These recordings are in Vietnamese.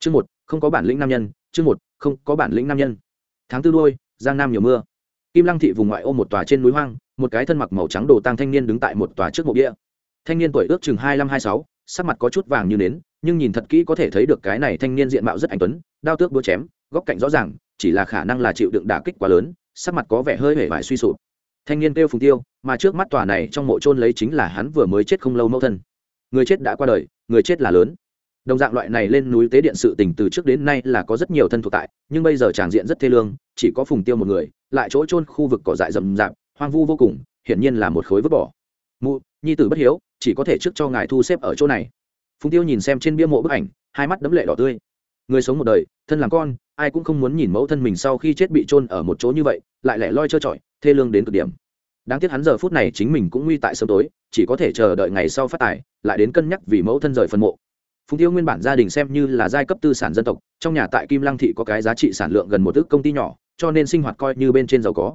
chương một, không có bản lĩnh nam nhân, chương một, không có bản lĩnh nam nhân. Tháng tư đôi giang nam nhiều mưa. Kim lăng thị vùng ngoại ô một tòa trên núi hoang, một cái thân mặc màu trắng đồ tăng thanh niên đứng tại một tòa trước mộ bia thanh niên tuổi ước chừng hai mươi hai sáu, sắc mặt có chút vàng như nến, nhưng nhìn thật kỹ có thể thấy được cái này thanh niên diện mạo rất anh tuấn, đao tước búa chém, góc cạnh rõ ràng, chỉ là khả năng là chịu đựng đả kích quá lớn, sắc mặt có vẻ hơi hể vải suy sụp. Thanh niên kêu phùng tiêu, mà trước mắt tòa này trong mộ trôn lấy chính là hắn vừa mới chết không lâu mẫu thân. Người chết đã qua đời, người chết là lớn đồng dạng loại này lên núi tế điện sự tình từ trước đến nay là có rất nhiều thân thuộc tại, nhưng bây giờ tràng diện rất thê lương, chỉ có phùng tiêu một người, lại chỗ trôn khu vực cỏ dại rậm rạp, hoang vu vô cùng, hiển nhiên là một khối vứt bỏ. Mụ, nhi tử bất hiếu, chỉ có thể trước cho ngài thu xếp ở chỗ này. Phùng tiêu nhìn xem trên bia mộ bức ảnh, hai mắt đấm lệ đỏ tươi. Người sống một đời, thân làm con, ai cũng không muốn nhìn mẫu thân mình sau khi chết bị trôn ở một chỗ như vậy, lại lẻ loi trơ trọi, thê lương đến cực điểm. Đáng tiếc hắn giờ phút này chính mình cũng nguy tại sớm tối, chỉ có thể chờ đợi ngày sau phát tài, lại đến cân nhắc vì mẫu thân rời phân mộ phùng tiêu nguyên bản gia đình xem như là giai cấp tư sản dân tộc, trong nhà tại kim lăng thị có cái giá trị sản lượng gần một ước công ty nhỏ, cho nên sinh hoạt coi như bên trên giàu có.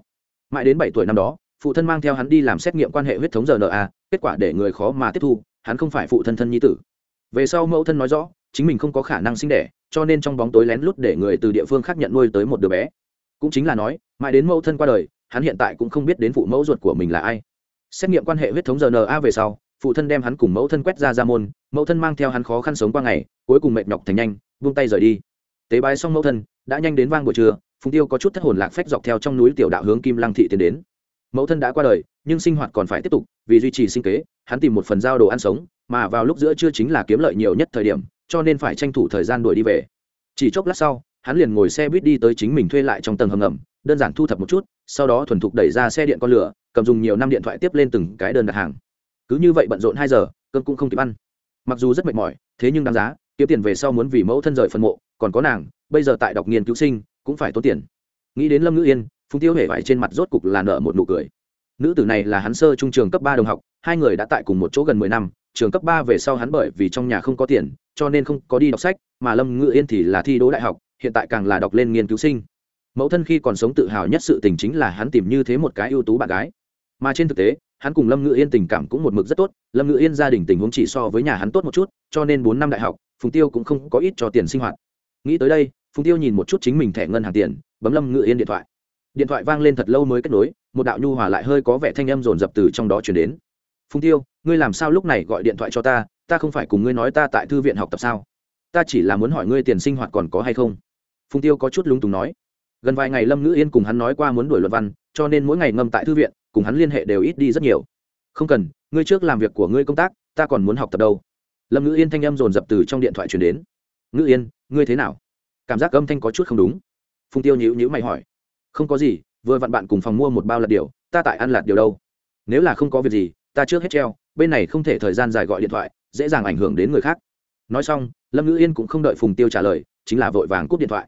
Mãi đến bảy tuổi năm đó, phụ thân mang theo hắn đi làm xét nghiệm quan hệ huyết thống rna kết quả để người khó mà tiếp thu, hắn không phải phụ thân thân nhi tử. Về sau mẫu thân nói rõ, chính mình không có khả năng sinh đẻ, cho nên trong bóng tối lén lút để người từ địa phương khác nhận nuôi tới một đứa bé. Cũng chính là nói, mãi đến mẫu thân qua đời, hắn hiện tại cũng không biết đến phụ mẫu ruột của mình là ai. Xét nghiệm quan hệ huyết thống rna về sau phụ thân đem hắn cùng mẫu thân quét ra ra môn, mẫu thân mang theo hắn khó khăn sống qua ngày, cuối cùng mệt nhọc thành nhanh vung tay rời đi. Tế bái xong mẫu thân, đã nhanh đến vang buổi trưa, phùng tiêu có chút thất hồn lạc phách dọc theo trong núi tiểu đạo hướng kim lăng thị tiến đến. Mẫu thân đã qua đời, nhưng sinh hoạt còn phải tiếp tục, vì duy trì sinh kế, hắn tìm một phần giao đồ ăn sống, mà vào lúc giữa trưa chính là kiếm lợi nhiều nhất thời điểm, cho nên phải tranh thủ thời gian đuổi đi về. Chỉ chốc lát sau, hắn liền ngồi xe buýt đi tới chính mình thuê lại trong tầng hầm ngầm, đơn giản thu thập một chút, sau đó thuần thục đẩy ra xe điện con lửa, cầm dùng nhiều năm điện thoại tiếp lên từng cái đơn đặt hàng cứ như vậy bận rộn hai giờ, cơm cũng không kịp ăn. Mặc dù rất mệt mỏi, thế nhưng đáng giá, kiếm tiền về sau muốn vì mẫu thân rời phần mộ, còn có nàng, bây giờ tại đọc nghiên cứu sinh, cũng phải tốn tiền. Nghĩ đến lâm ngữ yên, phùng tiêu hể vải trên mặt rốt cục là nợ một nụ cười. Nữ tử này là hắn sơ trung trường cấp ba đồng học, hai người đã tại cùng một chỗ gần mười năm, trường cấp ba về sau hắn bởi vì trong nhà không có tiền, cho nên không có đi đọc sách, mà lâm ngữ yên thì là thi đỗ đại học, hiện tại càng là đọc lên nghiên cứu sinh. Mẫu thân khi còn sống tự hào nhất sự tình chính là hắn tìm như thế một cái ưu tú bạn gái. Mà trên thực tế hắn cùng lâm ngự yên tình cảm cũng một mực rất tốt, lâm ngự yên gia đình tình huống chỉ so với nhà hắn tốt một chút, cho nên bốn năm đại học, phùng tiêu cũng không có ít cho tiền sinh hoạt. Nghĩ tới đây, phùng tiêu nhìn một chút chính mình thẻ ngân hàng tiền, bấm lâm ngự yên điện thoại. Điện thoại vang lên thật lâu mới kết nối, một đạo nhu hòa lại hơi có vẻ thanh âm rồn rập từ trong đó chuyển đến. Phùng tiêu, ngươi làm sao lúc này gọi điện thoại cho ta ta không phải cùng ngươi nói ta tại thư viện học tập sao? Ta chỉ là muốn hỏi ngươi tiền sinh hoạt còn có hay không? Phùng tiêu có chút lúng túng nói. Gần vài ngày lâm ngữ yên cùng hắn nói qua muốn đuổi luật văn, cho nên mỗi ngày ngâm tại thư viện cùng hắn liên hệ đều ít đi rất nhiều. Không cần, ngươi trước làm việc của ngươi công tác, ta còn muốn học tập đâu. Lâm ngữ yên thanh âm dồn dập từ trong điện thoại truyền đến. Ngữ yên, ngươi thế nào? Cảm giác âm thanh có chút không đúng. Phùng tiêu nhữ nhữ mày hỏi. Không có gì, vừa vặn bạn cùng phòng mua một bao lạt điều, ta tại ăn lạt điều đâu? Nếu là không có việc gì, ta trước hết treo, bên này không thể thời gian dài gọi điện thoại, dễ dàng ảnh hưởng đến người khác. Nói xong, lâm ngữ yên cũng không đợi phùng tiêu trả lời, chính là vội vàng cúp điện thoại.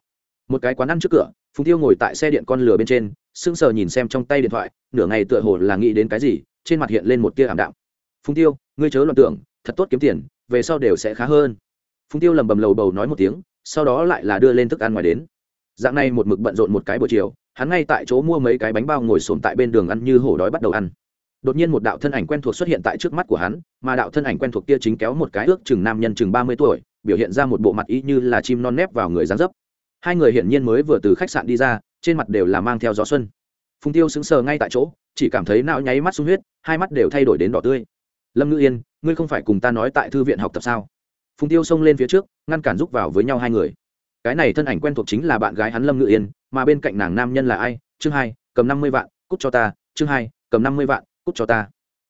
Một cái quán ăn trước cửa phùng tiêu ngồi tại xe điện con lửa bên trên, sững sờ nhìn xem trong tay điện thoại, nửa ngày tựa hồ là nghĩ đến cái gì, trên mặt hiện lên một tia ảm đạm. Phùng tiêu, ngươi chớ loạn tưởng, thật tốt kiếm tiền, về sau đều sẽ khá hơn. Phùng tiêu lầm bầm lầu bầu nói một tiếng, sau đó lại là đưa lên thức ăn ngoài đến. Dạng này một mực bận rộn một cái buổi chiều, hắn ngay tại chỗ mua mấy cái bánh bao ngồi xổm tại bên đường ăn như hổ đói bắt đầu ăn. Đột nhiên một đạo thân ảnh quen thuộc xuất hiện tại trước mắt của hắn, mà đạo thân ảnh quen thuộc kia chính kéo một cái ước chừng nam nhân chừng ba mươi tuổi, biểu hiện ra một bộ mặt ý như là chim non nép vào người dán dấp hai người hiển nhiên mới vừa từ khách sạn đi ra, trên mặt đều là mang theo gió xuân. Phùng tiêu sững sờ ngay tại chỗ, chỉ cảm thấy não nháy mắt sung huyết, hai mắt đều thay đổi đến đỏ tươi. Lâm ngữ yên, ngươi không phải cùng ta nói tại thư viện học tập sao? Phùng tiêu xông lên phía trước, ngăn cản giúp vào với nhau hai người. Cái này thân ảnh quen thuộc chính là bạn gái hắn lâm ngữ yên, mà bên cạnh nàng nam nhân là ai? Chương hai, cầm năm mươi vạn, cút cho ta. Chương hai, cầm năm mươi vạn, cút cho ta.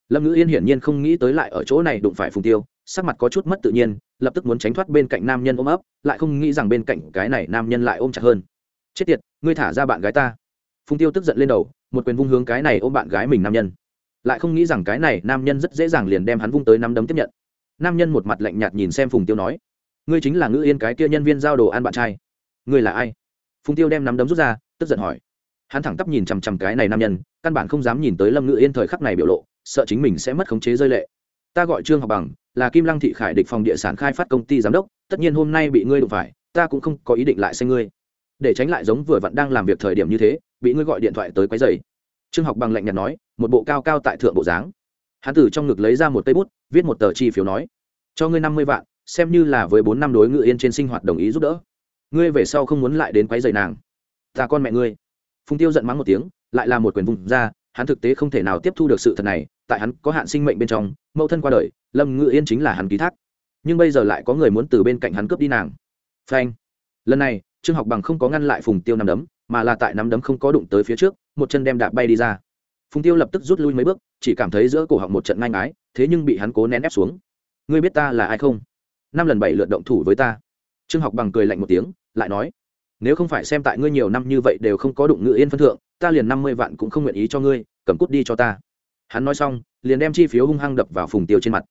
Lâm ngữ yên hiển nhiên không nghĩ tới lại ở chỗ này đụng phải phùng tiêu sắc mặt có chút mất tự nhiên, lập tức muốn tránh thoát bên cạnh nam nhân ôm ấp, lại không nghĩ rằng bên cạnh cái này nam nhân lại ôm chặt hơn. Chết tiệt, ngươi thả ra bạn gái ta. Phùng tiêu tức giận lên đầu, một quyền vung hướng cái này ôm bạn gái mình nam nhân. Lại không nghĩ rằng cái này nam nhân rất dễ dàng liền đem hắn vung tới năm đấm tiếp nhận. Nam nhân một mặt lạnh nhạt nhìn xem phùng tiêu nói, ngươi chính là ngữ yên cái kia nhân viên giao đồ ăn bạn trai. Ngươi là ai? Phùng tiêu đem nắm đấm rút ra, tức giận hỏi. Hắn thẳng tắp nhìn chằm chằm cái này nam nhân, căn bản không dám nhìn tới lâm ngữ yên thời khắc này biểu lộ, sợ chính mình sẽ mất khống chế rơi lệ ta gọi trương học bằng, là kim lăng thị khải địch phòng địa sản khai phát công ty giám đốc, tất nhiên hôm nay bị ngươi đụng phải, ta cũng không có ý định lại xanh ngươi. Để tránh lại giống vừa vặn đang làm việc thời điểm như thế, bị ngươi gọi điện thoại tới quấy dày trương học bằng lạnh nhạt nói, một bộ cao cao tại thượng bộ dáng. Hắn từ trong ngực lấy ra một cây bút, viết một tờ chi phiếu nói, cho ngươi năm mươi vạn, xem như là với bốn năm đối ngự yên trên sinh hoạt đồng ý giúp đỡ. Ngươi về sau không muốn lại đến quấy rầy nàng. Ta con mẹ ngươi. Phùng tiêu giận mắng một tiếng, lại là một quyền vùng ra, hắn thực tế không thể nào tiếp thu được sự thật này, tại hắn có hạn sinh mệnh bên trong mẫu thân qua đời, lâm ngự yên chính là hắn ký thác. Nhưng bây giờ lại có người muốn từ bên cạnh hắn cướp đi nàng. Phanh. Lần này, trương học bằng không có ngăn lại phùng tiêu nắm đấm, mà là tại nắm đấm không có đụng tới phía trước, một chân đem đạp bay đi ra. Phùng tiêu lập tức rút lui mấy bước, chỉ cảm thấy giữa cổ họng một trận ngang ái thế nhưng bị hắn cố nén ép xuống. Ngươi biết ta là ai không? Năm lần bảy lượt động thủ với ta. Trương học bằng cười lạnh một tiếng, lại nói, nếu không phải xem tại ngươi nhiều năm như vậy đều không có đụng ngự yên phân thượng, ta liền năm mươi vạn cũng không nguyện ý cho ngươi, cầm cút đi cho ta hắn nói xong, liền đem chi phiếu hung hăng đập vào phùng tiêu trên mặt.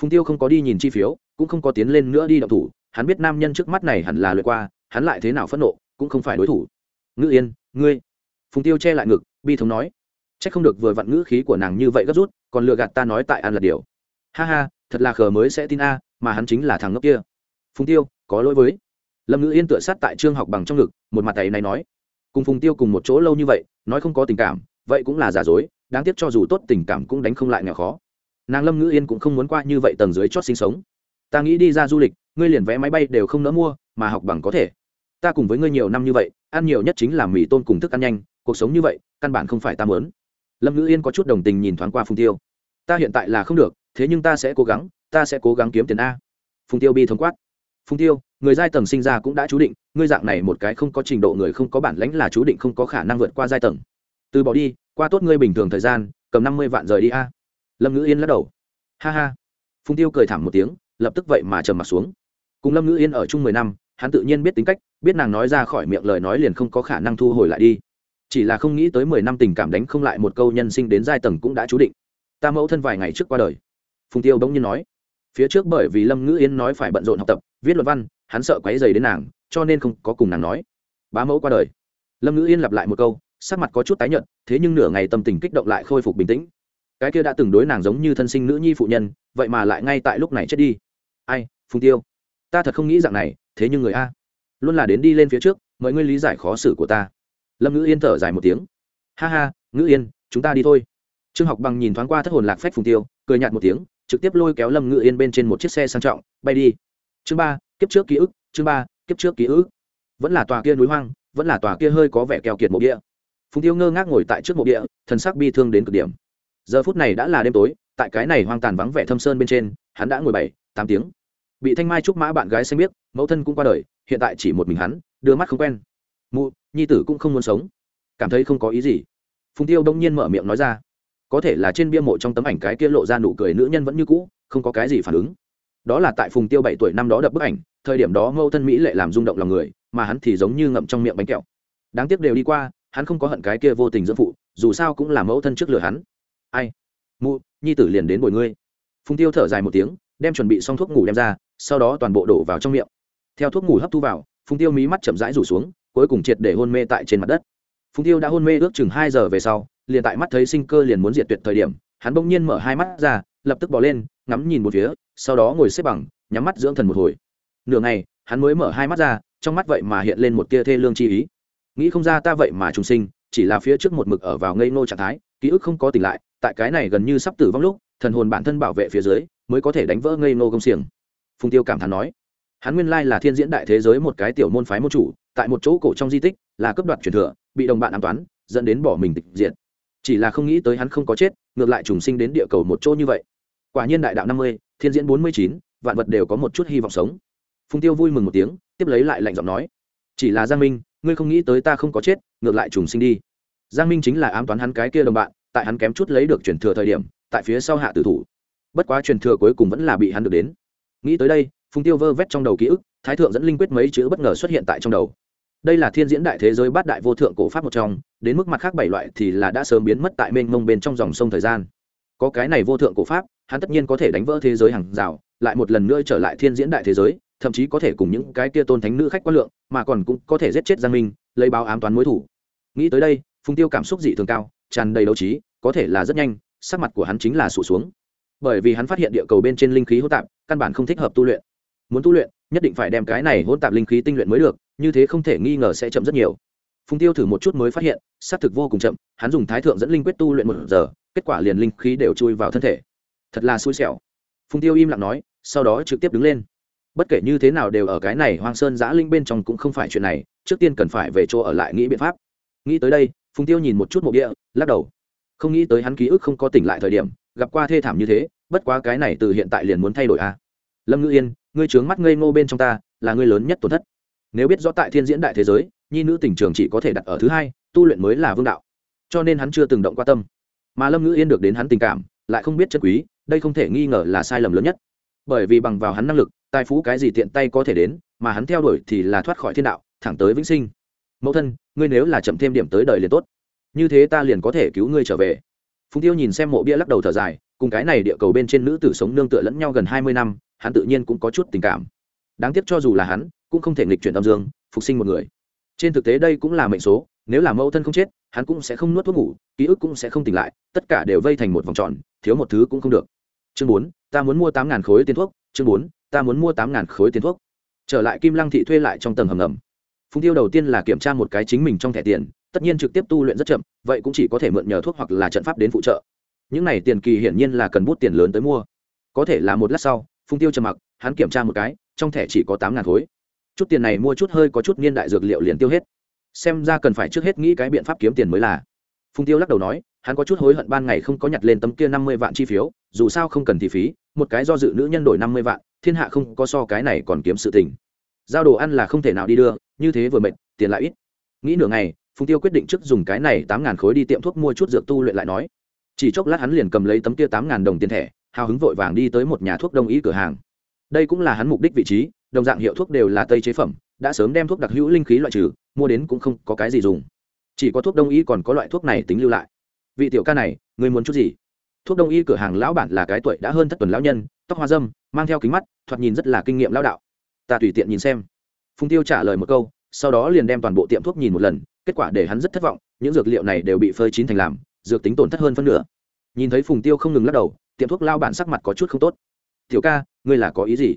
Phùng tiêu không có đi nhìn chi phiếu, cũng không có tiến lên nữa đi động thủ. Hắn biết nam nhân trước mắt này hẳn là lượt qua, hắn lại thế nào phẫn nộ, cũng không phải đối thủ. Ngữ yên, ngươi? Phùng tiêu che lại ngực, bi thống nói. C h ắ c không được vừa vặn ngữ khí của nàng như vậy gấp rút, còn lừa gạt ta nói tại ăn là điều. Ha ha, thật là khờ mới sẽ tin a, mà hắn chính là thằng ngốc kia. Phùng tiêu, có lỗi với. Lâm ngữ yên tựa sát tại trương học bằng trong ngực, một mặt tay này nói. Cùng phùng tiêu cùng một chỗ lâu như vậy, nói không có tình cảm, vậy cũng là giả dối đáng tiếc cho dù tốt tình cảm cũng đánh không lại nghèo khó. Nàng lâm ngữ yên cũng không muốn qua như vậy tầng dưới chót sinh sống. Ta nghĩ đi ra du lịch, ngươi liền vé máy bay đều không nỡ mua, mà học bằng có thể. Ta cùng với ngươi nhiều năm như vậy, ăn nhiều nhất chính là mì tôm cùng thức ăn nhanh, cuộc sống như vậy, căn bản không phải ta mớn lâm ngữ yên có chút đồng tình nhìn thoáng qua phùng tiêu. Ta hiện tại là không được, thế nhưng ta sẽ cố gắng, ta sẽ cố gắng kiếm tiền a. Phùng tiêu bi thống quát. Phùng tiêu, người giai tầng sinh ra cũng đã chú định, ngươi dạng này một cái không có trình độ người không có bản lãnh là chú định không có khả năng vượt qua giai tầng. Từ bỏ đi qua tốt ngươi bình thường thời gian, cầm năm mươi vạn rời đi a. Lâm ngữ yên lắc đầu. Ha ha. Phùng tiêu cười thảm một tiếng, lập tức vậy mà trầm m ặ t xuống. Cùng lâm ngữ yên ở chung mười năm, hắn tự nhiên biết tính cách, biết nàng nói ra khỏi miệng lời nói liền không có khả năng thu hồi lại đi. Chỉ là không nghĩ tới mười năm tình cảm đánh không lại một câu nhân sinh đến giai tầng cũng đã chú định. Ta mẫu thân vài ngày trước qua đời. Phùng tiêu bỗng nhiên nói. Phía trước bởi vì lâm ngữ yên nói phải bận rộn học tập, viết luật văn, hắn sợ quáy dày đến nàng, cho nên không có cùng nàng nói. Bá mẫu qua đời. Lâm ngữ yên lặp lại một câu sắc mặt có chút tái nhợt, thế nhưng nửa ngày tâm tình kích động lại khôi phục bình tĩnh. Cái kia đã từng đối nàng giống như thân sinh nữ nhi phụ nhân, vậy mà lại ngay tại lúc này chết đi. Ai, phùng tiêu? Ta thật không nghĩ dạng này, thế nhưng người a. Luôn là đến đi lên phía trước, mọi ngươi lý giải khó xử của ta. Lâm ngữ yên thở dài một tiếng. Ha ha, ngữ yên, chúng ta đi thôi. Trương học bằng nhìn thoáng qua thất hồn lạc phách phùng tiêu, cười nhạt một tiếng, trực tiếp lôi kéo lâm ngữ yên bên trên một chiếc xe sang trọng, bay đi. Chương ba, kiếp trước ký ức, chương ba, kiếp trước ký ức. Vẫn là tòa kia núi hoang, vẫn là tòa kia hơi có vẻ keo kiệt mộ địa phùng tiêu ngơ ngác ngồi tại trước mộ địa, thần sắc bi thương đến cực điểm. Giờ phút này đã là đêm tối, tại cái này hoang tàn vắng vẻ thâm sơn bên trên, hắn đã ngồi bảy, tám tiếng. Bị thanh mai trúc mã bạn gái xanh biết, mẫu thân cũng qua đời, hiện tại chỉ một mình hắn, đưa mắt không quen. Mụ, nhi tử cũng không muốn sống. Cảm thấy không có ý gì. Phùng tiêu đông nhiên mở miệng nói ra. Có thể là trên bia mộ trong tấm ảnh cái kia lộ ra nụ cười nữ nhân vẫn như cũ, không có cái gì phản ứng. Đó là tại phùng tiêu bảy tuổi năm đó đập bức ảnh, thời điểm đó mẫu thân mỹ lệ làm rung động lòng người, mà hắn thì giống như ngậm trong miệng bánh kẹo. Đáng tiếc đều đi qua hắn không có hận cái kia vô tình dưỡng phụ, dù sao cũng là mẫu thân trước lửa hắn. Ai? Mụ, nhi tử liền đến bồi ngươi. Phùng tiêu thở dài một tiếng, đem chuẩn bị xong thuốc ngủ đem ra, sau đó toàn bộ đổ vào trong miệng. Theo thuốc ngủ hấp thu vào, phùng tiêu mí mắt chậm rãi rủ xuống, cuối cùng triệt để hôn mê tại trên mặt đất. Phùng tiêu đã hôn mê ước chừng hai giờ về sau, liền tại mắt thấy sinh cơ liền muốn diệt tuyệt thời điểm, hắn bỗng nhiên mở hai mắt ra, lập tức bỏ lên, ngắm nhìn một phía, sau đó ngồi xếp bằng, nhắm mắt dưỡng thần một hồi. Nửa ngày, hắn mới mở hai mắt ra, trong mắt vậy mà hiện lên một tia thê lương chi ý nghĩ không ra ta vậy mà trùng sinh, chỉ là phía trước một mực ở vào ngây ngô trạng thái, ký ức không có tỉnh lại, tại cái này gần như sắp tử vong lúc, thần hồn bản thân bảo vệ phía dưới, mới có thể đánh vỡ ngây ngô công xiềng. Phùng tiêu cảm thán nói, hắn nguyên lai là thiên diễn đại thế giới một cái tiểu môn phái môn chủ, tại một chỗ cổ trong di tích, là cấp đoạt truyền thừa, bị đồng bạn an toán, dẫn đến bỏ mình tịch diện chỉ là không nghĩ tới hắn không có chết, ngược lại trùng sinh đến địa cầu một chỗ như vậy. Quả nhiên đại đạo năm mươi, thiên diễn bốn mươi chín, vạn vật đều có một chút hy vọng sống. Phùng tiêu vui mừng một tiếng, tiếp lấy lại lạnh giọng nói, chỉ là giang minh ngươi không nghĩ tới ta không có chết, ngược lại trùng sinh đi. Giang minh chính là ám toán hắn cái kia đồng bạn, tại hắn kém chút lấy được truyền thừa thời điểm, tại phía sau hạ tử thủ. Bất quá truyền thừa cuối cùng vẫn là bị hắn được đến. Nghĩ tới đây, phùng tiêu vơ vét trong đầu ký ức, thái thượng dẫn linh quyết mấy chữ bất ngờ xuất hiện tại trong đầu. Đây là thiên diễn đại thế giới bát đại vô thượng cổ pháp một trong, đến mức mặt khác bảy loại thì là đã sớm biến mất tại mênh mông bên trong dòng sông thời gian. Có cái này vô thượng cổ pháp, hắn tất nhiên có thể đánh vỡ thế giới hàng rào, lại một lần nữa trở lại thiên diễn đại thế giới thậm chí có thể cùng những cái kia tôn thánh nữ khách quan lượng, mà còn cũng có thể giết chết giang minh, lấy báo ám toán mối thủ. Nghĩ tới đây, phùng tiêu cảm xúc dị thường cao, tràn đầy đấu trí, có thể là rất nhanh, sắc mặt của hắn chính là sụt xuống. Bởi vì hắn phát hiện địa cầu bên trên linh khí hỗn tạp, căn bản không thích hợp tu luyện. Muốn tu luyện, nhất định phải đem cái này hỗn tạp linh khí tinh luyện mới được, như thế không thể nghi ngờ sẽ chậm rất nhiều. Phùng tiêu thử một chút mới phát hiện, xác thực vô cùng chậm, hắn dùng thái thượng dẫn linh quyết tu luyện một giờ, kết quả liền linh khí đều chui vào thân thể. Thật là xui xẻo. Phùng tiêu im lặng nói, sau đó trực tiếp đứng lên bất kể như thế nào đều ở cái này hoang sơn giã linh bên trong cũng không phải chuyện này, trước tiên cần phải về chỗ ở lại nghĩ biện pháp. Nghĩ tới đây, phùng tiêu nhìn một chút mộ địa, lắc đầu. Không nghĩ tới hắn ký ức không có tỉnh lại thời điểm, gặp qua thê thảm như thế, bất quá cái này từ hiện tại liền muốn thay đổi a à. lâm ngữ yên, ngươi trướng mắt ngây ngô bên trong ta, là ngươi lớn nhất tổn thất. Nếu biết rõ tại thiên diễn đại thế giới, nhi nữ tình trường chỉ có thể đặt ở thứ hai, tu luyện mới là vương đạo. Cho nên hắn chưa từng động qua tâm. Mà lâm ngữ yên được đến hắn tình cảm, lại không biết chân quý, đây không thể nghi ngờ là sai lầm lớn nhất. Bởi vì bằng vào hắn năng lực tài phú cái gì tiện tay có thể đến, mà hắn theo đuổi thì là thoát khỏi thiên đạo, thẳng tới vĩnh sinh. Mẫu thân, ngươi nếu là chậm thêm điểm tới đời liền tốt. Như thế ta liền có thể cứu ngươi trở về. Phùng tiêu nhìn xem mộ bia lắc đầu thở dài, cùng cái này địa cầu bên trên nữ tử sống nương tựa lẫn nhau gần hai mươi năm, hắn tự nhiên cũng có chút tình cảm. Đáng tiếc cho dù là hắn, cũng không thể nghịch chuyển âm dương, phục sinh một người. Trên thực tế đây cũng là mệnh số, nếu là mẫu thân không chết, hắn cũng sẽ không nuốt thuốc ngủ, ký ức cũng sẽ không tỉnh lại, tất cả đều vây thành một vòng tròn, thiếu một thứ cũng không được. Chương bốn, ta muốn mua tám ngàn khối tiền thuốc, chương bốn ta muốn mua tám ngàn khối tiền thuốc. Trở lại kim lăng thị thuê lại trong tầng hầm ngầm. Phùng tiêu đầu tiên là kiểm tra một cái chính mình trong thẻ tiền, tất nhiên trực tiếp tu luyện rất chậm, vậy cũng chỉ có thể mượn nhờ thuốc hoặc là trận pháp đến phụ trợ. Những này tiền kỳ hiển nhiên là cần bút tiền lớn tới mua. Có thể là một lát sau, phùng tiêu trầm mặc, hắn kiểm tra một cái, trong thẻ chỉ có tám ngàn khối. Chút tiền này mua chút hơi có chút niên đại dược liệu liền tiêu hết. Xem ra cần phải trước hết nghĩ cái biện pháp kiếm tiền mới là. Phùng tiêu lắc đầu nói, hắn có chút hối hận ban ngày không có nhặt lên tấm kia năm mươi vạn chi phiếu, dù sao không cần thì phí, một cái do dự nữ nhân đổi năm mươi vạn thiên hạ không có so cái này còn kiếm sự tình. Giao đồ ăn là không thể nào đi đưa, như thế vừa mệt, tiền lại ít. Nghĩ nửa ngày, phùng tiêu quyết định trước dùng cái này tám ngàn khối đi tiệm thuốc mua chút dược tu luyện lại nói. Chỉ chốc lát hắn liền cầm lấy tấm kia tám ngàn đồng tiền thẻ, hào hứng vội vàng đi tới một nhà thuốc đông y cửa hàng. Đây cũng là hắn mục đích vị trí, đồng dạng hiệu thuốc đều là tây chế phẩm, đã sớm đem thuốc đặc hữu linh khí loại trừ, mua đến cũng không có cái gì dùng. Chỉ có thuốc đông y còn có loại thuốc này tính lưu lại. Vị tiểu ca này, người muốn chút gì? Thuốc đông y cửa hàng lão bản là cái tuổi đã hơn thất tuần lão nhân tóc hoa dâm, mang theo kính mắt, thoạt nhìn rất là kinh nghiệm lão đạo. Ta tùy tiện nhìn xem. Phùng tiêu trả lời một câu, sau đó liền đem toàn bộ tiệm thuốc nhìn một lần, kết quả để hắn rất thất vọng, những dược liệu này đều bị phơi chín thành làm, dược tính tổn thất hơn phân nửa. Nhìn thấy phùng tiêu không ngừng lắc đầu, tiệm thuốc lao bản sắc mặt có chút không tốt. Tiểu ca, ngươi là có ý gì?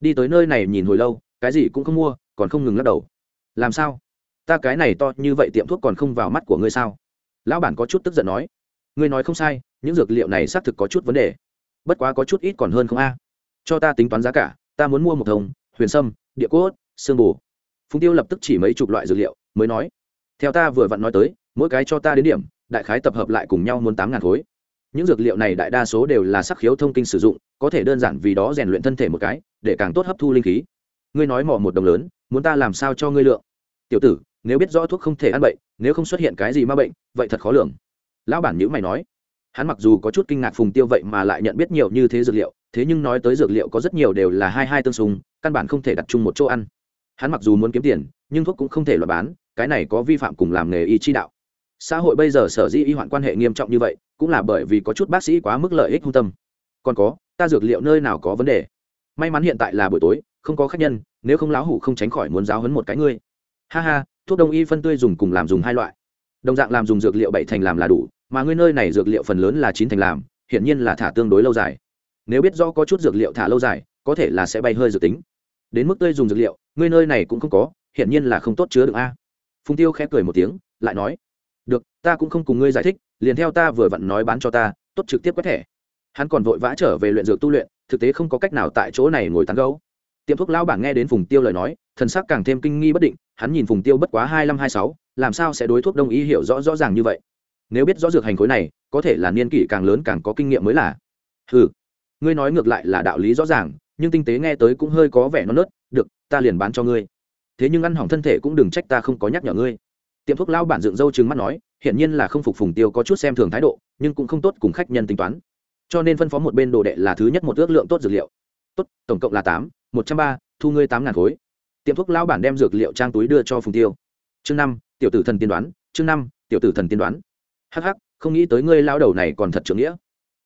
Đi tới nơi này nhìn hồi lâu, cái gì cũng không mua, còn không ngừng lắc đầu. Làm sao? Ta cái này to như vậy tiệm thuốc còn không vào mắt của ngươi sao? Lão bản có chút tức giận nói. Ngươi nói không sai, những dược liệu này xác thực có chút vấn đề bất quá có chút ít còn hơn không a. Cho ta tính toán giá cả, ta muốn mua một thông huyền sâm, địa cốt sương bù. Phùng tiêu lập tức chỉ mấy chục loại dược liệu, mới nói, theo ta vừa vặn nói tới, mỗi cái cho ta đến điểm, đại khái tập hợp lại cùng nhau muốn tám ngàn khối. Những dược liệu này đại đa số đều là sắc khiếu thông kinh sử dụng, có thể đơn giản vì đó rèn luyện thân thể một cái, để càng tốt hấp thu linh khí. Ngươi nói mỏ một đồng lớn, muốn ta làm sao cho ngươi lượng? Tiểu tử, nếu biết rõ thuốc không thể ăn bệnh, nếu không xuất hiện cái gì ma bệnh, vậy thật khó lường. Lão bản nhữ mày nói hắn mặc dù có chút kinh ngạc phùng tiêu vậy mà lại nhận biết nhiều như thế dược liệu, thế nhưng nói tới dược liệu có rất nhiều đều là hai hai tương xung, căn bản không thể đặt chung một chỗ ăn. Hắn mặc dù muốn kiếm tiền, nhưng thuốc cũng không thể loại bán, cái này có vi phạm cùng làm nghề y chi đạo. Xã hội bây giờ sở dĩ y hoạn quan hệ nghiêm trọng như vậy, cũng là bởi vì có chút bác sĩ quá mức lợi ích hung tâm. Còn có, ta dược liệu nơi nào có vấn đề? May mắn hiện tại là buổi tối, không có khách nhân, nếu không lão hủ không tránh khỏi muốn giáo hấn một cái ngươi. Ha ha, thuốc đông y phân tươi dùng cùng làm dùng hai loại đồng dạng làm dùng dược liệu bảy thành làm là đủ, mà ngươi nơi này dược liệu phần lớn là chín thành làm, hiển nhiên là thả tương đối lâu dài. Nếu biết rõ có chút dược liệu thả lâu dài, có thể là sẽ bay hơi dược tính. Đến mức tươi dùng dược liệu, ngươi nơi này cũng không có, hiển nhiên là không tốt chứa được a. Phùng tiêu khẽ cười một tiếng, lại nói, được, ta cũng không cùng ngươi giải thích, liền theo ta vừa vặn nói bán cho ta, tốt trực tiếp quét thẻ. Hắn còn vội vã trở về luyện dược tu luyện, thực tế không có cách nào tại chỗ này ngồi tán gấu tiệm thuốc lão bảng nghe đến phùng tiêu lời nói, thần sắc càng thêm kinh nghi bất định, hắn nhìn phùng tiêu bất quá hai năm hai sáu làm sao sẽ đối thuốc đông y hiểu rõ rõ ràng như vậy? Nếu biết rõ dược hành khối này, có thể là niên kỷ càng lớn càng có kinh nghiệm mới là. Ừ ngươi nói ngược lại là đạo lý rõ ràng, nhưng tinh tế nghe tới cũng hơi có vẻ non nớt, được, ta liền bán cho ngươi. Thế nhưng ăn hỏng thân thể cũng đừng trách ta không có nhắc nhở ngươi. Tiệm thuốc lao bản dựng râu trừng mắt nói, hiển nhiên là không phục phùng tiêu có chút xem thường thái độ, nhưng cũng không tốt cùng khách nhân tính toán. Cho nên phân phó một bên đồ đệ là thứ nhất một ước lượng tốt dược liệu. Tốt, tổng cộng là tám, một trăm ba, thu ngươi tám ngàn khối. Tiệm thuốc lao bản đem dược liệu trang túi đưa cho phùng tiêu. Chương năm tiểu tử thần tiên đoán, chương năm, tiểu tử thần tiên đoán. Hh không nghĩ tới ngươi lao đầu này còn thật trưởng nghĩa.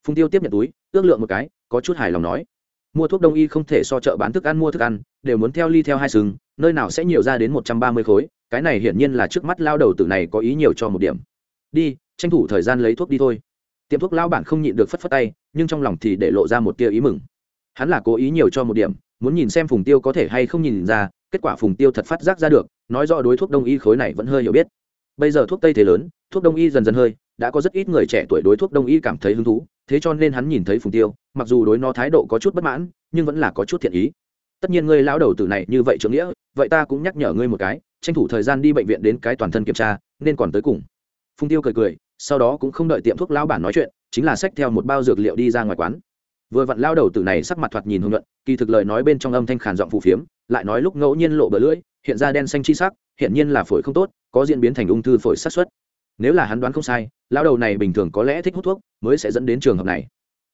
Phùng tiêu tiếp nhận túi, ước lượng một cái, có chút hài lòng nói. Mua thuốc đông y không thể so chợ bán thức ăn mua thức ăn, đều muốn theo ly theo hai sừng, nơi nào sẽ nhiều ra đến một trăm ba mươi khối, cái này hiển nhiên là trước mắt lao đầu tử này có ý nhiều cho một điểm. Đi, tranh thủ thời gian lấy thuốc đi thôi. Tiệm thuốc lao bản không nhịn được phất phất tay, nhưng trong lòng thì để lộ ra một tia ý mừng. Hắn là cố ý nhiều cho một điểm, muốn nhìn xem phùng tiêu có thể hay không nhìn ra, kết quả phùng tiêu thật phát giác ra được nói rõ đối thuốc đông y khối này vẫn hơi hiểu biết. Bây giờ thuốc tây thế lớn, thuốc đông y dần dần hơi, đã có rất ít người trẻ tuổi đối thuốc đông y cảm thấy hứng thú, thế cho nên hắn nhìn thấy phùng tiêu, mặc dù đối nó thái độ có chút bất mãn, nhưng vẫn là có chút thiện ý. Tất nhiên ngươi lão đầu tử này như vậy trưởng nghĩa, vậy ta cũng nhắc nhở ngươi một cái, tranh thủ thời gian đi bệnh viện đến cái toàn thân kiểm tra, nên còn tới cùng. Phùng tiêu cười cười, sau đó cũng không đợi tiệm thuốc lão bản nói chuyện, chính là xách theo một bao dược liệu đi ra ngoài quán. Vừa vặn lao đầu tử này sắc mặt thoạt nhìn hưng luận kỳ thực lời nói bên trong âm thanh khàn giọng phù phiếm, lại nói lúc ngẫu nhiên lộ bờ lưỡi hiện ra đen xanh chi sắc hiện nhiên là phổi không tốt, có diễn biến thành ung thư phổi sát xuất nếu là hắn đoán không sai, lão đầu này bình thường có lẽ thích hút thuốc, mới sẽ dẫn đến trường hợp này.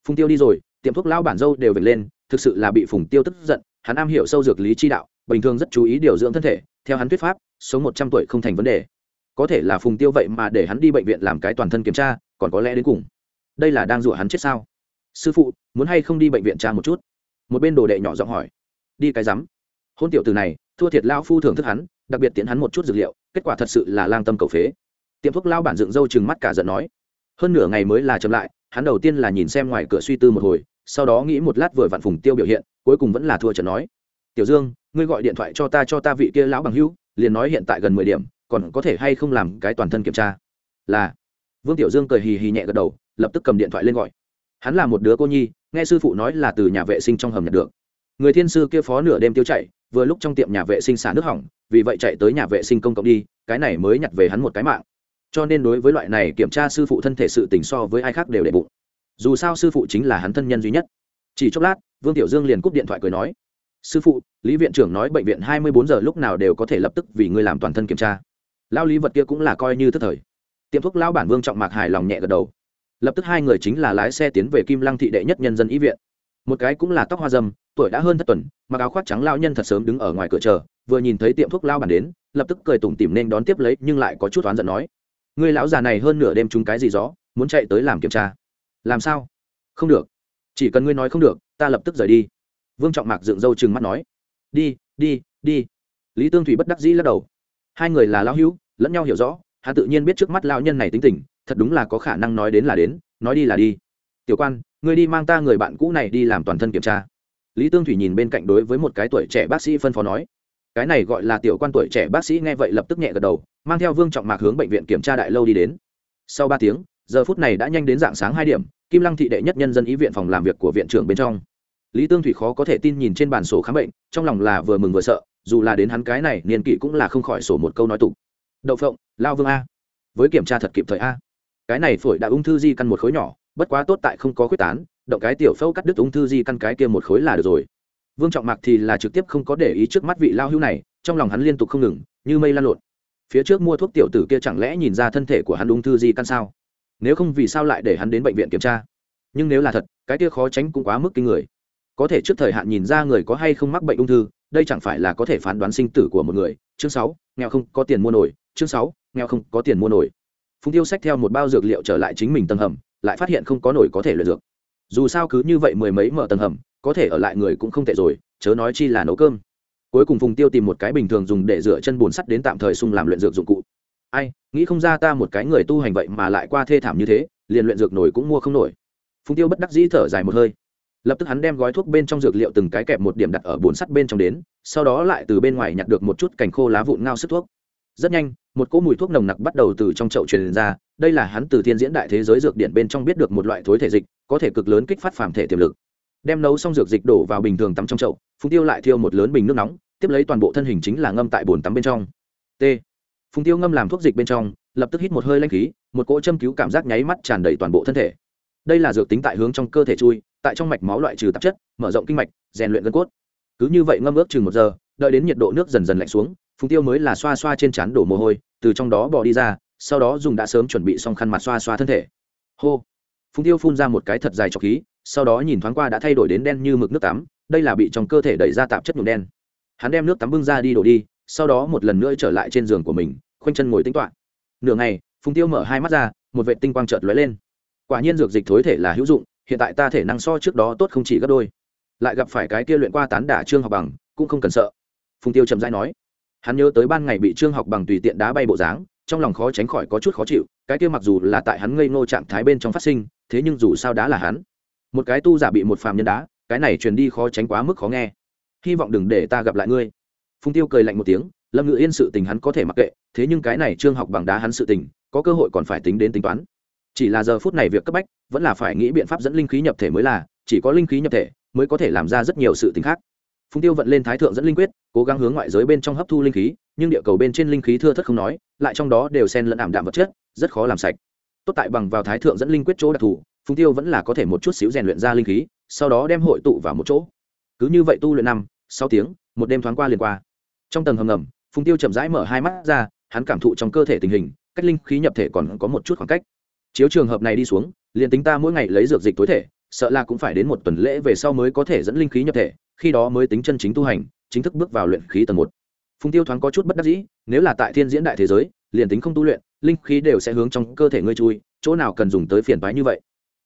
Phùng tiêu đi rồi, tiệm thuốc lão bản dâu đều vểnh lên, thực sự là bị phùng tiêu tức giận, hắn am hiểu sâu dược lý chi đạo, bình thường rất chú ý điều dưỡng thân thể, theo hắn thuyết pháp, sống một trăm tuổi không thành vấn đề. Có thể là phùng tiêu vậy mà để hắn đi bệnh viện làm cái toàn thân kiểm tra, còn có lẽ đến cùng. Đây là đang rủa hắn chết sao? Sư phụ, muốn hay không đi bệnh viện tra một chút? Một bên đồ đệ nhỏ giọng hỏi. Đi cái rắm. Hôn tiểu từ này thua thiệt lao phu thưởng thức hắn, đặc biệt tiễn hắn một chút dược liệu, kết quả thật sự là lang tâm cầu phế. Tiệm thuốc lao bản dựng râu chừng mắt cả giận nói. Hơn nửa ngày mới là chậm lại, hắn đầu tiên là nhìn xem ngoài cửa suy tư một hồi, sau đó nghĩ một lát vừa vặn phùng tiêu biểu hiện, cuối cùng vẫn là thua trận nói. Tiểu dương, ngươi gọi điện thoại cho ta cho ta vị kia lão bằng hữu, liền nói hiện tại gần mười điểm, còn có thể hay không làm cái toàn thân kiểm tra? Là. Vương tiểu dương cười hì hì nhẹ gật đầu, lập tức cầm điện thoại lên gọi. Hắn là một đứa cô nhi, nghe sư phụ nói là từ nhà vệ sinh trong hầm nhặt được người thiên sư kia phó nửa đêm tiêu chạy, vừa lúc trong tiệm nhà vệ sinh xả nước hỏng, vì vậy chạy tới nhà vệ sinh công cộng đi, cái này mới nhặt về hắn một cái mạng. Cho nên đối với loại này kiểm tra sư phụ thân thể sự tình so với ai khác đều để bụng. Dù sao sư phụ chính là hắn thân nhân duy nhất. Chỉ chốc lát, vương tiểu dương liền cúp điện thoại cười nói, sư phụ, lý viện trưởng nói bệnh viện hai mươi bốn giờ lúc nào đều có thể lập tức vì ngươi làm toàn thân kiểm tra. Lao lý vật kia cũng là coi như tức thời. Tiệm thuốc lao bản vương trọng mạc hài lòng nhẹ gật đầu. Lập tức hai người chính là lái xe tiến về kim lăng thị đệ nhất nhân dân ý viện. Một cái cũng là tóc hoa dâm tuổi đã hơn thất tuần, mặc áo khoác trắng lao nhân thật sớm đứng ở ngoài cửa chờ, vừa nhìn thấy tiệm thuốc lao bản đến, lập tức cười tủm tỉm nên đón tiếp lấy, nhưng lại có chút oán giận nói người lão già này hơn nửa đêm trúng cái gì gió, muốn chạy tới làm kiểm tra. Làm sao? Không được. Chỉ cần ngươi nói không được, ta lập tức rời đi. Vương trọng mạc dựng râu chừng mắt nói, đi đi đi. Lý tương thủy bất đắc dĩ lắc đầu. Hai người là lão hữu, lẫn nhau hiểu rõ, hắn tự nhiên biết trước mắt lão nhân này tính tình, thật đúng là có khả năng nói đến là đến, nói đi là đi. Tiểu quan, ngươi đi mang ta người bạn cũ này đi làm toàn thân kiểm tra lý tương thủy nhìn bên cạnh đối với một cái tuổi trẻ bác sĩ phân phó nói, cái này gọi là tiểu quan tuổi trẻ bác sĩ nghe vậy lập tức nhẹ gật đầu, mang theo vương trọng mạc hướng bệnh viện kiểm tra đại lâu đi đến. Sau ba tiếng, giờ phút này đã nhanh đến dạng sáng hai điểm, kim lăng thị đệ nhất nhân dân ý viện phòng làm việc của viện trưởng bên trong. Lý tương thủy khó có thể tin nhìn trên bàn sổ khám bệnh, trong lòng là vừa mừng vừa sợ, dù là đến hắn cái này niên kỷ cũng là không khỏi sổ một câu nói tục. Đậu phộng, lao vương a. Với kiểm tra thật kịp thời a. Cái này phổi đã ung thư di căn một khối nhỏ, bất quá tốt tại không có quyết tán động cái tiểu phẫu cắt đứt ung thư di căn cái kia một khối là được rồi. Vương trọng mạc thì là trực tiếp không có để ý trước mắt vị lao hữu này, trong lòng hắn liên tục không ngừng, như mây lan lộn. Phía trước mua thuốc tiểu tử kia chẳng lẽ nhìn ra thân thể của hắn ung thư di căn sao? Nếu không vì sao lại để hắn đến bệnh viện kiểm tra? Nhưng nếu là thật, cái kia khó tránh cũng quá mức kinh người. Có thể trước thời hạn nhìn ra người có hay không mắc bệnh ung thư, đây chẳng phải là có thể phán đoán sinh tử của một người. Chương sáu, nghèo không có tiền mua nổi. Chương sáu, nghèo không có tiền mua nổi. Phùng tiêu xách theo một bao dược liệu trở lại chính mình tầng hầm, lại phát hiện không có nổi có thể luyện dược dù sao cứ như vậy mười mấy mở tầng hầm, có thể ở lại người cũng không tệ rồi, chớ nói chi là nấu cơm. Cuối cùng phùng tiêu tìm một cái bình thường dùng để rửa chân bùn sắt đến tạm thời sung làm luyện dược dụng cụ. Ai, nghĩ không ra ta một cái người tu hành vậy mà lại qua thê thảm như thế, liền luyện dược nổi cũng mua không nổi. Phùng tiêu bất đắc dĩ thở dài một hơi. Lập tức hắn đem gói thuốc bên trong dược liệu từng cái kẹp một điểm đặt ở bồn sắt bên trong đến, sau đó lại từ bên ngoài nhặt được một chút cành khô lá vụn ngao sức thuốc rất nhanh, một cỗ mùi thuốc nồng nặc bắt đầu từ trong chậu truyền ra, đây là hắn từ thiên diễn đại thế giới dược điện bên trong biết được một loại thối thể dịch, có thể cực lớn kích phát phàm thể tiềm lực. Đem nấu xong dược dịch đổ vào bình thường tắm trong chậu, phùng tiêu lại thiêu một lớn bình nước nóng, tiếp lấy toàn bộ thân hình chính là ngâm tại bồn tắm bên trong. T. Phùng tiêu ngâm làm thuốc dịch bên trong, lập tức hít một hơi lanh khí, một cỗ châm cứu cảm giác nháy mắt tràn đầy toàn bộ thân thể. Đây là dược tính tại hướng trong cơ thể chui, tại trong mạch máu loại trừ tạp chất, mở rộng kinh mạch, rèn luyện gân cốt. Cứ như vậy ngâm ước chừng một giờ, đợi đến nhiệt độ nước dần dần lạnh xuống phùng tiêu mới là xoa xoa trên chán đổ mồ hôi, từ trong đó bỏ đi ra, sau đó dùng đã sớm chuẩn bị xong khăn mặt xoa xoa thân thể. Hô! Phùng tiêu phun ra một cái thật dài trọc khí, sau đó nhìn thoáng qua đã thay đổi đến đen như mực nước tắm, đây là bị trong cơ thể đẩy ra tạp chất nhuộm đen. Hắn đem nước tắm bưng ra đi đổ đi, sau đó một lần nữa trở lại trên giường của mình, khoanh chân ngồi tính toạ nửa ngày, phùng tiêu mở hai mắt ra, một vệ tinh quang trợt lóe lên. Quả nhiên dược dịch thối thể là hữu dụng, hiện tại ta thể năng so trước đó tốt không chỉ gấp đôi. Lại gặp phải cái kia luyện qua tán đả trương học bằng, cũng không cần sợ. Phùng tiêu chậm rãi nói hắn nhớ tới ban ngày bị trương học bằng tùy tiện đá bay bộ dáng, trong lòng khó tránh khỏi có chút khó chịu, cái kia mặc dù là tại hắn ngây ngô trạng thái bên trong phát sinh, thế nhưng dù sao đá là hắn. Một cái tu giả bị một phàm nhân đá, cái này truyền đi khó tránh quá mức khó nghe. Hy vọng đừng để ta gặp lại ngươi. Phùng tiêu cười lạnh một tiếng, lâm ngự yên sự tình hắn có thể mặc kệ, thế nhưng cái này trương học bằng đá hắn sự tình, có cơ hội còn phải tính đến tính toán. Chỉ là giờ phút này việc cấp bách, vẫn là phải nghĩ biện pháp dẫn linh khí nhập thể mới là, chỉ có linh khí nhập thể, mới có thể làm ra rất nhiều sự tình khác phùng tiêu vận lên thái thượng dẫn linh quyết, cố gắng hướng ngoại giới bên trong hấp thu linh khí, nhưng địa cầu bên trên linh khí thưa thất không nói, lại trong đó đều xen lẫn ảm đạm vật chất, rất khó làm sạch. Tốt tại bằng vào thái thượng dẫn linh quyết chỗ đặc thù, phùng tiêu vẫn là có thể một chút xíu rèn luyện ra linh khí, sau đó đem hội tụ vào một chỗ. Cứ như vậy tu luyện năm, sáu tiếng, một đêm thoáng qua liền qua. Trong tầng hầm ngầm, phùng tiêu chậm rãi mở hai mắt ra, hắn cảm thụ trong cơ thể tình hình, cách linh khí nhập thể còn có một chút khoảng cách. Chiếu trường hợp này đi xuống, liền tính ta mỗi ngày lấy dược dịch tối thể sợ là cũng phải đến một tuần lễ về sau mới có thể dẫn linh khí nhập thể, khi đó mới tính chân chính tu hành, chính thức bước vào luyện khí tầng một. Phùng tiêu thoáng có chút bất đắc dĩ, nếu là tại thiên diễn đại thế giới, liền tính không tu luyện, linh khí đều sẽ hướng trong cơ thể ngươi chui, chỗ nào cần dùng tới phiền toái như vậy.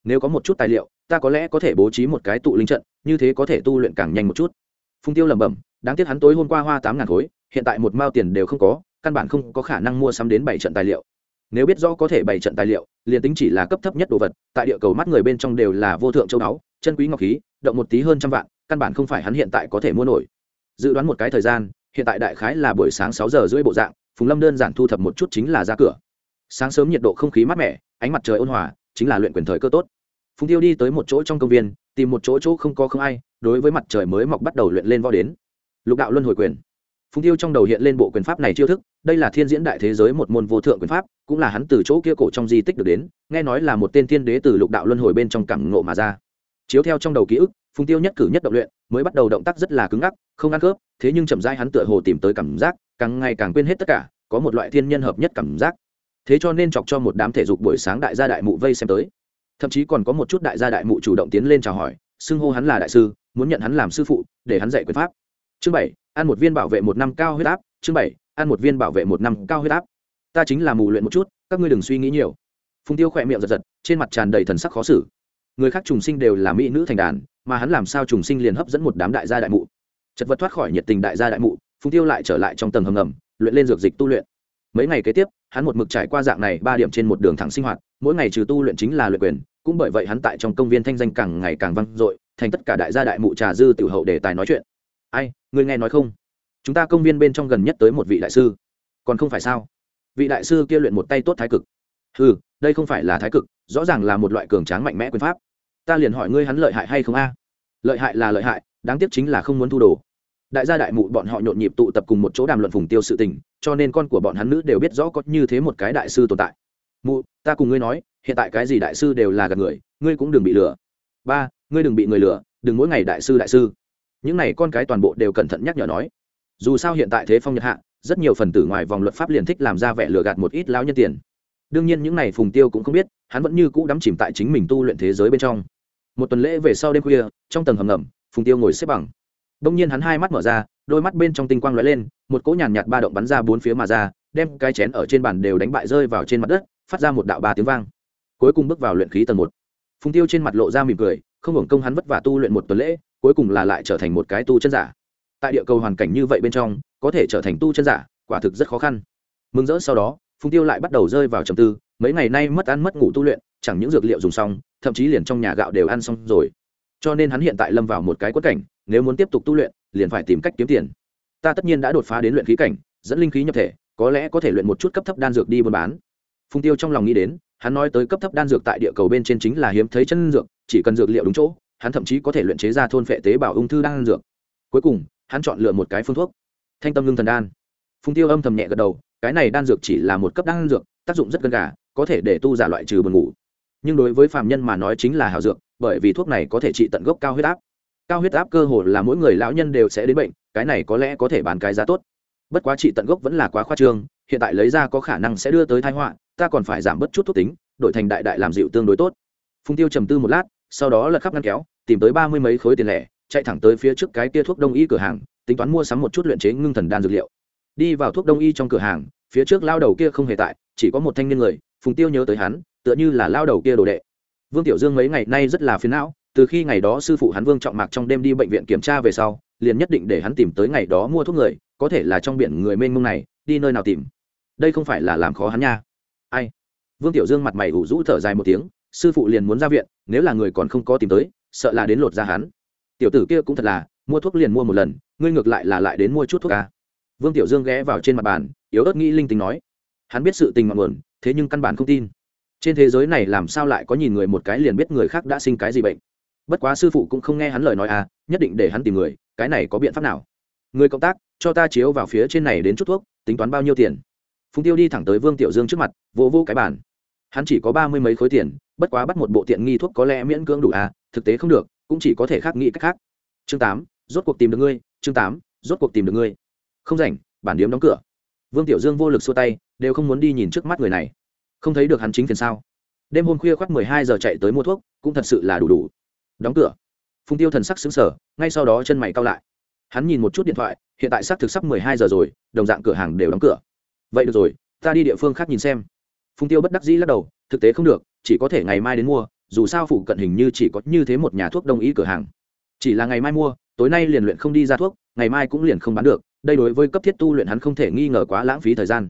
Nếu có một chút tài liệu, ta có lẽ có thể bố trí một cái tụ linh trận, như thế có thể tu luyện càng nhanh một chút. Phùng tiêu lẩm bẩm, đáng tiếc hắn tối hôm qua hoa tám ngàn khối, hiện tại một mao tiền đều không có, căn bản không có khả năng mua sắm đến bảy trận tài liệu nếu biết rõ có thể bày trận tài liệu, liền tính chỉ là cấp thấp nhất đồ vật, tại địa cầu mắt người bên trong đều là vô thượng châu đáo chân quý ngọc khí, động một tí hơn trăm vạn, căn bản không phải hắn hiện tại có thể mua nổi. Dự đoán một cái thời gian, hiện tại đại khái là buổi sáng sáu giờ rưỡi bộ dạng, phùng lâm đơn giản thu thập một chút chính là ra cửa. Sáng sớm nhiệt độ không khí mát mẻ, ánh mặt trời ôn hòa, chính là luyện quyền thời cơ tốt. Phùng tiêu đi tới một chỗ trong công viên, tìm một chỗ chỗ không có không ai, đối với mặt trời mới mọc bắt đầu luyện lên võ đến. Lục đạo luân hồi quyền phùng tiêu trong đầu hiện lên bộ quyền pháp này chiêu thức, đây là thiên diễn đại thế giới một môn vô thượng quyền pháp, cũng là hắn từ chỗ kia cổ trong di tích được đến, nghe nói là một tên thiên đế từ lục đạo luân hồi bên trong cẳng ngộ mà ra. Chiếu theo trong đầu ký ức, phùng tiêu nhất cử nhất động luyện, mới bắt đầu động tác rất là cứng ngắc, không ăn khớp, thế nhưng chậm rãi hắn tựa hồ tìm tới cảm giác, càng ngày càng quên hết tất cả, có một loại thiên nhân hợp nhất cảm giác. Thế cho nên chọc cho một đám thể dục buổi sáng đại gia đại mụ vây xem tới. Thậm chí còn có một chút đại gia đại mụ chủ động tiến lên chào hỏi, xưng hô hắn là đại sư, muốn nhận hắn làm sư phụ, để hắn dạy quyền pháp. Chương bảy ăn một viên bảo vệ một năm cao huyết áp, chương bảy, ăn một viên bảo vệ một năm cao huyết áp. Ta chính là mù luyện một chút, các ngươi đừng suy nghĩ nhiều. Phùng tiêu khỏe miệng giật giật, trên mặt tràn đầy thần sắc khó xử. Người khác trùng sinh đều là mỹ nữ thành đàn, mà hắn làm sao trùng sinh liền hấp dẫn một đám đại gia đại mụ. Chật vật thoát khỏi nhiệt tình đại gia đại mụ, phùng tiêu lại trở lại trong tầng hầm ngầm, luyện lên dược dịch tu luyện. Mấy ngày kế tiếp, hắn một mực trải qua dạng này ba điểm trên một đường thẳng sinh hoạt, mỗi ngày trừ tu luyện chính là luyện quyền, cũng bởi vậy hắn tại trong công viên thanh danh càng ngày càng vang dội, thành tất cả đại gia đại mụ trà dư tiểu hậu đề tài nói chuyện ai người nghe nói không? Chúng ta công viên bên trong gần nhất tới một vị đại sư. Còn không phải sao? Vị đại sư kia luyện một tay tốt thái cực. Ừ đây không phải là thái cực, rõ ràng là một loại cường tráng mạnh mẽ quyền pháp. Ta liền hỏi ngươi hắn lợi hại hay không a? Lợi hại là lợi hại, đáng tiếc chính là không muốn thu đồ. Đại gia đại mụ bọn họ nhộn nhịp tụ tập cùng một chỗ đàm luận phùng tiêu sự tình, cho nên con của bọn hắn nữ đều biết rõ có như thế một cái đại sư tồn tại. Mụ, ta cùng ngươi nói, hiện tại cái gì đại sư đều là gạt người, ngươi cũng đừng bị lừa. Ba, ngươi đừng bị người lừa, đừng mỗi ngày đại sư đại sư những này con cái toàn bộ đều cẩn thận nhắc nhở nói. Dù sao hiện tại thế phong nhật hạ, rất nhiều phần tử ngoài vòng luật pháp liền thích làm ra vẻ lừa gạt một ít lao nhân tiền. Đương nhiên những này phùng tiêu cũng không biết, hắn vẫn như cũ đắm chìm tại chính mình tu luyện thế giới bên trong. Một tuần lễ về sau đêm khuya, trong tầng hầm ngầm, phùng tiêu ngồi xếp bằng. Đông nhiên hắn hai mắt mở ra, đôi mắt bên trong tinh quang lóe lên, một cỗ nhàn nhạt ba động bắn ra bốn phía mà ra, đem cái chén ở trên bàn đều đánh bại rơi vào trên mặt đất, phát ra một đạo ba tiếng vang. Cuối cùng bước vào luyện khí tầng một. Phùng tiêu trên mặt lộ ra mỉm cười, không hưởng công hắn vất vả tu luyện một tuần lễ cuối cùng là lại trở thành một cái tu chân giả. Tại địa cầu hoàn cảnh như vậy bên trong, có thể trở thành tu chân giả, quả thực rất khó khăn. Mừng rỡ sau đó, phùng tiêu lại bắt đầu rơi vào trầm tư, mấy ngày nay mất ăn mất ngủ tu luyện, chẳng những dược liệu dùng xong, thậm chí liền trong nhà gạo đều ăn xong rồi. Cho nên hắn hiện tại lâm vào một cái quất cảnh, nếu muốn tiếp tục tu luyện, liền phải tìm cách kiếm tiền. Ta tất nhiên đã đột phá đến luyện khí cảnh, dẫn linh khí nhập thể, có lẽ có thể luyện một chút cấp thấp đan dược đi buôn bán. Phùng tiêu trong lòng nghĩ đến, hắn nói tới cấp thấp đan dược tại địa cầu bên trên chính là hiếm thấy chân dược, chỉ cần dược liệu đúng chỗ hắn thậm chí có thể luyện chế ra thôn phệ tế bào ung thư đang ăn dược. Cuối cùng, hắn chọn lựa một cái phương thuốc. Thanh tâm lương thần đan. Phùng tiêu âm thầm nhẹ gật đầu, cái này đan dược chỉ là một cấp đan dược, tác dụng rất gần gà, có thể để tu giả loại trừ buồn ngủ. Nhưng đối với phạm nhân mà nói chính là hảo dược, bởi vì thuốc này có thể trị tận gốc cao huyết áp. Cao huyết áp cơ hồ là mỗi người lão nhân đều sẽ đến bệnh, cái này có lẽ có thể bán cái giá tốt. Bất quá trị tận gốc vẫn là quá khoa trương, hiện tại lấy ra có khả năng sẽ đưa tới thái họa, ta còn phải giảm bớt chút thuốc tính, đổi thành đại đại làm dịu tương đối tốt. Phung tiêu trầm tư một lát sau đó lật khắp ngăn kéo, tìm tới ba mươi mấy khối tiền lẻ, chạy thẳng tới phía trước cái kia thuốc đông y cửa hàng, tính toán mua sắm một chút luyện chế ngưng thần đan dược liệu. Đi vào thuốc đông y trong cửa hàng, phía trước lao đầu kia không hề tại, chỉ có một thanh niên người, phùng tiêu nhớ tới hắn, tựa như là lao đầu kia đồ đệ. Vương tiểu dương mấy ngày nay rất là phiền não, từ khi ngày đó sư phụ hắn vương trọng mạc trong đêm đi bệnh viện kiểm tra về sau, liền nhất định để hắn tìm tới ngày đó mua thuốc người, có thể là trong biển người mênh mông này, đi nơi nào tìm. Đây không phải là làm khó hắn nha. Ai? Vương tiểu dương mặt mày ủ rũ thở dài một tiếng sư phụ liền muốn ra viện, nếu là người còn không có tìm tới, sợ là đến lột ra hắn. Tiểu tử kia cũng thật là, mua thuốc liền mua một lần, ngươi ngược lại là lại đến mua chút thuốc ca vương tiểu dương ghé vào trên mặt bàn, yếu ớt nghĩ linh tính nói. Hắn biết sự tình mặn nguồn, thế nhưng căn bản không tin. Trên thế giới này làm sao lại có nhìn người một cái liền biết người khác đã sinh cái gì bệnh. Bất quá sư phụ cũng không nghe hắn lời nói à nhất định để hắn tìm người, cái này có biện pháp nào? Người cộng tác, cho ta chiếu vào phía trên này đến chút thuốc, tính toán bao nhiêu tiền? Phùng tiêu đi thẳng tới vương tiểu dương trước mặt, vỗ vỗ cái bàn. Hắn chỉ có ba mươi mấy khối tiền bất quá bắt một bộ tiện nghi thuốc có lẽ miễn cưỡng đủ à thực tế không được, cũng chỉ có thể khác nghĩ cách khác. Chương tám, rốt cuộc tìm được ngươi, chương tám, rốt cuộc tìm được ngươi. Không rảnh, bản điếm đóng cửa. Vương tiểu dương vô lực xua tay, đều không muốn đi nhìn trước mắt người này. Không thấy được hắn chính phiền sao? Đêm hôm khuya khoác mười hai giờ chạy tới mua thuốc, cũng thật sự là đủ đủ. Đóng cửa. Phùng tiêu thần sắc xứng sở ngay sau đó chân mày cao lại. Hắn nhìn một chút điện thoại, hiện tại xác thực sắp mười hai giờ rồi, đồng dạng cửa hàng đều đóng cửa. Vậy được rồi, ta đi địa phương khác nhìn xem. Phùng tiêu bất đắc dĩ lắc đầu, thực tế không được chỉ có thể ngày mai đến mua, dù sao phụ cận hình như chỉ có như thế một nhà thuốc đông y cửa hàng. Chỉ là ngày mai mua, tối nay liền luyện không đi ra thuốc, ngày mai cũng liền không bán được, đây đối với cấp thiết tu luyện hắn không thể nghi ngờ quá lãng phí thời gian.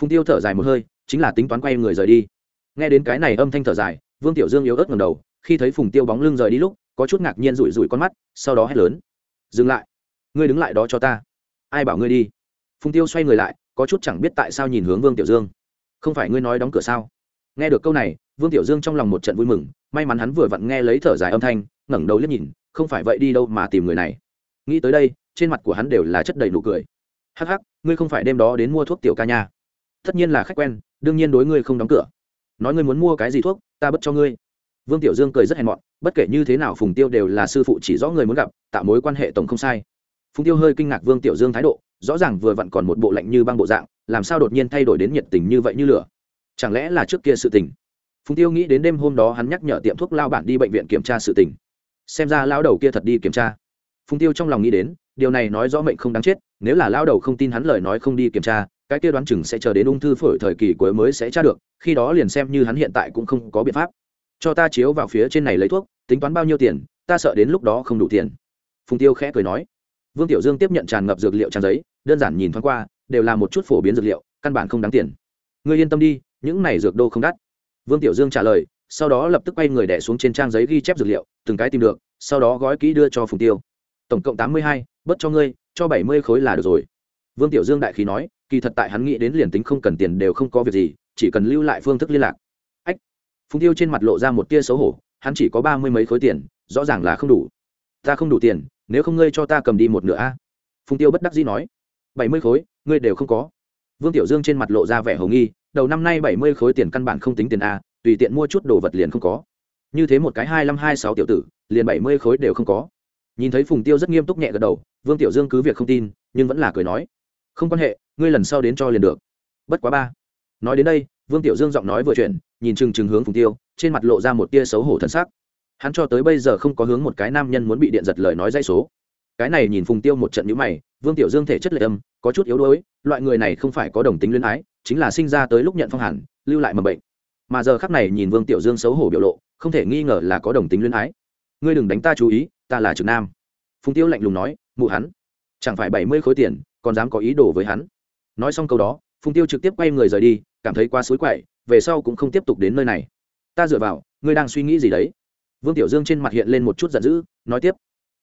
Phùng tiêu thở dài một hơi, chính là tính toán quay người rời đi. Nghe đến cái này âm thanh thở dài, vương tiểu dương yếu ớt ngầm đầu, khi thấy phùng tiêu bóng lưng rời đi lúc, có chút ngạc nhiên rủi rủi con mắt, sau đó hét lớn. Dừng lại. Ngươi đứng lại đó cho ta. Ai bảo ngươi đi? Phùng tiêu xoay người lại, có chút chẳng biết tại sao nhìn hướng vương tiểu dương. Không phải ngươi nói đóng cửa sao? Nghe được câu này, vương tiểu dương trong lòng một trận vui mừng, may mắn hắn vừa vặn nghe lấy thở dài âm thanh, ngẩng đầu liếc nhìn, không phải vậy đi đâu mà tìm người này. Nghĩ tới đây, trên mặt của hắn đều là chất đầy nụ cười. Hắc hắc, ngươi không phải đêm đó đến mua thuốc tiểu ca nha. Tất nhiên là khách quen, đương nhiên đối ngươi không đóng cửa. Nói ngươi muốn mua cái gì thuốc, ta bất cho ngươi. Vương tiểu dương cười rất hèn mọn, bất kể như thế nào phùng tiêu đều là sư phụ chỉ rõ người muốn gặp, tạo mối quan hệ tổng không sai. Phùng tiêu hơi kinh ngạc vương tiểu dương thái độ, rõ ràng vừa vặn còn một bộ lạnh như băng bộ dạng, làm sao đột nhiên thay đổi đến nhiệt tình như vậy như lửa chẳng lẽ là trước kia sự tình? Phùng tiêu nghĩ đến đêm hôm đó hắn nhắc nhở tiệm thuốc lao bản đi bệnh viện kiểm tra sự tình. Xem ra lao đầu kia thật đi kiểm tra. Phùng tiêu trong lòng nghĩ đến, điều này nói rõ mệnh không đáng chết, nếu là lao đầu không tin hắn lời nói không đi kiểm tra, cái kia đoán chừng sẽ chờ đến ung thư phổi thời kỳ cuối mới sẽ tra được, khi đó liền xem như hắn hiện tại cũng không có biện pháp. Cho ta chiếu vào phía trên này lấy thuốc, tính toán bao nhiêu tiền, ta sợ đến lúc đó không đủ tiền. Phùng tiêu khẽ cười nói. Vương tiểu dương tiếp nhận tràn ngập dược liệu trang giấy, đơn giản nhìn thoáng qua, đều là một chút phổ biến dược liệu, căn bản không đáng tiền. Ngươi yên tâm đi những này dược đô không đắt. Vương tiểu dương trả lời, sau đó lập tức quay người đẻ xuống trên trang giấy ghi chép dược liệu, từng cái tìm được, sau đó gói kỹ đưa cho phùng tiêu. Tổng cộng tám mươi hai, bớt cho ngươi, cho bảy mươi khối là được rồi. Vương tiểu dương đại khí nói, kỳ thật tại hắn nghĩ đến liền tính không cần tiền đều không có việc gì, chỉ cần lưu lại phương thức liên lạc. Ách. Phùng tiêu trên mặt lộ ra một tia xấu hổ, hắn chỉ có ba mươi mấy khối tiền, rõ ràng là không đủ. Ta không đủ tiền, nếu không ngươi cho ta cầm đi một nửa a. Phùng tiêu bất đắc dĩ nói, bảy mươi khối, ngươi đều không có vương tiểu dương trên mặt lộ ra vẻ hầu nghi, đầu năm nay bảy mươi khối tiền căn bản không tính tiền a, tùy tiện mua chút đồ vật liền không có. Như thế một cái hai năm hai sáu tiểu tử, liền bảy mươi khối đều không có. Nhìn thấy phùng tiêu rất nghiêm túc nhẹ gật đầu, vương tiểu dương cứ việc không tin, nhưng vẫn là cười nói, không quan hệ, ngươi lần sau đến cho liền được. Bất quá ba. Nói đến đây, vương tiểu dương giọng nói vừa chuyện nhìn chừng chừng hướng phùng tiêu, trên mặt lộ ra một tia xấu hổ thân sắc. Hắn cho tới bây giờ không có hướng một cái nam nhân muốn bị điện giật lời nói dây số cái này nhìn phùng tiêu một trận nhữ mày, vương tiểu dương thể chất lệ âm, có chút yếu đuối, loại người này không phải có đồng tính luyến ái, chính là sinh ra tới lúc nhận phong hẳn, lưu lại mầm bệnh. Mà giờ khắc này nhìn vương tiểu dương xấu hổ biểu lộ, không thể nghi ngờ là có đồng tính luyến ái. Ngươi đừng đánh ta chú ý, ta là trực nam. Phùng tiêu lạnh lùng nói, mụ hắn. Chẳng phải bảy mươi khối tiền, còn dám có ý đồ với hắn. Nói xong câu đó, phùng tiêu trực tiếp quay người rời đi, cảm thấy quá xối quậy, về sau cũng không tiếp tục đến nơi này. Ta dựa vào, ngươi đang suy nghĩ gì đấy? Vương tiểu dương trên mặt hiện lên một chút giận dữ, nói tiếp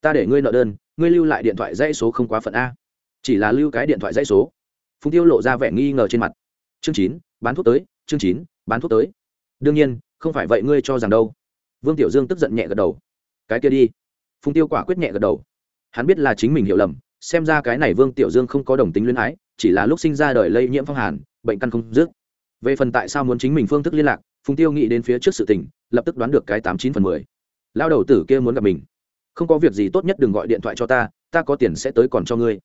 ta để ngươi nợ đơn, ngươi lưu lại điện thoại dãy số không quá phận a. Chỉ là lưu cái điện thoại dãy số. Phùng tiêu lộ ra vẻ nghi ngờ trên mặt. Chương chín, bán thuốc tới, chương chín, bán thuốc tới. Đương nhiên, không phải vậy ngươi cho rằng đâu. Vương tiểu dương tức giận nhẹ gật đầu. Cái kia đi. Phùng tiêu quả quyết nhẹ gật đầu. Hắn biết là chính mình hiểu lầm, xem ra cái này vương tiểu dương không có đồng tính luyến ái, chỉ là lúc sinh ra đời lây nhiễm phong hàn, bệnh căn không dứt. Về phần tại sao muốn chính mình phương thức liên lạc, phùng tiêu nghĩ đến phía trước sự tình, lập tức đoán được cái tám chín phần mười. Lao đầu tử kia muốn gặp mình không có việc gì tốt nhất đừng gọi điện thoại cho ta ta có tiền sẽ tới còn cho ngươi.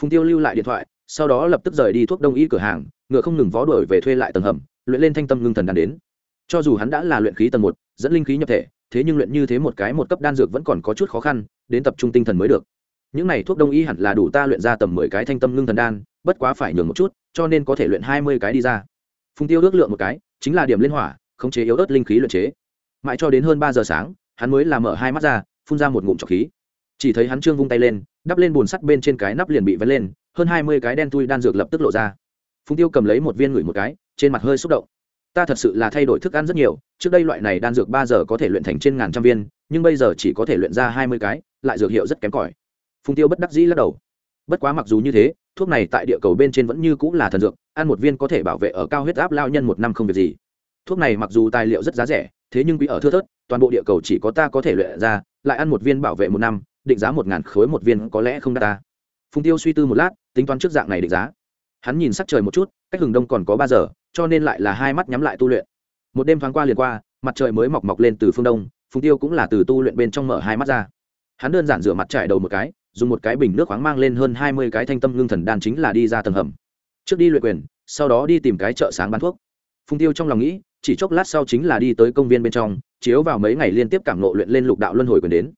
Phùng tiêu lưu lại điện thoại, sau đó lập tức rời đi thuốc đông y cửa hàng, ngựa không ngừng vó đổi về thuê lại tầng hầm, luyện lên thanh tâm ngưng thần đan đến. Cho dù hắn đã là luyện khí tầng một, dẫn linh khí nhập thể, thế nhưng luyện như thế một cái một cấp đan dược vẫn còn có chút khó khăn, đến tập trung tinh thần mới được. Những này thuốc đông y hẳn là đủ ta luyện ra tầm mười cái thanh tâm ngưng thần đan, bất quá phải nhường một chút, cho nên có thể luyện hai mươi cái đi ra. Phùng tiêu ước lượng một cái, chính là điểm liên hỏa, khống chế yếu ớt linh khí luyện chế. Mãi cho đến hơn ba giờ sáng, hắn mới làm mở hai mắt ra phun ra một ngụm trọc khí. Chỉ thấy hắn trương vung tay lên, đắp lên bùn sắt bên trên cái nắp liền bị vén lên, hơn hai mươi cái đen tui đan dược lập tức lộ ra. Phùng tiêu cầm lấy một viên ngửi một cái, trên mặt hơi xúc động. Ta thật sự là thay đổi thức ăn rất nhiều, trước đây loại này đan dược ba giờ có thể luyện thành trên ngàn trăm viên, nhưng bây giờ chỉ có thể luyện ra hai mươi cái, lại dược hiệu rất kém cỏi. Phùng tiêu bất đắc dĩ lắc đầu. Bất quá mặc dù như thế, thuốc này tại địa cầu bên trên vẫn như cũng là thần dược, ăn một viên có thể bảo vệ ở cao huyết áp lao nhân một năm không việc gì. Thuốc này mặc dù tài liệu rất giá rẻ, thế nhưng quý ở thưa thớt, toàn bộ địa cầu chỉ có ta có thể luyện ra lại ăn một viên bảo vệ một năm, định giá một ngàn khối một viên có lẽ không đắt ta. Phùng tiêu suy tư một lát, tính toán trước dạng này định giá. Hắn nhìn sắc trời một chút, cách hừng đông còn có ba giờ, cho nên lại là hai mắt nhắm lại tu luyện. Một đêm thoáng qua liền qua, mặt trời mới mọc mọc lên từ phương đông, phùng tiêu cũng là từ tu luyện bên trong mở hai mắt ra. Hắn đơn giản rửa mặt trải đầu một cái, dùng một cái bình nước khoáng mang lên hơn hai mươi cái thanh tâm ngưng thần đan chính là đi ra tầng hầm. Trước đi luyện quyền, sau đó đi tìm cái chợ sáng bán thuốc. Phùng tiêu trong lòng nghĩ chỉ chốc lát sau chính là đi tới công viên bên trong, chiếu vào mấy ngày liên tiếp cảm nộ luyện lên lục đạo luân hồi quyền đến.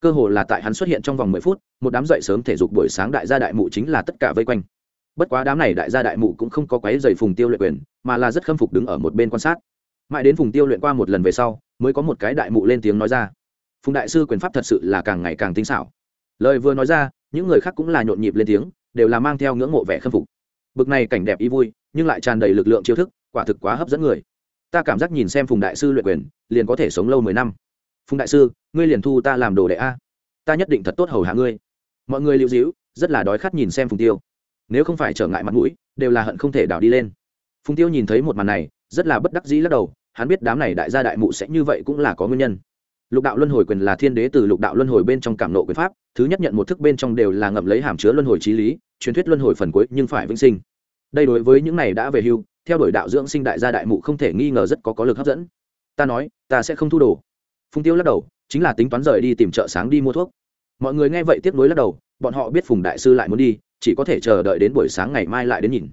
Cơ hồ là tại hắn xuất hiện trong vòng mười phút, một đám dậy sớm thể dục buổi sáng đại gia đại mụ chính là tất cả vây quanh. Bất quá đám này đại gia đại mụ cũng không có quái dày phùng tiêu luyện quyền, mà là rất khâm phục đứng ở một bên quan sát. Mãi đến phùng tiêu luyện qua một lần về sau, mới có một cái đại mụ lên tiếng nói ra. Phùng đại sư quyền pháp thật sự là càng ngày càng tinh xảo. Lời vừa nói ra, những người khác cũng là nhộn nhịp lên tiếng, đều là mang theo ngưỡng mộ vẻ khâm phục. Bực này cảnh đẹp y vui, nhưng lại tràn đầy lực lượng chiêu thức, quả thực quá hấp dẫn người ta cảm giác nhìn xem phùng đại sư luyện quyền, liền có thể sống lâu mười năm. Phùng đại sư, ngươi liền thu ta làm đồ đệ a. Ta nhất định thật tốt hầu hạ ngươi. Mọi người lưu dĩu rất là đói khát nhìn xem phùng tiêu. Nếu không phải trở ngại mặt mũi, đều là hận không thể đảo đi lên. Phùng tiêu nhìn thấy một màn này, rất là bất đắc dĩ lắc đầu, hắn biết đám này đại gia đại mụ sẽ như vậy cũng là có nguyên nhân. Lục đạo luân hồi quyền là thiên đế từ lục đạo luân hồi bên trong cảm nộ quyền pháp, thứ nhất nhận một thức bên trong đều là ngậm lấy hàm chứa luân hồi trí lý, truyền thuyết luân hồi phần cuối nhưng phải vĩnh sinh. Đây đối với những này đã về hưu theo đuổi đạo dưỡng sinh đại gia đại mụ không thể nghi ngờ rất có có lực hấp dẫn. Ta nói, ta sẽ không thu đồ. Phùng tiêu lắc đầu, chính là tính toán rời đi tìm chợ sáng đi mua thuốc. Mọi người nghe vậy tiếp nối lắc đầu, bọn họ biết phùng đại sư lại muốn đi, chỉ có thể chờ đợi đến buổi sáng ngày mai lại đến nhìn.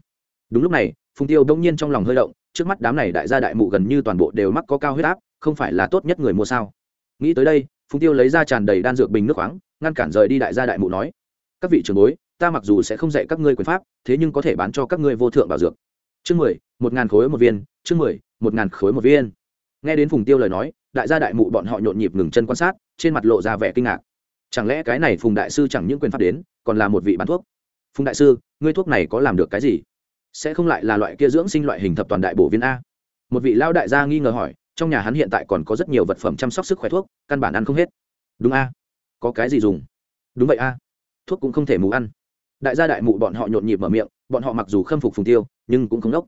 Đúng lúc này, phùng tiêu đông nhiên trong lòng hơi động, trước mắt đám này đại gia đại mụ gần như toàn bộ đều mắc có cao huyết áp, không phải là tốt nhất người mua sao? Nghĩ tới đây, phùng tiêu lấy ra tràn đầy đan dược bình nước khoáng, ngăn cản rời đi đại gia đại mụ nói, các vị trưởng bối, ta mặc dù sẽ không dạy các ngươi quyền pháp, thế nhưng có thể bán cho các ngươi vô thượng bảo dược chương mười, một ngàn khối một viên, chương mười, một ngàn khối một viên. Nghe đến phùng tiêu lời nói, đại gia đại mụ bọn họ nhộn nhịp ngừng chân quan sát, trên mặt lộ ra vẻ kinh ngạc. Chẳng lẽ cái này phùng đại sư chẳng những quyền pháp đến, còn là một vị bán thuốc? Phùng đại sư, ngươi thuốc này có làm được cái gì? Sẽ không lại là loại kia dưỡng sinh loại hình thập toàn đại bổ viên a? Một vị lao đại gia nghi ngờ hỏi, trong nhà hắn hiện tại còn có rất nhiều vật phẩm chăm sóc sức khỏe thuốc, căn bản ăn không hết. Đúng a. Có cái gì dùng? Đúng vậy a. Thuốc cũng không thể mù ăn. Đại gia đại mụ bọn họ nhộn nhịp mở miệng bọn họ mặc dù khâm phục phùng tiêu, nhưng cũng không đốc.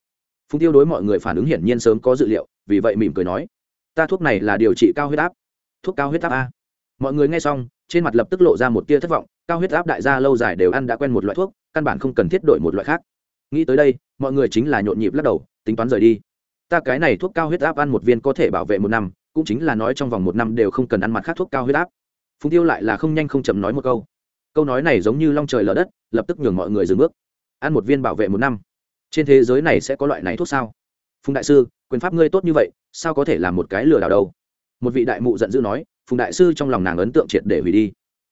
Phùng tiêu đối mọi người phản ứng hiển nhiên sớm có dự liệu, vì vậy mỉm cười nói, ta thuốc này là điều trị cao huyết áp. Thuốc cao huyết áp a? Mọi người nghe xong, trên mặt lập tức lộ ra một tia thất vọng, cao huyết áp đại gia lâu dài đều ăn đã quen một loại thuốc, căn bản không cần thiết đổi một loại khác. Nghĩ tới đây, mọi người chính là nhộn nhịp lắc đầu, tính toán rời đi. Ta cái này thuốc cao huyết áp ăn một viên có thể bảo vệ một năm, cũng chính là nói trong vòng một năm đều không cần ăn mặt khác thuốc cao huyết áp. Phùng tiêu lại là không nhanh không chậm nói một câu. Câu nói này giống như long trời lở đất, lập tức nhường mọi người dừng bước ăn một viên bảo vệ một năm. Trên thế giới này sẽ có loại này thuốc sao? Phùng đại sư, quyền pháp ngươi tốt như vậy, sao có thể là một cái lừa đảo đâu? Một vị đại mụ giận dữ nói, phùng đại sư trong lòng nàng ấn tượng triệt để hủy đi.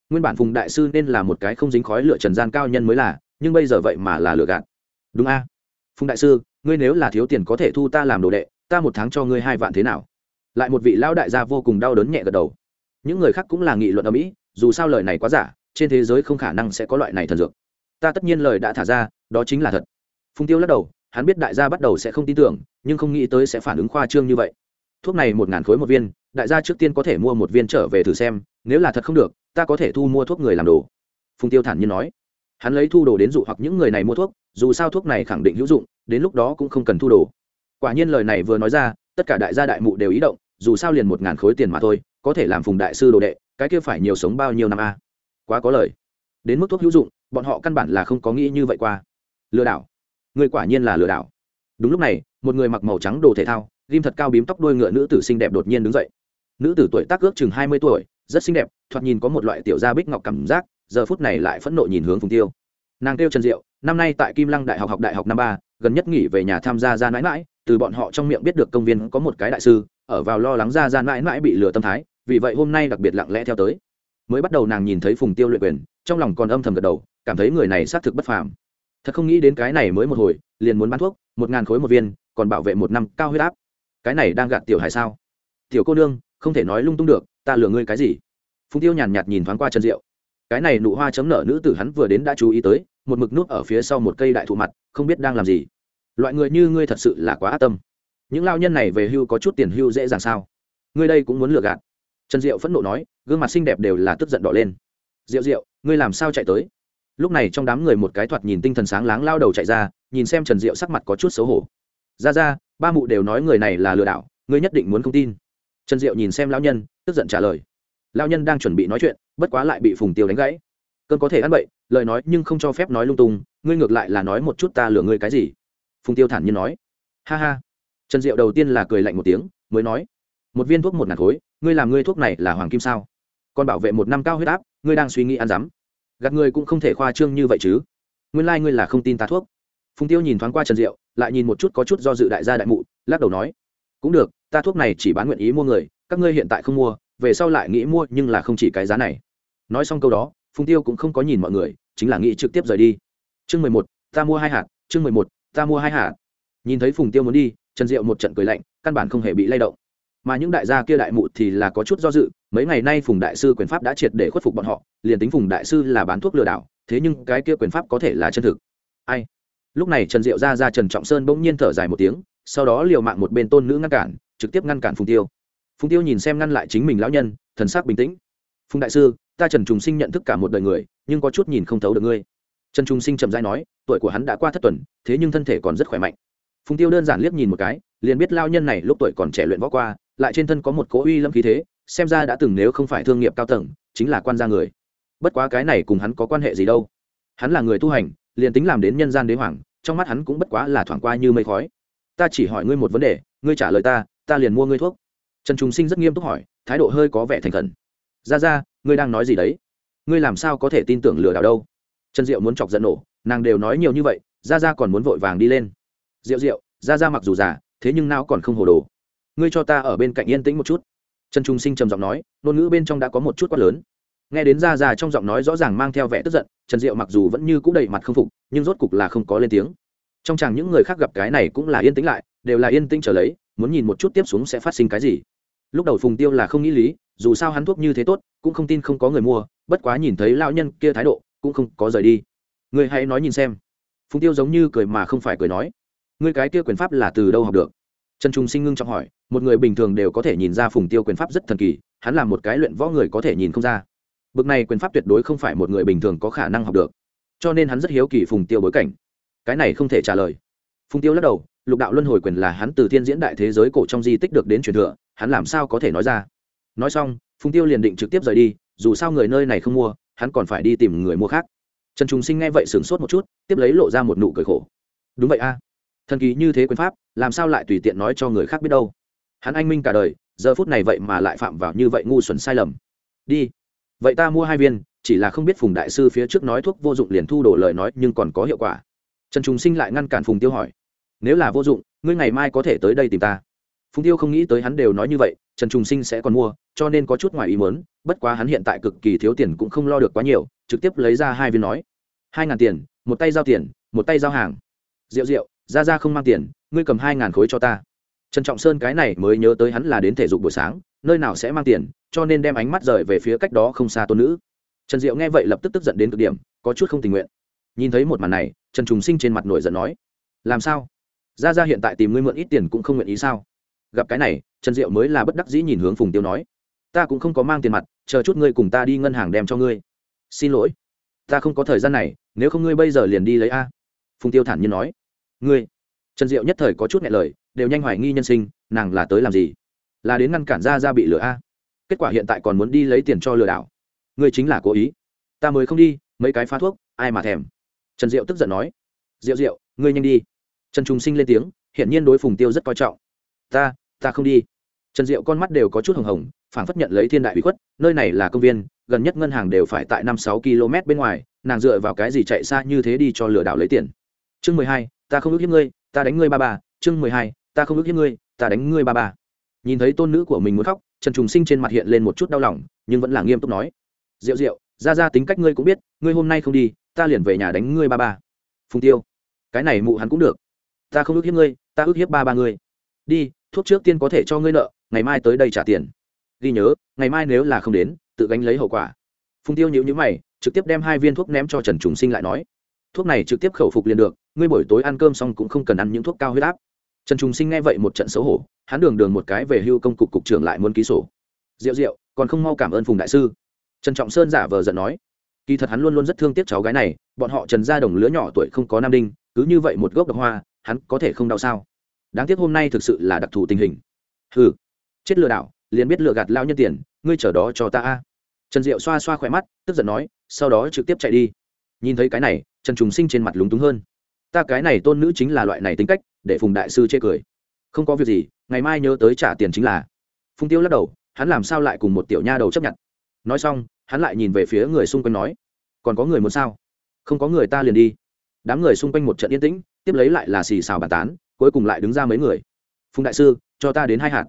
Nguyên bản phùng đại sư nên là một cái không dính khói lựa trần gian cao nhân mới là, nhưng bây giờ vậy mà là lừa gạt. Đúng a? Phùng đại sư, ngươi nếu là thiếu tiền có thể thu ta làm đồ đệ, ta một tháng cho ngươi hai vạn thế nào? Lại một vị lão đại gia vô cùng đau đớn nhẹ gật đầu. Những người khác cũng là nghị luận ở mỹ, dù sao lời này quá giả, trên thế giới không khả năng sẽ có loại này thần dược. Ta tất nhiên lời đã thả ra đó chính là thật. Phùng tiêu lắc đầu, hắn biết đại gia bắt đầu sẽ không tin tưởng, nhưng không nghĩ tới sẽ phản ứng khoa trương như vậy. Thuốc này một ngàn khối một viên, đại gia trước tiên có thể mua một viên trở về thử xem, nếu là thật không được, ta có thể thu mua thuốc người làm đồ. Phùng tiêu thản nhiên nói. Hắn lấy thu đồ đến dụ hoặc những người này mua thuốc, dù sao thuốc này khẳng định hữu dụng, đến lúc đó cũng không cần thu đồ. Quả nhiên lời này vừa nói ra, tất cả đại gia đại mụ đều ý động, dù sao liền một ngàn khối tiền mà thôi, có thể làm phùng đại sư đồ đệ, cái kia phải nhiều sống bao nhiêu năm a? Quá có lời. Đến mức thuốc hữu dụng, bọn họ căn bản là không có nghĩ như vậy qua lừa đảo. Người quả nhiên là lừa đảo. Đúng lúc này, một người mặc màu trắng đồ thể thao, ghim thật cao bím tóc đuôi ngựa nữ tử xinh đẹp đột nhiên đứng dậy. Nữ tử tuổi tác ước chừng hai mươi tuổi, rất xinh đẹp, thoạt nhìn có một loại tiểu gia bích ngọc cảm giác, giờ phút này lại phẫn nộ nhìn hướng phùng tiêu. Nàng kêu trần diệu, năm nay tại kim lăng đại học học đại học năm ba, gần nhất nghỉ về nhà tham gia ra mãi mãi, từ bọn họ trong miệng biết được công viên có một cái đại sư, ở vào lo lắng ra ra mãi mãi bị lừa tâm thái, vì vậy hôm nay đặc biệt lặng lẽ theo tới. Mới bắt đầu nàng nhìn thấy phùng tiêu luyện quyền, trong lòng còn âm thầm gật đầu, cảm thấy người này xác thực bất phàm thật không nghĩ đến cái này mới một hồi, liền muốn bán thuốc, một ngàn khối một viên, còn bảo vệ một năm cao huyết áp. Cái này đang gạt tiểu hải sao? Tiểu cô nương, không thể nói lung tung được, ta lừa ngươi cái gì? Phùng tiêu nhàn nhạt nhìn thoáng qua trần diệu cái này nụ hoa chấm nở nữ tử hắn vừa đến đã chú ý tới, một mực nút ở phía sau một cây đại thụ mặt, không biết đang làm gì. Loại người như ngươi thật sự là quá ác tâm. Những lao nhân này về hưu có chút tiền hưu dễ dàng sao? Ngươi đây cũng muốn lừa gạt. Trần diệu phẫn nộ nói, gương mặt xinh đẹp đều là tức giận đỏ lên. Diệu diệu ngươi làm sao chạy tới? Lúc này trong đám người một cái thoạt nhìn tinh thần sáng láng lao đầu chạy ra, nhìn xem trần diệu sắc mặt có chút xấu hổ. Ra ra, ba mụ đều nói người này là lừa đảo, ngươi nhất định muốn không tin. Trần diệu nhìn xem lão nhân, tức giận trả lời. Lao nhân đang chuẩn bị nói chuyện, bất quá lại bị phùng tiêu đánh gãy. Cơn có thể ăn bậy, lời nói nhưng không cho phép nói lung tung, ngươi ngược lại là nói một chút ta lừa ngươi cái gì? Phùng tiêu thản nhiên nói. Ha ha. Trần diệu đầu tiên là cười lạnh một tiếng, mới nói. Một viên thuốc một ngàn khối, ngươi làm ngươi thuốc này là hoàng kim sao? Còn bảo vệ một năm cao huyết áp, ngươi đang suy nghĩ ăn dám gạt người cũng không thể khoa trương như vậy chứ. Nguyên lai、like、ngươi là không tin ta thuốc. Phùng tiêu nhìn thoáng qua trần diệu, lại nhìn một chút có chút do dự đại gia đại mụ, lắc đầu nói, cũng được, ta thuốc này chỉ bán nguyện ý mua người, các ngươi hiện tại không mua, về sau lại nghĩ mua nhưng là không chỉ cái giá này. Nói xong câu đó, phùng tiêu cũng không có nhìn mọi người, chính là nghĩ trực tiếp rời đi. Chương mười một, ta mua hai hạt, chương mười một, ta mua hai hạt. Nhìn thấy phùng tiêu muốn đi, trần diệu một trận cười lạnh, căn bản không hề bị lay động mà những đại gia kia đại mụ thì là có chút do dự, mấy ngày nay phùng đại sư quyền pháp đã triệt để khuất phục bọn họ, liền tính phùng đại sư là bán thuốc lừa đảo, thế nhưng cái kia quyền pháp có thể là chân thực. Ai? Lúc này trần diệu ra ra trần trọng sơn bỗng nhiên thở dài một tiếng, sau đó liều mạng một bên tôn nữ ngăn cản, trực tiếp ngăn cản phùng tiêu. Phùng tiêu nhìn xem ngăn lại chính mình lão nhân, thần sắc bình tĩnh. Phùng đại sư, ta trần trùng sinh nhận thức cả một đời người, nhưng có chút nhìn không thấu được ngươi. Trần trùng sinh trầm dai nói, tuổi của hắn đã qua thất tuần, thế nhưng thân thể còn rất khỏe mạnh. Phùng tiêu đơn giản liếc nhìn một cái liền biết lao nhân này lúc tuổi còn trẻ luyện võ qua, lại trên thân có một cỗ uy lâm khí thế, xem ra đã từng nếu không phải thương nghiệp cao tầng, chính là quan gia người. Bất quá cái này cùng hắn có quan hệ gì đâu. Hắn là người tu hành, liền tính làm đến nhân gian đế hoàng, trong mắt hắn cũng bất quá là thoảng qua như mây khói. Ta chỉ hỏi ngươi một vấn đề, ngươi trả lời ta ta liền mua ngươi thuốc. Trần trung sinh rất nghiêm túc hỏi, thái độ hơi có vẻ thành khẩn. Ra ra, ngươi đang nói gì đấy? Ngươi làm sao có thể tin tưởng lừa đảo đâu? Trần diệu muốn chọc giận nổ, nàng đều nói nhiều như vậy, ra ra còn muốn vội vàng đi lên. Diệu diệu, ra ra mặc dù già thế nhưng nào còn không hồ đồ. Ngươi cho ta ở bên cạnh yên tĩnh một chút. Trần trung sinh trầm giọng nói, ngôn ngữ bên trong đã có một chút quát lớn. Nghe đến ra ra trong giọng nói rõ ràng mang theo vẻ tức giận, trần diệu mặc dù vẫn như c ũ đầy mặt không phục, nhưng rốt cục là không có lên tiếng. Trong chàng những người khác gặp cái này cũng là yên tĩnh lại, đều là yên tĩnh trở lấy, muốn nhìn một chút tiếp xuống sẽ phát sinh cái gì. Lúc đầu phùng tiêu là không nghĩ lý, dù sao hắn thuốc như thế tốt, cũng không tin không có người mua, bất quá nhìn thấy lao nhân kia thái độ, cũng không có rời đi. Người hãy nói nhìn xem. Phùng tiêu giống như cười mà không phải cười nói. Ngươi cái kia quyền pháp là từ đâu học được? Trần trung sinh ngưng trọng hỏi, một người bình thường đều có thể nhìn ra phùng tiêu quyền pháp rất thần kỳ, hắn là một cái luyện võ người có thể nhìn không ra. Bực này quyền pháp tuyệt đối không phải một người bình thường có khả năng học được. Cho nên hắn rất hiếu kỳ phùng tiêu bối cảnh. Cái này không thể trả lời. Phùng tiêu lắc đầu, lục đạo luân hồi quyền là hắn từ thiên diễn đại thế giới cổ trong di tích được đến truyền thừa, hắn làm sao có thể nói ra? Nói xong, phùng tiêu liền định trực tiếp rời đi, dù sao người nơi này không mua, hắn còn phải đi tìm người mua khác. Trần trung sinh nghe vậy sửng sốt một chút, tiếp lấy lộ ra một nụ cười khổ. Đúng vậy a thần kỳ như thế quyền pháp, làm sao lại tùy tiện nói cho người khác biết đâu? Hắn anh minh cả đời, giờ phút này vậy mà lại phạm vào như vậy ngu xuẩn sai lầm. Đi. Vậy ta mua hai viên, chỉ là không biết phùng đại sư phía trước nói thuốc vô dụng liền thu đổ lời nói nhưng còn có hiệu quả. Trần trùng sinh lại ngăn cản phùng tiêu hỏi. Nếu là vô dụng, ngươi ngày mai có thể tới đây tìm ta. Phùng tiêu không nghĩ tới hắn đều nói như vậy, trần trùng sinh sẽ còn mua, cho nên có chút ngoài ý mớn bất quá hắn hiện tại cực kỳ thiếu tiền cũng không lo được quá nhiều, trực tiếp lấy ra hai viên nói. Hai ngàn tiền, một tay giao tiền, một tay giao hàng. Rượu rượu ra ra không mang tiền, ngươi cầm hai ngàn khối cho ta. Trần trọng sơn cái này mới nhớ tới hắn là đến thể dục buổi sáng, nơi nào sẽ mang tiền, cho nên đem ánh mắt rời về phía cách đó không xa tôn nữ. Trần diệu nghe vậy lập tức tức giận đến cực điểm, có chút không tình nguyện. Nhìn thấy một màn này, trần trùng sinh trên mặt nổi giận nói, làm sao? Ra ra hiện tại tìm ngươi mượn ít tiền cũng không nguyện ý sao? Gặp cái này, trần diệu mới là bất đắc dĩ nhìn hướng phùng tiêu nói, ta cũng không có mang tiền mặt, chờ chút ngươi cùng ta đi ngân hàng đem cho ngươi. Xin lỗi, ta không có thời gian này, nếu không ngươi bây giờ liền đi lấy a. Phùng tiêu thản nhiên nói ngươi, trần diệu nhất thời có chút ngại lời, đều nhanh hoài nghi nhân sinh, nàng là tới làm gì? Là đến ngăn cản ra ra bị lừa a? Kết quả hiện tại còn muốn đi lấy tiền cho lừa đảo. Ngươi chính là cố ý. Ta mới không đi, mấy cái phá thuốc, ai mà thèm? Trần diệu tức giận nói. Diệu diệu, ngươi nhanh đi. Trần trung sinh lên tiếng hiện nhiên đối phùng tiêu rất coi trọng. Ta ta không đi. Trần diệu con mắt đều có chút hồng hồng, phảng phất nhận lấy thiên đại bị khuất, nơi này là công viên, gần nhất ngân hàng đều phải tại năm sáu km bên ngoài, nàng dựa vào cái gì chạy xa như thế đi cho lừa đảo lấy tiền? Chương mười hai ta không ước hiếp ngươi, ta đánh ngươi ba ba, chương mười hai, ta không ước hiếp ngươi, ta đánh ngươi ba ba. Nhìn thấy tôn nữ của mình muốn khóc, trần trùng sinh trên mặt hiện lên một chút đau lòng, nhưng vẫn là nghiêm túc nói. Rượu rượu ra ra tính cách ngươi cũng biết, ngươi hôm nay không đi, ta liền về nhà đánh ngươi ba ba. Phùng tiêu, cái này mụ hắn cũng được. Ta không ước hiếp ngươi, ta ước hiếp ba ba ngươi. Đi, thuốc trước tiên có thể cho ngươi nợ, ngày mai tới đây trả tiền. Ghi nhớ, ngày mai nếu là không đến, tự gánh lấy hậu quả. Phùng tiêu nhữ nhữ mày, trực tiếp đem hai viên thuốc ném cho trần trùng sinh lại nói. Thuốc này trực tiếp khẩu phục liền được ngươi buổi tối ăn cơm xong cũng không cần ăn những thuốc cao huyết áp. Trần trung sinh nghe vậy một trận xấu hổ hắn đường đường một cái về hưu công cục cục trưởng lại muốn ký sổ. Rượu rượu còn không mau cảm ơn phùng đại sư. Trần trọng sơn giả vờ giận nói kỳ thật hắn luôn luôn rất thương tiếc cháu gái này bọn họ trần gia đồng lứa nhỏ tuổi không có nam đinh cứ như vậy một gốc độc hoa hắn có thể không đau sao? Đáng tiếc hôm nay thực sự là đặc thù tình hình. Hừ, chết lừa đảo liền biết lừa gạt lao nhân tiền ngươi chờ đó cho ta a. Trần diệu xoa xoa khỏe mắt tức giận nói sau đó trực tiếp chạy đi. Nhìn thấy cái này trần trùng sinh trên mặt lúng túng hơn ta cái này tôn nữ chính là loại này tính cách, để phùng đại sư chê cười. Không có việc gì, ngày mai nhớ tới trả tiền chính là. Phùng tiêu lắc đầu, hắn làm sao lại cùng một tiểu nha đầu chấp nhận? Nói xong, hắn lại nhìn về phía người xung quanh nói, còn có người muốn sao? Không có người ta liền đi. Đám người xung quanh một trận yên tĩnh, tiếp lấy lại là xì xào bàn tán, cuối cùng lại đứng ra mấy người. Phùng đại sư, cho ta đến hai hạt.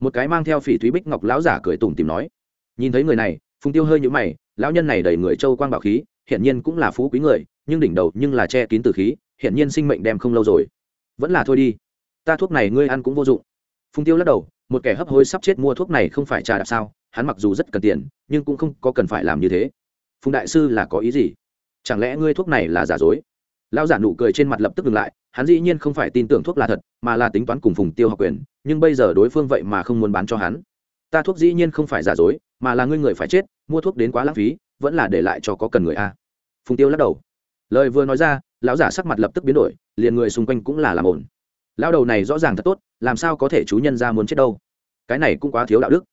Một cái mang theo phỉ thúy bích ngọc lão giả cười tủm tìm nói. Nhìn thấy người này, phùng tiêu hơi nhũ mày, lão nhân này đầy người châu quang bảo khí, hiển nhiên cũng là phú quý người, nhưng đỉnh đầu nhưng là che kín từ khí hiển nhiên sinh mệnh đem không lâu rồi. Vẫn là thôi đi. Ta thuốc này ngươi ăn cũng vô dụng. Phùng tiêu lắc đầu, một kẻ hấp hối sắp chết mua thuốc này không phải trà đạp sao, hắn mặc dù rất cần tiền, nhưng cũng không có cần phải làm như thế. Phùng đại sư là có ý gì? Chẳng lẽ ngươi thuốc này là giả dối? Lão giả nụ cười trên mặt lập tức ngừng lại, hắn dĩ nhiên không phải tin tưởng thuốc là thật, mà là tính toán cùng phùng tiêu học quyền, nhưng bây giờ đối phương vậy mà không muốn bán cho hắn. Ta thuốc dĩ nhiên không phải giả dối, mà là ngươi người phải chết, mua thuốc đến quá lãng phí, vẫn là để lại cho có cần người a. Phùng tiêu lắc đầu. Lời vừa nói ra lão giả sắc mặt lập tức biến đổi, liền người xung quanh cũng là làm ổn lão đầu này rõ ràng thật tốt, làm sao có thể chú nhân ra muốn chết đâu? Cái này cũng quá thiếu đạo đức.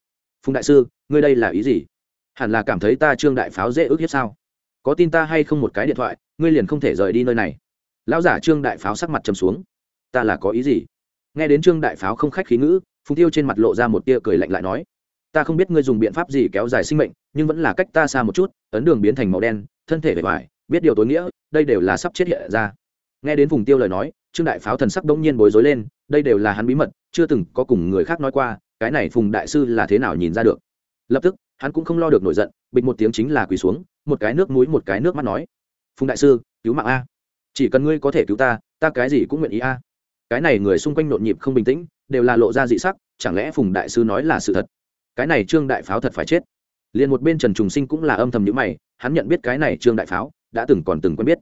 Phùng đại sư, ngươi đây là ý gì? Hẳn là cảm thấy ta trương đại pháo dễ ước hiếp sao? Có tin ta hay không một cái điện thoại, ngươi liền không thể rời đi nơi này. Lão giả trương đại pháo sắc mặt trầm xuống. Ta là có ý gì? Nghe đến trương đại pháo không khách khí ngữ, phùng tiêu trên mặt lộ ra một tia cười lạnh lại nói. Ta không biết ngươi dùng biện pháp gì kéo dài sinh mệnh, nhưng vẫn là cách ta xa một chút, ấn đường biến thành màu đen, thân thể vẻ vải biết điều tối nghĩa, đây đều là sắp chết hiện ra. Nghe đến vùng tiêu lời nói, trương đại pháo thần sắc đông nhiên bối rối lên, đây đều là hắn bí mật, chưa từng có cùng người khác nói qua, cái này phùng đại sư là thế nào nhìn ra được. Lập tức, hắn cũng không lo được nổi giận, bịch một tiếng chính là quỳ xuống, một cái nước mũi, một cái nước mắt nói, phùng đại sư, cứu mạng a. Chỉ cần ngươi có thể cứu ta ta cái gì cũng nguyện ý a. Cái này người xung quanh nhộn nhịp không bình tĩnh, đều là lộ ra dị sắc, chẳng lẽ phùng đại sư nói là sự thật? Cái này trương đại pháo thật phải chết. Liền một bên trần trùng sinh cũng là âm thầm nhữ mày, hắn nhận biết cái này trương đại pháo đã từng còn từng quen biết.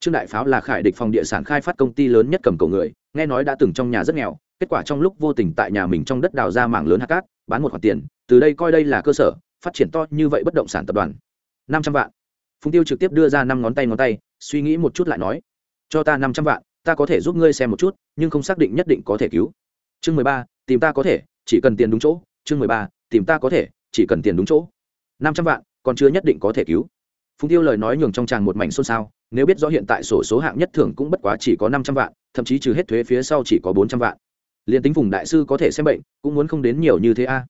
Trương đại pháo là khải địch phòng địa sản khai phát công ty lớn nhất cầm cầu người, nghe nói đã từng trong nhà rất nghèo, kết quả trong lúc vô tình tại nhà mình trong đất đào ra mảng lớn hạt cát, bán một khoản tiền, từ đây coi đây là cơ sở, phát triển to như vậy bất động sản tập đoàn. Năm trăm vạn. Phùng tiêu trực tiếp đưa ra năm ngón tay ngón tay, suy nghĩ một chút lại nói, cho ta năm trăm vạn, ta có thể giúp ngươi xem một chút, nhưng không xác định nhất định có thể cứu. Chương mười ba, tìm ta có thể, chỉ cần tiền đúng chỗ. Chương mười ba, tìm ta có thể, chỉ cần tiền đúng chỗ. Năm trăm vạn, còn chưa nhất định có thể cứu phùng tiêu lời nói nhường trong tràng một mảnh xôn xao, nếu biết rõ hiện tại sổ số hạng nhất thưởng cũng bất quá chỉ có năm trăm vạn, thậm chí trừ hết thuế phía sau chỉ có bốn trăm vạn. Liền tính vùng đại sư có thể xem bệnh, cũng muốn không đến nhiều như thế a.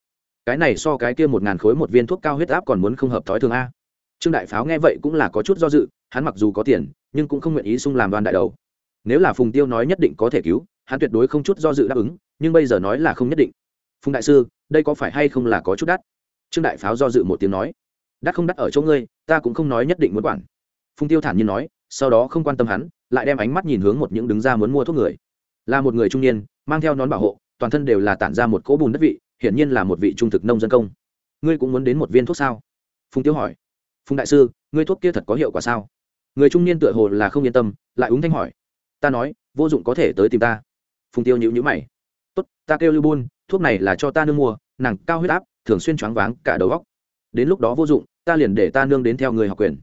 Cái này so cái kia một ngàn khối một viên thuốc cao huyết áp còn muốn không hợp thói thường a. Trương đại pháo nghe vậy cũng là có chút do dự, hắn mặc dù có tiền, nhưng cũng không nguyện ý sung làm đoàn đại đầu. Nếu là phùng tiêu nói nhất định có thể cứu, hắn tuyệt đối không chút do dự đáp ứng, nhưng bây giờ nói là không nhất định. Phùng đại sư, đây có phải hay không là có chút đắt? Trương đại pháo do dự một tiếng nói. Đắt không đắt ở chỗ ngươi ta cũng không nói nhất định muốn quản. Phùng tiêu thản nhiên nói, sau đó không quan tâm hắn, lại đem ánh mắt nhìn hướng một những đứng ra muốn mua thuốc người. Là một người trung niên, mang theo nón bảo hộ, toàn thân đều là tản ra một cỗ bùn đất vị, hiển nhiên là một vị trung thực nông dân công. Ngươi cũng muốn đến một viên thuốc sao? Phùng tiêu hỏi. Phùng đại sư, ngươi thuốc kia thật có hiệu quả sao? Người trung niên tựa hồ là không yên tâm, lại úng thanh hỏi. Ta nói, vô dụng có thể tới tìm ta. Phùng tiêu nhữ nhữ mày. Tốt, ta kêu lưu buôn thuốc này là cho ta nương mua, nàng cao huyết áp, thường xuyên choáng váng cả đầu góc đến lúc đó vô dụng ta liền để ta nương đến theo người học quyền.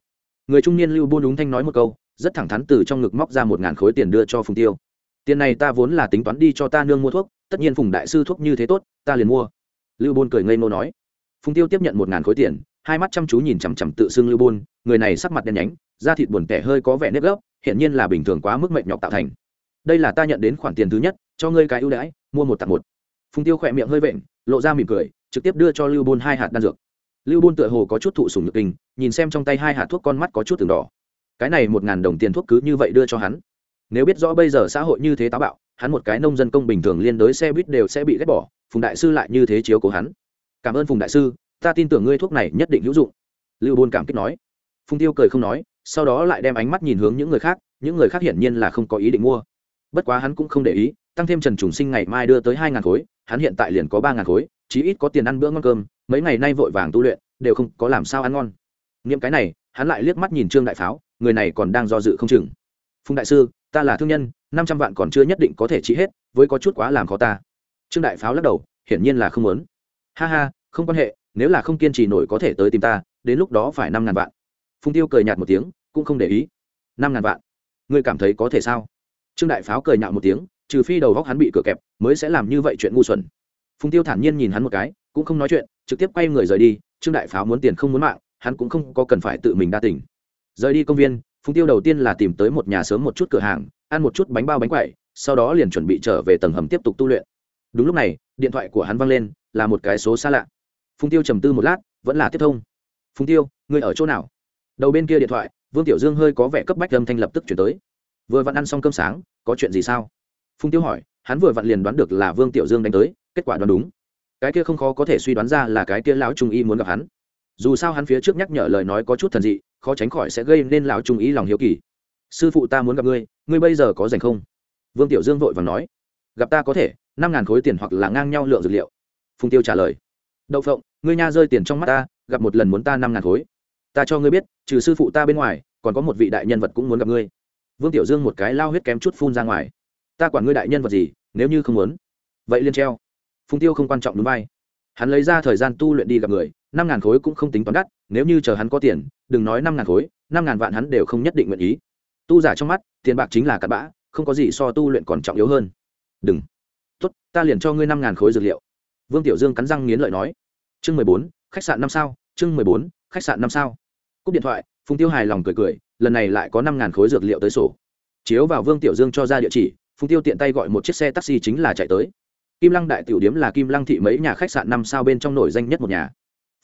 Người trung niên lưu buôn đúng thanh nói một câu, rất thẳng thắn từ trong ngực móc ra một ngàn khối tiền đưa cho phùng tiêu. Tiền này ta vốn là tính toán đi cho ta nương mua thuốc, tất nhiên phùng đại sư thuốc như thế tốt, ta liền mua. Lưu bôn cười ngây ngô nói. Phùng tiêu tiếp nhận một ngàn khối tiền, hai mắt chăm chú nhìn chằm chằm tự xưng lưu bôn, người này sắc mặt đen nhánh, da thịt buồn tẻ hơi có vẻ nếp gấp hiện nhiên là bình thường quá mức mệnh nhọc tạo thành. Đây là ta nhận đến khoản tiền thứ nhất, cho ngươi cái ưu đãi, mua một tặng một. Phùng tiêu khỏe miệng hơi vện, lộ ra mỉm cười, trực tiếp đưa cho lưu bôn hai hạt đan dược lưu bôn tựa hồ có chút thụ sùng nhược kinh, nhìn xem trong tay hai hạt thuốc con mắt có chút từng đỏ. Cái này một ngàn đồng tiền thuốc cứ như vậy đưa cho hắn. Nếu biết rõ bây giờ xã hội như thế táo bạo, hắn một cái nông dân công bình thường liên đối xe buýt đều sẽ bị ghét bỏ, phùng đại sư lại như thế chiếu cố hắn. Cảm ơn phùng đại sư, ta tin tưởng ngươi thuốc này nhất định hữu dụng. Lưu bôn cảm kích nói. Phùng tiêu cười không nói, sau đó lại đem ánh mắt nhìn hướng những người khác, những người khác hiển nhiên là không có ý định mua. Bất quá hắn cũng không để ý tăng thêm trần trùng sinh ngày mai đưa tới hai ngàn khối, hắn hiện tại liền có ba ngàn khối, chí ít có tiền ăn bữa ngon cơm, mấy ngày nay vội vàng tu luyện, đều không có làm sao ăn ngon. Nghiệm cái này, hắn lại liếc mắt nhìn trương đại pháo, người này còn đang do dự không chừng. Phùng đại sư, ta là thương nhân, năm trăm vạn còn chưa nhất định có thể trị hết, với có chút quá làm khó ta. Trương đại pháo lắc đầu, hiển nhiên là không muốn. Ha ha, không quan hệ, nếu là không kiên trì nổi có thể tới tìm ta, đến lúc đó phải năm ngàn vạn. Phùng tiêu cười nhạt một tiếng, cũng không để ý. Năm ngàn vạn? Ngươi cảm thấy có thể sao? Trương đại pháo cười nhạo một tiếng trừ phi đầu góc hắn bị cửa kẹp, mới sẽ làm như vậy chuyện ngu xuẩn. Phùng tiêu thản nhiên nhìn hắn một cái, cũng không nói chuyện, trực tiếp quay người rời đi, trương đại pháo muốn tiền không muốn mạng, hắn cũng không có cần phải tự mình đa tỉnh rời đi công viên, phùng tiêu đầu tiên là tìm tới một nhà sớm một chút cửa hàng, ăn một chút bánh bao bánh quậy sau đó liền chuẩn bị trở về tầng hầm tiếp tục tu luyện. Đúng lúc này, điện thoại của hắn văng lên, là một cái số xa lạ. Phùng tiêu trầm tư một lát, vẫn là tiếp thông. Phùng tiêu người ở chỗ nào? Đầu bên kia điện thoại, vương tiểu dương hơi có vẻ cấp bách âm thanh lập tức chuyển tới. Vừa vặn ăn xong cơm sáng, có chuyện gì sao? Phùng tiêu hỏi, hắn vừa vặn liền đoán được là vương tiểu dương đánh tới, kết quả đoán đúng. Cái kia không khó có thể suy đoán ra là cái kia lão trung y muốn gặp hắn. Dù sao hắn phía trước nhắc nhở lời nói có chút thần dị, khó tránh khỏi sẽ gây nên lão trung y lòng hiếu kỳ. Sư phụ ta muốn gặp ngươi ngươi bây giờ có dành không? Vương tiểu dương vội và nói, gặp ta có thể, năm ngàn khối tiền hoặc là ngang nhau lượng dược liệu. Phùng tiêu trả lời, đậu phộng, ngươi nha rơi tiền trong mắt ta, gặp một lần muốn ta năm ngàn khối. Ta cho ngươi biết, trừ sư phụ ta bên ngoài, còn có một vị đại nhân vật cũng muốn gặp ngươi. Vương tiểu dương một cái lao huyết kém chút phun ra ngoài ta quản ngươi đại nhân vật gì, nếu như không muốn. Vậy liên treo. Phùng tiêu không quan trọng đúng vai hắn lấy ra thời gian tu luyện đi gặp người, năm ngàn khối cũng không tính toán đắt, nếu như chờ hắn có tiền, đừng nói năm ngàn khối, năm ngàn vạn hắn đều không nhất định nguyện ý. Tu giả trong mắt, tiền bạc chính là cặn bã, không có gì so tu luyện còn trọng yếu hơn. Đừng. Tốt, ta liền cho ngươi năm ngàn khối dược liệu. Vương tiểu dương cắn răng nghiến lợi nói. Chương mười bốn, khách sạn năm sao? Chương mười bốn, khách sạn năm sao? Cúp điện thoại, phùng tiêu hài lòng cười cười, lần này lại có năm ngàn khối dược liệu tới sổ. Chiếu vào vương tiểu dương cho ra địa chỉ phùng tiêu tiện tay gọi một chiếc xe taxi chính là chạy tới. Kim lăng đại tiểu điếm là kim lăng thị mấy nhà khách sạn năm sao bên trong nổi danh nhất một nhà.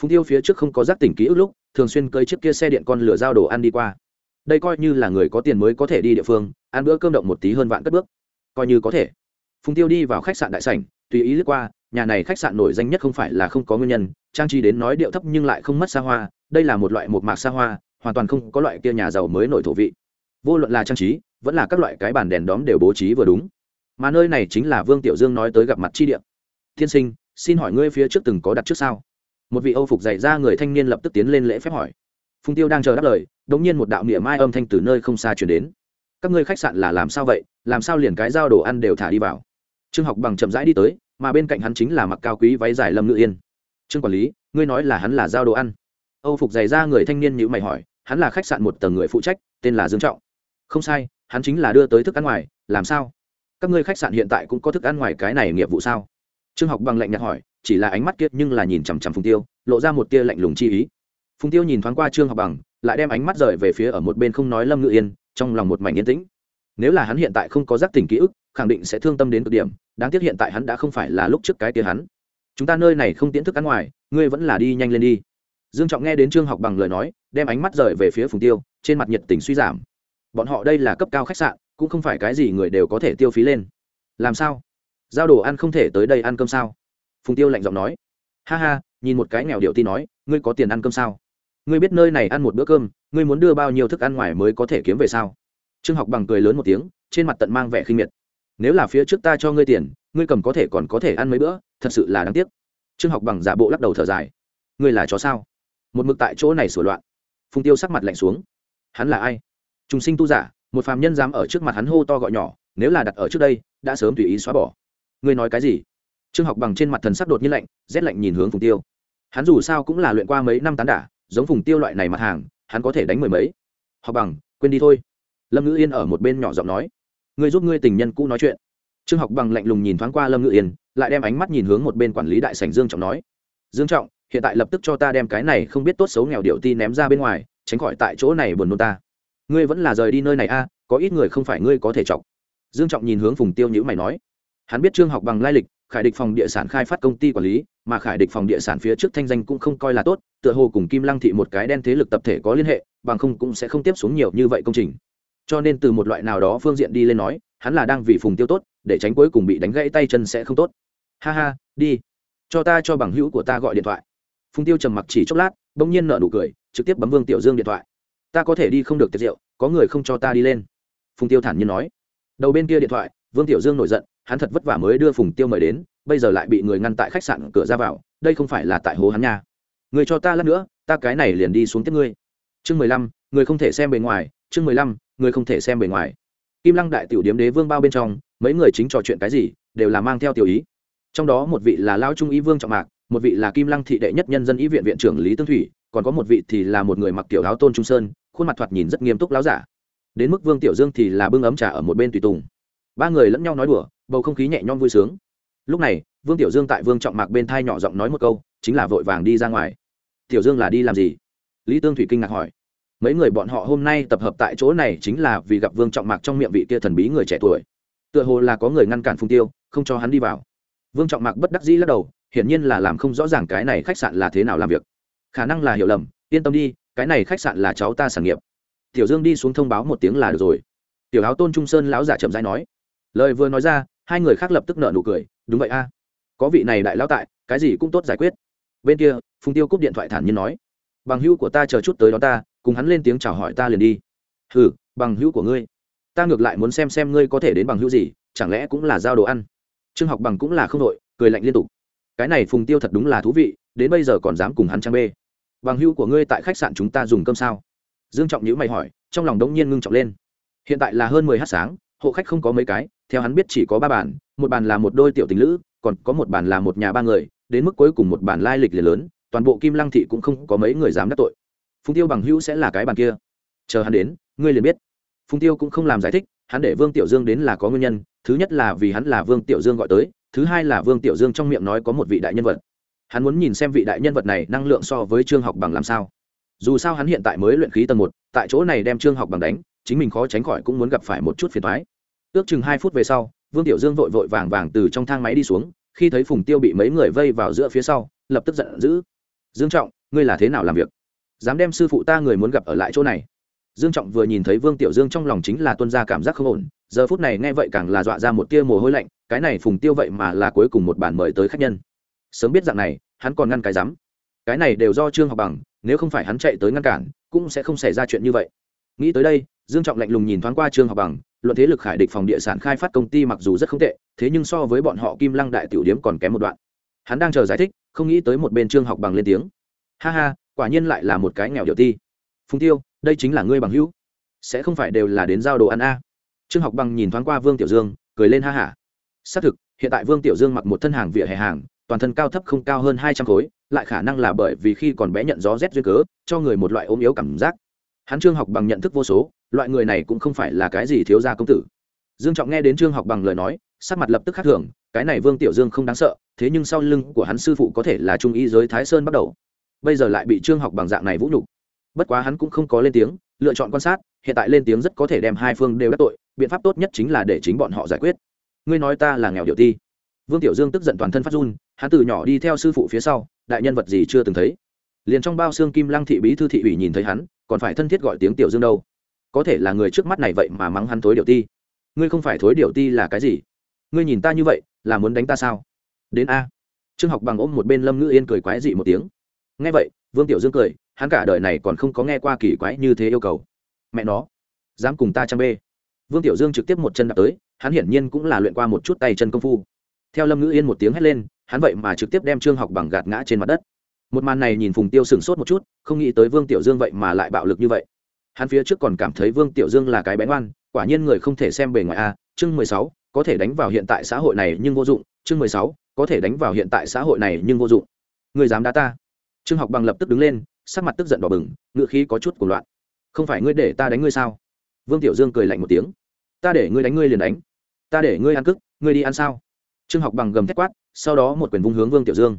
Phùng tiêu phía trước không có giác tỉnh ký ức lúc, thường xuyên cơi chiếc kia xe điện con lửa giao đồ ăn đi qua. Đây coi như là người có tiền mới có thể đi địa phương, ăn bữa cơm động một tí hơn vạn cất bước. Coi như có thể. Phùng tiêu đi vào khách sạn đại sảnh, tùy ý lướt qua, nhà này khách sạn nổi danh nhất không phải là không có nguyên nhân, trang trí đến nói điệu thấp nhưng lại không mất xa hoa, đây là một loại một mạc xa hoa, hoàn toàn không có loại kia nhà giàu mới nổi thổ vị. Vô luận là trang trí vẫn là các loại cái bàn đèn đóm đều bố trí vừa đúng. Mà nơi này chính là vương tiểu dương nói tới gặp mặt chi điện tiên sinh, xin hỏi ngươi phía trước từng có đặt trước sao? Một vị âu phục dạy ra người thanh niên lập tức tiến lên lễ phép hỏi. Phùng tiêu đang chờ đáp lời đ ỗ n g nhiên một đạo niệm mai âm thanh từ nơi không xa chuyển đến. Các ngươi khách sạn là làm sao vậy? Làm sao liền cái dao đồ ăn đều thả đi vào? Trương học bằng chậm rãi đi tới, mà bên cạnh hắn chính là mặc cao quý váy dài lâm ngự yên. Trương quản lý, ngươi nói là hắn là dao đồ ăn? Âu phục dày ra người thanh niên nhữ mày hỏi, hắn là khách sạn một tầng người phụ trách, tên là dương trọng. Không sai hắn chính là đưa tới thức ăn ngoài, làm sao? Các ngươi khách sạn hiện tại cũng có thức ăn ngoài cái này nghiệp vụ sao? Trương học bằng lạnh nhạt hỏi, chỉ là ánh mắt kiệt nhưng là nhìn chằm chằm phùng tiêu, lộ ra một tia lạnh lùng chi ý. Phùng tiêu nhìn thoáng qua trương học bằng, lại đem ánh mắt rời về phía ở một bên không nói lâm ngự yên, trong lòng một mảnh yên tĩnh. Nếu là hắn hiện tại không có giác tỉnh ký ức, khẳng định sẽ thương tâm đến cực điểm, đáng tiếc hiện tại hắn đã không phải là lúc trước cái tia hắn. Chúng ta nơi này không tiến thức ăn ngoài, ngươi vẫn là đi nhanh lên đi. Dương trọng nghe đến trương học bằng lời nói, đem ánh mắt rời về phía phùng tiêu, trên mặt nhiệt tình suy giảm bọn họ đây là cấp cao khách sạn, cũng không phải cái gì người đều có thể tiêu phí lên. Làm sao? Giao đồ ăn không thể tới đây ăn cơm sao? Phùng tiêu lạnh giọng nói. Ha ha, nhìn một cái nghèo điệu ti nói, ngươi có tiền ăn cơm sao? Ngươi biết nơi này ăn một bữa cơm, ngươi muốn đưa bao nhiêu thức ăn ngoài mới có thể kiếm về sao? Trương học bằng cười lớn một tiếng, trên mặt tận mang vẻ khinh miệt. Nếu là phía trước ta cho ngươi tiền, ngươi cầm có thể còn có thể ăn mấy bữa, thật sự là đáng tiếc. Trương học bằng giả bộ lắc đầu thở dài. Ngươi là chó sao? Một mực tại chỗ này sửa loạn. Phùng tiêu sắc mặt lạnh xuống. Hắn là ai? Chúng sinh tu giả, một phàm nhân dám ở trước mặt hắn hô to gọi nhỏ, nếu là đặt ở trước đây, đã sớm tùy ý xóa bỏ. Ngươi nói cái gì? Trương học bằng trên mặt thần sắc đột nhiên lạnh, rét lạnh nhìn hướng phùng tiêu. Hắn dù sao cũng là luyện qua mấy năm tán đả, giống phùng tiêu loại này mặt hàng, hắn có thể đánh mười mấy. Học bằng, quên đi thôi. Lâm ngữ yên ở một bên nhỏ giọng nói. Ngươi giúp ngươi tình nhân cũ nói chuyện. Trương học bằng lạnh lùng nhìn thoáng qua lâm ngữ yên, lại đem ánh mắt nhìn hướng một bên quản lý đại sảnh dương trọng nói. Dương trọng, hiện tại lập tức cho ta đem cái này không biết tốt xấu nghèo điệu ti ném ra bên ngoài, tránh khỏi tại chỗ này buồn nôn ta ngươi vẫn là rời đi nơi này a, có ít người không phải ngươi có thể chọc. Dương trọng nhìn hướng phùng tiêu nhữ mày nói. Hắn biết trương học bằng lai lịch, khải địch phòng địa sản khai phát công ty quản lý, mà khải địch phòng địa sản phía trước thanh danh cũng không coi là tốt, tựa hồ cùng kim lăng thị một cái đen thế lực tập thể có liên hệ, bằng không cũng sẽ không tiếp xuống nhiều như vậy công trình. Cho nên từ một loại nào đó phương diện đi lên nói, hắn là đang vì phùng tiêu tốt, để tránh cuối cùng bị đánh gãy tay chân sẽ không tốt. Ha ha, đi. Cho ta cho bằng hữu của ta gọi điện thoại. Phùng tiêu trầm mặc chỉ chốc lát, bỗng nhiên nợ nụ cười, trực tiếp bấm vương tiểu dương điện thoại ta có thể đi không được tiệc rượu, có người không cho ta đi lên. Phùng tiêu thản nhiên nói. Đầu bên kia điện thoại, vương tiểu dương nổi giận, hắn thật vất vả mới đưa phùng tiêu mời đến, bây giờ lại bị người ngăn tại khách sạn cửa ra vào, đây không phải là tại hố hắn nha. Người cho ta lát nữa, ta cái này liền đi xuống tiếp ngươi. Chương mười lăm, người không thể xem bề ngoài, chương mười lăm, người không thể xem bề ngoài. Kim lăng đại tiểu điếm đế vương bao bên trong, mấy người chính trò chuyện cái gì, đều là mang theo tiểu ý. Trong đó một vị là lao trung ý vương trọng mạc, một vị là kim lăng thị đệ nhất nhân dân ý viện viện trưởng lý tương thủy, còn có một vị thì là một người mặc tiểu áo tôn trung sơn khuôn mặt thoạt nhìn rất nghiêm túc láo giả. Đến mức vương tiểu dương thì là bưng ấm trà ở một bên tùy tùng. Ba người lẫn nhau nói đùa, bầu không khí nhẹ nhõm vui sướng. Lúc này, vương tiểu dương tại vương trọng mạc bên thai nhỏ giọng nói một câu, chính là vội vàng đi ra ngoài. Tiểu dương là đi làm gì? Lý tương thủy kinh ngạc hỏi. Mấy người bọn họ hôm nay tập hợp tại chỗ này chính là vì gặp vương trọng mạc trong miệng vị kia thần bí người trẻ tuổi. Tựa hồ là có người ngăn cản phùng tiêu, không cho hắn đi vào. Vương trọng mạc bất đắc dĩ lắc đầu, hiển nhiên là làm không rõ ràng cái này khách sạn là thế nào làm việc. Khả năng là hiểu lầm, yên tâm đi cái này khách sạn là cháu ta sản nghiệp. Tiểu dương đi xuống thông báo một tiếng là được rồi. Tiểu áo tôn trung sơn lão giả chậm rãi nói. Lời vừa nói ra, hai người khác lập tức nợ nụ cười. Đúng vậy a. Có vị này đại lão tại, cái gì cũng tốt giải quyết. Bên kia, phùng tiêu cúp điện thoại thản nhiên nói. Bằng hữu của ta chờ chút tới đó ta, cùng hắn lên tiếng chào hỏi ta liền đi. Hừ, bằng hữu của ngươi. Ta ngược lại muốn xem xem ngươi có thể đến bằng hữu gì, chẳng lẽ cũng là giao đồ ăn. Trương học bằng cũng là không đội, cười lạnh liên tục. Cái này phùng tiêu thật đúng là thú vị, đến bây giờ còn dám cùng hắn trang bê bằng hữu của ngươi tại khách sạn chúng ta dùng cơm sao? Dương trọng nhữ mày hỏi, trong lòng đống nhiên ngưng trọng lên. Hiện tại là hơn mười h sáng, hộ khách không có mấy cái, theo hắn biết chỉ có ba bàn, một bàn là một đôi tiểu tình lữ, còn có một bàn là một nhà ba người, đến mức cuối cùng một bàn lai lịch liền lớn, toàn bộ kim lăng thị cũng không có mấy người dám đắc tội. Phùng tiêu bằng hữu sẽ là cái bàn kia. Chờ hắn đến, ngươi liền biết. Phùng tiêu cũng không làm giải thích, hắn để vương tiểu dương đến là có nguyên nhân, thứ nhất là vì hắn là vương tiểu dương gọi tới, thứ hai là vương tiểu dương trong miệng nói có một vị đại nhân vật hắn muốn nhìn xem vị đại nhân vật này năng lượng so với trương học bằng làm sao. Dù sao hắn hiện tại mới luyện khí tầng một, tại chỗ này đem trương học bằng đánh, chính mình khó tránh khỏi cũng muốn gặp phải một chút phiền thoái ước chừng hai phút về sau, vương tiểu dương vội vội vàng vàng từ trong thang máy đi xuống, khi thấy phùng tiêu bị mấy người vây vào giữa phía sau, lập tức giận dữ. Dương trọng, ngươi là thế nào làm việc? Dám đem sư phụ ta người muốn gặp ở lại chỗ này? Dương trọng vừa nhìn thấy vương tiểu dương trong lòng chính là tuân ra cảm giác không ổn, giờ phút này nghe vậy càng là dọa ra một tia mồ hôi lạnh, cái này phùng tiêu vậy mà là cuối cùng một bản mời tới khách nhân. Sớm biết dạng này hắn còn ngăn cái rắm. Cái này đều do trương học bằng, nếu không phải hắn chạy tới ngăn cản, cũng sẽ không xảy ra chuyện như vậy. Nghĩ tới đây, dương trọng lạnh lùng nhìn thoáng qua trương học bằng, luận thế lực khải địch phòng địa sản khai phát công ty mặc dù rất không tệ, thế nhưng so với bọn họ kim lăng đại tiểu điếm còn kém một đoạn. Hắn đang chờ giải thích, không nghĩ tới một bên trương học bằng lên tiếng. Ha ha, quả nhiên lại là một cái nghèo điệu ti. Phùng tiêu, đây chính là ngươi bằng hữu. Sẽ không phải đều là đến giao đồ ăn a? Trương học bằng nhìn thoáng qua vương tiểu dương, cười lên ha hả xác thực, hiện tại vương tiểu dương mặc một thân hàng vỉa hè hàng toàn thân cao thấp không cao hơn hai trăm khối, lại khả năng là bởi vì khi còn bé nhận gió rét duyên cớ, cho người một loại ốm yếu cảm giác. Hắn trương học bằng nhận thức vô số, loại người này cũng không phải là cái gì thiếu gia công tử. Dương trọng nghe đến trương học bằng lời nói, sắc mặt lập tức khắc thường, cái này vương tiểu dương không đáng sợ, thế nhưng sau lưng của hắn sư phụ có thể là trung y giới thái sơn bắt đầu. Bây giờ lại bị trương học bằng dạng này vũ nhục. Bất quá hắn cũng không có lên tiếng, lựa chọn quan sát, hiện tại lên tiếng rất có thể đem hai phương đều đắc tội, biện pháp tốt nhất chính là để chính bọn họ giải quyết. Ngươi nói ta là nghèo điệu ti. Vương tiểu dương tức giận toàn thân phát run hắn từ nhỏ đi theo sư phụ phía sau, đại nhân vật gì chưa từng thấy. Liền trong bao xương kim lăng thị bí thư thị ủy nhìn thấy hắn, còn phải thân thiết gọi tiếng tiểu dương đâu. Có thể là người trước mắt này vậy mà mắng hắn thối điệu ti. Ngươi không phải thối điệu ti là cái gì? Ngươi nhìn ta như vậy, là muốn đánh ta sao? Đến a. Trương học bằng ôm một bên lâm ngữ yên cười quái dị một tiếng. Nghe vậy, vương tiểu dương cười, hắn cả đời này còn không có nghe qua kỳ quái như thế yêu cầu. Mẹ nó, dám cùng ta chăm bê. Vương tiểu dương trực tiếp một chân đạp tới, hắn hiển nhiên cũng là luyện qua một chút tay chân công phu. Theo lâm ngữ yên một tiếng hét lên hắn vậy mà trực tiếp đem trương học bằng gạt ngã trên mặt đất. Một màn này nhìn phùng tiêu sửng sốt một chút, không nghĩ tới vương tiểu dương vậy mà lại bạo lực như vậy. Hắn phía trước còn cảm thấy vương tiểu dương là cái bén oan quả nhiên người không thể xem bề ngoài a, chương mười sáu, có thể đánh vào hiện tại xã hội này nhưng vô dụng, chương mười sáu, có thể đánh vào hiện tại xã hội này nhưng vô dụng. Người dám đá ta. Trương học bằng lập tức đứng lên, sắc mặt tức giận đỏ bừng ngựa khí có chút cuồng loạn. Không phải ngươi để ta đánh ngươi sao? Vương tiểu dương cười lạnh một tiếng. Ta để ngươi đánh ngươi liền đánh. Ta để ngươi ăn cức, ngươi đi ăn sao? Trương học bằng gầm thét quát sau đó một quyền vung hướng vương tiểu dương.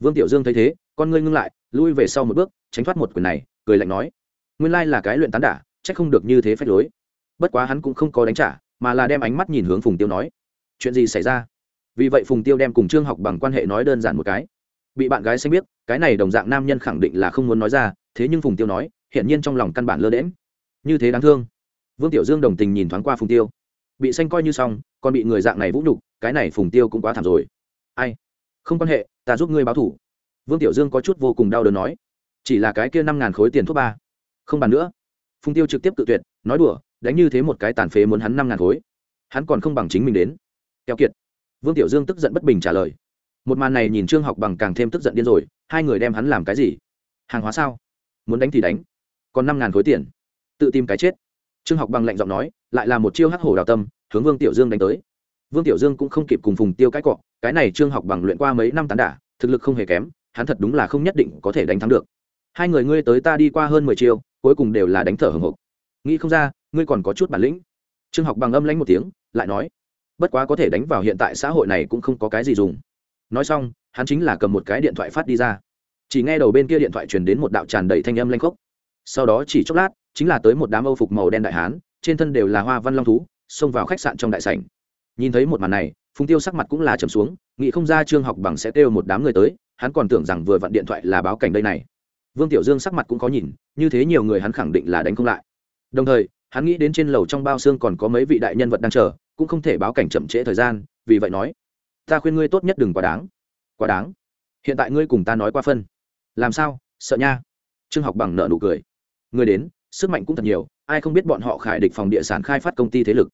Vương tiểu dương thấy thế, con ngươi ngưng lại, lui về sau một bước, tránh thoát một quyền này, cười lạnh nói, nguyên lai là cái luyện tán đả c h ắ c không được như thế phép lối. Bất quá hắn cũng không có đánh trả, mà là đem ánh mắt nhìn hướng phùng tiêu nói, chuyện gì xảy ra? Vì vậy phùng tiêu đem cùng trương học bằng quan hệ nói đơn giản một cái. Bị bạn gái xanh biết, cái này đồng dạng nam nhân khẳng định là không muốn nói ra, thế nhưng phùng tiêu nói hiện nhiên trong lòng căn bản lơ đễm như thế đáng thương. Vương tiểu dương đồng tình nhìn thoáng qua phùng tiêu. Bị xanh coi như xong, còn bị người dạng này vũ nhục, cái này phùng tiêu cũng quá thảm rồi ai? Không quan hệ, ta giúp ngươi báo thủ. Vương tiểu dương có chút vô cùng đau đớn nói. Chỉ là cái kia năm ngàn khối tiền thuốc ba. Không bàn nữa. Phùng tiêu trực tiếp tự tuyệt, nói đùa, đánh như thế một cái tàn phế muốn hắn năm ngàn khối. Hắn còn không bằng chính mình đến. Keo kiệt. Vương tiểu dương tức giận bất bình trả lời. Một màn này nhìn trương học bằng càng thêm tức giận điên rồi, hai người đem hắn làm cái gì? Hàng hóa sao? Muốn đánh thì đánh. Còn năm ngàn khối tiền. Tự tìm cái chết. Trương học bằng lạnh giọng nói, lại là một chiêu hắc hổ đào tâm, hướng vương tiểu dương đánh tới vương tiểu dương cũng không kịp cùng phùng tiêu cái cọ, cái này trương học bằng luyện qua mấy năm tán đả, thực lực không hề kém, hắn thật đúng là không nhất định có thể đánh thắng được. Hai người ngươi tới ta đi qua hơn mười chiêu, cuối cùng đều là đánh thở hồng hộc nghĩ không ra, ngươi còn có chút bản lĩnh. Trương học bằng âm lãnh một tiếng, lại nói, bất quá có thể đánh vào hiện tại xã hội này cũng không có cái gì dùng. Nói xong, hắn chính là cầm một cái điện thoại phát đi ra. Chỉ nghe đầu bên kia điện thoại truyền đến một đạo tràn đầy thanh âm lanh khốc. Sau đó chỉ chốc lát, chính là tới một đám âu phục màu đen đại hán, trên thân đều là hoa văn long thú, xông vào khách sạn trong đại sảnh nhìn thấy một màn này, phùng tiêu sắc mặt cũng là trầm xuống, nghĩ không ra trương học bằng sẽ kêu một đám người tới, hắn còn tưởng rằng vừa vặn điện thoại là báo cảnh đây này. Vương tiểu dương sắc mặt cũng có nhìn, như thế nhiều người hắn khẳng định là đánh không lại. Đồng thời, hắn nghĩ đến trên lầu trong bao xương còn có mấy vị đại nhân vật đang chờ, cũng không thể báo cảnh chậm trễ thời gian, vì vậy nói, ta khuyên ngươi tốt nhất đừng quá đáng. Quá đáng. Hiện tại ngươi cùng ta nói qua phân. Làm sao, sợ nha? Trương học bằng nợ nụ cười. Người đến, sức mạnh cũng thật nhiều, ai không biết bọn họ khải địch phòng địa sản khai phát công ty thế lực.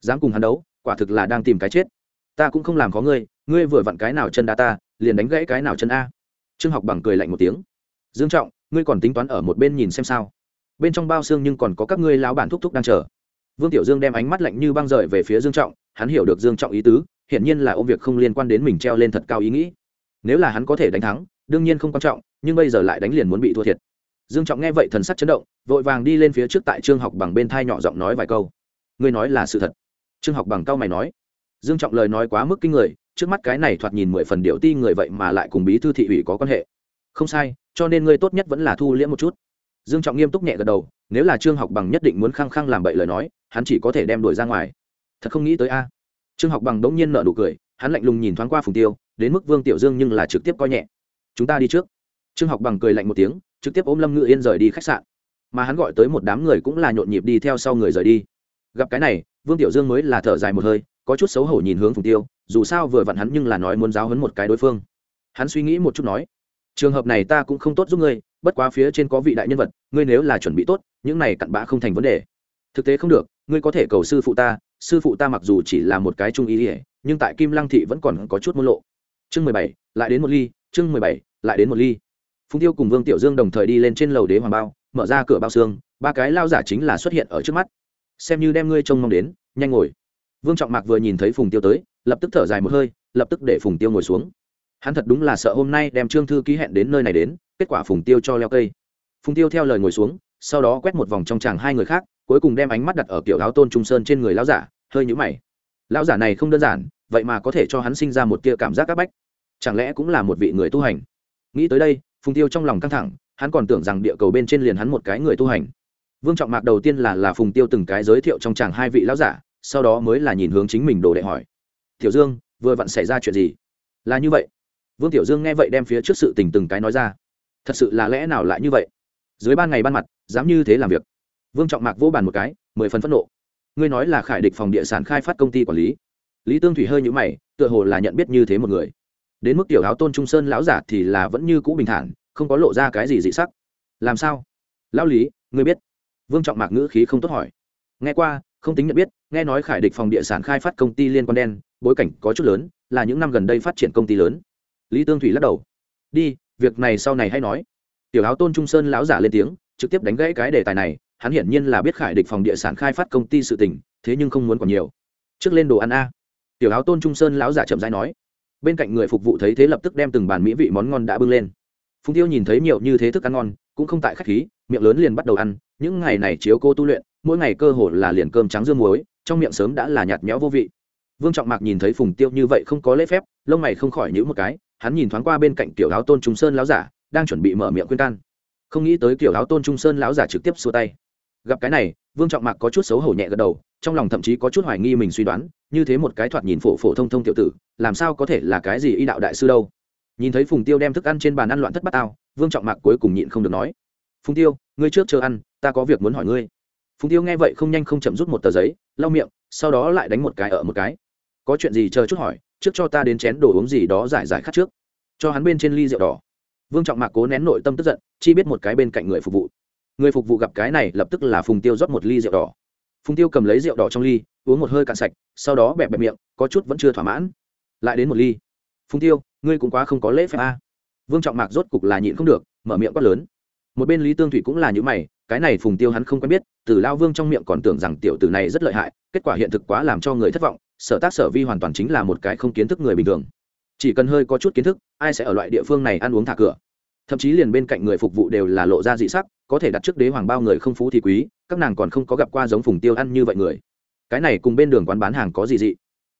Dám cùng hắn đấu quả thực là đang tìm cái chết. Ta cũng không làm có ngươi ngươi vừa vặn cái nào chân đá ta, liền đánh gãy cái nào chân a. Trương học bằng cười lạnh một tiếng. Dương trọng, ngươi còn tính toán ở một bên nhìn xem sao? Bên trong bao xương nhưng còn có các ngươi lão bản thúc thúc đang chờ. Vương tiểu dương đem ánh mắt lạnh như băng rời về phía dương trọng, hắn hiểu được dương trọng ý tứ, hiển nhiên là ôm việc không liên quan đến mình treo lên thật cao ý nghĩ. Nếu là hắn có thể đánh thắng, đương nhiên không quan trọng, nhưng bây giờ lại đánh liền muốn bị thua thiệt. Dương trọng nghe vậy thần sắc chấn động, vội vàng đi lên phía trước tại trương học bằng bên thai nhỏ giọng nói vài câu. Ngươi nói là sự thật trương học bằng cao mày nói. Dương trọng lời nói quá mức kinh người, trước mắt cái này thoạt nhìn mười phần điệu ti người vậy mà lại cùng bí thư thị ủy có quan hệ. Không sai, cho nên ngươi tốt nhất vẫn là thu liễm một chút. Dương trọng nghiêm túc nhẹ gật đầu, nếu là trương học bằng nhất định muốn khăng khăng làm bậy lời nói, hắn chỉ có thể đem đuổi ra ngoài. Thật không nghĩ tới a. Trương học bằng đống nhiên nở nụ cười, hắn lạnh lùng nhìn thoáng qua phùng tiêu, đến mức vương tiểu dương nhưng là trực tiếp coi nhẹ. Chúng ta đi trước. Trương học bằng cười lạnh một tiếng, trực tiếp ôm lâm ngự yên rời đi khách sạn. Mà hắn gọi tới một đám người cũng là nhộn nhịp đi theo sau người rời đi gặp cái này, vương tiểu dương mới là thở dài một hơi, có chút xấu hổ nhìn hướng phùng tiêu, dù sao vừa vặn hắn nhưng là nói muốn giáo hấn một cái đối phương. Hắn suy nghĩ một chút nói, trường hợp này ta cũng không tốt giúp ngươi, bất quá phía trên có vị đại nhân vật, ngươi nếu là chuẩn bị tốt, những này cặn bã không thành vấn đề. Thực tế không được, ngươi có thể cầu sư phụ ta, sư phụ ta mặc dù chỉ là một cái trung ý ỉa nhưng tại kim lăng thị vẫn còn có chút môn lộ. Chương mười bảy, lại đến một ly, chương mười bảy, lại đến một ly. Phùng tiêu cùng vương tiểu dương đồng thời đi lên trên lầu đế hoàng bao, mở ra cửa bao xương, ba cái lao giả chính là xuất hiện ở trước mắt xem như đem ngươi trông mong đến, nhanh ngồi. Vương trọng mạc vừa nhìn thấy phùng tiêu tới, lập tức thở dài một hơi, lập tức để phùng tiêu ngồi xuống. Hắn thật đúng là sợ hôm nay đem trương thư ký hẹn đến nơi này đến, kết quả phùng tiêu cho leo cây. Phùng tiêu theo lời ngồi xuống, sau đó quét một vòng trong tràng hai người khác, cuối cùng đem ánh mắt đặt ở kiểu áo tôn trung sơn trên người lão giả, hơi nhũ mày. Lão giả này không đơn giản, vậy mà có thể cho hắn sinh ra một tia cảm giác áp bách. Chẳng lẽ cũng là một vị người tu hành? Nghĩ tới đây, phùng tiêu trong lòng căng thẳng, hắn còn tưởng rằng địa cầu bên trên liền hắn một cái người tu hành vương trọng mạc đầu tiên là là phùng tiêu từng cái giới thiệu trong tràng hai vị lão giả, sau đó mới là nhìn hướng chính mình đồ đệ hỏi. Tiểu dương, vừa vặn xảy ra chuyện gì? Là như vậy. Vương tiểu dương nghe vậy đem phía trước sự tình từng cái nói ra. Thật sự là lẽ nào lại như vậy? Dưới ban ngày ban mặt, dám như thế làm việc? Vương trọng mạc vỗ bàn một cái, mười phần phẫn nộ. Ngươi nói là khải địch phòng địa sản khai phát công ty quản lý. Lý tương thủy hơi nhũ mày, tựa hồ là nhận biết như thế một người. Đến mức tiểu áo tôn trung sơn lão giả thì là vẫn như cũ bình thản, không có lộ ra cái gì dị sắc. Làm sao? Lão lý, ngươi biết vương trọng mạc ngữ khí không tốt hỏi. Nghe qua, không tính nhận biết, nghe nói khải địch phòng địa sản khai phát công ty liên quan đen, bối cảnh có chút lớn, là những năm gần đây phát triển công ty lớn. Lý tương thủy lắc đầu. Đi, việc này sau này hay nói. Tiểu áo tôn trung sơn lão giả lên tiếng, trực tiếp đánh gãy cái đề tài này, hắn hiển nhiên là biết khải địch phòng địa sản khai phát công ty sự tình, thế nhưng không muốn còn nhiều. Trước lên đồ ăn a. Tiểu áo tôn trung sơn lão giả chậm rãi nói. Bên cạnh người phục vụ thấy thế lập tức đem từng bàn mỹ vị món ngon đã bưng lên. Phùng tiêu nhìn thấy nhiều như thế thức ăn ngon, cũng không tại khách khí miệng lớn liền bắt đầu ăn, những ngày này chiếu cô tu luyện, mỗi ngày cơ hồ là liền cơm trắng dương muối, trong miệng sớm đã là nhạt nhẽo vô vị. Vương trọng mạc nhìn thấy phùng tiêu như vậy không có lễ phép, lông mày không khỏi nhữ một cái, hắn nhìn thoáng qua bên cạnh tiểu áo tôn trung sơn lão giả, đang chuẩn bị mở miệng khuyên can. Không nghĩ tới kiểu áo tôn trung sơn lão giả trực tiếp xua tay. Gặp cái này, vương trọng mạc có chút xấu hổ nhẹ gật đầu, trong lòng thậm chí có chút hoài nghi mình suy đoán, như thế một cái thoạt nhìn phổ phổ thông thông tiểu tử, làm sao có thể là cái gì y đạo đại sư đâu. Nhìn thấy phùng tiêu đem thức ăn trên bàn ăn loạn thất bát ao vương trọng mạc cuối cùng nhịn không được nói phùng tiêu, ngươi trước chờ ăn, ta có việc muốn hỏi ngươi. Phùng tiêu nghe vậy không nhanh không chậm rút một tờ giấy, lau miệng, sau đó lại đánh một cái ở một cái. Có chuyện gì chờ chút hỏi, trước cho ta đến chén đồ uống gì đó giải giải khát trước. Cho hắn bên trên ly rượu đỏ. Vương trọng mạc cố nén nội tâm tức giận, chi biết một cái bên cạnh người phục vụ. Người phục vụ gặp cái này, lập tức là phùng tiêu rót một ly rượu đỏ. Phùng tiêu cầm lấy rượu đỏ trong ly, uống một hơi cạn sạch, sau đó bẹp bẹp miệng, có chút vẫn chưa thỏa mãn. Lại đến một ly. Phùng tiêu, ngươi cũng quá không có lễ phép a. Vương trọng mạc rốt cục là nhịn không được, mở miệng quát lớn một bên lý tương thủy cũng là những mày, cái này phùng tiêu hắn không quen biết, từ lao vương trong miệng còn tưởng rằng tiểu tử này rất lợi hại, kết quả hiện thực quá làm cho người thất vọng, sở tác sở vi hoàn toàn chính là một cái không kiến thức người bình thường. Chỉ cần hơi có chút kiến thức, ai sẽ ở loại địa phương này ăn uống thả cửa? Thậm chí liền bên cạnh người phục vụ đều là lộ ra dị sắc, có thể đặt trước đế hoàng bao người không phú thì quý, các nàng còn không có gặp qua giống phùng tiêu ăn như vậy người. Cái này cùng bên đường quán bán hàng có gì dị?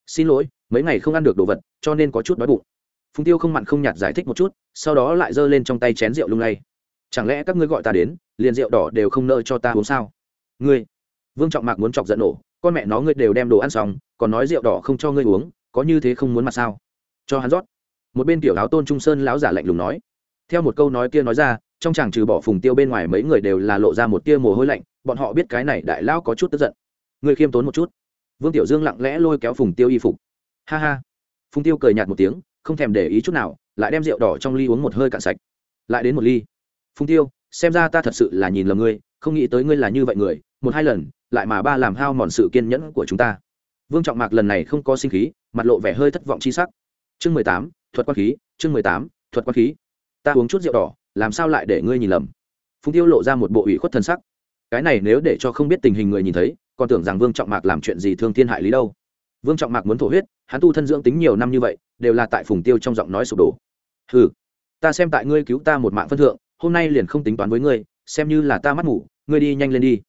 Xin lỗi, mấy ngày không ăn được đồ vật, cho nên có chút đói bụng. Phùng tiêu không mặn không nhạt giải thích một chút, sau đó lại giơ lên trong tay chén rượu lung lay chẳng lẽ các ngươi gọi ta đến, liền rượu đỏ đều không nợ cho ta uống sao? Ngươi, vương trọng mạc muốn chọc giận nổ, con mẹ nó ngươi đều đem đồ ăn xong, còn nói rượu đỏ không cho ngươi uống, có như thế không muốn mặt sao? Cho hắn rót. Một bên tiểu áo tôn trung sơn lão giả lạnh lùng nói. Theo một câu nói kia nói ra, trong chàng trừ bỏ phùng tiêu bên ngoài mấy người đều là lộ ra một tia mồ hôi lạnh, bọn họ biết cái này đại lão có chút tức giận. Ngươi khiêm tốn một chút. Vương tiểu dương lặng lẽ lôi kéo phùng tiêu y phục. Ha ha. Phùng tiêu cười nhạt một tiếng, không thèm để ý chút nào, lại đem rượu đỏ trong ly uống một hơi cạn sạch. Lại đến một ly phùng tiêu, xem ra ta thật sự là nhìn lầm ngươi, không nghĩ tới ngươi là như vậy người, một hai lần, lại mà ba làm hao mòn sự kiên nhẫn của chúng ta. Vương trọng mạc lần này không có sinh khí, mặt lộ vẻ hơi thất vọng chi sắc. Chương mười tám, thuật quan khí, chương mười tám, thuật quan khí. Ta uống chút rượu đỏ, làm sao lại để ngươi nhìn lầm? Phùng tiêu lộ ra một bộ ủy khuất thân sắc. Cái này nếu để cho không biết tình hình người nhìn thấy, còn tưởng rằng vương trọng mạc làm chuyện gì thương thiên hại lý đâu. Vương trọng mạc muốn thổ huyết, hắn tu thân dưỡng tính nhiều năm như vậy, đều là tại phùng tiêu trong giọng nói sụp đổ. Ừ ta xem tại ngươi cứu ta một mạng phân thượng hôm nay liền không tính toán với ngươi, xem như là ta mắt ngủ ngươi đi nhanh lên đi.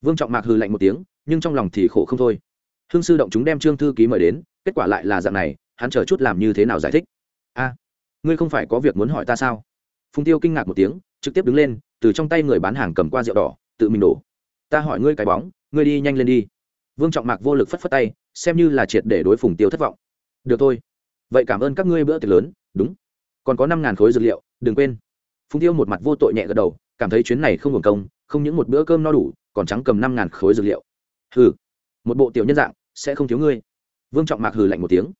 Vương trọng mạc hừ lạnh một tiếng, nhưng trong lòng thì khổ không thôi. Hương sư động chúng đem trương thư ký mời đến, kết quả lại là dạng này, hắn chờ chút làm như thế nào giải thích. A, ngươi không phải có việc muốn hỏi ta sao? Phùng tiêu kinh ngạc một tiếng, trực tiếp đứng lên, từ trong tay người bán hàng cầm qua rượu đỏ, tự mình đổ. Ta hỏi ngươi cái bóng, ngươi đi nhanh lên đi. Vương trọng mạc vô lực phất phất tay, xem như là triệt để đối phùng tiêu thất vọng. Được thôi. Vậy cảm ơn các ngươi bữa tiệc lớn, đúng. Còn có năm ngàn khối dược liệu, đừng quên phùng tiêu một mặt vô tội nhẹ gật đầu, cảm thấy chuyến này không hưởng công, không những một bữa cơm no đủ, còn trắng cầm năm ngàn khối dược liệu. Hừ, một bộ tiểu nhân dạng, sẽ không thiếu ngươi. Vương trọng mạc hừ lạnh một tiếng.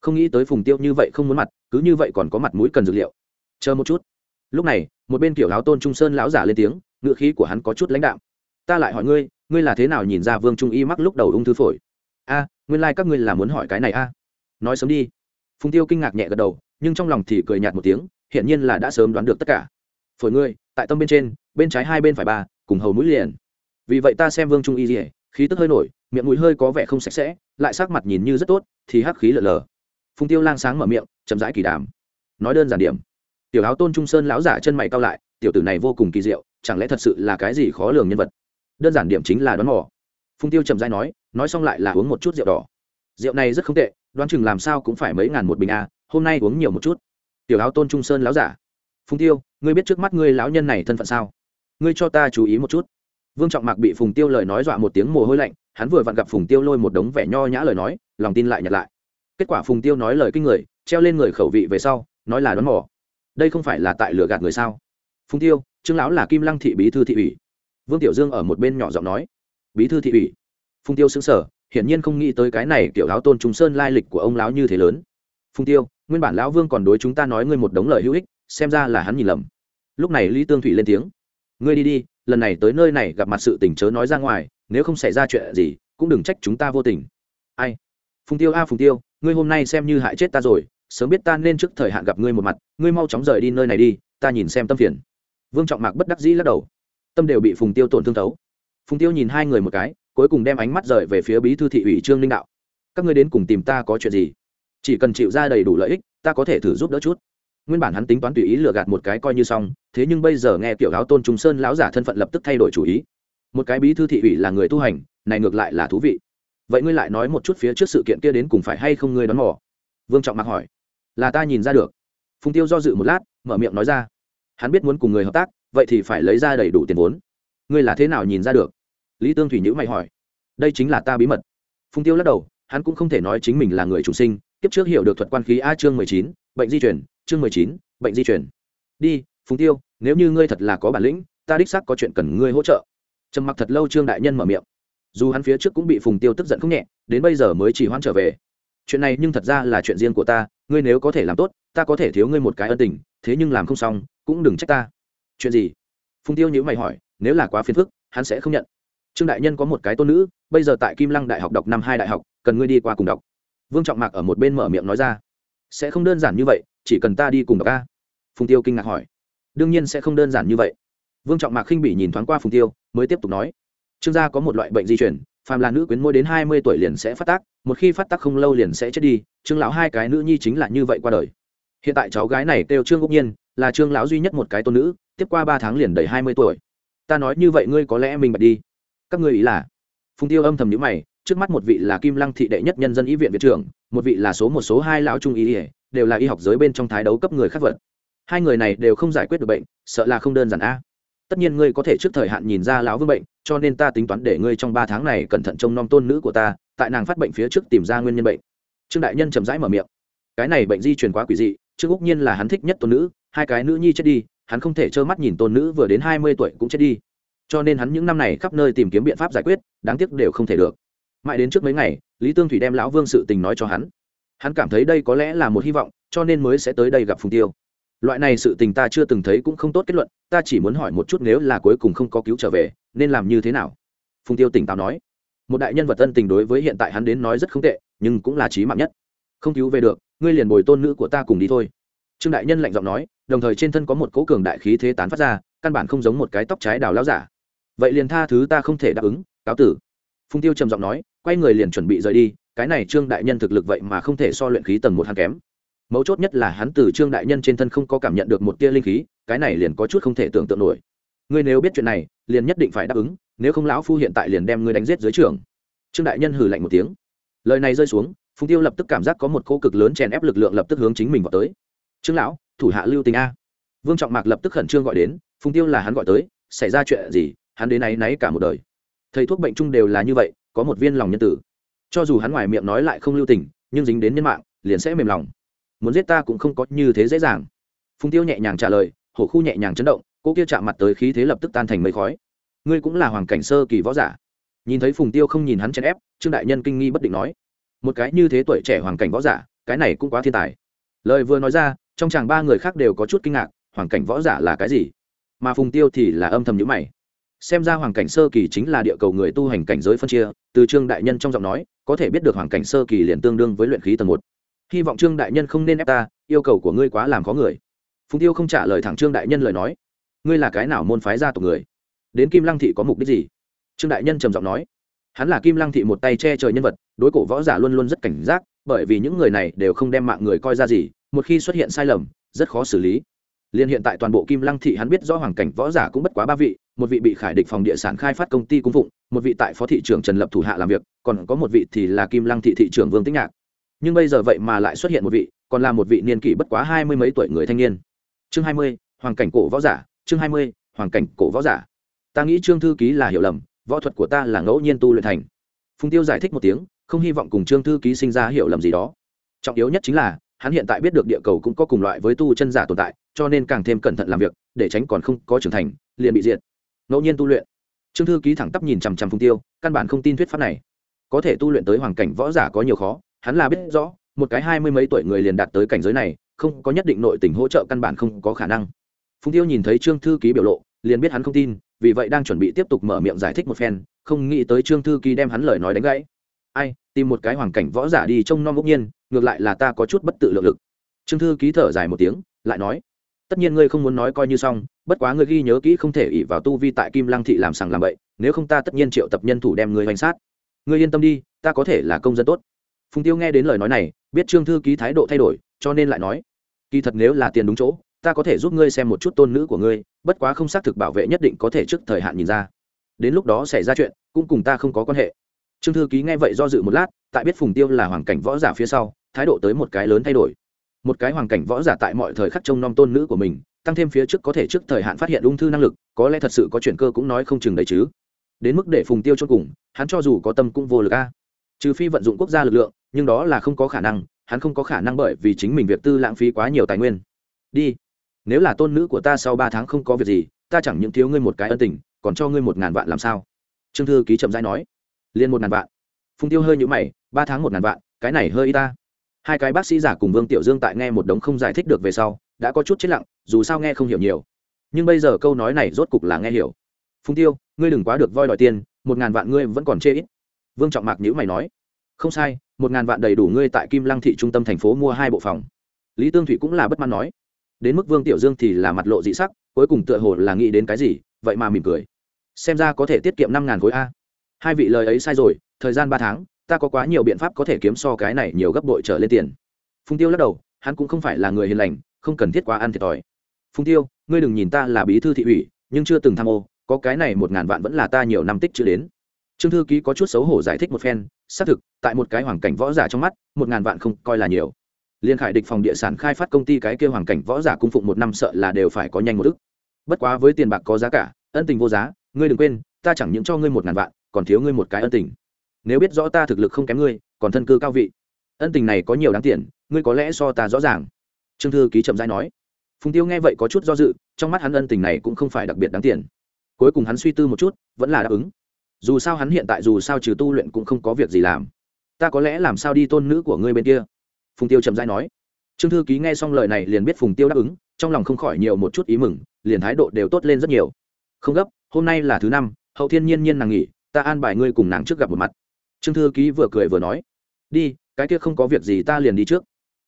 Không nghĩ tới phùng tiêu như vậy không muốn mặt, cứ như vậy còn có mặt mũi cần dược liệu. Chờ một chút. Lúc này, một bên kiểu láo tôn trung sơn lão giả lên tiếng ngựa khí của hắn có chút lãnh đạm. Ta lại hỏi ngươi ngươi là thế nào nhìn ra vương trung y mắc lúc đầu ung thư phổi? A, nguyên lai、like、các ngươi là muốn hỏi cái này a. Nói sớm đi. Phùng tiêu kinh ngạc nhẹ gật đầu, nhưng trong lòng thì cười nhạt một tiếng hiện nhiên là đã sớm đoán được tất cả. Phổi ngươi, tại tâm bên trên, bên trái hai bên phải ba, cùng hầu mũi liền. Vì vậy ta xem vương trung y dỉa khí tức hơi nổi, miệng mũi hơi có vẻ không sạch sẽ, lại sắc mặt nhìn như rất tốt, thì hắc khí lở lở. Phùng tiêu lang sáng mở miệng, chậm rãi kỳ đàm. Nói đơn giản điểm. Tiểu áo tôn trung sơn lão giả chân mày cao lại, tiểu tử này vô cùng kỳ diệu, chẳng lẽ thật sự là cái gì khó lường nhân vật? Đơn giản điểm chính là đoán mò. Phùng tiêu chậm rãi nói nói xong lại là uống một chút rượu đỏ. Rượu này rất không tệ, đoán chừng làm sao cũng phải mấy ngàn một bình a, hôm nay uống nhiều một chút tiểu áo tôn trung sơn lão giả. Phùng tiêu, ngươi biết trước mắt ngươi lão nhân này thân phận sao? Ngươi cho ta chú ý một chút. Vương trọng mạc bị phùng tiêu lời nói dọa một tiếng mồ hôi lạnh, hắn vừa vặn gặp phùng tiêu lôi một đống vẻ nho nhã lời nói, lòng tin lại nhặt lại. Kết quả phùng tiêu nói lời kinh người, treo lên người khẩu vị về sau, nói là đón mò. Đây không phải là tại lừa gạt người sao? Phùng tiêu, trương lão là kim lăng thị bí thư thị ủy. Vương tiểu dương ở một bên nhỏ giọng nói. Bí thư thị ủy? Phùng tiêu xứng sở hiển nhiên không nghĩ tới cái này kiểu áo tôn trung sơn lai lịch của ông lão như thế lớn. Phùng tiêu nguyên bản lão vương còn đối chúng ta nói ngươi một đống lời hữu ích, xem ra là hắn nhìn lầm. Lúc này lý tương thủy lên tiếng, ngươi đi đi, lần này tới nơi này gặp mặt sự tình chớ nói ra ngoài, nếu không xảy ra chuyện gì, cũng đừng trách chúng ta vô tình. Ai? Phùng tiêu a, phùng tiêu, ngươi hôm nay xem như hại chết ta rồi, sớm biết ta nên trước thời hạn gặp ngươi một mặt, ngươi mau chóng rời đi nơi này đi, ta nhìn xem tâm phiền. Vương trọng mạc bất đắc dĩ lắc đầu. Tâm đều bị phùng tiêu tổn thương thấu. Phùng tiêu nhìn hai người một cái, cuối cùng đem ánh mắt rời về phía bí thư thị ủy trương linh đạo. Các ngươi đến cùng tìm ta có chuyện gì? Chỉ cần chịu ra đầy đủ lợi ích, ta có thể thử giúp đỡ chút. Nguyên bản hắn tính toán tùy ý lừa gạt một cái coi như xong, thế nhưng bây giờ nghe kiểu áo tôn trung sơn lão giả thân phận lập tức thay đổi chủ ý. Một cái bí thư thị ủy là người tu hành, này ngược lại là thú vị. Vậy ngươi lại nói một chút phía trước sự kiện kia đến cùng phải hay không ngươi đón mò? Vương trọng mặc hỏi. Là ta nhìn ra được. Phùng tiêu do dự một lát, mở miệng nói ra. Hắn biết muốn cùng người hợp tác, vậy thì phải lấy ra đầy đủ tiền vốn. Ngươi là thế nào nhìn ra được? Lý tương thủy nhữ mày hỏi. Đây chính là ta bí mật. Phùng tiêu lắc đầu, hắn cũng không thể nói chính mình là người chủ sinh kiếp trước hiểu được thuật quan khí a chương mười chín, bệnh di chuyển chương mười chín, bệnh di chuyển đi, phùng tiêu, nếu như ngươi thật là có bản lĩnh, ta đích xác có chuyện cần ngươi hỗ trợ. Trầm mặc thật lâu trương đại nhân mở miệng. Dù hắn phía trước cũng bị phùng tiêu tức giận không nhẹ, đến bây giờ mới chỉ hoãn trở về. Chuyện này nhưng thật ra là chuyện riêng của ta, ngươi nếu có thể làm tốt, ta có thể thiếu ngươi một cái ân tình, thế nhưng làm không xong, cũng đừng trách ta. Chuyện gì? Phùng tiêu nhữ mày hỏi, nếu là quá phiền phức, hắn sẽ không nhận. Trương đại nhân có một cái tôn nữ, bây giờ tại kim lăng đại học đọc năm hai đại học, cần ngươi đi qua cùng đọc vương trọng mạc ở một bên mở miệng nói ra. Sẽ không đơn giản như vậy, chỉ cần ta đi cùng đọc ca phùng tiêu kinh ngạc hỏi. Đương nhiên sẽ không đơn giản như vậy. Vương trọng mạc khinh bị nhìn thoáng qua phùng tiêu, mới tiếp tục nói. Trương gia có một loại bệnh di chuyển phàm là nữ quyến môi đến hai mươi tuổi liền sẽ phát tác, một khi phát tác không lâu liền sẽ chết đi, trương lão hai cái nữ nhi chính là như vậy qua đời. Hiện tại cháu gái này kêu trương úc nhiên, là trương lão duy nhất một cái tôn nữ, tiếp qua ba tháng liền đầy hai mươi tuổi. Ta nói như vậy ngươi có lẽ mình bật đi. Các ngươi ý là? Phùng tiêu âm thầm nhữ mày trước mắt một vị là kim lăng thị đệ nhất nhân dân y viện viện trưởng, một vị là số một số hai lão trung y ỉa đều là y học giới bên trong thái đấu cấp người khác vật. Hai người này đều không giải quyết được bệnh, sợ là không đơn giản a. Tất nhiên ngươi có thể trước thời hạn nhìn ra lão vương bệnh, cho nên ta tính toán để ngươi trong ba tháng này cẩn thận trông nom tôn nữ của ta, tại nàng phát bệnh phía trước tìm ra nguyên nhân bệnh. Trương đại nhân chậm rãi mở miệng. Cái này bệnh di truyền quá quỷ dị, trương úc nhiên là hắn thích nhất tôn nữ, hai cái nữ nhi chết đi, hắn không thể trơ mắt nhìn tôn nữ vừa đến hai mươi tuổi cũng chết đi. Cho nên hắn những năm này khắp nơi tìm kiếm biện pháp giải quyết, đáng tiếc đều không thể được mãi đến trước mấy ngày, lý tương thủy đem lão vương sự tình nói cho hắn. Hắn cảm thấy đây có lẽ là một hy vọng, cho nên mới sẽ tới đây gặp phùng tiêu. Loại này sự tình ta chưa từng thấy cũng không tốt kết luận, ta chỉ muốn hỏi một chút nếu là cuối cùng không có cứu trở về, nên làm như thế nào? Phùng tiêu tỉnh táo nói. Một đại nhân vật tân tình đối với hiện tại hắn đến nói rất không tệ, nhưng cũng là trí mạng nhất. Không cứu về được, ngươi liền bồi tôn nữ của ta cùng đi thôi. Trương đại nhân lạnh giọng nói, đồng thời trên thân có một cố cường đại khí thế tán phát ra, căn bản không giống một cái tóc trái đào lao giả. Vậy liền tha thứ ta không thể đáp ứng, cáo tử. Phùng tiêu trầm giọng nói quay người liền chuẩn bị rời đi, cái này trương đại nhân thực lực vậy mà không thể so luyện khí tầng một hắn kém. Mấu chốt nhất là hắn từ trương đại nhân trên thân không có cảm nhận được một tia linh khí, cái này liền có chút không thể tưởng tượng nổi. Ngươi nếu biết chuyện này, liền nhất định phải đáp ứng, nếu không lão phu hiện tại liền đem ngươi đánh giết dưới trường. Trương đại nhân hừ lạnh một tiếng. Lời này rơi xuống, phùng tiêu lập tức cảm giác có một cỗ cực lớn chèn ép lực lượng lập tức hướng chính mình vào tới. Trương lão, thủ hạ lưu tình a. Vương trọng mạc lập tức khẩn trương gọi đến, phùng tiêu là hắn gọi tới, xảy ra chuyện gì? Hắn đến nay náy cả một đời. Thầy thuốc bệnh chung đều là như vậy có một viên lòng nhân tử. Cho dù hắn ngoài miệng nói lại không lưu tình, nhưng dính đến nhân mạng, liền sẽ mềm lòng. Muốn giết ta cũng không có như thế dễ dàng. Phùng tiêu nhẹ nhàng trả lời, hổ khu nhẹ nhàng chấn động, cô kia chạm mặt tới khí thế lập tức tan thành mây khói. Ngươi cũng là hoàng cảnh sơ kỳ võ giả. Nhìn thấy phùng tiêu không nhìn hắn chèn ép, trương đại nhân kinh nghi bất định nói, một cái như thế tuổi trẻ hoàng cảnh võ giả, cái này cũng quá thiên tài. Lời vừa nói ra, trong chàng ba người khác đều có chút kinh ngạc, hoàng cảnh võ giả là cái gì? Mà phùng tiêu thì là âm thầm nhữ mày xem ra hoàng cảnh sơ kỳ chính là địa cầu người tu hành cảnh giới phân chia, từ trương đại nhân trong giọng nói, có thể biết được hoàng cảnh sơ kỳ liền tương đương với luyện khí tầng một. Hy vọng trương đại nhân không nên ép ta, yêu cầu của ngươi quá làm khó người. Phùng tiêu không trả lời thẳng trương đại nhân lời nói. Ngươi là cái nào môn phái gia tộc người? Đến kim lăng thị có mục đích gì? Trương đại nhân trầm giọng nói. Hắn là kim lăng thị một tay che trời nhân vật, đối cổ võ giả luôn luôn rất cảnh giác, bởi vì những người này đều không đem mạng người coi ra gì, một khi xuất hiện sai lầm, rất khó xử lý liên hiện tại toàn bộ kim lăng thị hắn biết rõ hoàng cảnh võ giả cũng bất quá ba vị, một vị bị khải địch phòng địa sản khai phát công ty cung phụng, một vị tại phó thị trưởng trần lập thủ hạ làm việc, còn có một vị thì là kim lăng thị thị trưởng vương tĩnh nhạc. Nhưng bây giờ vậy mà lại xuất hiện một vị, còn là một vị niên kỷ bất quá hai mươi mấy tuổi người thanh niên. Chương hai mươi hoàng cảnh cổ võ giả, chương hai mươi hoàng cảnh cổ võ giả. Ta nghĩ trương thư ký là hiểu lầm, võ thuật của ta là ngẫu nhiên tu luyện thành. Phùng tiêu giải thích một tiếng, không hy vọng cùng trương thư ký sinh ra hiểu lầm gì đó. Trọng yếu nhất chính là, hắn hiện tại biết được địa cầu cũng có cùng loại với tu chân giả tồn tại cho nên càng thêm cẩn thận làm việc, để tránh còn không có trưởng thành, liền bị diệt. Ngẫu nhiên tu luyện. Trương thư ký thẳng tắp nhìn chằm chằm phùng tiêu, căn bản không tin thuyết pháp này. Có thể tu luyện tới hoàng cảnh võ giả có nhiều khó, hắn là biết rõ, một cái hai mươi mấy tuổi người liền đạt tới cảnh giới này, không có nhất định nội tình hỗ trợ căn bản không có khả năng. Phùng tiêu nhìn thấy trương thư ký biểu lộ, liền biết hắn không tin, vì vậy đang chuẩn bị tiếp tục mở miệng giải thích một phen, không nghĩ tới trương thư ký đem hắn lời nói đánh gãy. Ai, tìm một cái hoàn cảnh võ giả đi trông nom ngẫu nhiên, ngược lại là ta có chút bất tự lượng lực. Trương thư ký thở dài một tiếng, lại nói tất nhiên ngươi không muốn nói coi như xong, bất quá ngươi ghi nhớ kỹ không thể ỉ vào tu vi tại kim lăng thị làm sằng làm bậy, nếu không ta tất nhiên triệu tập nhân thủ đem ngươi hoành sát. Ngươi yên tâm đi, ta có thể là công dân tốt. Phùng tiêu nghe đến lời nói này, biết trương thư ký thái độ thay đổi, cho nên lại nói, kỳ thật nếu là tiền đúng chỗ, ta có thể giúp ngươi xem một chút tôn nữ của ngươi, bất quá không xác thực bảo vệ nhất định có thể trước thời hạn nhìn ra. Đến lúc đó xảy ra chuyện, cũng cùng ta không có quan hệ. Trương thư ký nghe vậy do dự một lát, tại biết phùng tiêu là hoàng cảnh võ giả phía sau, thái độ tới một cái lớn thay đổi một cái hoàng cảnh võ giả tại mọi thời khắc trông nom tôn nữ của mình, tăng thêm phía trước có thể trước thời hạn phát hiện ung thư năng lực, có lẽ thật sự có chuyện cơ cũng nói không chừng đấy chứ. Đến mức để phùng tiêu cho cùng, hắn cho dù có tâm cũng vô lực a. Trừ phi vận dụng quốc gia lực lượng, nhưng đó là không có khả năng, hắn không có khả năng bởi vì chính mình việc tư lãng phí quá nhiều tài nguyên. Đi. Nếu là tôn nữ của ta sau ba tháng không có việc gì, ta chẳng những thiếu ngươi một cái ân tình, còn cho ngươi một ngàn vạn làm sao? Trương thư ký chậm rãi nói. Liền một ngàn vạn. Phùng tiêu hơi nhũ mày, ba tháng một ngàn vạn, cái này hơi y ta hai cái bác sĩ giả cùng vương tiểu dương tại nghe một đống không giải thích được về sau, đã có chút chết lặng, dù sao nghe không hiểu nhiều. Nhưng bây giờ câu nói này rốt cục là nghe hiểu. Phùng tiêu, ngươi đừng quá được voi đòi tiền, một ngàn vạn ngươi vẫn còn chê ít. Vương trọng mạc nhữ mày nói. Không sai, một ngàn vạn đầy đủ ngươi tại kim lăng thị trung tâm thành phố mua hai bộ phòng. Lý tương thủy cũng là bất mãn nói. Đến mức vương tiểu dương thì là mặt lộ dị sắc, cuối cùng tựa hồ là nghĩ đến cái gì, vậy mà mỉm cười. Xem ra có thể tiết kiệm năm ngàn khối a. Hai vị lời ấy sai rồi, thời gian ba tháng ta có quá nhiều biện pháp có thể kiếm so cái này nhiều gấp bội trở lên tiền. Phùng tiêu lắc đầu, hắn cũng không phải là người hiền lành, không cần thiết quá ăn thiệt thòi. Phùng tiêu, ngươi đừng nhìn ta là bí thư thị ủy, nhưng chưa từng tham ô, có cái này một ngàn vạn vẫn là ta nhiều năm tích chưa đến. Trương thư ký có chút xấu hổ giải thích một phen, xác thực, tại một cái hoàn cảnh võ giả trong mắt, một ngàn vạn không coi là nhiều. Liên khải địch phòng địa sản khai phát công ty cái kêu hoàng cảnh võ giả cung phụng một năm sợ là đều phải có nhanh một ức. Bất quá với tiền bạc có giá cả, ân tình vô giá, ngươi đừng quên, ta chẳng những cho ngươi một ngàn vạn, còn thiếu ngươi một cái ân tình nếu biết rõ ta thực lực không kém ngươi, còn thân cư cao vị. Ân tình này có nhiều đáng tiền, ngươi có lẽ so ta rõ ràng. Trương thư ký chậm rãi nói. Phùng tiêu nghe vậy có chút do dự, trong mắt hắn ân tình này cũng không phải đặc biệt đáng tiền. Cuối cùng hắn suy tư một chút, vẫn là đáp ứng. Dù sao hắn hiện tại dù sao trừ tu luyện cũng không có việc gì làm. Ta có lẽ làm sao đi tôn nữ của ngươi bên kia? Phùng tiêu chậm rãi nói. Trương thư ký nghe xong lời này liền biết phùng tiêu đáp ứng, trong lòng không khỏi nhiều một chút ý mừng, liền thái độ đều tốt lên rất nhiều. Không gấp, hôm nay là thứ năm, hậu thiên nhiên nhiên nàng nghỉ, ta an bài ngươi cùng nàng trước gặp một mặt trương thư ký vừa cười vừa nói, đi, cái kia không có việc gì ta liền đi trước.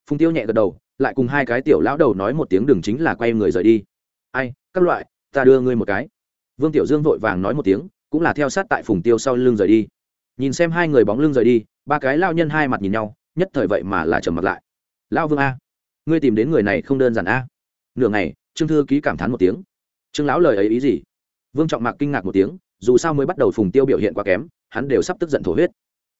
Phùng tiêu nhẹ gật đầu, lại cùng hai cái tiểu lão đầu nói một tiếng đường chính là quay người rời đi. Ai, các loại, ta đưa ngươi một cái. Vương tiểu dương vội vàng nói một tiếng, cũng là theo sát tại phùng tiêu sau lưng rời đi. Nhìn xem hai người bóng lưng rời đi, ba cái lao nhân hai mặt nhìn nhau, nhất thời vậy mà là trầm mặt lại. Lao vương a, ngươi tìm đến người này không đơn giản a. Nửa ngày, trương thư ký cảm thán một tiếng. Trương lão lời ấy ý gì? Vương trọng mạc kinh ngạc một tiếng, dù sao mới bắt đầu phùng tiêu biểu hiện quá kém, hắn đều sắp tức giận thổ huyết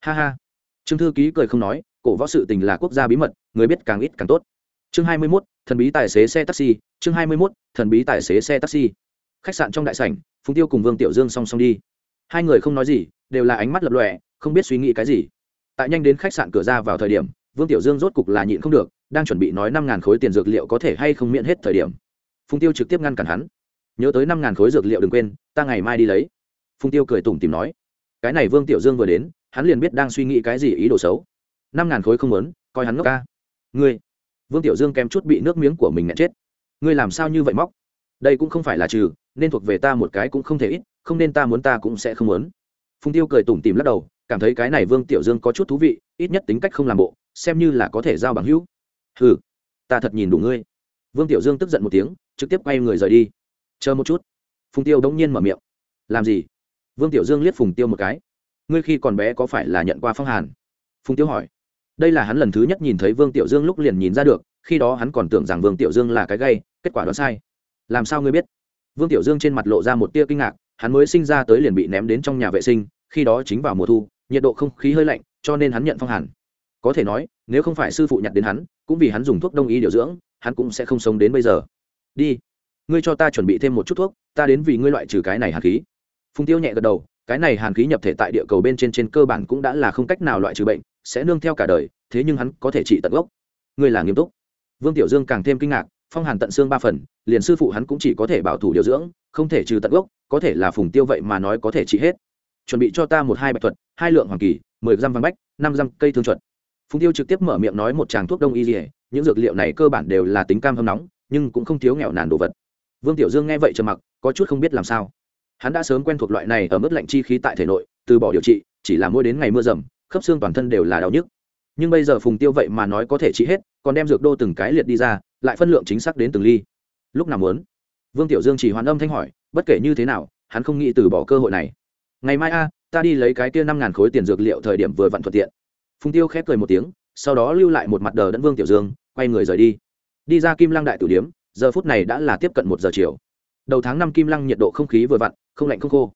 ha ha. Trương thư ký cười không nói cổ võ sự tình là quốc gia bí mật người biết càng ít càng tốt. Chương hai mươi 21, thần bí tài xế xe taxi chương hai mươi 21, thần bí tài xế xe taxi. Khách sạn trong đại sảnh phùng tiêu cùng vương tiểu dương song song đi. Hai người không nói gì đều là ánh mắt lập lòe không biết suy nghĩ cái gì. Tại nhanh đến khách sạn cửa ra vào thời điểm vương tiểu dương rốt cục là nhịn không được đang chuẩn bị nói năm ngàn khối tiền dược liệu có thể hay không miễn hết thời điểm. Phùng tiêu trực tiếp ngăn cản hắn. Nhớ tới năm ngàn khối dược liệu đừng quên ta ngày mai đi lấy. Phùng tiêu cười tủm tìm nói. Cái này vương tiểu dương vừa đến hắn liền biết đang suy nghĩ cái gì ý đồ xấu. Năm ngàn khối không lớn coi hắn ngốc ca. Ngươi, vương tiểu dương kém chút bị nước miếng của mình nghẹn chết. Ngươi làm sao như vậy móc? Đây cũng không phải là trừ, nên thuộc về ta một cái cũng không thể ít, không nên ta muốn ta cũng sẽ không muốn. Phùng tiêu cười tủm tìm lắc đầu, cảm thấy cái này vương tiểu dương có chút thú vị, ít nhất tính cách không làm bộ, xem như là có thể giao bằng hữu. Hừ, ta thật nhìn đủ ngươi. Vương tiểu dương tức giận một tiếng, trực tiếp quay người rời đi. Chờ một chút. Phùng tiêu đống nhiên mở miệng. Làm gì? Vương tiểu dương liếc phùng tiêu một cái ngươi khi còn bé có phải là nhận qua phong hàn? Phùng tiêu hỏi. Đây là hắn lần thứ nhất nhìn thấy vương tiểu dương lúc liền nhìn ra được khi đó hắn còn tưởng rằng vương tiểu dương là cái gây, kết quả đoán sai. Làm sao ngươi biết? Vương tiểu dương trên mặt lộ ra một tia kinh ngạc hắn mới sinh ra tới liền bị ném đến trong nhà vệ sinh khi đó chính vào mùa thu nhiệt độ không khí hơi lạnh cho nên hắn nhận phong hàn. Có thể nói nếu không phải sư phụ nhặt đến hắn cũng vì hắn dùng thuốc đông y điều dưỡng hắn cũng sẽ không sống đến bây giờ. Đi ngươi cho ta chuẩn bị thêm một chút thuốc ta đến vì ngươi loại trừ cái này hàn khí. Phùng tiêu nhẹ gật đầu cái này hàn khí nhập thể tại địa cầu bên trên trên cơ bản cũng đã là không cách nào loại trừ bệnh, sẽ nương theo cả đời, thế nhưng hắn có thể trị tận gốc. Ngươi là nghiêm túc. Vương tiểu dương càng thêm kinh ngạc, phong hàn tận xương ba phần, liền sư phụ hắn cũng chỉ có thể bảo thủ điều dưỡng, không thể trừ tận gốc, có thể là phùng tiêu vậy mà nói có thể trị hết. Chuẩn bị cho ta một hai bạch thuật, hai lượng hoàng kỳ, mười dăm văn bách, năm dăm cây thương chuẩn phùng tiêu trực tiếp mở miệng nói một tràng thuốc đông y dỉa những dược liệu này cơ bản đều là tính cam hâm nóng, nhưng cũng không thiếu nghèo nàn đồ vật. Vương tiểu dương nghe vậy trầm mặc, có chút không biết làm sao hắn đã sớm quen thuộc loại này ở mức lạnh chi khí tại thể nội, từ bỏ điều trị, chỉ là mỗi đến ngày mưa rầm khớp xương toàn thân đều là đau nhức. Nhưng bây giờ phùng tiêu vậy mà nói có thể trị hết, còn đem dược đô từng cái liệt đi ra, lại phân lượng chính xác đến từng ly. Lúc nào muốn? Vương tiểu dương chỉ hoàn âm thanh hỏi, bất kể như thế nào, hắn không nghĩ từ bỏ cơ hội này. Ngày mai a, ta đi lấy cái kia năm ngàn khối tiền dược liệu thời điểm vừa vặn thuận tiện. Phùng tiêu khép cười một tiếng, sau đó lưu lại một mặt đờ đẫn vương tiểu dương, quay người rời đi. Đi ra kim lăng đại tử điếm, giờ phút này đã là tiếp cận một giờ chiều. Đầu tháng năm kim lăng nhiệt độ không khí vừa vặn không lạnh không khô.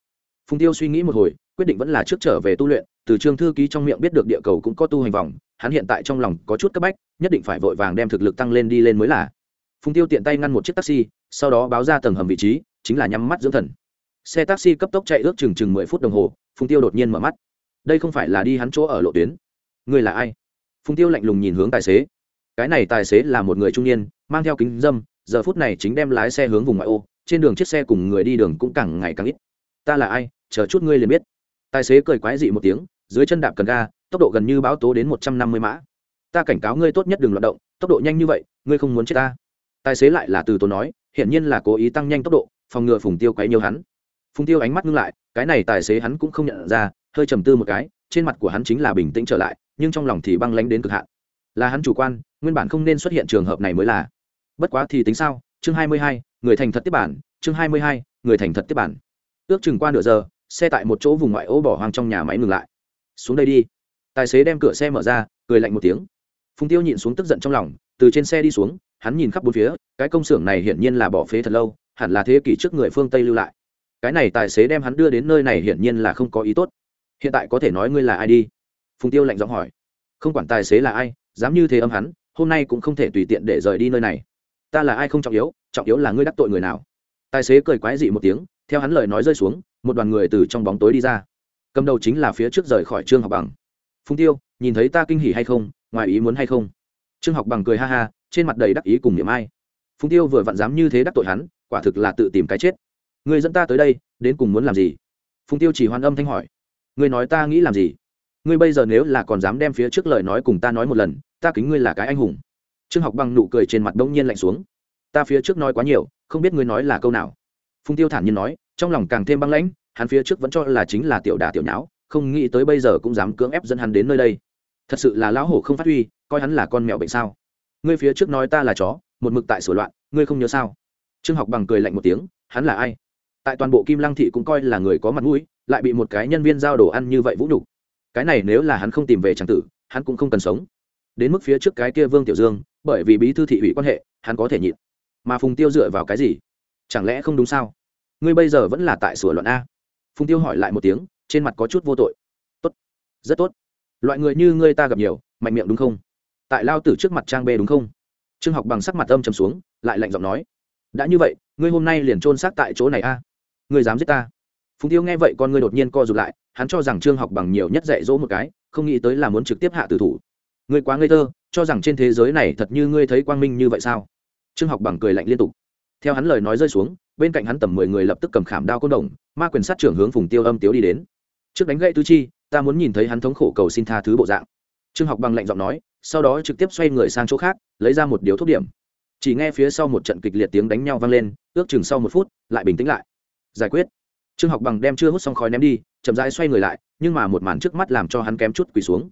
Phùng tiêu suy nghĩ một hồi, quyết định vẫn là trước trở về tu luyện, từ trường thư ký trong miệng biết được địa cầu cũng có tu hành vòng, hắn hiện tại trong lòng có chút cấp bách, nhất định phải vội vàng đem thực lực tăng lên đi lên mới là. Phùng tiêu tiện tay ngăn một chiếc taxi, sau đó báo ra tầng hầm vị trí, chính là nhắm mắt dưỡng thần. Xe taxi cấp tốc chạy ước chừng chừng mười phút đồng hồ, phùng tiêu đột nhiên mở mắt. Đây không phải là đi hắn chỗ ở lộ tuyến. Người là ai? Phùng tiêu lạnh lùng nhìn hướng tài xế. Cái này tài xế là một người trung niên, mang theo kính dâm, giờ phút này chính đem lái xe hướng vùng ngoại ô trên đường chiếc xe cùng người đi đường cũng càng ngày càng ít. Ta là ai? Chờ chút ngươi liền biết. Tài xế cười quái dị một tiếng, dưới chân đạp cần ga, tốc độ gần như báo tố đến một trăm năm mươi mã. Ta cảnh cáo ngươi tốt nhất đừng loạt động, tốc độ nhanh như vậy, ngươi không muốn chết ta. Tài xế lại là từ tốn nói, hiển nhiên là cố ý tăng nhanh tốc độ, phòng ngừa phùng tiêu quấy nhiều hắn. Phùng tiêu ánh mắt ngưng lại, cái này tài xế hắn cũng không nhận ra, hơi trầm tư một cái, trên mặt của hắn chính là bình tĩnh trở lại, nhưng trong lòng thì băng lánh đến cực hạn. Là hắn chủ quan, nguyên bản không nên xuất hiện trường hợp này mới là. Bất quá thì tính sao? Chương hai mươi hai người thành thật tiếp bản, chương hai mươi hai, người thành thật tiếp bản. Ước chừng qua nửa giờ, xe tại một chỗ vùng ngoại ô bỏ hoang trong nhà máy ngừng lại. Xuống đây đi. Tài xế đem cửa xe mở ra, cười lạnh một tiếng. Phùng tiêu nhịn xuống tức giận trong lòng, từ trên xe đi xuống, hắn nhìn khắp bốn phía, cái công xưởng này hiển nhiên là bỏ phế thật lâu, hẳn là thế kỷ trước người phương tây lưu lại. Cái này tài xế đem hắn đưa đến nơi này hiển nhiên là không có ý tốt. Hiện tại có thể nói ngươi là ai đi? Phùng tiêu lạnh giọng hỏi. Không quản tài xế là ai, dám như thế âm hắn, hôm nay cũng không thể tùy tiện để rời đi nơi này. Ta là ai không trọng yếu trọng yếu là ngươi đắc tội người nào. Tài xế cười quái dị một tiếng, theo hắn lời nói rơi xuống, một đoàn người từ trong bóng tối đi ra. Cầm đầu chính là phía trước rời khỏi trương học bằng. Phung tiêu, nhìn thấy ta kinh hỉ hay không? Ngoài ý muốn hay không? Trương học bằng cười ha ha, trên mặt đầy đắc ý cùng niệm ai. Phung tiêu vừa vặn dám như thế đắc tội hắn, quả thực là tự tìm cái chết. Người dẫn ta tới đây, đến cùng muốn làm gì? Phung tiêu chỉ hoan âm thanh hỏi. Ngươi nói ta nghĩ làm gì? Ngươi bây giờ nếu là còn dám đem phía trước lời nói cùng ta nói một lần, ta kính ngươi là cái anh hùng. Trương học bằng nụ cười trên mặt đông nhiên lạnh xuống ta phía trước nói quá nhiều, không biết ngươi nói là câu nào. Phùng tiêu thản nhiên nói, trong lòng càng thêm băng lãnh, hắn phía trước vẫn cho là chính là tiểu đà tiểu nháo, không nghĩ tới bây giờ cũng dám cưỡng ép dẫn hắn đến nơi đây. Thật sự là lão hổ không phát huy, coi hắn là con mèo bệnh sao. Ngươi phía trước nói ta là chó, một mực tại sửa loạn, ngươi không nhớ sao? Trương học bằng cười lạnh một tiếng, hắn là ai? Tại toàn bộ kim lăng thị cũng coi là người có mặt mũi, lại bị một cái nhân viên giao đồ ăn như vậy vũ nhục. Cái này nếu là hắn không tìm về tràng tử, hắn cũng không cần sống. Đến mức phía trước cái kia vương tiểu dương, bởi vì bí thư thị ủy quan hệ, hắn có thể nhịn mà phùng tiêu dựa vào cái gì? Chẳng lẽ không đúng sao? Ngươi bây giờ vẫn là tại sửa luận a. Phùng tiêu hỏi lại một tiếng, trên mặt có chút vô tội. Tốt. Rất tốt. Loại người như ngươi ta gặp nhiều, mạnh miệng đúng không? Tại lao tử trước mặt trang b đúng không? Trương học bằng sắc mặt âm trầm xuống, lại lạnh giọng nói. Đã như vậy, ngươi hôm nay liền trôn xác tại chỗ này a. Ngươi dám giết ta? Phùng tiêu nghe vậy con ngươi đột nhiên co rụt lại, hắn cho rằng trương học bằng nhiều nhất dạy dỗ một cái, không nghĩ tới là muốn trực tiếp hạ tử thủ. Ngươi quá ngây thơ, cho rằng trên thế giới này thật như ngươi thấy quang minh như vậy sao? Trương học bằng cười lạnh liên tục. Theo hắn lời nói rơi xuống, bên cạnh hắn tầm mười người lập tức cầm khảm đao côn đồng, ma quyền sát trưởng hướng phùng tiêu âm tiếu đi đến. Trước đánh gậy tư chi, ta muốn nhìn thấy hắn thống khổ cầu xin tha thứ bộ dạng. Trương học bằng lạnh giọng nói, sau đó trực tiếp xoay người sang chỗ khác, lấy ra một điếu thuốc điểm. Chỉ nghe phía sau một trận kịch liệt tiếng đánh nhau vang lên, ước chừng sau một phút, lại bình tĩnh lại. Giải quyết. Trương học bằng đem chưa hút xong khói ném đi, chậm rãi xoay người lại, nhưng mà một màn trước mắt làm cho hắn kém chút quỳ xuống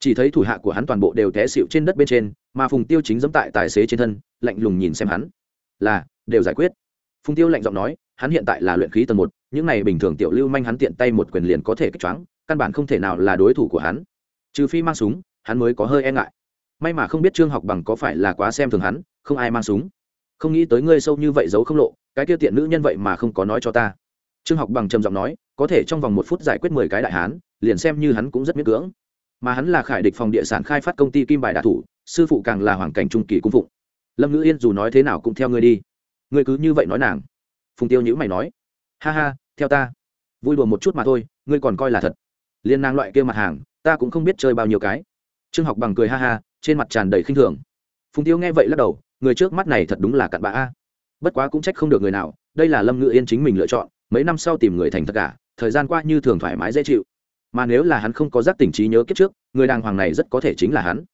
chỉ thấy thủ hạ của hắn toàn bộ đều té xịu trên đất bên trên, mà phùng tiêu chính dẫm tại tài xế trên thân, lạnh lùng nhìn xem hắn. Là, đều giải quyết. Phùng tiêu lạnh giọng nói, hắn hiện tại là luyện khí tầng một, những này bình thường tiểu lưu manh hắn tiện tay một quyền liền có thể kích choáng, căn bản không thể nào là đối thủ của hắn. Trừ phi mang súng, hắn mới có hơi e ngại. May mà không biết trương học bằng có phải là quá xem thường hắn, không ai mang súng. Không nghĩ tới ngươi sâu như vậy giấu không lộ, cái kia tiện nữ nhân vậy mà không có nói cho ta. Trương học bằng trầm giọng nói, có thể trong vòng một phút giải quyết mười cái đại hán, liền xem như hắn cũng rất miễn cưỡng mà hắn là khải địch phòng địa sản khai phát công ty kim bài đạ thủ, sư phụ càng là hoàng cảnh trung kỳ cung phụng. Lâm ngữ yên dù nói thế nào cũng theo ngươi đi. Ngươi cứ như vậy nói nàng. Phùng tiêu nhữ mày nói. Ha ha, theo ta. Vui đùa một chút mà thôi, ngươi còn coi là thật. Liên nàng loại kia mặt hàng, ta cũng không biết chơi bao nhiêu cái. Trương học bằng cười ha ha, trên mặt tràn đầy khinh thường. Phùng tiêu nghe vậy lắc đầu, người trước mắt này thật đúng là cặn bã a. Bất quá cũng trách không được người nào, đây là lâm ngữ yên chính mình lựa chọn, mấy năm sau tìm người thành thật cả, thời gian qua như thường thoải mái dễ chịu mà nếu là hắn không có giác tỉnh trí nhớ kiếp trước, người đàng hoàng này rất có thể chính là hắn.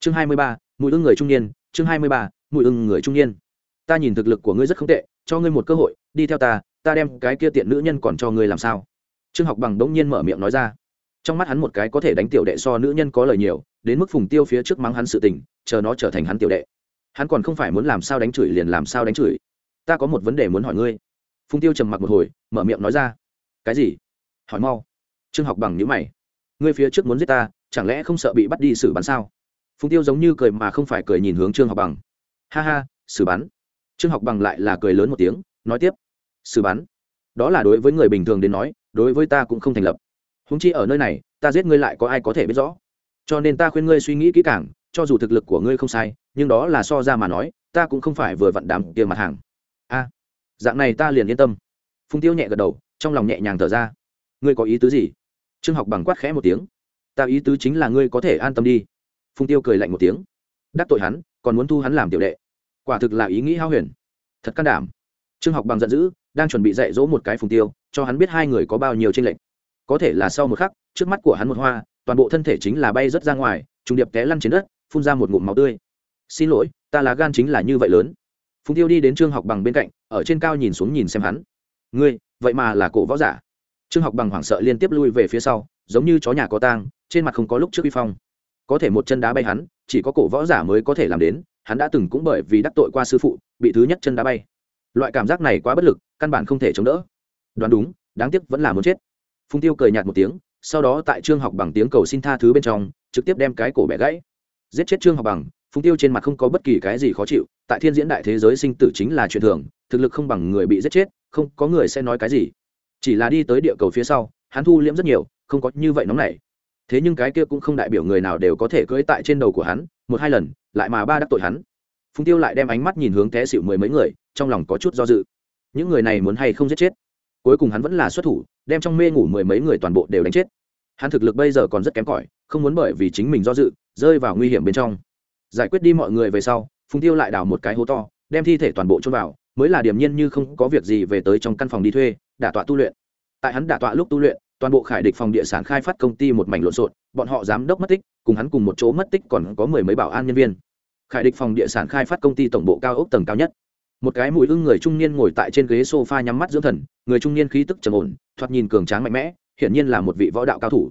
Chương hai mươi ba, mùi ưng người trung niên, chương hai mươi ba, mùi ưng người trung niên. Ta nhìn thực lực của ngươi rất không tệ, cho ngươi một cơ hội, đi theo ta ta đem cái kia tiện nữ nhân còn cho ngươi làm sao? Trương học bằng đống nhiên mở miệng nói ra. Trong mắt hắn một cái có thể đánh tiểu đệ so nữ nhân có lời nhiều, đến mức phùng tiêu phía trước mắng hắn sự tình, chờ nó trở thành hắn tiểu đệ. Hắn còn không phải muốn làm sao đánh chửi liền làm sao đánh chửi. Ta có một vấn đề muốn hỏi ngươi. Phùng tiêu trầm mặc một hồi, mở miệng nói ra. Cái gì? Hỏi mau trương học bằng nhữ mày. Ngươi phía trước muốn giết ta, chẳng lẽ không sợ bị bắt đi xử bắn sao? Phùng tiêu giống như cười mà không phải cười nhìn hướng trương học bằng. Ha ha, xử bắn. Trương học bằng lại là cười lớn một tiếng, nói tiếp. Xử bắn. Đó là đối với người bình thường đến nói, đối với ta cũng không thành lập. Húng chi ở nơi này, ta giết ngươi lại có ai có thể biết rõ? Cho nên ta khuyên ngươi suy nghĩ kỹ càng, cho dù thực lực của ngươi không sai, nhưng đó là so ra mà nói, ta cũng không phải vừa vặn đám tiền mặt hàng. A, dạng này ta liền yên tâm. Phùng tiêu nhẹ gật đầu, trong lòng nhẹ nhàng thở ra. Ngươi có ý tứ gì? Trương học bằng quát khẽ một tiếng. Ta ý tứ chính là ngươi có thể an tâm đi. Phùng tiêu cười lạnh một tiếng. Đắc tội hắn, còn muốn thu hắn làm tiểu đệ. Quả thực là ý nghĩ hao huyền. Thật can đảm. Trương học bằng giận dữ, đang chuẩn bị dạy dỗ một cái phùng tiêu, cho hắn biết hai người có bao nhiêu tranh lệch. Có thể là sau một khắc, trước mắt của hắn một hoa, toàn bộ thân thể chính là bay rớt ra ngoài, trùng điệp té lăn trên đất, phun ra một ngụm máu tươi. Xin lỗi, ta là gan chính là như vậy lớn. Phùng tiêu đi đến trương học bằng bên cạnh, ở trên cao nhìn xuống nhìn xem hắn. Ngươi, vậy mà là cổ võ giả trương học bằng hoảng sợ liên tiếp lui về phía sau, giống như chó nhà có tang, trên mặt không có lúc trước uy phong. Có thể một chân đá bay hắn, chỉ có cổ võ giả mới có thể làm đến, hắn đã từng cũng bởi vì đắc tội qua sư phụ, bị thứ nhất chân đá bay. Loại cảm giác này quá bất lực, căn bản không thể chống đỡ. Đoán đúng, đáng tiếc vẫn là muốn chết. Phùng tiêu cười nhạt một tiếng, sau đó tại trương học bằng tiếng cầu xin tha thứ bên trong, trực tiếp đem cái cổ bẻ gãy. Giết chết trương học bằng, phùng tiêu trên mặt không có bất kỳ cái gì khó chịu, tại thiên diễn đại thế giới sinh tử chính là chuyện thường, thực lực không bằng người bị giết chết, không có người sẽ nói cái gì chỉ là đi tới địa cầu phía sau, hắn thu liễm rất nhiều, không có như vậy nóng nảy. Thế nhưng cái kia cũng không đại biểu người nào đều có thể cưỡi tại trên đầu của hắn, một hai lần, lại mà ba đắc tội hắn. Phùng tiêu lại đem ánh mắt nhìn hướng té xịu mười mấy người, trong lòng có chút do dự. Những người này muốn hay không giết chết? Cuối cùng hắn vẫn là xuất thủ, đem trong mê ngủ mười mấy người toàn bộ đều đánh chết. Hắn thực lực bây giờ còn rất kém cỏi, không muốn bởi vì chính mình do dự, rơi vào nguy hiểm bên trong. Giải quyết đi mọi người về sau, phùng tiêu lại đào một cái hố to, đem thi thể toàn bộ trôn vào, mới là điểm nhiên như không có việc gì về tới trong căn phòng đi thuê đả tọa tu luyện. Tại hắn đả tọa lúc tu luyện, toàn bộ khải địch phòng địa sản khai phát công ty một mảnh lộn xộn, bọn họ giám đốc mất tích, cùng hắn cùng một chỗ mất tích còn có mười mấy bảo an nhân viên. Khải địch phòng địa sản khai phát công ty tổng bộ cao ốc tầng cao nhất. Một cái mũi ưng người trung niên ngồi tại trên ghế sofa nhắm mắt dưỡng thần, người trung niên khí tức trầm ổn, thoạt nhìn cường tráng mạnh mẽ, hiển nhiên là một vị võ đạo cao thủ.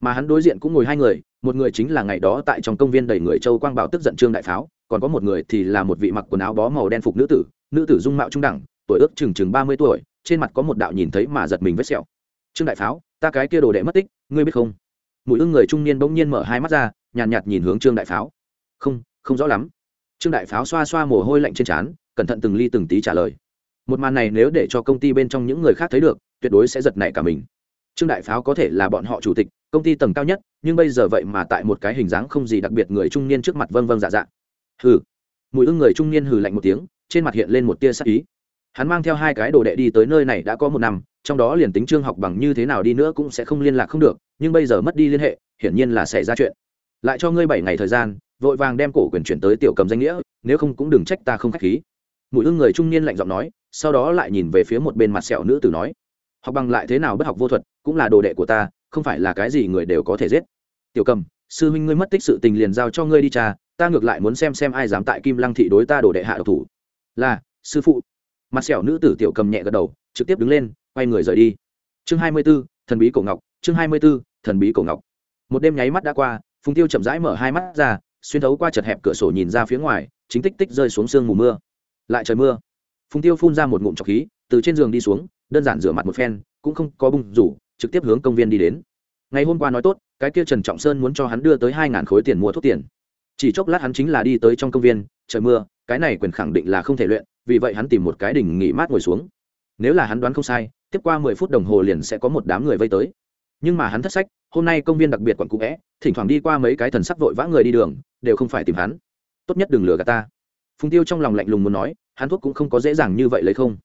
Mà hắn đối diện cũng ngồi hai người, một người chính là ngày đó tại trong công viên đầy người châu quang bảo tức giận trương đại pháo, còn có một người thì là một vị mặc quần áo bó màu đen phục nữ tử nữ tử dung mạo trung đẳng, tuổi ước chừng chừng ba mươi tuổi trên mặt có một đạo nhìn thấy mà giật mình vết sẹo. Trương đại pháo ta cái kia đồ đệ mất tích ngươi biết không? Mũi ưng người trung niên bỗng nhiên mở hai mắt ra nhàn nhạt, nhạt nhìn hướng trương đại pháo. Không không rõ lắm. Trương đại pháo xoa xoa mồ hôi lạnh trên trán cẩn thận từng ly từng tí trả lời. Một màn này nếu để cho công ty bên trong những người khác thấy được tuyệt đối sẽ giật nảy cả mình. Trương đại pháo có thể là bọn họ chủ tịch công ty tầng cao nhất nhưng bây giờ vậy mà tại một cái hình dáng không gì đặc biệt người trung niên trước mặt vâng vâng dạ dạ. Hừ. Mùi ưng người trung niên hừ lạnh một tiếng trên mặt hiện lên một tia sắc ý hắn mang theo hai cái đồ đệ đi tới nơi này đã có một năm, trong đó liền tính trương học bằng như thế nào đi nữa cũng sẽ không liên lạc không được, nhưng bây giờ mất đi liên hệ, hiển nhiên là xảy ra chuyện. Lại cho ngươi bảy ngày thời gian, vội vàng đem cổ quyền chuyển tới tiểu cầm danh nghĩa, nếu không cũng đừng trách ta không k h á c h khí. Mũi ưng người trung niên lạnh giọng nói, sau đó lại nhìn về phía một bên mặt sẹo nữ tử nói, học bằng lại thế nào bất học vô thuật, cũng là đồ đệ của ta, không phải là cái gì người đều có thể giết. Tiểu cầm, sư huynh ngươi mất tích sự tình liền giao cho ngươi đi cha, ta ngược lại muốn xem xem ai dám tại kim lăng thị đối ta đồ đệ hạ độc thủ. Là, sư phụ mặt sẹo nữ tử tiểu cầm nhẹ gật đầu, trực tiếp đứng lên, quay người rời đi. Chương hai mươi b ố thần bí cổ ngọc, chương hai mươi b ố thần bí cổ ngọc. Một đêm nháy mắt đã qua, phùng tiêu chậm rãi mở hai mắt ra, xuyên thấu qua chật hẹp cửa sổ nhìn ra phía ngoài, chính tích tích rơi xuống sương mù mưa. Lại trời mưa. Phùng tiêu phun ra một ngụm trọc khí, từ trên giường đi xuống, đơn giản rửa mặt một phen, cũng không có bung rủ, trực tiếp hướng công viên đi đến. Ngày hôm qua nói tốt, cái kia trần trọng sơn muốn cho hắn đưa tới hai ngàn khối tiền mua thuốc tiền. Chỉ chốc lát hắn chính là đi tới trong công viên, trời mưa, cái này quyền khẳng định là không thể luyện vì vậy hắn tìm một cái đỉnh nghỉ mát ngồi xuống. Nếu là hắn đoán không sai, tiếp qua mười phút đồng hồ liền sẽ có một đám người vây tới. Nhưng mà hắn thất sách, hôm nay công viên đặc biệt quận cũ vẽ thỉnh thoảng đi qua mấy cái thần sắc vội vã người đi đường, đều không phải tìm hắn. Tốt nhất đừng lừa gạt ta. Phùng tiêu trong lòng lạnh lùng muốn nói, hắn thuốc cũng không có dễ dàng như vậy lấy không.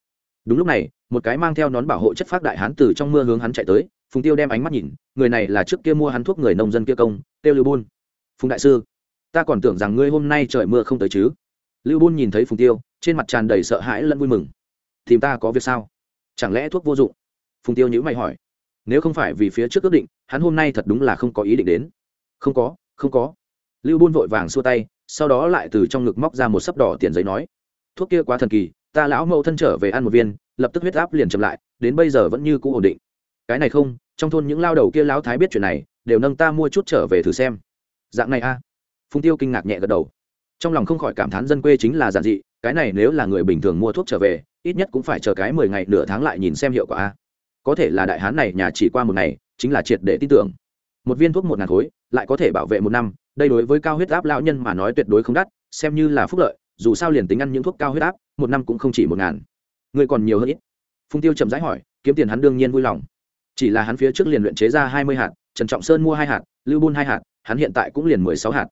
Đúng lúc này, một cái mang theo nón bảo hộ chất phát đại hán từ trong mưa hướng hắn chạy tới, phùng tiêu đem ánh mắt nhìn, người này là trước kia mua hắn thuốc người nông dân kia công, tiêu lưu buôn phùng đại sư, ta còn tưởng rằng ngươi hôm nay trời mưa không tới chứ. Lưu buôn nhìn thấy phùng tiêu trên mặt tràn đầy sợ hãi lẫn vui mừng. Tìm ta có việc sao? Chẳng lẽ thuốc vô dụng? Phùng tiêu nhữ mày hỏi. Nếu không phải vì phía trước ước định, hắn hôm nay thật đúng là không có ý định đến. Không có không có. Lưu buôn vội vàng xua tay, sau đó lại từ trong ngực móc ra một sấp đỏ tiền giấy nói. Thuốc kia quá thần kỳ, ta lão mẫu thân trở về ăn một viên, lập tức huyết áp liền chậm lại, đến bây giờ vẫn như cũ ổn định. Cái này không, trong thôn những lao đầu kia lão thái biết chuyện này, đều nâng ta mua chút trở về thử xem. Dạng này a. À? phùng tiêu kinh ngạc nhẹ gật đầu. Trong lòng không khỏi cảm thán dân quê chính là giản dị cái này nếu là người bình thường mua thuốc trở về, ít nhất cũng phải chờ cái mười ngày nửa tháng lại nhìn xem hiệu quả a. Có thể là đại hán này nhà chỉ qua một ngày, chính là triệt để tin tưởng. Một viên thuốc một ngàn khối, lại có thể bảo vệ một năm, đây đối với cao huyết áp lão nhân mà nói tuyệt đối không đắt, xem như là phúc lợi, dù sao liền tính ăn những thuốc cao huyết áp, một năm cũng không chỉ một ngàn. Người còn nhiều hơn ít. Phung tiêu chậm rãi hỏi, kiếm tiền hắn đương nhiên vui lòng. Chỉ là hắn phía trước liền luyện chế ra hai mươi hạt, trần trọng sơn mua hai hạt, lưu bôn hai hạt, hắn hiện tại cũng liền mười sáu hạt.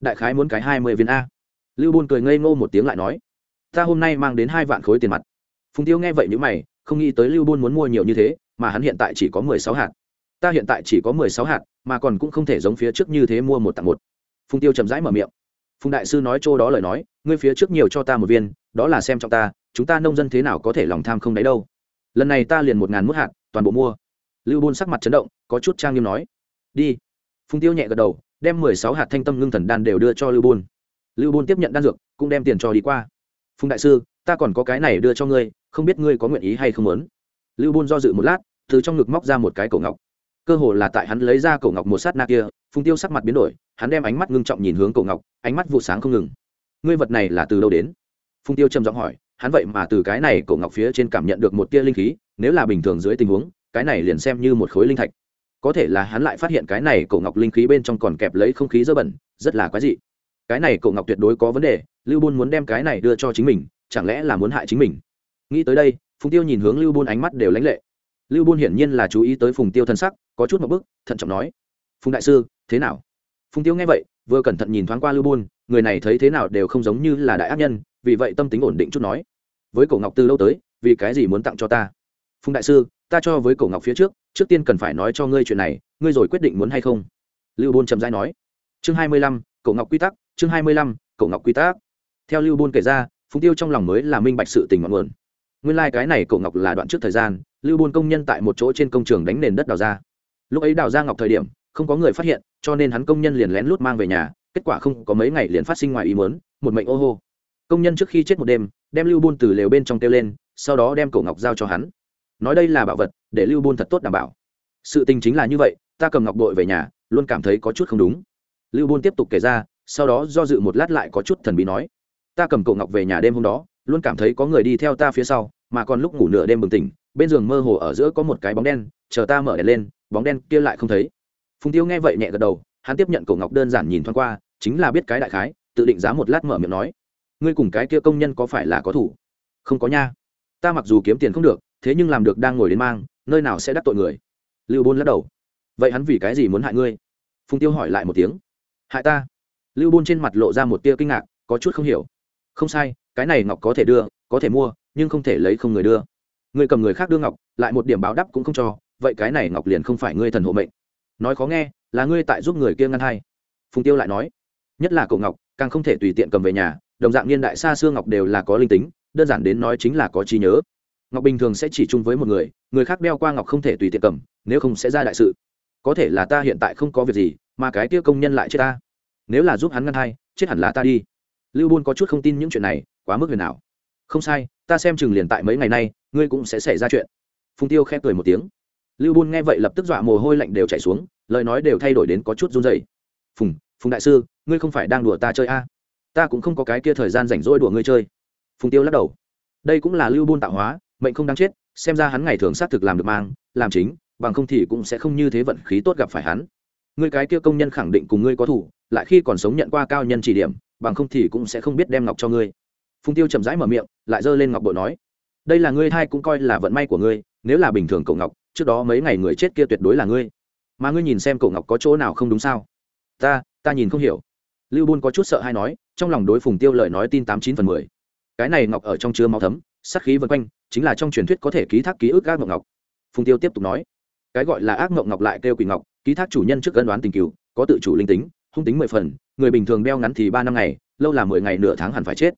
Đại khái muốn cái hai mươi viên a. Lưu bôn cười ngây ngô một tiếng lại nói ta hôm nay mang đến hai vạn khối tiền mặt. Phùng tiêu nghe vậy n mày, không nghĩ tới lưu bôn muốn mua nhiều như thế, mà hắn hiện tại chỉ có mười sáu hạt. Ta hiện tại chỉ có mười sáu hạt, mà còn cũng không thể giống phía trước như thế mua một tặng một. Phùng tiêu chậm rãi mở miệng. Phùng đại sư nói chỗ đó lời nói, ngươi phía trước nhiều cho ta một viên, đó là xem trọng ta, chúng ta nông dân thế nào có thể lòng tham không đấy đâu. Lần này ta liền một ngàn mút hạt, toàn bộ mua. Lưu bôn sắc mặt chấn động, có chút trang nghiêm nói. Đi. Phùng tiêu nhẹ gật đầu, đem mười sáu hạt thanh tâm ngưng thần đan đều đưa cho lưu bôn. Lưu bôn tiếp nhận đan dược, cũng đem tiền cho đi qua phùng đại sư, ta còn có cái này đưa cho ngươi, không biết ngươi có nguyện ý hay không muốn. Lưu bôn do dự một lát, từ trong ngực móc ra một cái cổ ngọc. Cơ hồ là tại hắn lấy ra cổ ngọc một sát na kia, phùng tiêu sắc mặt biến đổi, hắn đem ánh mắt ngưng trọng nhìn hướng cổ ngọc, ánh mắt vụ sáng không ngừng. Ngươi vật này là từ đâu đến? Phùng tiêu trầm giọng hỏi, hắn vậy mà từ cái này cổ ngọc phía trên cảm nhận được một tia linh khí, nếu là bình thường dưới tình huống, cái này liền xem như một khối linh thạch. Có thể là hắn lại phát hiện cái này cổ ngọc linh khí bên trong còn kẹp lấy không khí dơ bẩn, rất là quái dị cái này cổ ngọc tuyệt đối có vấn đề, lưu bôn muốn đem cái này đưa cho chính mình, chẳng lẽ là muốn hại chính mình? Nghĩ tới đây, phùng tiêu nhìn hướng lưu bôn ánh mắt đều lãnh lệ. Lưu bôn hiển nhiên là chú ý tới phùng tiêu thân sắc, có chút một bức, thận trọng nói, phùng đại sư, thế nào? Phùng tiêu nghe vậy, vừa cẩn thận nhìn thoáng qua lưu bôn, người này thấy thế nào đều không giống như là đại ác nhân, vì vậy tâm tính ổn định chút nói, với cổ ngọc từ lâu tới, vì cái gì muốn tặng cho ta? Phùng đại sư, ta cho với cổ ngọc phía trước trước tiên cần phải nói cho ngươi chuyện này, ngươi rồi quyết định muốn hay không? Lưu bôn trầm dai nói, chương hai mươi lăm cổ ngọc quy tắc, chương hai mươi lăm, cổ ngọc quy tắc. Theo lưu bôn kể ra, phùng tiêu trong lòng mới là minh bạch sự tình ngọn nguồn. Nguyên lai、like、cái này cổ ngọc là đoạn trước thời gian, lưu bôn công nhân tại một chỗ trên công trường đánh nền đất đào ra. Lúc ấy đào ra ngọc thời điểm, không có người phát hiện, cho nên hắn công nhân liền lén lút mang về nhà, kết quả không có mấy ngày liền phát sinh ngoài ý muốn, một mệnh ô hô. Công nhân trước khi chết một đêm, đem lưu bôn từ lều bên trong kêu lên, sau đó đem cổ ngọc giao cho hắn. Nói đây là bảo vật, để lưu bôn thật tốt đảm bảo. Sự tình chính là như vậy, ta cầm ngọc đội về nhà, luôn cảm thấy có chút không đúng lưu bôn tiếp tục kể ra, sau đó do dự một lát lại có chút thần bí nói, ta cầm cổ ngọc về nhà đêm hôm đó, luôn cảm thấy có người đi theo ta phía sau, mà còn lúc ngủ nửa đêm bừng tỉnh, bên giường mơ hồ ở giữa có một cái bóng đen, chờ ta mở đèn lên, bóng đen kia lại không thấy. Phùng tiêu nghe vậy nhẹ gật đầu, hắn tiếp nhận cổ ngọc đơn giản nhìn thoáng qua, chính là biết cái đại khái, tự định giá một lát mở miệng nói, ngươi cùng cái kia công nhân có phải là có thủ? Không có nha. Ta mặc dù kiếm tiền không được, thế nhưng làm được đang ngồi đến mang, nơi nào sẽ đắc tội người? Lưu bôn lắc đầu. Vậy hắn vì cái gì muốn hại ngươi? Phùng tiêu hỏi lại một tiếng hại ta. Lưu bôn trên mặt lộ ra một tia kinh ngạc, có chút không hiểu. Không sai, cái này ngọc có thể đưa, có thể mua, nhưng không thể lấy không người đưa. Người cầm người khác đưa ngọc, lại một điểm báo đắp cũng không cho, vậy cái này ngọc liền không phải ngươi thần hộ mệnh. Nói khó nghe, là ngươi tại giúp người kia ngăn hay? phùng tiêu lại nói, nhất là cậu ngọc, càng không thể tùy tiện cầm về nhà, đồng dạng niên đại xa xưa ngọc đều là có linh tính, đơn giản đến nói chính là có trí nhớ. Ngọc bình thường sẽ chỉ chung với một người người khác đeo qua ngọc không thể tùy tiện cầm, nếu không sẽ ra đại sự. Có thể là ta hiện tại không có việc gì mà cái kia công nhân lại chết ta. Nếu là giúp hắn ngăn hai, chết hẳn là ta đi. Lưu bôn có chút không tin những chuyện này, quá mức huyền nào không sai, ta xem chừng liền tại mấy ngày nay, ngươi cũng sẽ xảy ra chuyện. Phùng tiêu khép cười một tiếng. Lưu bôn nghe vậy lập tức dọa mồ hôi lạnh đều chảy xuống, lời nói đều thay đổi đến có chút run dày phùng phùng đại sư, ngươi không phải đang đùa ta chơi a? À? ta cũng không có cái kia thời gian rảnh rỗi đùa ngươi chơi. Phùng tiêu lắc đầu. Đây cũng là lưu bôn tạo hóa, mệnh không đáng chết, xem ra hắn ngày thường xác thực làm được mang, làm chính, bằng không thì cũng sẽ không như thế vận khí tốt gặp phải hắn ngươi cái kia công nhân khẳng định cùng ngươi có thủ, lại khi còn sống nhận qua cao nhân chỉ điểm, bằng không thì cũng sẽ không biết đem ngọc cho ngươi. Phùng tiêu chậm rãi mở miệng, lại giơ lên ngọc bội nói, đây là ngươi thai cũng coi là vận may của ngươi, nếu là bình thường cậu ngọc, trước đó mấy ngày người chết kia tuyệt đối là ngươi. Mà ngươi nhìn xem cậu ngọc có chỗ nào không đúng sao? Ta ta nhìn không hiểu. Lưu bôn có chút sợ hay nói, trong lòng đối phùng tiêu lời nói tin tám chín phần mười. Cái này ngọc ở trong chứa máu thấm sắc khí vân quanh, chính là trong truyền thuyết có thể ký thác ký ức ác mộng ngọc. Phùng tiêu tiếp tục nói, cái gọi là ác mộng ngọc lại kêu quỷ ngọc ký thác chủ nhân trước cân đoán tình cựu, có tự chủ linh tính, hung tính mười phần, người bình thường đeo ngắn thì ba năm ngày, lâu là mười ngày nửa tháng hẳn phải chết.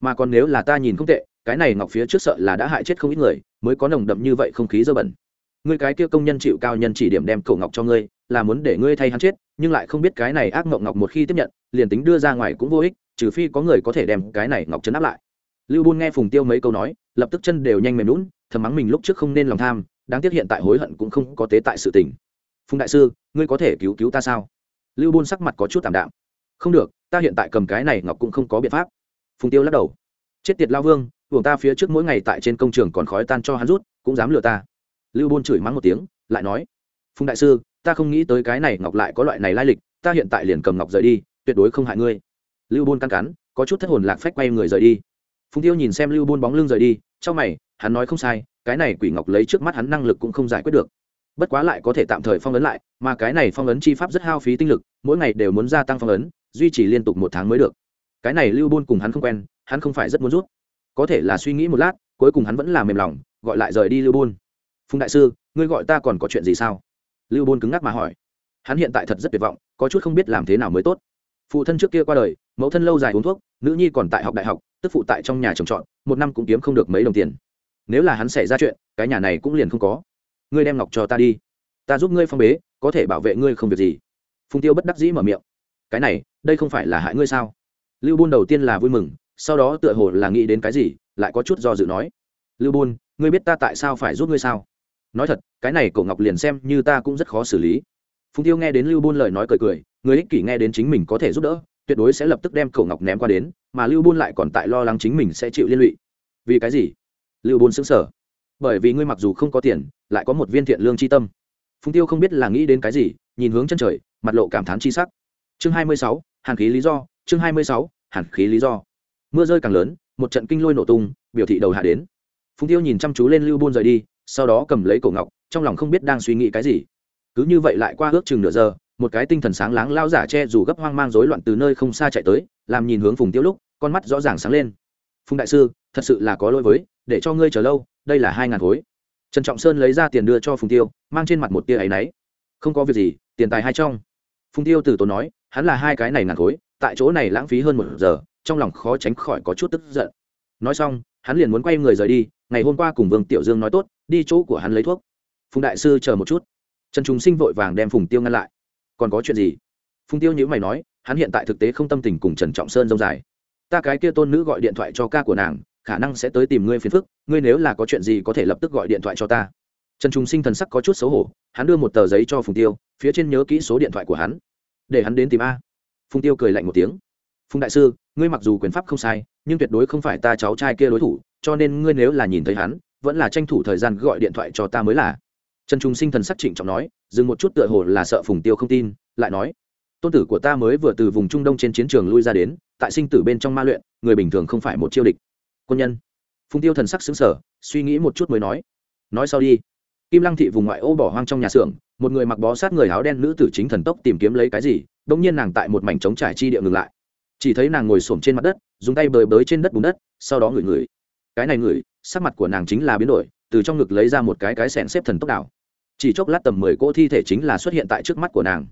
Mà còn nếu là ta nhìn không tệ, cái này ngọc phía trước sợ là đã hại chết không ít người, mới có nồng đậm như vậy không khí dơ bẩn. Ngươi cái kia công nhân chịu cao nhân chỉ điểm đem cổ ngọc cho ngươi, là muốn để ngươi thay hắn chết, nhưng lại không biết cái này ác mộng ngọc một khi tiếp nhận, liền tính đưa ra ngoài cũng vô ích, trừ phi có người có thể đem cái này ngọc chấn áp lại. Lưu bôn nghe phùng tiêu mấy câu nói, lập tức chân đều nhanh mềm lún thầm mắng mình lúc trước không nên lòng tham, đáng tiếc hiện tại hối hận cũng không có tế tại sự tình phùng đại sư, ngươi có thể cứu cứu ta sao? Lưu bôn sắc mặt có chút tảm đạm. Không được, ta hiện tại cầm cái này ngọc cũng không có biện pháp. Phùng tiêu lắc đầu. Chết tiệt lao vương buồng ta phía trước mỗi ngày tại trên công trường còn khói tan cho hắn rút, cũng dám lừa ta. Lưu bôn chửi mắng một tiếng, lại nói, phùng đại sư, ta không nghĩ tới cái này ngọc lại có loại này lai lịch, ta hiện tại liền cầm ngọc rời đi, tuyệt đối không hại ngươi. Lưu bôn căn cắn, có chút thất hồn lạc phách quay người rời đi. Phùng tiêu nhìn xem lưu bôn bóng lưng rời đi trong mày, hắn nói không sai, cái này quỷ ngọc lấy trước mắt hắn năng lực cũng không giải quyết được bất quá lại có thể tạm thời phong ấn lại, mà cái này phong ấn chi pháp rất hao phí tinh lực, mỗi ngày đều muốn gia tăng phong ấn, duy trì liên tục một tháng mới được. Cái này lưu bôn cùng hắn không quen, hắn không phải rất muốn rút. Có thể là suy nghĩ một lát, cuối cùng hắn vẫn là mềm lòng, gọi lại rời đi lưu bôn. Phùng đại sư, ngươi gọi ta còn có chuyện gì sao? Lưu bôn cứng ngắc mà hỏi. Hắn hiện tại thật rất tuyệt vọng, có chút không biết làm thế nào mới tốt. Phụ thân trước kia qua đời, mẫu thân lâu dài uống thuốc, nữ nhi còn tại học đại học, tức phụ tại trong nhà trồng trọt, một năm cũng kiếm không được mấy đồng tiền. Nếu là hắn xảy ra chuyện, cái nhà này cũng liền không có ngươi đem ngọc cho ta đi. Ta giúp ngươi phong bế, có thể bảo vệ ngươi không việc gì. Phùng tiêu bất đắc dĩ mở miệng. Cái này, đây không phải là hại ngươi sao? Lưu bôn đầu tiên là vui mừng, sau đó tựa hồ là nghĩ đến cái gì, lại có chút do dự nói. Lưu bôn ngươi biết ta tại sao phải giúp ngươi sao? Nói thật, cái này Cổ ngọc liền xem như ta cũng rất khó xử lý. Phùng tiêu nghe đến lưu bôn lời nói cười cười, người ích kỷ nghe đến chính mình có thể giúp đỡ, tuyệt đối sẽ lập tức đem Cổ ngọc ném qua đến, mà lưu bôn lại còn tại lo lắng chính mình sẽ chịu liên lụy. Vì cái gì? Lưu bôn xứng sở bởi vì ngươi mặc dù không có tiền lại có một viên thiện lương c h i tâm. Phùng tiêu không biết là nghĩ đến cái gì, nhìn hướng chân trời, mặt lộ cảm thán c h i sắc. Chương hai mươi sáu, hàn khí lý do, chương hai mươi sáu, hàn khí lý do. Mưa rơi càng lớn, một trận kinh lôi nổ tung, biểu thị đầu hạ đến. Phùng tiêu nhìn chăm chú lên lưu buôn rời đi, sau đó cầm lấy cổ ngọc, trong lòng không biết đang suy nghĩ cái gì. Cứ như vậy lại qua ước chừng nửa giờ, một cái tinh thần sáng láng lao giả che dù gấp hoang mang rối loạn từ nơi không xa chạy tới, làm nhìn hướng phùng tiêu lúc, con mắt rõ ràng sáng lên. Phùng đại sư, thật sự là có lỗi với, để cho ngươi chờ lâu, đây là hai ngàn khối trần trọng sơn lấy ra tiền đưa cho phùng tiêu, mang trên mặt một tia áy náy. Không có việc gì, tiền tài hai trong. Phùng tiêu từ tốn nói, hắn là hai cái này ngàn khối, tại chỗ này lãng phí hơn một giờ, trong lòng khó tránh khỏi có chút tức giận. Nói xong, hắn liền muốn quay người rời đi, ngày hôm qua cùng vương tiểu dương nói tốt, đi chỗ của hắn lấy thuốc. Phùng đại sư chờ một chút. Trần trung sinh vội vàng đem phùng tiêu ngăn lại. Còn có chuyện gì? Phùng tiêu nhữ mày nói, hắn hiện tại thực tế không tâm tình cùng trần trọng sơn dông dài. Ta cái kia tôn nữ gọi điện thoại cho ca của nàng khả năng sẽ tới tìm ngươi phiền phức, ngươi nếu là có chuyện gì có thể lập tức gọi điện thoại cho ta. Trần trung sinh thần sắc có chút xấu hổ, hắn đưa một tờ giấy cho phùng tiêu, phía trên nhớ kỹ số điện thoại của hắn. Để hắn đến tìm a. Phùng tiêu cười lạnh một tiếng. Phùng đại sư, ngươi mặc dù quyền pháp không sai, nhưng tuyệt đối không phải ta cháu trai kia đối thủ, cho nên ngươi nếu là nhìn thấy hắn, vẫn là tranh thủ thời gian gọi điện thoại cho ta mới là. Trần trung sinh thần sắc trịnh trọng nói, dừng một chút tựa hồ là sợ phùng tiêu không tin, lại nói, tôn tử của ta mới vừa từ vùng trung đông trên chiến trường lui ra đến, tại sinh tử bên trong ma luyện, người bình thường không phải một chiêu địch quân nhân. Phùng tiêu thần sắc xứng sở suy nghĩ một chút mới nói nói sau đi. Kim lăng thị vùng ngoại ô bỏ hoang trong nhà xưởng, một người mặc bó sát người áo đen nữ tử chính thần tốc tìm kiếm lấy cái gì đ ỗ n g nhiên nàng tại một mảnh trống trải chi địa ngừng lại. Chỉ thấy nàng ngồi s trên mặt đất, dùng tay bời bới trên đất bùn đất, sau đó ngửi ngửi. Cái này ngửi, sắc mặt của nàng chính là biến đổi, từ trong ngực lấy ra một cái cái sẻn xếp thần tốc đảo. Chỉ chốc lát tầm mười cỗ thi thể chính là xuất hiện tại trước mắt của nàng.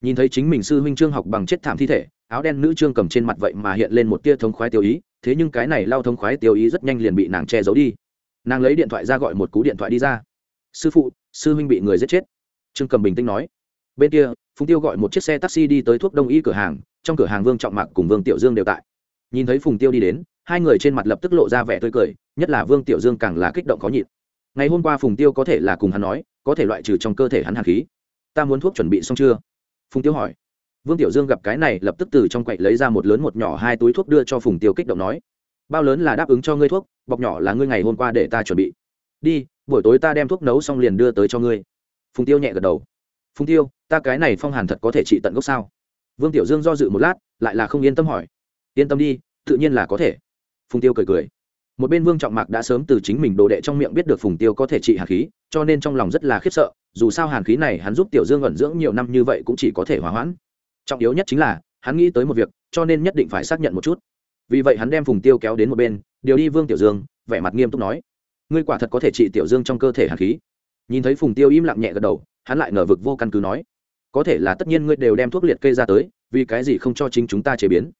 Nhìn thấy chính mình sư huynh trương học bằng chết thảm thi thể, áo đen nữ trương cầm trên mặt vậy mà hiện lên một tia thống khoái tiêu ý thế nhưng cái này lao thông khoái tiêu ý rất nhanh liền bị nàng che giấu đi. Nàng lấy điện thoại ra gọi một cú điện thoại đi ra. Sư phụ, sư huynh bị người giết chết. Trương cầm bình tĩnh nói. Bên kia, phùng tiêu gọi một chiếc xe taxi đi tới thuốc đông y cửa hàng, trong cửa hàng vương trọng mạc cùng vương tiểu dương đều tại. Nhìn thấy phùng tiêu đi đến, hai người trên mặt lập tức lộ ra vẻ tươi cười, nhất là vương tiểu dương càng là kích động khó nhịn. Ngày hôm qua phùng tiêu có thể là cùng hắn nói, có thể loại trừ trong cơ thể hắn hạt khí. Ta muốn thuốc chuẩn bị xong chưa? Phùng tiêu hỏi vương tiểu dương gặp cái này, lập tức từ trong quậy lấy ra một lớn một nhỏ hai túi thuốc đưa cho phùng tiêu kích, động nói, bao lớn là đáp ứng cho ngươi thuốc, bọc nhỏ là ngươi ngày hôm qua để ta chuẩn bị. Đi, buổi tối ta đem thuốc nấu xong liền đưa tới cho ngươi. Phùng tiêu nhẹ gật đầu. Phùng tiêu, ta cái này phong hàn thật có thể trị tận gốc sao? Vương tiểu dương do dự một lát, lại là không yên tâm hỏi. Yên tâm đi, tự nhiên là có thể. Phùng tiêu cười cười. Một bên vương trọng mạc đã sớm từ chính mình đồ đệ trong miệng biết được phùng tiêu có thể trị hàn khí, cho nên trong lòng rất là khiếp sợ, dù sao hàn khí này hắn giúp tiểu dương ẩn dưỡng nhiều năm như vậy cũng chỉ có thể hòa hoãn trọng yếu nhất chính là, hắn nghĩ tới một việc, cho nên nhất định phải xác nhận một chút. Vì vậy hắn đem phùng tiêu kéo đến một bên, điều đi vương tiểu dương, vẻ mặt nghiêm túc nói, ngươi quả thật có thể trị tiểu dương trong cơ thể hàn khí. Nhìn thấy phùng tiêu im lặng nhẹ gật đầu, hắn lại ngờ vực vô căn cứ nói, có thể là tất nhiên ngươi đều đem thuốc liệt kê ra tới, vì cái gì không cho chính chúng ta chế biến?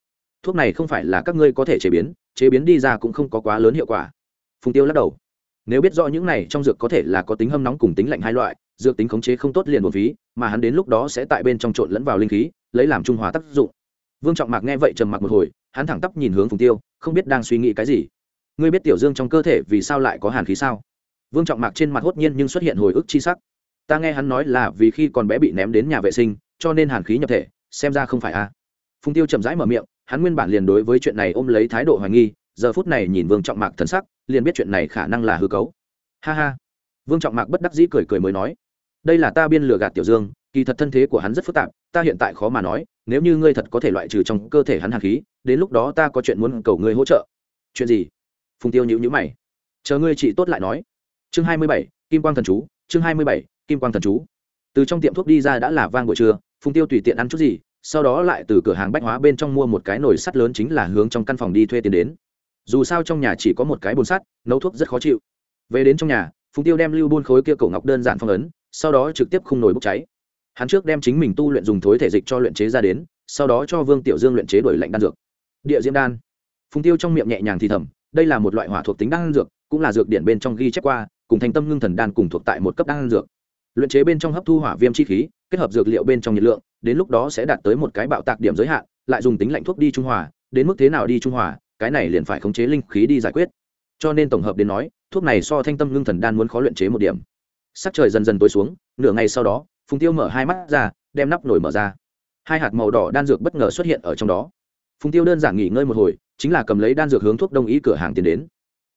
Thuốc này không phải là các ngươi có thể chế biến chế biến đi ra cũng không có quá lớn hiệu quả. Phùng tiêu lắc đầu, nếu biết rõ những này trong dược có thể là có tính hâm nóng cùng tính lạnh hai loại dược tính khống chế không tốt liền một phí, mà hắn đến lúc đó sẽ tại bên trong trộn lẫn vào linh khí, lấy làm trung hòa tác dụng. Vương trọng mạc nghe vậy trầm mặc một hồi, hắn thẳng tắp nhìn hướng phùng tiêu, không biết đang suy nghĩ cái gì. Ngươi biết tiểu dương trong cơ thể vì sao lại có hàn khí sao? Vương trọng mạc trên mặt hốt nhiên nhưng xuất hiện hồi ức chi sắc. Ta nghe hắn nói là vì khi còn bé bị ném đến nhà vệ sinh, cho nên hàn khí nhập thể, xem ra không phải a à. phùng tiêu chậm rãi mở miệng, hắn nguyên bản liền đối với chuyện này ôm lấy thái độ hoài nghi, giờ phút này nhìn vương trọng mạc thần sắc, liền biết chuyện này khả năng là hư cấu. Ha ha. Vương trọng mạc bất đắc dĩ cười cười mới nói đây là ta biên lừa gạt tiểu dương, kỳ thật thân thế của hắn rất phức tạp, ta hiện tại khó mà nói, nếu như ngươi thật có thể loại trừ trong cơ thể hắn hàn khí, đến lúc đó ta có chuyện muốn cầu ngươi hỗ trợ. Chuyện gì? Phùng tiêu nhữ nhữ mày. Chờ ngươi chị tốt lại nói. Chương hai mươi bảy, kim quang thần chú, chương hai mươi bảy, kim quang thần chú. Từ trong tiệm thuốc đi ra đã là vang buổi trưa, phùng tiêu tùy tiện ăn chút gì, sau đó lại từ cửa hàng bách hóa bên trong mua một cái nồi sắt lớn chính là hướng trong căn phòng đi thuê tiền đến. Dù sao trong nhà chỉ có một cái bồn sắt, nấu thuốc rất khó chịu. Về đến trong nhà phùng tiêu đem lưu buôn khối kia cổ ngọc đơn giản phong ấn, sau đó trực tiếp khung nổi bốc cháy. Hắn trước đem chính mình tu luyện dùng thối thể dịch cho luyện chế ra đến, sau đó cho vương tiểu dương luyện chế đổi lạnh đan dược. Địa diễm đan. Phùng tiêu trong miệng nhẹ nhàng thì thầm, đây là một loại hỏa thuộc tính đan dược, cũng là dược điển bên trong ghi chép qua, cùng thành tâm ngưng thần đan cùng thuộc tại một cấp đan dược. Luyện chế bên trong hấp thu hỏa viêm chi khí, kết hợp dược liệu bên trong nhiệt lượng, đến lúc đó sẽ đạt tới một cái bạo tạc điểm giới hạn, lại dùng tính lạnh thuốc đi trung hòa, đến mức thế nào đi trung hòa, cái này liền phải khống chế linh khí đi giải quyết. Cho nên tổng hợp đến nói thuốc này so thanh tâm ngưng thần đan muốn khó luyện chế một điểm. Sắc trời dần dần tối xuống, nửa ngày sau đó, phùng tiêu mở hai mắt ra, đem nắp nổi mở ra. Hai hạt màu đỏ đan dược bất ngờ xuất hiện ở trong đó. Phùng tiêu đơn giản nghỉ ngơi một hồi, chính là cầm lấy đan dược hướng thuốc đông y cửa hàng tiến đến.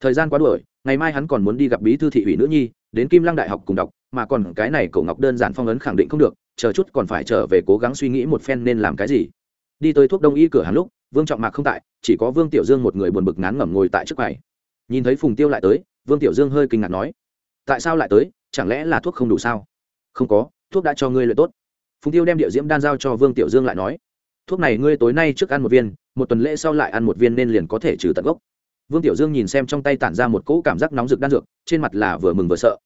Thời gian quá đuổi, ngày mai hắn còn muốn đi gặp bí thư thị ủy nữ nhi, đến kim lăng đại học cùng đọc, mà còn cái này cậu ngọc đơn giản phong ấn khẳng định không được, chờ chút còn phải trở về cố gắng suy nghĩ một phen nên làm cái gì. Đi tới thuốc đông y cửa hàng lúc, vương trọng mạc không tại, chỉ có vương tiểu dương một người buồn bực ngán ngẩm ngồi tại trước quầy. Nhìn thấy phùng tiêu lại tới vương tiểu dương hơi kinh ngạc nói, tại sao lại tới? Chẳng lẽ là thuốc không đủ sao? Không có, thuốc đã cho ngươi lợi tốt. Phùng tiêu đem địa diễm đan giao cho vương tiểu dương lại nói, thuốc này ngươi tối nay trước ăn một viên, một tuần lễ sau lại ăn một viên nên liền có thể trừ tận gốc. Vương tiểu dương nhìn xem trong tay tản ra một cỗ cảm giác nóng rực đan dược, trên mặt là vừa mừng vừa sợ.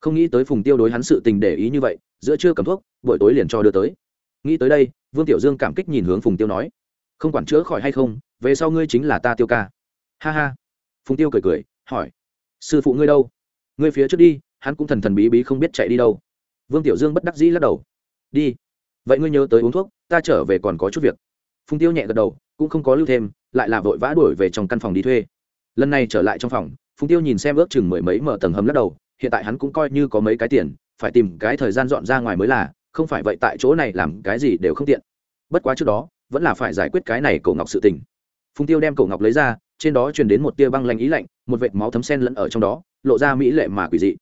Không nghĩ tới phùng tiêu đối hắn sự tình để ý như vậy, giữa trưa cầm thuốc, buổi tối liền cho đưa tới. Nghĩ tới đây, vương tiểu dương cảm kích nhìn hướng phùng tiêu nói, không quản chữa khỏi hay không, về sau ngươi chính là ta tiêu ca. Ha ha. Phùng tiêu cười cười, hỏi sư phụ ngươi đâu? Ngươi phía trước đi, hắn cũng thần thần bí bí không biết chạy đi đâu. Vương tiểu dương bất đắc dĩ lắc đầu. Đi. Vậy ngươi nhớ tới uống thuốc, ta trở về còn có chút việc. Phùng tiêu nhẹ gật đầu, cũng không có lưu thêm, lại là vội vã đuổi về trong căn phòng đi thuê. Lần này trở lại trong phòng, phùng tiêu nhìn xem ước chừng mười mấy mở tầng hầm lắc đầu, hiện tại hắn cũng coi như có mấy cái tiền, phải tìm cái thời gian dọn ra ngoài mới là, không phải vậy tại chỗ này làm cái gì đều không tiện. Bất quá trước đó, vẫn là phải giải quyết cái này cổ ngọc sự tình. Phùng tiêu đem cổ ngọc lấy ra trên đó truyền đến một tia băng lanh ý lạnh, một vệt máu thấm sen lẫn ở trong đó, lộ ra mỹ lệ mà quỷ dị.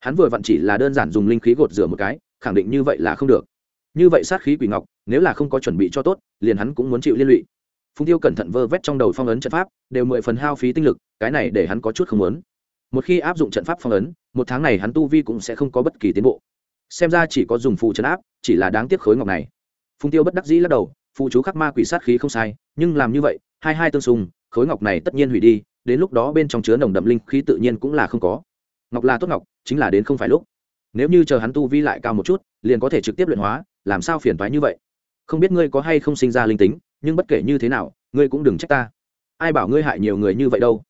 Hắn vừa vặn chỉ là đơn giản dùng linh khí gột rửa một cái, khẳng định như vậy là không được. Như vậy sát khí quỷ ngọc, nếu là không có chuẩn bị cho tốt, liền hắn cũng muốn chịu liên lụy. Phùng tiêu cẩn thận vơ vét trong đầu phong ấn trận pháp, đều mười phần hao phí tinh lực, cái này để hắn có chút không muốn. Một khi áp dụng trận pháp phong ấn, một tháng này hắn tu vi cũng sẽ không có bất kỳ tiến bộ. Xem ra chỉ có dùng phù trấn áp, chỉ là đáng tiếc khối ngọc này. Phùng tiêu bất đắc dĩ lắc đầu phụ chú khắc ma quỷ sát khí không sai, nhưng làm như vậy, hai hai tương xung khối ngọc này tất nhiên hủy đi, đến lúc đó bên trong chứa nồng đậm linh khí tự nhiên cũng là không có. Ngọc là tốt ngọc, chính là đến không phải lúc. Nếu như chờ hắn tu vi lại cao một chút, liền có thể trực tiếp luyện hóa, làm sao phiền toái như vậy? Không biết ngươi có hay không sinh ra linh tính, nhưng bất kể như thế nào, ngươi cũng đừng trách ta. Ai bảo ngươi hại nhiều người như vậy đâu?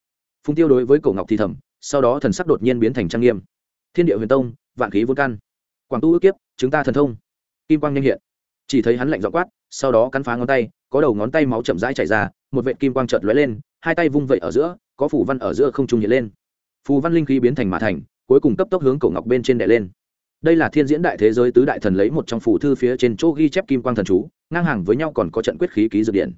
Phung tiêu đối với cổ ngọc thì thầm, sau đó thần sắc đột nhiên biến thành trang nghiêm. Thiên địa huyền tông, vạn khí vô căn. Quảng tu ước kiếp chúng ta thần thông. Kim quang nhanh hiện. Chỉ thấy hắn lạnh dọ quát, sau đó cắn phá ngón tay có đầu ngón tay máu chậm rãi chảy ra, một vệ kim quang chợt lóe lên, hai tay vung vẩy ở giữa, có phủ văn ở giữa không trung hiện lên. Phù văn linh khí biến thành mã thành, cuối cùng cấp tốc hướng cổ ngọc bên trên đè lên. Đây là thiên diễn đại thế giới tứ đại thần lấy một trong phủ thư phía trên chỗ ghi chép kim quang thần chú, ngang hàng với nhau còn có trận quyết khí ký dược điện.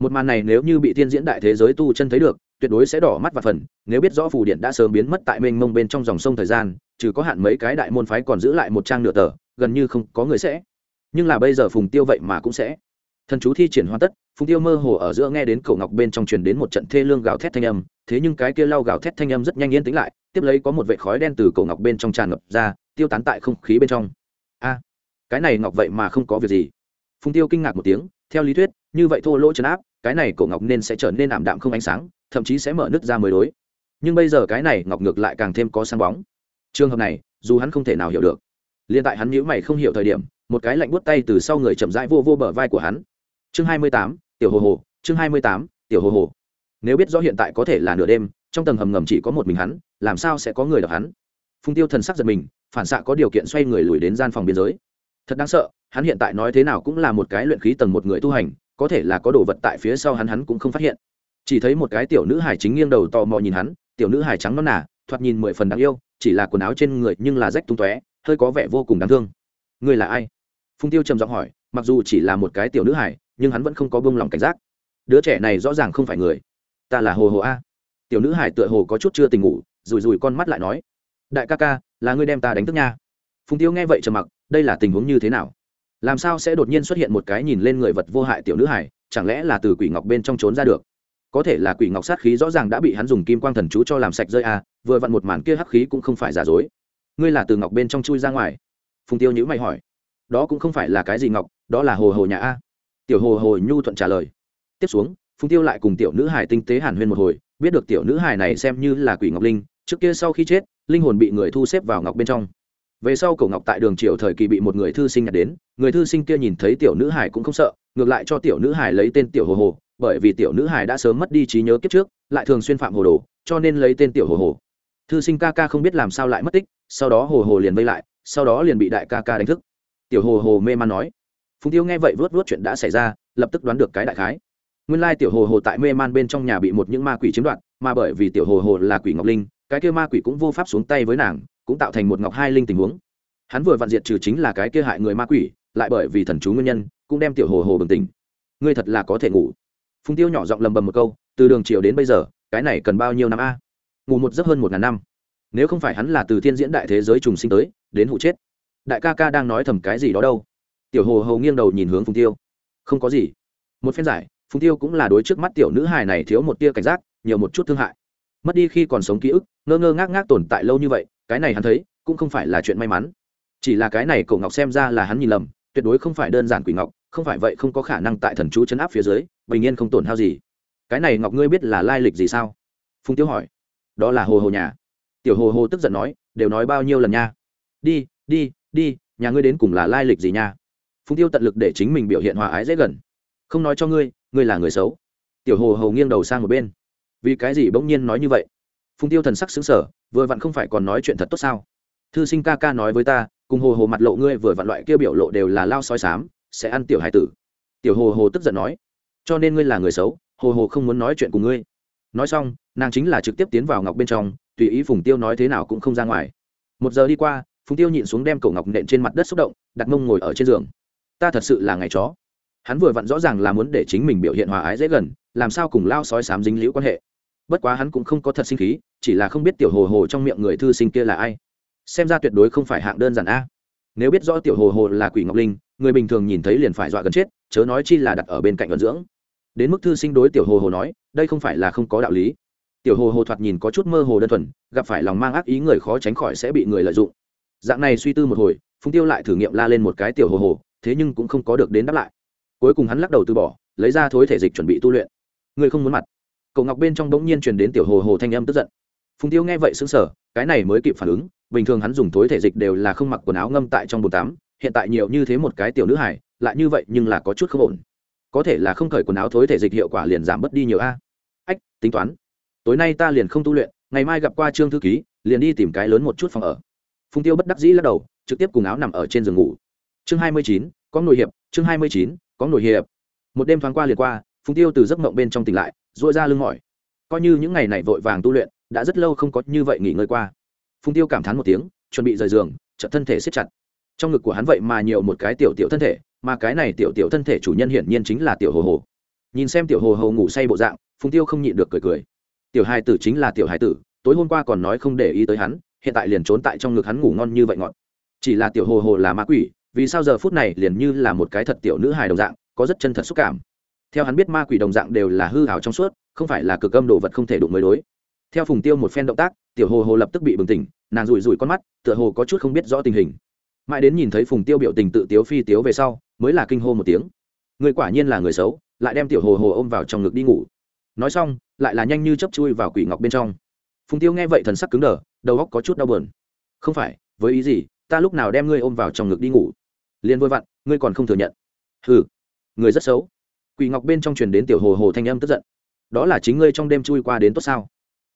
Một màn này nếu như bị thiên diễn đại thế giới tu chân thấy được, tuyệt đối sẽ đỏ mắt và phần, nếu biết rõ phù điện đã sớm biến mất tại mênh mông bên trong dòng sông thời gian, trừ có hạn mấy cái đại môn phái còn giữ lại một trang nửa tờ, gần như không có người sẽ. Nhưng là bây giờ phùng tiêu vậy mà cũng sẽ thần chú thi triển hoàn tất, phùng tiêu mơ hồ ở giữa nghe đến cổ ngọc bên trong truyền đến một trận thê lương gào thét thanh âm, thế nhưng cái kia lau gào thét thanh âm rất nhanh yên tĩnh lại, tiếp lấy có một vệ khói đen từ cổ ngọc bên trong tràn ngập ra, tiêu tán tại không khí bên trong. A, cái này ngọc vậy mà không có việc gì. Phùng tiêu kinh ngạc một tiếng, theo lý thuyết, như vậy thô lỗ chấn áp, cái này cổ ngọc nên sẽ trở nên ảm đạm không ánh sáng, thậm chí sẽ mở nứt ra mới đối. Nhưng bây giờ cái này ngọc ngược lại càng thêm có sáng bóng. Trường hợp này, dù hắn không thể nào hiểu được. Liền tại hắn nhữ mày không hiểu thời điểm, một cái lạnh buốt tay từ sau người chậm rãi vô vô bờ vai của hắn chương hai mươi tám, tiểu hồ hồ, chương hai mươi tám, tiểu hồ hồ. Nếu biết rõ hiện tại có thể là nửa đêm, trong tầng hầm ngầm chỉ có một mình hắn, làm sao sẽ có người đọc hắn? Phung tiêu thần sắc giật mình, phản xạ có điều kiện xoay người lùi đến gian phòng biên giới. Thật đáng sợ, hắn hiện tại nói thế nào cũng là một cái luyện khí tầng một người tu hành, có thể là có đồ vật tại phía sau hắn hắn cũng không phát hiện. Chỉ thấy một cái tiểu nữ hải chính nghiêng đầu tò mò nhìn hắn, tiểu nữ hải trắng non nà, thoạt nhìn mười phần đáng yêu, chỉ là quần áo trên người nhưng là rách tung tóe, hơi có vẻ vô cùng đáng thương. Ngươi là ai? Phung tiêu trầm giọng hỏi, mặc dù chỉ là một cái tiểu nữ hải nhưng hắn vẫn không có bông lòng cảnh giác. Đứa trẻ này rõ ràng không phải người. Ta là hồ hồ a. Tiểu nữ hải tựa hồ có chút chưa tình ngủ rùi rùi con mắt lại nói, đại ca ca, là ngươi đem ta đánh thức nha. Phùng tiêu nghe vậy trầm mặc, đây là tình huống như thế nào? Làm sao sẽ đột nhiên xuất hiện một cái nhìn lên người vật vô hại tiểu nữ hải, chẳng lẽ là từ quỷ ngọc bên trong trốn ra được? Có thể là quỷ ngọc sát khí rõ ràng đã bị hắn dùng kim quang thần chú cho làm sạch rơi a vừa vặn một màn kia hắc khí cũng không phải giả dối. Ngươi là từ ngọc bên trong chui ra ngoài. Phùng tiêu nhữ mày hỏi, đó cũng không phải là cái gì ngọc, đó là hồ hồ nhà a tiểu hồ hồ nhu thuận trả lời. Tiếp xuống, phùng tiêu lại cùng tiểu nữ hải tinh tế hàn huyên một hồi, biết được tiểu nữ hải này xem như là quỷ ngọc linh, trước kia sau khi chết, linh hồn bị người thu xếp vào ngọc bên trong. Về sau cổ ngọc tại đường triều thời kỳ bị một người thư sinh nhặt đến, người thư sinh kia nhìn thấy tiểu nữ hải cũng không sợ, ngược lại cho tiểu nữ hải lấy tên tiểu hồ hồ, bởi vì tiểu nữ hải đã sớm mất đi trí nhớ kiếp trước, lại thường xuyên phạm hồ đồ, cho nên lấy tên tiểu hồ hồ. Thư sinh ca ca không biết làm sao lại mất tích, sau đó hồ hồ liền vây lại, sau đó liền bị đại ca ca đánh thức. Tiểu hồ hồ mê man nói phùng tiêu nghe vậy vớt vớt chuyện đã xảy ra, lập tức đoán được cái đại khái. Nguyên lai tiểu hồ hồ tại mê man bên trong nhà bị một những ma quỷ chiếm đoạt, mà bởi vì tiểu hồ hồ là quỷ ngọc linh, cái kia ma quỷ cũng vô pháp xuống tay với nàng, cũng tạo thành một ngọc hai linh tình huống. Hắn vừa vặn diệt trừ chính là cái kia hại người ma quỷ, lại bởi vì thần chú nguyên nhân, cũng đem tiểu hồ hồ bừng tỉnh. Ngươi thật là có thể ngủ. Phùng tiêu nhỏ giọng lầm bầm một câu, từ đường chiều đến bây giờ, cái này cần bao nhiêu năm a? Ngủ một giấc hơn một ngàn năm. Nếu không phải hắn là từ thiên diễn đại thế giới trùng sinh tới, đến hụ chết. Đại ca ca đang nói thầm cái gì đó đâu tiểu hồ hầu nghiêng đầu nhìn hướng phùng tiêu. Không có gì. Một phen giải, phùng tiêu cũng là đối trước mắt tiểu nữ hài này thiếu một tia cảnh giác, nhiều một chút thương hại. Mất đi khi còn sống ký ức, ngơ ngơ ngác ngác tồn tại lâu như vậy, cái này hắn thấy, cũng không phải là chuyện may mắn. Chỉ là cái này cậu ngọc xem ra là hắn nhìn lầm, tuyệt đối không phải đơn giản quỷ ngọc, không phải vậy không có khả năng tại thần chú chấn áp phía dưới, bình yên không tổn hao gì. Cái này ngọc ngươi biết là lai lịch gì sao? Phùng tiêu hỏi. Đó là hồ hồ nhà. Tiểu hồ hồ tức giận nói, đều nói bao nhiêu lần nha? Đi đi đi, nhà ngươi đến cùng là lai lịch gì nha? Phùng tiêu tận lực để chính mình biểu hiện hòa ái dễ gần. Không nói cho ngươi ngươi là người xấu. Tiểu hồ hồ nghiêng đầu sang một bên. Vì cái gì bỗng nhiên nói như vậy? Phùng tiêu thần sắc xứng sở vừa vặn không phải còn nói chuyện thật tốt sao? Thư sinh ca ca nói với ta, cùng hồ hồ mặt lộ ngươi vừa vặn loại kia biểu lộ đều là lao soi sám sẽ ăn tiểu hải tử. Tiểu hồ hồ tức giận nói, cho nên ngươi là người xấu, hồ hồ không muốn nói chuyện cùng ngươi. Nói xong, nàng chính là trực tiếp tiến vào ngọc bên trong, tùy ý phùng tiêu nói thế nào cũng không ra ngoài. Một giờ đi qua, phùng tiêu nhịn xuống đem cổ ngọc nện trên mặt đất xúc động, đặt mông ngồi ở trên giường ta thật sự là ngày chó. Hắn vừa vặn rõ ràng là muốn để chính mình biểu hiện hòa ái dễ gần, làm sao cùng lao sói sám dính liễu quan hệ. Bất quá hắn cũng không có thật sinh khí, chỉ là không biết tiểu hồ hồ trong miệng người thư sinh kia là ai. Xem ra tuyệt đối không phải hạng đơn giản a. Nếu biết rõ tiểu hồ hồ là quỷ ngọc linh, người bình thường nhìn thấy liền phải dọa gần chết, chớ nói chi là đặt ở bên cạnh vận dưỡng. Đến mức thư sinh đối tiểu hồ hồ nói, đây không phải là không có đạo lý. Tiểu hồ hồ thoạt nhìn có chút mơ hồ đơn thuần, gặp phải lòng mang ác ý người khó tránh khỏi sẽ bị người lợi dụng. Dạng này suy tư một hồi, phùng tiêu lại thử nghiệm la lên một cái tiểu hồ hồ thế nhưng cũng không có được đến đáp lại. Cuối cùng hắn lắc đầu từ bỏ, lấy ra thối thể dịch chuẩn bị tu luyện. Người không muốn mặt. Cậu ngọc bên trong bỗng nhiên truyền đến tiểu hồ hồ thanh âm tức giận. Phùng tiêu nghe vậy xứng sở cái này mới kịp phản ứng, bình thường hắn dùng thối thể dịch đều là không mặc quần áo ngâm tại trong bồn tắm, hiện tại nhiều như thế một cái tiểu nữ hải lại như vậy nhưng là có chút không ổn. Có thể là không cởi quần áo thối thể dịch hiệu quả liền giảm bớt đi nhiều a. Ách, tính toán. Tối nay ta liền không tu luyện, ngày mai gặp qua trương thư ký, liền đi tìm cái lớn một chút phòng ở. Phùng tiêu bất đắc dĩ lắc đầu, trực tiếp cùng áo nằm ở trên giường ngủ chương hai mươi chín, có nội hiệp, chương hai mươi chín, có nội hiệp. Một đêm thoáng qua liền qua, phùng tiêu từ giấc mộng bên trong tỉnh lại dội ra lưng mỏi. Coi như những ngày này vội vàng tu luyện, đã rất lâu không có như vậy nghỉ ngơi qua. Phùng tiêu cảm thán một tiếng, chuẩn bị rời giường, chợt thân thể siết chặt. Trong ngực của hắn vậy mà nhiều một cái tiểu tiểu thân thể, mà cái này tiểu tiểu thân thể chủ nhân hiển nhiên chính là tiểu hồ hồ. Nhìn xem tiểu hồ hồ ngủ say bộ dạng, phùng tiêu không nhịn được cười cười. Tiểu hài tử chính là tiểu hài tử, tối hôm qua còn nói không để ý tới hắn, hiện tại liền trốn tại trong ngực hắn ngủ ngon như vậy ngọn chỉ là tiểu hồ hồ là ma quỷ vì sao giờ phút này liền như là một cái thật tiểu nữ hài đồng dạng, có rất chân thật xúc cảm. Theo hắn biết ma quỷ đồng dạng đều là hư hảo trong suốt, không phải là cực âm đồ vật không thể đụng mới đối. Theo phùng tiêu một phen động tác, tiểu hồ hồ lập tức bị bừng tỉnh, nàng rủi rủi con mắt, tựa hồ có chút không biết rõ tình hình. Mãi đến nhìn thấy phùng tiêu biểu tình tự tiếu phi tiếu về sau, mới là kinh hô một tiếng. Người quả nhiên là người xấu, lại đem tiểu hồ hồ ôm vào trong ngực đi ngủ. Nói xong, lại là nhanh như chấp chui vào quỷ ngọc bên trong. Phùng tiêu nghe vậy thần sắc cứng đờ, đầu óc có chút đau bờn không phải, với ý gì, ta lúc nào đem ngươi ôm vào trong ngực đi ngủ? Liền vôi vặn, ngươi còn không thừa nhận. Ừ người rất xấu. Quỷ ngọc bên trong truyền đến tiểu hồ hồ thanh âm tức giận. Đó là chính ngươi trong đêm chui qua đến tốt sao?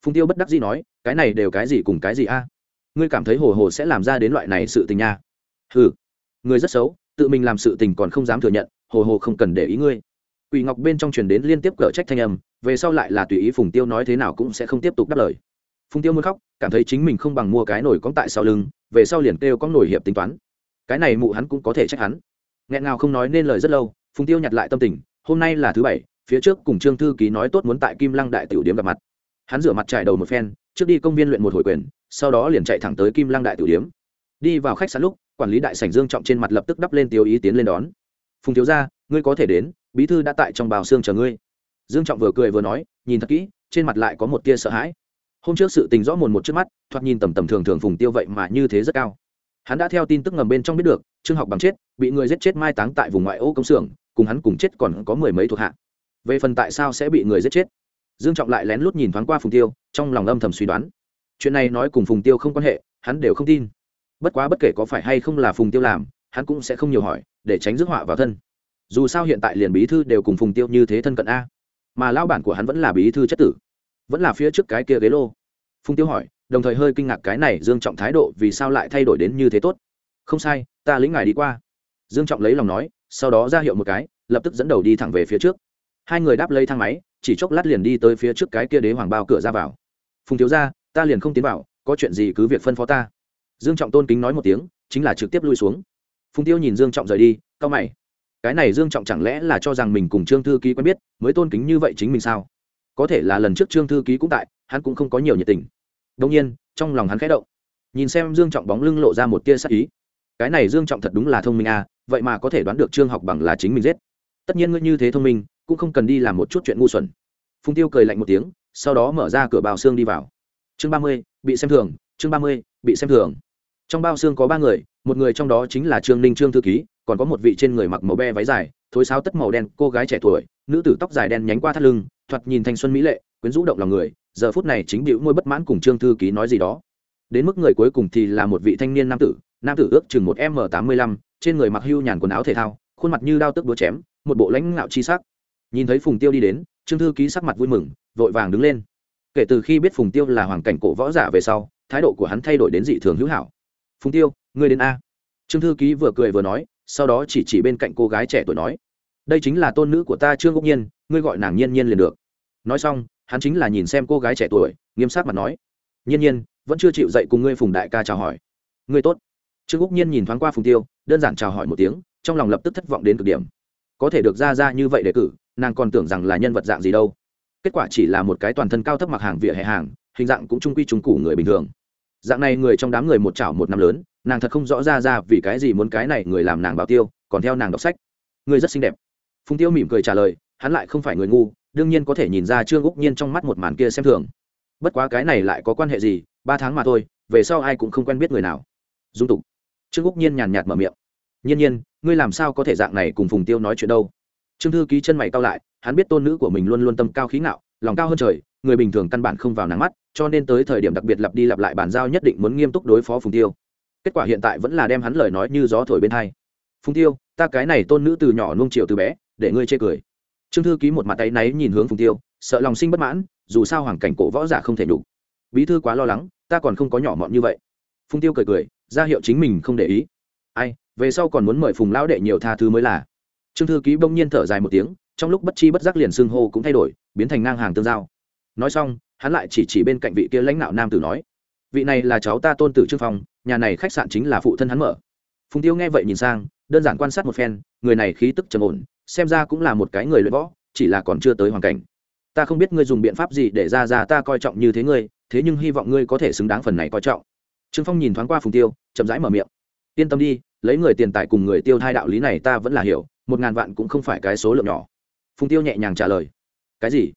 Phùng tiêu bất đắc dĩ nói, cái này đều cái gì cùng cái gì a? Ngươi cảm thấy hồ hồ sẽ làm ra đến loại này sự tình nha. Ừ người rất xấu, tự mình làm sự tình còn không dám thừa nhận, hồ hồ không cần để ý ngươi. Quỷ ngọc bên trong truyền đến liên tiếp cở trách thanh âm, về sau lại là tùy ý phùng tiêu nói thế nào cũng sẽ không tiếp tục đáp lời. Phùng tiêu muốn khóc, cảm thấy chính mình không bằng mua cái nổi cóng tại sau lưng, về sau liền kêu có nổi hiệp tính toán cái này mụ hắn cũng có thể trách hắn. Nghẹn ngào không nói nên lời rất lâu, phùng tiêu nhặt lại tâm tình, hôm nay là thứ bảy, phía trước cùng trương thư ký nói tốt muốn tại kim lăng đại tiểu điếm gặp mặt. Hắn rửa mặt trải đầu một phen, trước đi công viên luyện một hồi quyền, sau đó liền chạy thẳng tới kim lăng đại tiểu điếm. Đi vào khách sạn lúc, quản lý đại sảnh dương trọng trên mặt lập tức đắp lên tiêu ý tiến lên đón. Phùng thiếu gia, ngươi có thể đến, bí thư đã tại trong bào xương chờ ngươi. Dương trọng vừa cười vừa nói, nhìn thật kỹ, trên mặt lại có một tia sợ hãi. Hôm trước sự tình rõ mồn một trước mắt, thoạt nhìn tầm tầm thường thường phùng tiêu vậy mà như thế rất cao hắn đã theo tin tức ngầm bên trong biết được, trương học bằng chết, bị người giết chết mai táng tại vùng ngoại ô công xưởng, cùng hắn cùng chết còn có mười mấy thuộc hạ. Về phần tại sao sẽ bị người giết chết? Dương trọng lại lén lút nhìn thoáng qua phùng tiêu, trong lòng âm thầm suy đoán. Chuyện này nói cùng phùng tiêu không quan hệ, hắn đều không tin. Bất quá bất kể có phải hay không là phùng tiêu làm, hắn cũng sẽ không nhiều hỏi, để tránh rước họa vào thân. Dù sao hiện tại liền bí thư đều cùng phùng tiêu như thế thân cận a. Mà lao bản của hắn vẫn là bí thư chất tử. Vẫn là phía trước cái kia ghế lô. Phùng tiêu hỏi đồng thời hơi kinh ngạc cái này dương trọng thái độ vì sao lại thay đổi đến như thế tốt. Không sai, ta lĩnh ngài đi qua. Dương trọng lấy lòng nói, sau đó ra hiệu một cái, lập tức dẫn đầu đi thẳng về phía trước. Hai người đáp lấy thang máy, chỉ chốc lát liền đi tới phía trước cái kia đế hoàng bao cửa ra vào. Phùng thiếu ra ta liền không tiến vào, có chuyện gì cứ việc phân phó ta. Dương trọng tôn kính nói một tiếng, chính là trực tiếp lui xuống. Phùng tiêu nhìn dương trọng rời đi c a o mày. Cái này dương trọng chẳng lẽ là cho rằng mình cùng trương thư ký quen biết, mới tôn kính như vậy chính mình sao? Có thể là lần trước trương thư ký cũng tại, hắn cũng không có nhiều nhiệt tình đông nhiên, trong lòng hắn khẽ động. Nhìn xem dương trọng bóng lưng lộ ra một tia sắc ý. Cái này dương trọng thật đúng là thông minh à vậy mà có thể đoán được trương học bằng là chính mình giết. Tất nhiên ngươi như thế thông minh, cũng không cần đi làm một chút chuyện ngu xuẩn. Phùng tiêu cười lạnh một tiếng, sau đó mở ra cửa bào xương đi vào. Chương ba mươi, bị xem thường, chương ba mươi, bị xem thường. Trong bao xương có ba người, một người trong đó chính là trương ninh, trương thư ký, còn có một vị trên người mặc màu be váy dài, thối sáo tất màu đen, cô gái trẻ tuổi, nữ tử tóc dài đen nhánh qua thắt lưng, thoạt nhìn thanh xuân mỹ lệ, quyến rũ động lòng người giờ phút này chính bịu môi bất mãn cùng trương thư ký nói gì đó. Đến mức người cuối cùng thì là một vị thanh niên nam tử nam tử ước chừng một m tám mươi lăm, trên người mặc hưu nhàn quần áo thể thao, khuôn mặt như đao tức đũa chém, một bộ lãnh ngạo chi sắc. Nhìn thấy phùng tiêu đi đến, trương thư ký sắc mặt vui mừng, vội vàng đứng lên. Kể từ khi biết phùng tiêu là hoàng cảnh cổ võ giả về sau, thái độ của hắn thay đổi đến dị thường hữu hảo. Phùng tiêu, ngươi đến a. Trương thư ký vừa cười vừa nói, sau đó chỉ chỉ bên cạnh cô gái trẻ tuổi nói, đây chính là tôn nữ của ta trương quốc nhiên, ngươi gọi nàng nhiên nhiên liền được. Nói xong hắn chính là nhìn xem cô gái trẻ tuổi, nghiêm sát mặt nói, nhiên nhiên, vẫn chưa chịu dậy cùng ngươi phùng đại ca chào hỏi. Ngươi tốt. Trương úc nhiên nhìn thoáng qua phùng tiêu, đơn giản chào hỏi một tiếng, trong lòng lập tức thất vọng đến cực điểm. Có thể được ra ra như vậy để cử, nàng còn tưởng rằng là nhân vật dạng gì đâu. Kết quả chỉ là một cái toàn thân cao thấp mặc hàng vỉa hè hàng, hình dạng cũng trung quy trung củ người bình thường. Dạng này người trong đám người một chảo một năm lớn, nàng thật không rõ ra ra vì cái gì muốn cái này người làm nàng bảo tiêu, còn theo nàng đọc sách. Người rất xinh đẹp. Phùng tiêu mỉm cười trả lời hắn lại không phải người ngu, đương nhiên có thể nhìn ra trương úc nhiên trong mắt một màn kia xem thường. Bất quá cái này lại có quan hệ gì, ba tháng mà thôi, về sau ai cũng không quen biết người nào. Dung tục. Trương úc nhiên nhàn nhạt mở miệng. Nhiên nhiên, ngươi làm sao có thể dạng này cùng phùng tiêu nói chuyện đâu? Trương thư ký chân mày cao lại, hắn biết tôn nữ của mình luôn luôn tâm cao khí ngạo, lòng cao hơn trời, người bình thường căn bản không vào nắng mắt, cho nên tới thời điểm đặc biệt lặp đi lặp lại bàn giao nhất định muốn nghiêm túc đối phó phùng tiêu. Kết quả hiện tại vẫn là đem hắn lời nói như gió thổi bên hai. Phùng tiêu, ta cái này tôn nữ từ nhỏ nuông chiều từ bé, để ngươi chê cười trương thư ký một mặt tay náy nhìn hướng phùng tiêu, sợ lòng sinh bất mãn, dù sao hoàn cảnh cổ võ giả không thể đủ bí thư quá lo lắng, ta còn không có nhỏ mọn như vậy. Phùng tiêu cười cười, ra hiệu chính mình không để ý. Ai, về sau còn muốn mời phùng lão đệ nhiều tha thứ mới là. Trương thư ký bỗng nhiên thở dài một tiếng, trong lúc bất chi bất giác liền xưng hô cũng thay đổi, biến thành ngang hàng tương giao. Nói xong, hắn lại chỉ chỉ bên cạnh vị kia lãnh đạo nam tử nói, vị này là cháu ta tôn tử trương phong, nhà này khách sạn chính là phụ thân hắn mở. Phùng tiêu nghe vậy nhìn sang, đơn giản quan sát một phen, người này khí tức trầm ổn xem ra cũng là một cái người luyện võ, chỉ là còn chưa tới hoàn cảnh. Ta không biết ngươi dùng biện pháp gì để ra ra ta coi trọng như thế ngươi, thế nhưng hy vọng ngươi có thể xứng đáng phần này coi trọng. Trương phong nhìn thoáng qua phùng tiêu, chậm rãi mở miệng. Yên tâm đi, lấy người tiền tài cùng người tiêu hai đạo lý này ta vẫn là hiểu, một ngàn vạn cũng không phải cái số lượng nhỏ. Phùng tiêu nhẹ nhàng trả lời. Cái gì?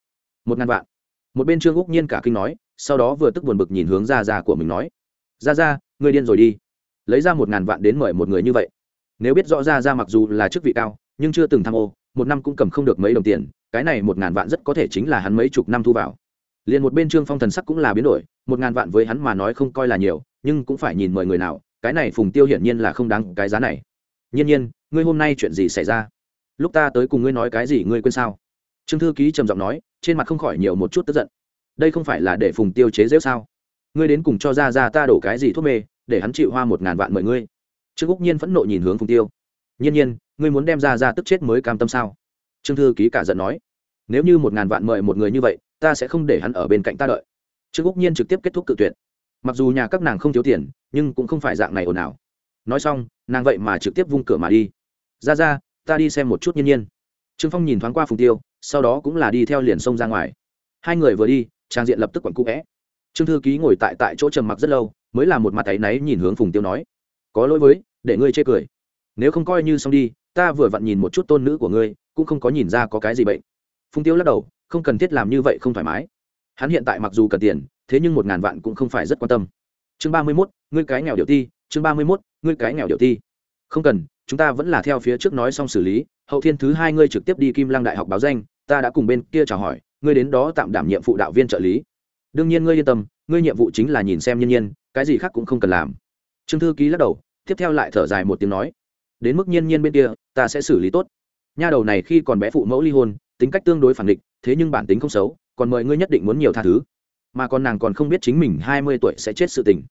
Một ngàn vạn. Một bên trương úc nhiên cả kinh nói, sau đó vừa tức buồn bực nhìn hướng ra ra của mình nói. Ra ra ngươi điên rồi đi. Lấy ra một ngàn vạn đến mời một người như vậy. Nếu biết rõ ra ra mặc dù là chức vị cao nhưng chưa từng tham ô, một năm cũng cầm không được mấy đồng tiền, cái này một ngàn vạn rất có thể chính là hắn mấy chục năm thu vào. Liền một bên trương phong thần sắc cũng là biến đổi, một ngàn vạn với hắn mà nói không coi là nhiều, nhưng cũng phải nhìn mời người nào, cái này phùng tiêu hiển nhiên là không đáng cái giá này. Nhiên nhiên, ngươi hôm nay chuyện gì xảy ra? Lúc ta tới cùng ngươi nói cái gì ngươi quên sao? Trương thư ký trầm giọng nói, trên mặt không khỏi nhiều một chút tức giận. Đây không phải là để phùng tiêu chế rêu sao? Ngươi đến cùng cho ra ra ta đổ cái gì thuốc mê, để hắn chịu hoa một ngàn vạn mời ngươi. Trương úc nhiên phẫn nộ nhìn hướng phùng tiêu nhiên nhiên, ngươi muốn đem ra ra tức chết mới cam tâm sao? Trương thư ký cả giận nói. Nếu như một ngàn vạn mời một người như vậy, ta sẽ không để hắn ở bên cạnh ta đợi. Trương úc nhiên trực tiếp kết thúc cự tuyệt. Mặc dù nhà các nàng không thiếu tiền, nhưng cũng không phải dạng này ồn ào. Nói xong, nàng vậy mà trực tiếp vung cửa mà đi. Ra ra, ta đi xem một chút nhiên nhiên. Trương phong nhìn thoáng qua phùng tiêu, sau đó cũng là đi theo liền sông ra ngoài. Hai người vừa đi, trang diện lập tức quặn cũ vẽ. Trương thư ký ngồi tại tại chỗ trầm mặc rất lâu, mới là một mặt áy náy nhìn hướng phùng tiêu nói. Có lỗi với, để ngươi chê cười nếu không coi như xong đi, ta vừa vặn nhìn một chút tôn nữ của ngươi, cũng không có nhìn ra có cái gì bệnh. Phùng tiêu lắc đầu, không cần thiết làm như vậy không thoải mái. Hắn hiện tại mặc dù cần tiền, thế nhưng một ngàn vạn cũng không phải rất quan tâm. Chương ba mươi mốt, ngươi cái nghèo điệu ti, chương ba mươi mốt, ngươi cái nghèo điệu ti. Không cần, chúng ta vẫn là theo phía trước nói xong xử lý, hậu thiên thứ hai ngươi trực tiếp đi kim lăng đại học báo danh, ta đã cùng bên kia chào hỏi, ngươi đến đó tạm đảm nhiệm phụ đạo viên trợ lý. Đương nhiên ngươi yên tâm, ngươi nhiệm vụ chính là nhìn xem nhân nhiên cái gì khác cũng không cần làm. Trương thư ký lắc đầu, tiếp theo lại thở dài một tiếng nói đến mức nhiên nhiên bên kia, ta sẽ xử lý tốt. Nha đầu này khi còn bé phụ mẫu ly hôn, tính cách tương đối phản định thế nhưng bản tính không xấu, còn mời ngươi nhất định muốn nhiều tha thứ. Mà còn nàng còn không biết chính mình hai mươi tuổi sẽ chết sự tình.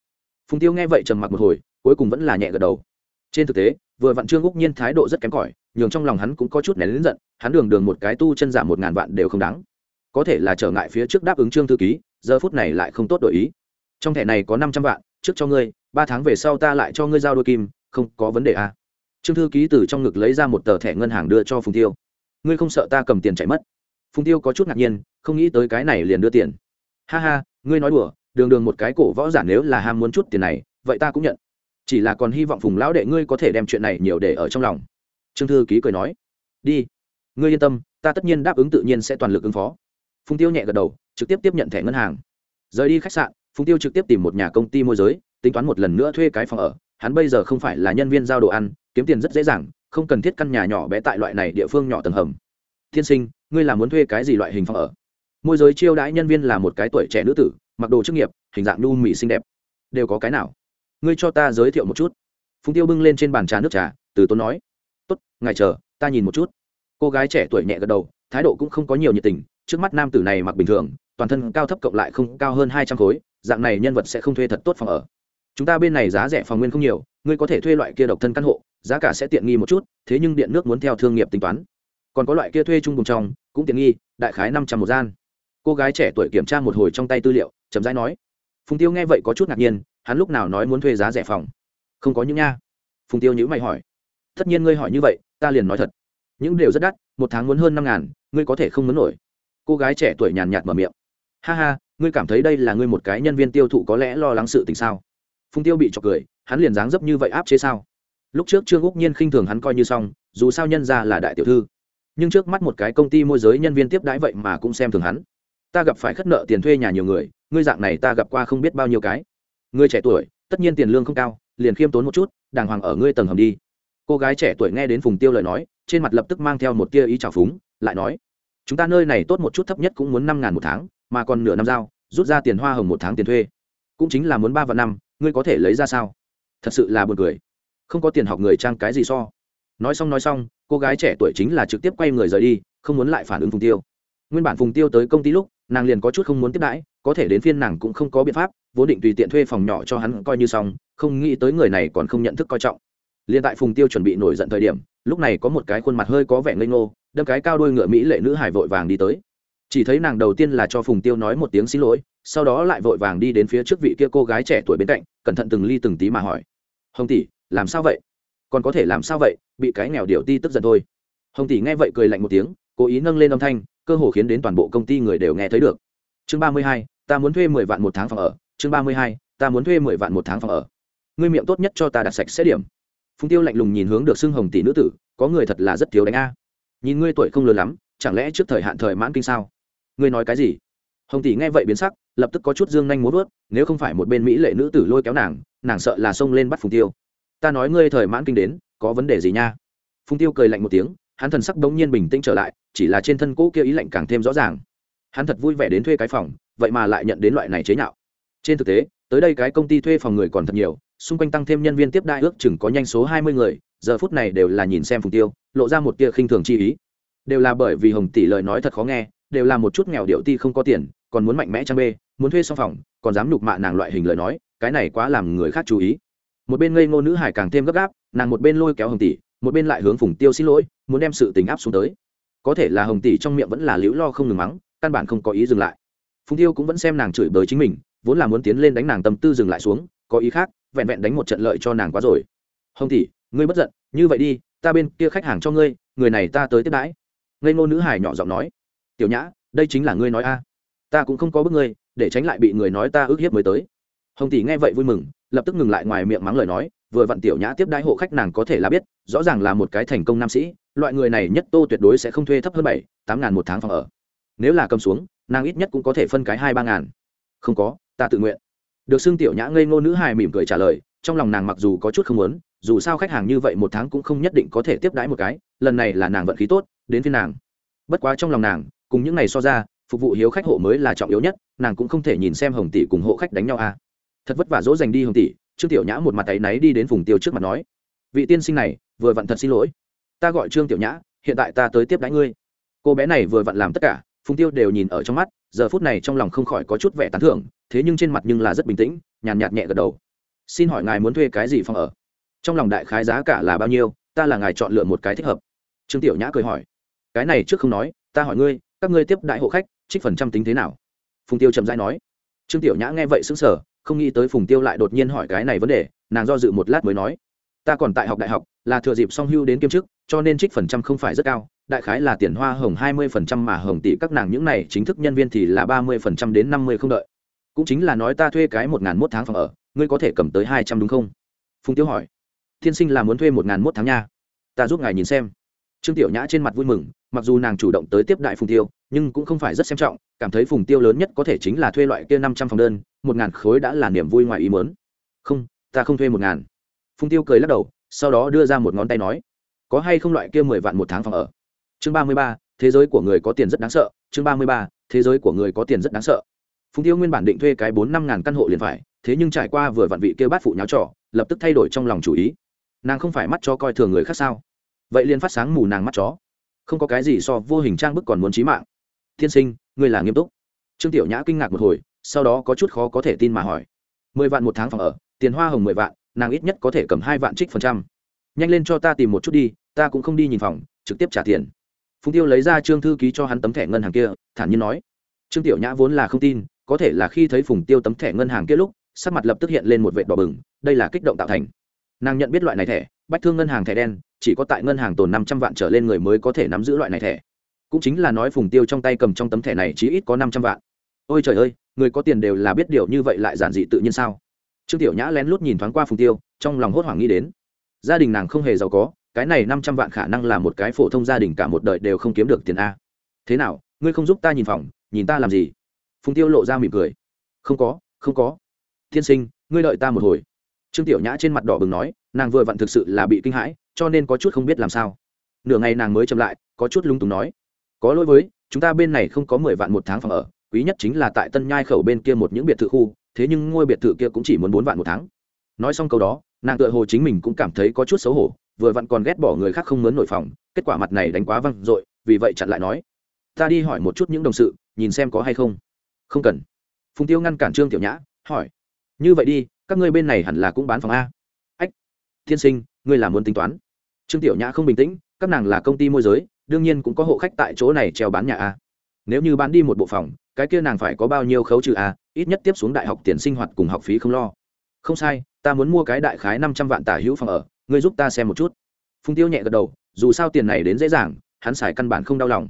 Phùng tiêu nghe vậy trầm mặc một hồi, cuối cùng vẫn là nhẹ gật đầu. Trên thực tế, vừa vặn trương úc nhiên thái độ rất kém cỏi, nhường trong lòng hắn cũng có chút nén lính giận, hắn đường đường một cái tu chân giả một ngàn vạn đều không đáng. Có thể là trở ngại phía trước đáp ứng trương thư ký, giờ phút này lại không tốt đổi ý. Trong thẻ này có năm trăm vạn, trước cho ngươi, ba tháng về sau ta lại cho ngươi giao đôi kim, không có vấn đề à trương thư ký từ trong ngực lấy ra một tờ thẻ ngân hàng đưa cho phùng tiêu. Ngươi không sợ ta cầm tiền chạy mất? Phùng tiêu có chút ngạc nhiên, không nghĩ tới cái này liền đưa tiền. Ha ha, ngươi nói đùa, đường đường một cái cổ võ giả nếu là ham muốn chút tiền này, vậy ta cũng nhận. Chỉ là còn hy vọng phùng lão đệ ngươi có thể đem chuyện này nhiều để ở trong lòng. Trương thư ký cười nói, đi, ngươi yên tâm, ta tất nhiên đáp ứng tự nhiên sẽ toàn lực ứng phó. Phùng tiêu nhẹ gật đầu, trực tiếp tiếp nhận thẻ ngân hàng. Rời đi khách sạn, phùng tiêu trực tiếp tìm một nhà công ty môi giới, tính toán một lần nữa thuê cái phòng ở. Hắn bây giờ không phải là nhân viên giao đồ ăn kiếm tiền rất dễ dàng, không cần thiết căn nhà nhỏ bé tại loại này địa phương nhỏ tầng hầm. Tiên sinh, ngươi là muốn thuê cái gì loại hình phòng ở? Môi giới chiêu đãi nhân viên là một cái tuổi trẻ nữ tử, mặc đồ chức nghiệp, hình dạng nhu mỹ xinh đẹp. Đều có cái nào? Ngươi cho ta giới thiệu một chút. Phùng tiêu bưng lên trên bàn trà nước trà, từ tốn nói. Tốt, ngài chờ, ta nhìn một chút. Cô gái trẻ tuổi nhẹ gật đầu, thái độ cũng không có nhiều nhiệt tình, trước mắt nam tử này mặc bình thường, toàn thân cao thấp cộng lại không cao hơn hai trăm khối, dạng này nhân vật sẽ không thuê thật tốt phòng ở. Chúng ta bên này giá rẻ phòng nguyên không nhiều ngươi có thể thuê loại kia độc thân căn hộ, giá cả sẽ tiện nghi một chút, thế nhưng điện nước muốn theo thương nghiệp tính toán. Còn có loại kia thuê chung cùng trong, cũng tiện nghi, đại khái năm trăm một gian. Cô gái trẻ tuổi kiểm tra một hồi trong tay tư liệu chấm rãi nói. Phùng tiêu nghe vậy có chút ngạc nhiên, hắn lúc nào nói muốn thuê giá rẻ phòng? Không có những nha. Phùng tiêu nhữ mày hỏi. Tất nhiên ngươi hỏi như vậy, ta liền nói thật. Những điều rất đắt, một tháng muốn hơn năm ngàn, ngươi có thể không muốn nổi. Cô gái trẻ tuổi nhàn nhạt mở miệng. Ha ha, ngươi cảm thấy đây là ngươi một cái nhân viên tiêu thụ có lẽ lo lắng sự tình sao? Phùng tiêu bị chọc cười hắn liền dáng dấp như vậy áp chế sao? Lúc trước trương úc nhiên khinh thường hắn coi như xong, dù sao nhân ra là đại tiểu thư. Nhưng trước mắt một cái công ty môi giới nhân viên tiếp đãi vậy mà cũng xem thường hắn. Ta gặp phải khất nợ tiền thuê nhà nhiều người, ngươi dạng này ta gặp qua không biết bao nhiêu cái. Ngươi trẻ tuổi, tất nhiên tiền lương không cao, liền khiêm tốn một chút, đàng hoàng ở ngươi tầng hầm đi. Cô gái trẻ tuổi nghe đến phùng tiêu lời nói, trên mặt lập tức mang theo một tia ý trào phúng, lại nói, chúng ta nơi này tốt một chút thấp nhất cũng muốn năm ngàn một tháng, mà còn nửa năm giao, rút ra tiền hoa hồng một tháng tiền thuê. Cũng chính là muốn ba vạn năm, ngươi có thể lấy ra sao? Thật sự là buồn cười. Không có tiền học người trang cái gì so. Nói xong nói xong, cô gái trẻ tuổi chính là trực tiếp quay người rời đi, không muốn lại phản ứng phùng tiêu. Nguyên bản phùng tiêu tới công ty lúc, nàng liền có chút không muốn tiếp đãi, có thể đến phiên nàng cũng không có biện pháp, vốn định tùy tiện thuê phòng nhỏ cho hắn coi như xong, không nghĩ tới người này còn không nhận thức coi trọng. Liền tại phùng tiêu chuẩn bị nổi giận thời điểm, lúc này có một cái khuôn mặt hơi có vẻ ngây ngô, đâm cái cao đôi ngựa mỹ lệ nữ hải vội vàng đi tới. Chỉ thấy nàng đầu tiên là cho phùng tiêu nói một tiếng xin lỗi, sau đó lại vội vàng đi đến phía trước vị kia cô gái trẻ tuổi bên cạnh, cẩn thận từng ly từng tí mà hỏi hồng tỷ, làm sao vậy? Còn có thể làm sao vậy? Bị cái nghèo điều ti tức giận thôi. Hồng tỷ nghe vậy cười lạnh một tiếng, cố ý nâng lên âm thanh, cơ hồ khiến đến toàn bộ công ty người đều nghe thấy được. Chương ba mươi hai, ta muốn thuê mười vạn một tháng phòng ở. Chương ba mươi hai, ta muốn thuê mười vạn một tháng phòng ở. Ngươi miệng tốt nhất cho ta đặt sạch xét điểm. Phùng tiêu lạnh lùng nhìn hướng được xưng hồng tỷ nữ tử, có người thật là rất thiếu đánh a. Nhìn ngươi tuổi không lớn lắm, chẳng lẽ trước thời hạn thời mãn kinh sao? Ngươi nói cái gì? Hồng tỷ nghe vậy biến sắc lập tức có chút dương nhanh muốn vớt nếu không phải một bên mỹ lệ nữ tử lôi kéo nàng nàng sợ là xông lên bắt phùng tiêu. Ta nói ngươi thời mãn kinh đến, có vấn đề gì nha? Phùng tiêu cười lạnh một tiếng, hắn thần sắc đống nhiên bình tĩnh trở lại, chỉ là trên thân cỗ kia ý lạnh càng thêm rõ ràng. Hắn thật vui vẻ đến thuê cái phòng, vậy mà lại nhận đến loại này chế nhạo. Trên thực tế, tới đây cái công ty thuê phòng người còn thật nhiều, xung quanh tăng thêm nhân viên tiếp đại ước chừng có nhanh số hai mươi người, giờ phút này đều là nhìn xem phùng tiêu, lộ ra một tia khinh thường chi ý. Đều là bởi vì hồng tỷ lời nói thật khó nghe, đều là một chút nghèo điệu ti không có tiền, còn muốn mạnh mẽ trang bê muốn thuê xong phòng, còn dám nhục mạ nàng loại hình lời nói, cái này quá làm người khác chú ý. Một bên ngây ngô nữ hải càng thêm gấp gáp, nàng một bên lôi kéo hồng tỷ, một bên lại hướng phùng tiêu xin lỗi, muốn đem sự tình áp xuống tới. Có thể là hồng tỷ trong miệng vẫn là liễu lo không ngừng mắng, căn bản không có ý dừng lại. Phùng tiêu cũng vẫn xem nàng chửi bới chính mình, vốn là muốn tiến lên đánh nàng tâm tư dừng lại xuống, có ý khác, vẹn vẹn đánh một trận lợi cho nàng quá rồi. Hồng tỷ, ngươi bất giận, như vậy đi, ta bên kia khách hàng cho ngươi, người này ta tới tiếp đãi. Ngây ngô nữ hải nhỏ giọng nói, tiểu nhã, đây chính là ngươi nói a. Ta cũng không có bức ngươi để tránh lại bị người nói ta ức hiếp mới tới. Hồng tỷ nghe vậy vui mừng, lập tức ngừng lại ngoài miệng mắng lời nói, vừa vặn tiểu nhã tiếp đãi hộ khách nàng có thể là biết, rõ ràng là một cái thành công nam sĩ, loại người này nhất tô tuyệt đối sẽ không thuê thấp hơn bảy, tám ngàn một tháng phòng ở. Nếu là cầm xuống, nàng ít nhất cũng có thể phân cái hai ba ngàn. Không có, ta tự nguyện. Được xưng tiểu nhã ngây ngô nữ hài mỉm cười trả lời, trong lòng nàng mặc dù có chút không muốn, dù sao khách hàng như vậy một tháng cũng không nhất định có thể tiếp đãi một cái, lần này là nàng vận khí tốt, đến phía nàng. Bất quá trong lòng nàng, cùng những ngày so ra phục vụ hiếu khách hộ mới là trọng yếu nhất, nàng cũng không thể nhìn xem hồng tỷ cùng hộ khách đánh nhau à. thật vất vả dỗ dành đi hồng tỷ, trương tiểu nhã một mặt tay náy đi đến vùng tiêu trước mặt nói, vị tiên sinh này, vừa vặn thật xin lỗi. Ta gọi trương tiểu nhã, hiện tại ta tới tiếp đánh ngươi. Cô bé này vừa vặn làm tất cả, phùng tiêu đều nhìn ở trong mắt, giờ phút này trong lòng không khỏi có chút vẻ tán thưởng, thế nhưng trên mặt nhưng là rất bình tĩnh, nhàn nhạt nhẹ gật đầu. Xin hỏi ngài muốn thuê cái gì phòng ở? Trong lòng đại khái giá cả là bao nhiêu, ta là ngài chọn lựa một cái thích hợp. Trương tiểu nhã cười hỏi. Cái này trước không nói, ta hỏi ngươi các ngươi tiếp đại hộ khách, trích phần trăm tính thế nào? Phùng tiêu chậm rãi nói. Trương tiểu nhã nghe vậy sững sờ, không nghĩ tới phùng tiêu lại đột nhiên hỏi cái này vấn đề, nàng do dự một lát mới nói. Ta còn tại học đại học, là thừa dịp song hưu đến kiêm chức, cho nên trích phần trăm không phải rất cao, đại khái là tiền hoa hồng hai mươi phần trăm mà hồng tỷ các nàng những này chính thức nhân viên thì là ba mươi phần trăm đến năm mươi không đợi. Cũng chính là nói ta thuê cái một ngàn mốt tháng phòng ở, ngươi có thể cầm tới hai trăm đúng không? Phùng tiêu hỏi. Thiên sinh là muốn thuê một ngàn mốt tháng nha. Ta giúp ngài nhìn xem trương tiểu nhã trên mặt vui mừng, mặc dù nàng chủ động tới tiếp đại phùng tiêu, nhưng cũng không phải rất xem trọng, cảm thấy phùng tiêu lớn nhất có thể chính là thuê loại kia năm trăm phòng đơn, một ngàn khối đã là niềm vui ngoài ý mớn không, ta không thuê một ngàn. Phùng tiêu cười lắc đầu, sau đó đưa ra một ngón tay nói, có hay không loại kia mười vạn một tháng phòng ở? Chương ba mươi ba, thế giới của người có tiền rất đáng sợ. Chương ba mươi ba, thế giới của người có tiền rất đáng sợ. Phùng tiêu nguyên bản định thuê cái bốn năm ngàn căn hộ liền phải, thế nhưng trải qua vừa vặn vị kêu bát phụ nháo trọ lập tức thay đổi trong lòng chủ ý. Nàng không phải mắt cho coi thường người khác sao? Vậy liền phát sáng mù nàng mắt chó. Không có cái gì so vô hình trang bức còn muốn trí mạng. Thiên sinh, ngươi là nghiêm túc. Trương tiểu nhã kinh ngạc một hồi, sau đó có chút khó có thể tin mà hỏi. Mười vạn một tháng phòng ở, tiền hoa hồng mười vạn, nàng ít nhất có thể cầm hai vạn trích phần trăm. Nhanh lên cho ta tìm một chút đi, ta cũng không đi nhìn phòng, trực tiếp trả tiền. Phùng tiêu lấy ra trương thư ký cho hắn tấm thẻ ngân hàng kia, thản nhiên nói. Trương tiểu nhã vốn là không tin, có thể là khi thấy phùng tiêu tấm thẻ ngân hàng kia lúc, sắc mặt lập tức hiện lên một vệt đỏ bừng, đây là kích động tạo thành. Nàng nhận biết loại này thẻ, bách thương ngân hàng thẻ đen chỉ có tại ngân hàng tồn năm trăm vạn trở lên người mới có thể nắm giữ loại này thẻ. Cũng chính là nói phùng tiêu trong tay cầm trong tấm thẻ này chỉ ít có năm trăm vạn. Ôi trời ơi, người có tiền đều là biết điều như vậy lại giản dị tự nhiên sao? Trương tiểu nhã lén lút nhìn thoáng qua phùng tiêu, trong lòng hốt hoảng nghĩ đến. Gia đình nàng không hề giàu có, cái này năm trăm vạn khả năng là một cái phổ thông gia đình cả một đời đều không kiếm được tiền a. Thế nào, ngươi không giúp ta nhìn phòng, nhìn ta làm gì? Phùng tiêu lộ ra mỉm cười. Không có không có. Tiên sinh, ngươi đợi ta một hồi. Trương tiểu nhã trên mặt đỏ bừng nói nàng vừa vặn thực sự là bị kinh hãi, cho nên có chút không biết làm sao. Nửa ngày nàng mới chậm lại, có chút lung túng nói, có lỗi với, chúng ta bên này không có mười vạn một tháng phòng ở, quý nhất chính là tại tân nhai khẩu bên kia một những biệt thự khu, thế nhưng ngôi biệt thự kia cũng chỉ muốn bốn vạn một tháng. Nói xong câu đó, nàng tựa hồ chính mình cũng cảm thấy có chút xấu hổ, vừa vặn còn ghét bỏ người khác không mướn nổi phòng, kết quả mặt này đánh quá văng dội, vì vậy chặn lại nói, ta đi hỏi một chút những đồng sự, nhìn xem có hay không. Không cần. Phùng tiêu ngăn cản trương tiểu nhã, hỏi, như vậy đi, các ngươi bên này hẳn là cũng bán phòng a thiên sinh, ngươi là muốn tính toán. Trương tiểu nhã không bình tĩnh, các nàng là công ty môi giới, đương nhiên cũng có hộ khách tại chỗ này treo bán nhà a. Nếu như bán đi một bộ phòng, cái kia nàng phải có bao nhiêu khấu trừ a, ít nhất tiếp xuống đại học tiền sinh hoạt cùng học phí không lo. Không sai, ta muốn mua cái đại khái năm trăm vạn tả hữu phòng ở, ngươi giúp ta xem một chút. Phùng tiêu nhẹ gật đầu, dù sao tiền này đến dễ dàng, hắn xài căn bản không đau lòng.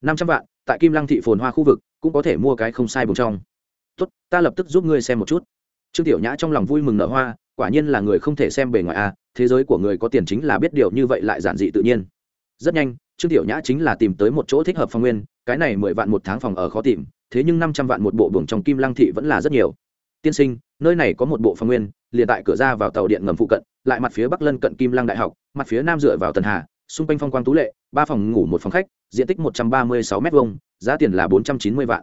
Năm trăm vạn, tại kim lăng thị phồn hoa khu vực, cũng có thể mua cái không sai bùng trong. Tốt, ta lập tức giúp ngươi xem một chút. Trương tiểu nhã trong lòng vui mừng nở hoa quả nhiên là người không thể xem bề ngoài a, thế giới của người có tiền chính là biết điều như vậy lại giản dị tự nhiên. Rất nhanh, trương tiểu nhã chính là tìm tới một chỗ thích hợp phong nguyên, cái này mười vạn một tháng phòng ở khó tìm, thế nhưng năm trăm vạn một bộ buồng trong kim lăng thị vẫn là rất nhiều. Tiên sinh, nơi này có một bộ phong nguyên, liền tại cửa ra vào tàu điện ngầm phụ cận, lại mặt phía bắc lân cận kim lăng đại học, mặt phía nam dựa vào tần hà, xung quanh phong quang tú lệ, ba phòng ngủ một phòng khách, diện tích một trăm ba mươi sáu m hai giá tiền là bốn trăm chín mươi vạn.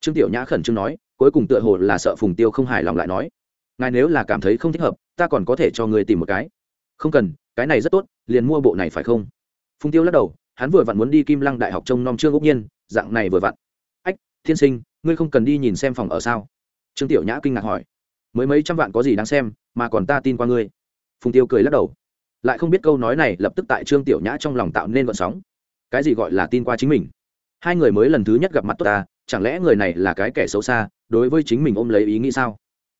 Trương tiểu nhã khẩn trương nói, cuối cùng tựa hồ là sợ phùng tiêu không hài lòng lại nói ngài nếu là cảm thấy không thích hợp, ta còn có thể cho người tìm một cái. Không cần, cái này rất tốt, liền mua bộ này phải không? Phùng tiêu lắc đầu, hắn vừa vặn muốn đi kim lăng đại học trông nom trương ngẫu nhiên, dạng này vừa vặn. Ách thiên sinh, ngươi không cần đi nhìn xem phòng ở sao? Trương tiểu nhã kinh ngạc hỏi. Mới mấy trăm vạn có gì đáng xem, mà còn ta tin qua ngươi. Phùng tiêu cười lắc đầu. Lại không biết câu nói này lập tức tại trương tiểu nhã trong lòng tạo nên vận sóng. Cái gì gọi là tin qua chính mình? Hai người mới lần thứ nhất gặp mặt tốt ta, chẳng lẽ người này là cái kẻ xấu xa, đối với chính mình ôm lấy ý nghĩ sao?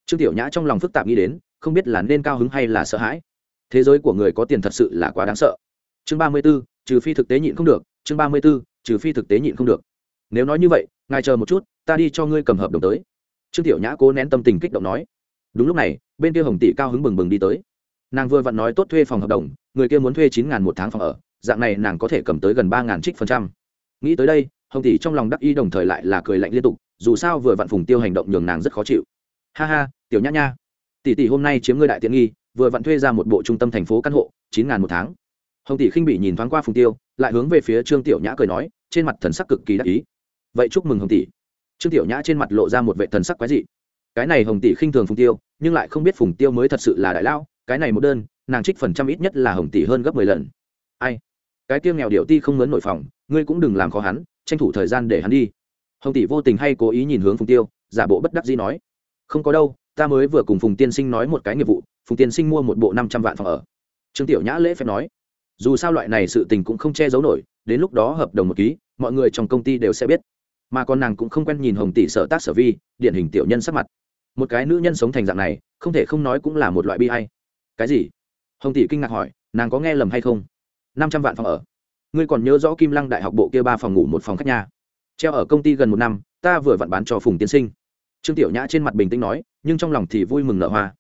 Trương tiểu nhã trong lòng phức tạp nghĩ đến, không biết là nên cao hứng hay là sợ hãi. Thế giới của người có tiền thật sự là quá đáng sợ. Chương ba mươi b ố trừ phi thực tế nhịn không được, chương ba mươi b ố trừ phi thực tế nhịn không được. Nếu nói như vậy, ngài chờ một chút, ta đi cho ngươi cầm hợp đồng tới. Trương tiểu nhã cố nén tâm tình kích động nói. Đúng lúc này, bên kia hồng tỷ cao hứng bừng bừng đi tới. Nàng vừa vặn nói tốt thuê phòng hợp đồng, người kia muốn thuê chín ngàn một tháng phòng ở, dạng này nàng có thể cầm tới gần ba ngàn trích phần trăm. Nghĩ tới đây, hồng tỷ trong lòng đắc y đồng thời lại là cười lạnh liên tục, dù sao vừa vặn phùng tiêu hành động nhường nàng rất khó chịu ha ha, tiểu nhã nha. Tỷ tỷ hôm nay chiếm ngươi đại tiện nghi, vừa vặn thuê ra một bộ trung tâm thành phố căn hộ, chín ngàn một tháng. Hồng tỷ khinh bị nhìn thoáng qua phùng tiêu, lại hướng về phía trương tiểu nhã cười nói, trên mặt thần sắc cực kỳ đắc ý. Vậy chúc mừng hồng tỷ. Trương tiểu nhã trên mặt lộ ra một vệ thần sắc quái dị. Cái này hồng tỷ khinh thường phùng tiêu, nhưng lại không biết phùng tiêu mới thật sự là đại lao cái này một đơn, nàng trích phần trăm ít nhất là hồng tỷ hơn gấp mười lần. Ai? Cái tiêu nghèo điệu ti không mướn nội phòng, ngươi cũng đừng làm khó hắn, tranh thủ thời gian để hắn đi. Hồng tỷ vô tình hay cố ý nhìn hướng phùng tiêu, giả bộ bất đắc dĩ nói không có đâu, ta mới vừa cùng phùng tiên sinh nói một cái nghiệp vụ, phùng tiên sinh mua một bộ năm trăm vạn phòng ở. Trương tiểu nhã lễ phép nói, dù sao loại này sự tình cũng không che giấu nổi, đến lúc đó hợp đồng một ký, mọi người trong công ty đều sẽ biết. Mà con nàng cũng không quen nhìn hồng tỷ sở tác sở vi, điển hình tiểu nhân sắc mặt. Một cái nữ nhân sống thành dạng này, không thể không nói cũng là một loại bi hay cái gì? Hồng tỷ kinh ngạc hỏi, nàng có nghe lầm hay không? năm trăm vạn phòng ở. Ngươi còn nhớ rõ kim lăng đại học bộ kia ba phòng ngủ một phòng khách nhà treo ở công ty gần một năm, ta vừa vặn bán cho phùng tiên sinh trương tiểu nhã trên mặt bình tĩnh nói, nhưng trong lòng thì vui mừng nở hoa.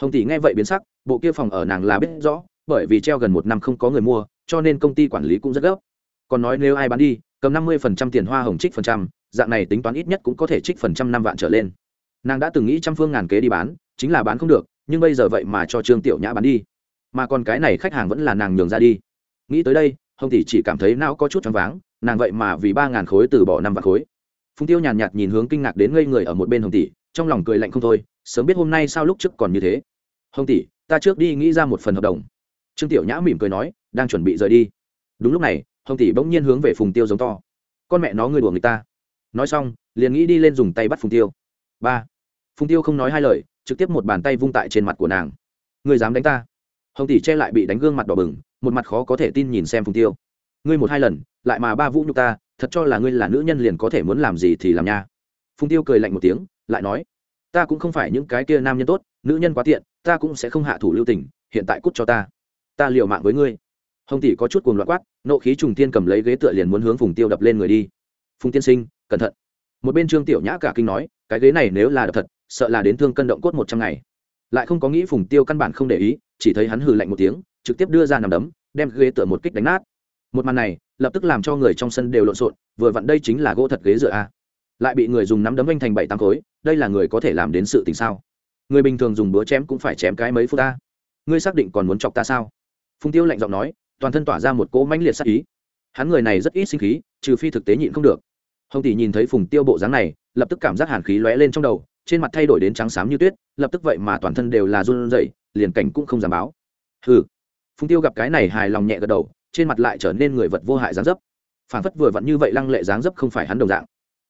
Hồng tỷ nghe vậy biến sắc, bộ kia phòng ở nàng là biết rõ, bởi vì treo gần một năm không có người mua, cho nên công ty quản lý cũng rất gấp. Còn nói nếu ai bán đi, cầm năm mươi phần trăm tiền hoa hồng trích phần trăm, dạng này tính toán ít nhất cũng có thể trích phần trăm năm vạn trở lên. Nàng đã từng nghĩ trăm phương ngàn kế đi bán, chính là bán không được, nhưng bây giờ vậy mà cho trương tiểu nhã bán đi. Mà còn cái này khách hàng vẫn là nàng nhường ra đi. Nghĩ tới đây, hồng tỷ chỉ cảm thấy não có chút choáng váng, nàng vậy mà vì ba ngàn khối từ bỏ năm vạn khối phùng tiêu nhàn nhạt nhìn hướng kinh ngạc đến ngây người ở một bên hồng tỷ, trong lòng cười lạnh không thôi, sớm biết hôm nay sao lúc trước còn như thế. Hồng tỷ, ta trước đi nghĩ ra một phần hợp đồng. Trương tiểu nhã mỉm cười nói, đang chuẩn bị rời đi. Đúng lúc này, hồng tỷ bỗng nhiên hướng về phùng tiêu giống to. Con mẹ nó ngươi đùa người ta. Nói xong, liền nghĩ đi lên dùng tay bắt phùng tiêu. Ba. Phùng tiêu không nói hai lời, trực tiếp một bàn tay vung tại trên mặt của nàng. Ngươi dám đánh ta? Hồng tỷ che lại bị đánh gương mặt đỏ bừng, một mặt khó có thể tin nhìn xem phùng tiêu. Ngươi một hai lần, lại mà ba vũ nhục ta thật cho là ngươi là nữ nhân liền có thể muốn làm gì thì làm nha. Phùng tiêu cười lạnh một tiếng, lại nói, ta cũng không phải những cái kia nam nhân tốt, nữ nhân quá tiện, ta cũng sẽ không hạ thủ lưu tình, hiện tại cút cho ta. Ta liều mạng với ngươi. Hồng tỷ có chút cuồng loạn quát, nộ khí trùng tiên cầm lấy ghế tựa liền muốn hướng phùng tiêu đập lên người đi. Phùng tiên sinh, cẩn thận. Một bên trương tiểu nhã cả kinh nói, cái ghế này nếu là đập thật, sợ là đến thương cân động cốt một trăm ngày. Lại không có nghĩ phùng tiêu căn bản không để ý, chỉ thấy hắn hừ lạnh một tiếng, trực tiếp đưa ra nằm đấm, đem ghế tựa một kích đánh nát. Một màn này lập tức làm cho người trong sân đều lộn xộn, vừa vặn đây chính là gỗ thật ghế dựa a. Lại bị người dùng nắm đấm vanh thành bảy tám khối, đây là người có thể làm đến sự tình sao? Người bình thường dùng búa chém cũng phải chém cái mấy phút ta ngươi xác định còn muốn chọc ta sao? Phùng tiêu lạnh giọng nói, toàn thân tỏa ra một cỗ mãnh liệt sắc ý. Hắn người này rất ít sinh khí, trừ phi thực tế nhịn không được. Hồng tỷ nhìn thấy phùng tiêu bộ dáng này, lập tức cảm giác hàn khí lóe lên trong đầu, trên mặt thay đổi đến trắng xám như tuyết, lập tức vậy mà toàn thân đều là run rẩy, liền cảnh cũng không dám báo. Hừ. Phùng tiêu gặp cái này hài lòng nhẹ gật đầu trên mặt lại trở nên người vật vô hại dáng dấp. Phản phất vừa vặn như vậy lăng lệ dáng dấp không phải hắn đồng dạng.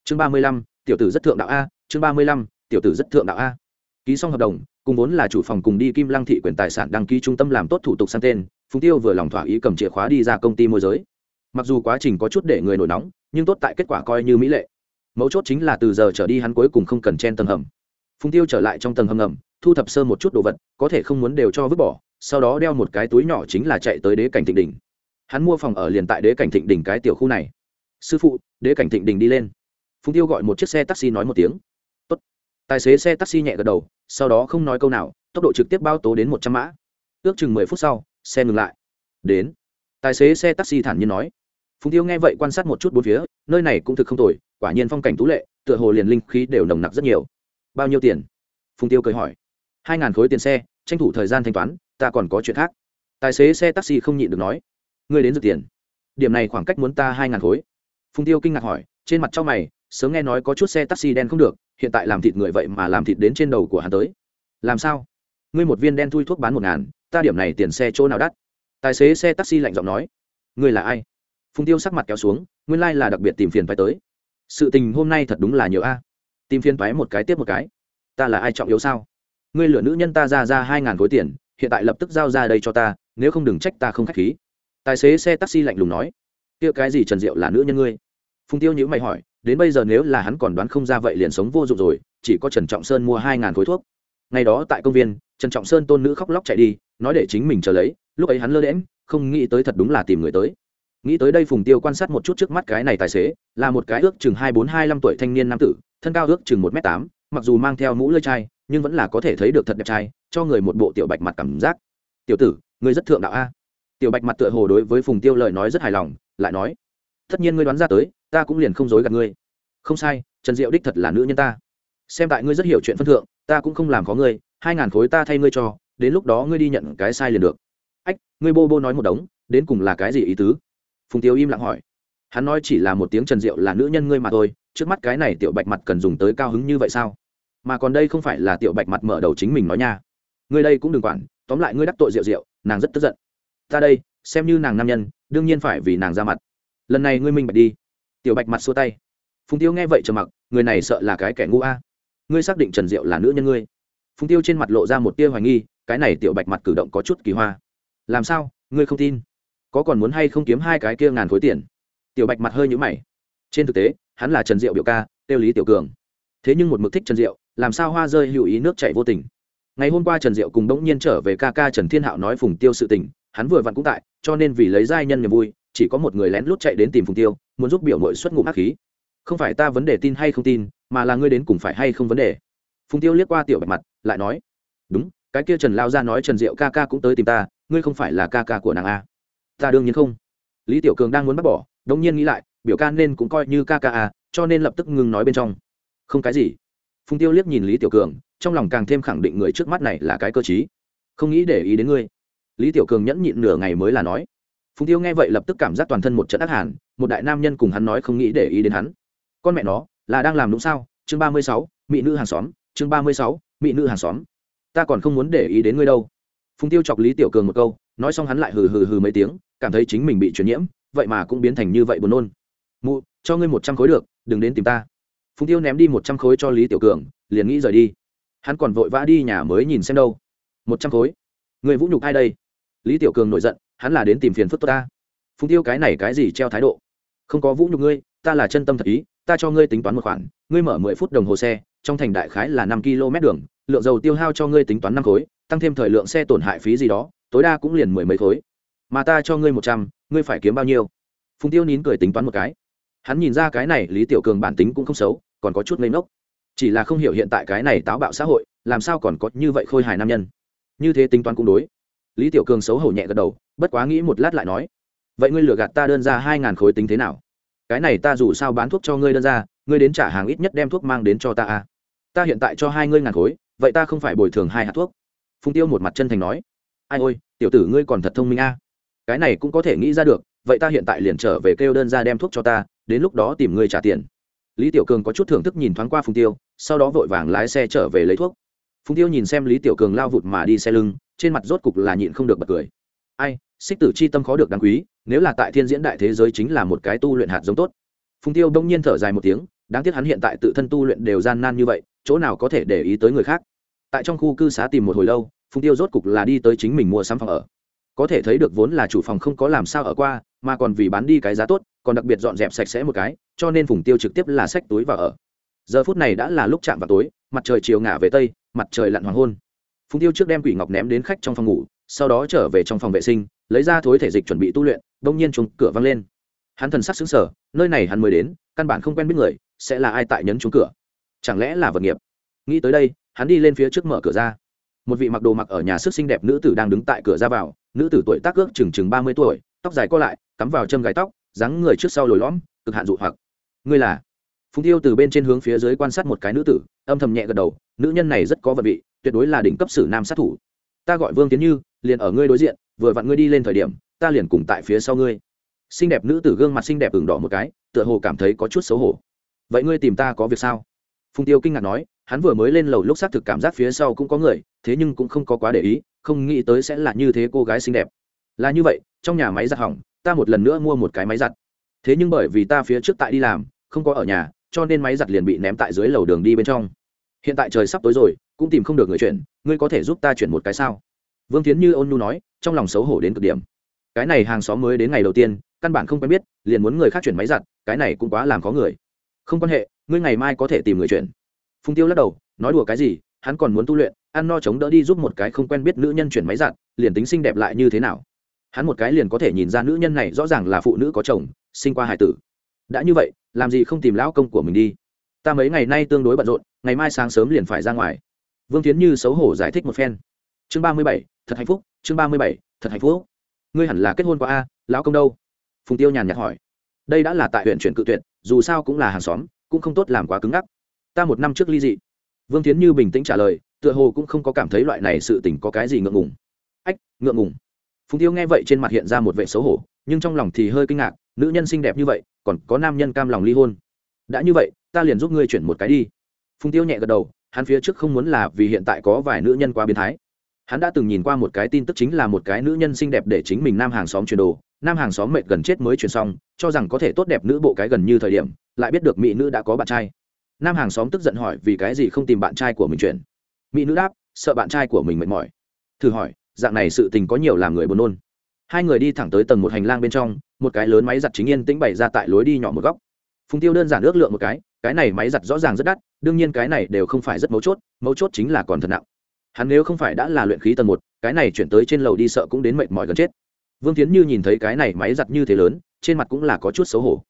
Chương ba mươi lăm, tiểu tử rất thượng đạo a, chương ba mươi lăm, tiểu tử rất thượng đạo a. Ký xong hợp đồng, cùng vốn là chủ phòng cùng đi kim lăng thị quyền tài sản đăng ký trung tâm làm tốt thủ tục sang tên, phùng tiêu vừa lòng thỏa ý cầm chìa khóa đi ra công ty môi giới. Mặc dù quá trình có chút để người nổi nóng, nhưng tốt tại kết quả coi như mỹ lệ. Mấu chốt chính là từ giờ trở đi hắn cuối cùng không cần chen tầng hầm. Phùng tiêu trở lại trong tầng hầm ngầm, thu thập sơ một chút đồ vật, có thể không muốn đều cho vứt bỏ, sau đó đeo một cái túi nhỏ chính là chạy tới đế cảnh thịnh đỉnh hắn mua phòng ở liền tại đế cảnh thịnh đỉnh cái tiểu khu này. Sư phụ, đế cảnh thịnh đỉnh đi lên. Phùng tiêu gọi một chiếc xe taxi nói một tiếng. Tốt. tài xế xe taxi nhẹ gật đầu, sau đó không nói câu nào, tốc độ trực tiếp bao tố đến một trăm mã. Ước chừng mười phút sau, xe ngừng lại. Đến. Tài xế xe taxi thản nhiên nói. Phùng tiêu nghe vậy quan sát một chút bốn phía, nơi này cũng thực không tồi, quả nhiên phong cảnh tú lệ, tựa hồ liền linh khí đều nồng nặc rất nhiều. Bao nhiêu tiền? Phùng tiêu cười hỏi. Hai ngàn khối tiền xe, tranh thủ thời gian thanh toán, ta còn có chuyện khác. Tài xế xe taxi không nhịn được nói ngươi đến dự tiền. Điểm này khoảng cách muốn ta hai ngàn khối. Phùng tiêu kinh ngạc hỏi, trên mặt trong mày, sớm nghe nói có chút xe taxi đen không được, hiện tại làm thịt người vậy mà làm thịt đến trên đầu của hắn tới. Làm sao? Ngươi một viên đen thui thuốc bán một ngàn, ta điểm này tiền xe chỗ nào đắt? Tài xế xe taxi lạnh giọng nói. Ngươi là ai? Phùng tiêu sắc mặt kéo xuống, nguyên lai là đặc biệt tìm phiền phải tới. Sự tình hôm nay thật đúng là nhiều a. Tìm phiền toái một cái tiếp một cái. Ta là ai trọng yếu sao? Ngươi lựa nữ nhân ta ra ra hai ngàn khối tiền, hiện tại lập tức giao ra đây cho ta, nếu không đừng trách ta không k h á c h khí tài xế xe taxi lạnh lùng nói, kia cái gì trần diệu là nữ nhân ngươi? Phùng tiêu nhữ mày hỏi, đến bây giờ nếu là hắn còn đoán không ra vậy liền sống vô dụng rồi, chỉ có trần trọng sơn mua hai ngàn khối thuốc. Ngày đó tại công viên, trần trọng sơn tôn nữ khóc lóc chạy đi, nói để chính mình chờ lấy, lúc ấy hắn lơ đễm không nghĩ tới thật đúng là tìm người tới. Nghĩ tới đây phùng tiêu quan sát một chút trước mắt cái này tài xế, là một cái ước chừng hai bốn hai năm tuổi thanh niên nam tử, thân cao ước chừng một m tám, mặc dù mang theo mũ lơi chai, nhưng vẫn là có thể thấy được thật đẹp trai, cho người một bộ tiểu bạch mặt cảm giác. Tiểu tử người rất thượng đạo a tiểu bạch mặt tựa hồ đối với phùng tiêu lời nói rất hài lòng, lại nói, tất nhiên ngươi đoán ra tới, ta cũng liền không dối gạt ngươi. Không sai, trần diệu đích thật là nữ nhân ta. Xem tại ngươi rất hiểu chuyện phân thượng, ta cũng không làm có ngươi, hai ngàn khối ta thay ngươi cho, đến lúc đó ngươi đi nhận cái sai liền được. Ách, ngươi bô bô nói một đống, đến cùng là cái gì ý tứ? Phùng tiêu im lặng hỏi. Hắn nói chỉ là một tiếng trần diệu là nữ nhân ngươi mà thôi, trước mắt cái này tiểu bạch mặt cần dùng tới cao hứng như vậy sao? Mà còn đây không phải là tiểu bạch mặt mở đầu chính mình nói nha. Ngươi đây cũng đừng quản, tóm lại ngươi đắc tội rượu rượu nàng rất tức giận ta đây, xem như nàng nam nhân, đương nhiên phải vì nàng ra mặt. Lần này ngươi minh bạch đi. Tiểu bạch mặt xua tay. Phùng tiêu nghe vậy trầm mặc, người này sợ là cái kẻ ngu a. Ngươi xác định trần diệu là nữ nhân ngươi. Phùng tiêu trên mặt lộ ra một tia hoài nghi, cái này tiểu bạch mặt cử động có chút kỳ hoa. Làm sao? Ngươi không tin? Có còn muốn hay không kiếm hai cái kia ngàn khối tiền? Tiểu bạch mặt hơi nhũ mày. Trên thực tế, hắn là trần diệu biểu ca, tiêu lý tiểu cường. Thế nhưng một mực thích trần diệu, làm sao hoa rơi hữu ý nước chảy vô tình? Ngày hôm qua trần diệu cùng đống nhiên trở về ca ca trần thiên hạo nói phùng tiêu sự tình hắn vừa vặn cũng tại, cho nên vì lấy giai nhân niềm vui, chỉ có một người lén lút chạy đến tìm phùng tiêu, muốn giúp biểu mội xuất ngụm ác khí. Không phải ta vấn đề tin hay không tin, mà là ngươi đến cùng phải hay không vấn đề. Phùng tiêu liếc qua tiểu bạch mặt, lại nói, đúng, cái kia trần lao ra nói trần diệu ca ca cũng tới tìm ta, ngươi không phải là ca ca của nàng a ta đương nhiên không. Lý tiểu cường đang muốn bắt bỏ đông nhiên nghĩ lại, biểu ca nên cũng coi như ca ca a cho nên lập tức ngừng nói bên trong. Không cái gì. Phùng tiêu liếc nhìn lý tiểu cường, trong lòng càng thêm khẳng định người trước mắt này là cái cơ t không nghĩ để ý đến ngươi lý tiểu cường nhẫn nhịn nửa ngày mới là nói. Phùng tiêu nghe vậy lập tức cảm giác toàn thân một trận ác hàn, một đại nam nhân cùng hắn nói không nghĩ để ý đến hắn. Con mẹ nó, là đang làm đúng sao? Chương ba mươi sáu, mỹ nữ hàng xóm, chương ba mươi sáu, mỹ nữ hàng xóm. Ta còn không muốn để ý đến ngươi đâu. Phùng tiêu chọc lý tiểu cường một câu, nói xong hắn lại hừ hừ hừ mấy tiếng, cảm thấy chính mình bị truyền nhiễm, vậy mà cũng biến thành như vậy buồn nôn. Mụ, cho ngươi một trăm khối được, đừng đến tìm ta. Phùng tiêu ném đi một trăm khối cho lý tiểu cường, liền nghĩ rời đi. Hắn còn vội vã đi nhà mới nhìn xem đâu. Một trăm khối. Người vũ nhục ai đây? Lý tiểu cường nổi giận, hắn là đến tìm phiền phức tốt ta. Phùng tiêu cái này cái gì treo thái độ? Không có vũ nhục ngươi, ta là chân tâm thật ý, ta cho ngươi tính toán một khoản, ngươi mở mười phút đồng hồ xe, trong thành đại khái là năm km đường, lượng dầu tiêu hao cho ngươi tính toán năm khối, tăng thêm thời lượng xe tổn hại phí gì đó, tối đa cũng liền mười mấy khối. Mà ta cho ngươi một trăm, ngươi phải kiếm bao nhiêu? Phùng tiêu nín cười tính toán một cái. Hắn nhìn ra cái này, lý tiểu cường bản tính cũng không xấu, còn có chút ngây ngốc. Chỉ là không hiểu hiện tại cái này táo bạo xã hội, làm sao còn có như vậy khôi hài nam nhân. Như thế tính toán cũng đối lý tiểu cường xấu hổ nhẹ gật đầu, bất quá nghĩ một lát lại nói, vậy ngươi lừa gạt ta đơn ra hai ngàn khối tính thế nào? Cái này ta dù sao bán thuốc cho ngươi đơn ra, ngươi đến trả hàng ít nhất đem thuốc mang đến cho ta à? Ta hiện tại cho hai ngươi ngàn khối, vậy ta không phải bồi thường hai hạt thuốc. Phùng tiêu một mặt chân thành nói, ai ôi, tiểu tử ngươi còn thật thông minh a. À? cái này cũng có thể nghĩ ra được, vậy ta hiện tại liền trở về kêu đơn ra đem thuốc cho ta, đến lúc đó tìm ngươi trả tiền. Lý tiểu cường có chút thưởng thức nhìn thoáng qua phùng tiêu, sau đó vội vàng lái xe trở về lấy thuốc. Phùng tiêu nhìn xem lý tiểu cường lao vụt mà đi xe lưng trên mặt rốt cục là nhịn không được bật cười. Ai, xích tử c h i tâm khó được đáng quý, nếu là tại thiên diễn đại thế giới chính là một cái tu luyện hạt giống tốt. Phùng tiêu đông nhiên thở dài một tiếng, đáng tiếc hắn hiện tại tự thân tu luyện đều gian nan như vậy, chỗ nào có thể để ý tới người khác. Tại trong khu cư xá tìm một hồi lâu, phùng tiêu rốt cục là đi tới chính mình mua sắm phòng ở. Có thể thấy được vốn là chủ phòng không có làm sao ở qua, mà còn vì bán đi cái giá tốt, còn đặc biệt dọn dẹp sạch sẽ một cái, cho nên phùng tiêu trực tiếp là xách túi vào ở. Giờ phút này đã là lúc chạm vào tối, mặt trời chiều ngả về tây, mặt trời lặn hoàng hôn phùng tiêu trước đem quỷ ngọc ném đến khách trong phòng ngủ, sau đó trở về trong phòng vệ sinh, lấy ra thối thể dịch chuẩn bị tu luyện đông nhiên chuồng cửa văng lên. Hắn thần sắc xứng sở nơi này hắn mới đến, căn bản không quen biết người, sẽ là ai tại nhấn chuông cửa? Chẳng lẽ là vật nghiệp? Nghĩ tới đây, hắn đi lên phía trước mở cửa ra. Một vị mặc đồ mặc ở nhà sức xinh đẹp nữ tử đang đứng tại cửa ra vào, nữ tử tuổi tác ước chừng chừng ba mươi tuổi, tóc dài co lại, cắm vào châm gáy tóc, dáng người trước sau lồi lõm, cực hạn dụ hoặc. Ngươi là? Phùng tiêu từ bên trên hướng phía dưới quan sát một cái nữ tử, âm thầm nhẹ gật đầu nữ nhân này rất có vật vị, tuyệt đối là đỉnh cấp sử nam sát thủ. Ta gọi vương tiến như, liền ở ngươi đối diện, vừa vặn ngươi đi lên thời điểm, ta liền cùng tại phía sau ngươi. Xinh đẹp nữ tử gương mặt xinh đẹp ửng đỏ một cái, tựa hồ cảm thấy có chút xấu hổ. Vậy ngươi tìm ta có việc sao? Phùng tiêu kinh ngạc nói, hắn vừa mới lên lầu lúc xác thực cảm giác phía sau cũng có người, thế nhưng cũng không có quá để ý, không nghĩ tới sẽ là như thế cô gái xinh đẹp. Là như vậy, trong nhà máy giặt hỏng, ta một lần nữa mua một cái máy giặt. Thế nhưng bởi vì ta phía trước tại đi làm, không có ở nhà, cho nên máy giặt liền bị ném tại dưới lầu đường đi bên trong hiện tại trời sắp tối rồi, cũng tìm không được người chuyển, ngươi có thể giúp ta chuyển một cái sao? Vương tiến như ôn nu nói, trong lòng xấu hổ đến cực điểm. Cái này hàng xóm mới đến ngày đầu tiên, căn bản không quen biết, liền muốn người khác chuyển máy giặt, cái này cũng quá làm có người. Không quan hệ, ngươi ngày mai có thể tìm người chuyển. Phùng tiêu lắc đầu, nói đùa cái gì, hắn còn muốn tu luyện, ăn no chống đỡ đi giúp một cái không quen biết nữ nhân chuyển máy giặt, liền tính xinh đẹp lại như thế nào? Hắn một cái liền có thể nhìn ra nữ nhân này rõ ràng là phụ nữ có chồng, sinh qua hải tử. Đã như vậy, làm gì không tìm lão công của mình đi? Ta mấy ngày nay tương đối bận rộn, ngày mai sáng sớm liền phải ra ngoài. Vương tiến như xấu hổ giải thích một phen. Chương ba mươi bảy, thật hạnh phúc, chương ba mươi bảy, thật hạnh phúc. Ngươi hẳn là kết hôn qua a, lão công đâu? Phùng tiêu nhàn nhạt hỏi. Đây đã là tại huyện chuyển cự tuyệt, dù sao cũng là hàng xóm, cũng không tốt làm quá cứng ngắc. Ta một năm trước ly dị. Vương tiến như bình tĩnh trả lời, tựa hồ cũng không có cảm thấy loại này sự tình có cái gì ngượng ngùng. Ách, ngượng ngùng. Phùng tiêu nghe vậy trên mặt hiện ra một vệ xấu hổ, nhưng trong lòng thì hơi kinh ngạc, nữ nhân xinh đẹp như vậy, còn có nam nhân cam lòng ly hôn đã như vậy, ta liền giúp ngươi chuyển một cái đi. Phùng tiêu nhẹ gật đầu, hắn phía trước không muốn là vì hiện tại có vài nữ nhân quá biến thái. Hắn đã từng nhìn qua một cái tin tức chính là một cái nữ nhân xinh đẹp để chính mình nam hàng xóm chuyển đồ, nam hàng xóm mệt gần chết mới chuyển xong, cho rằng có thể tốt đẹp nữ bộ cái gần như thời điểm, lại biết được mỹ nữ đã có bạn trai. Nam hàng xóm tức giận hỏi vì cái gì không tìm bạn trai của mình chuyển. Mỹ nữ đáp, sợ bạn trai của mình mệt mỏi. Thử hỏi, dạng này sự tình có nhiều làm người buồn nôn. Hai người đi thẳng tới tầng một hành lang bên trong, một cái lớn máy giặt chính yên tĩnh bày ra tại lối đi nhỏ một góc phùng tiêu đơn giản ước lượng một cái cái này máy giặt rõ ràng rất đắt, đương nhiên cái này đều không phải rất mấu chốt mấu chốt chính là còn thật nặng. Hắn nếu không phải đã là luyện khí tầng một, cái này chuyển tới trên lầu đi sợ cũng đến mệt mỏi gần chết. Vương tiến như nhìn thấy cái này máy giặt như thế lớn, trên mặt cũng là có chút xấu hổ.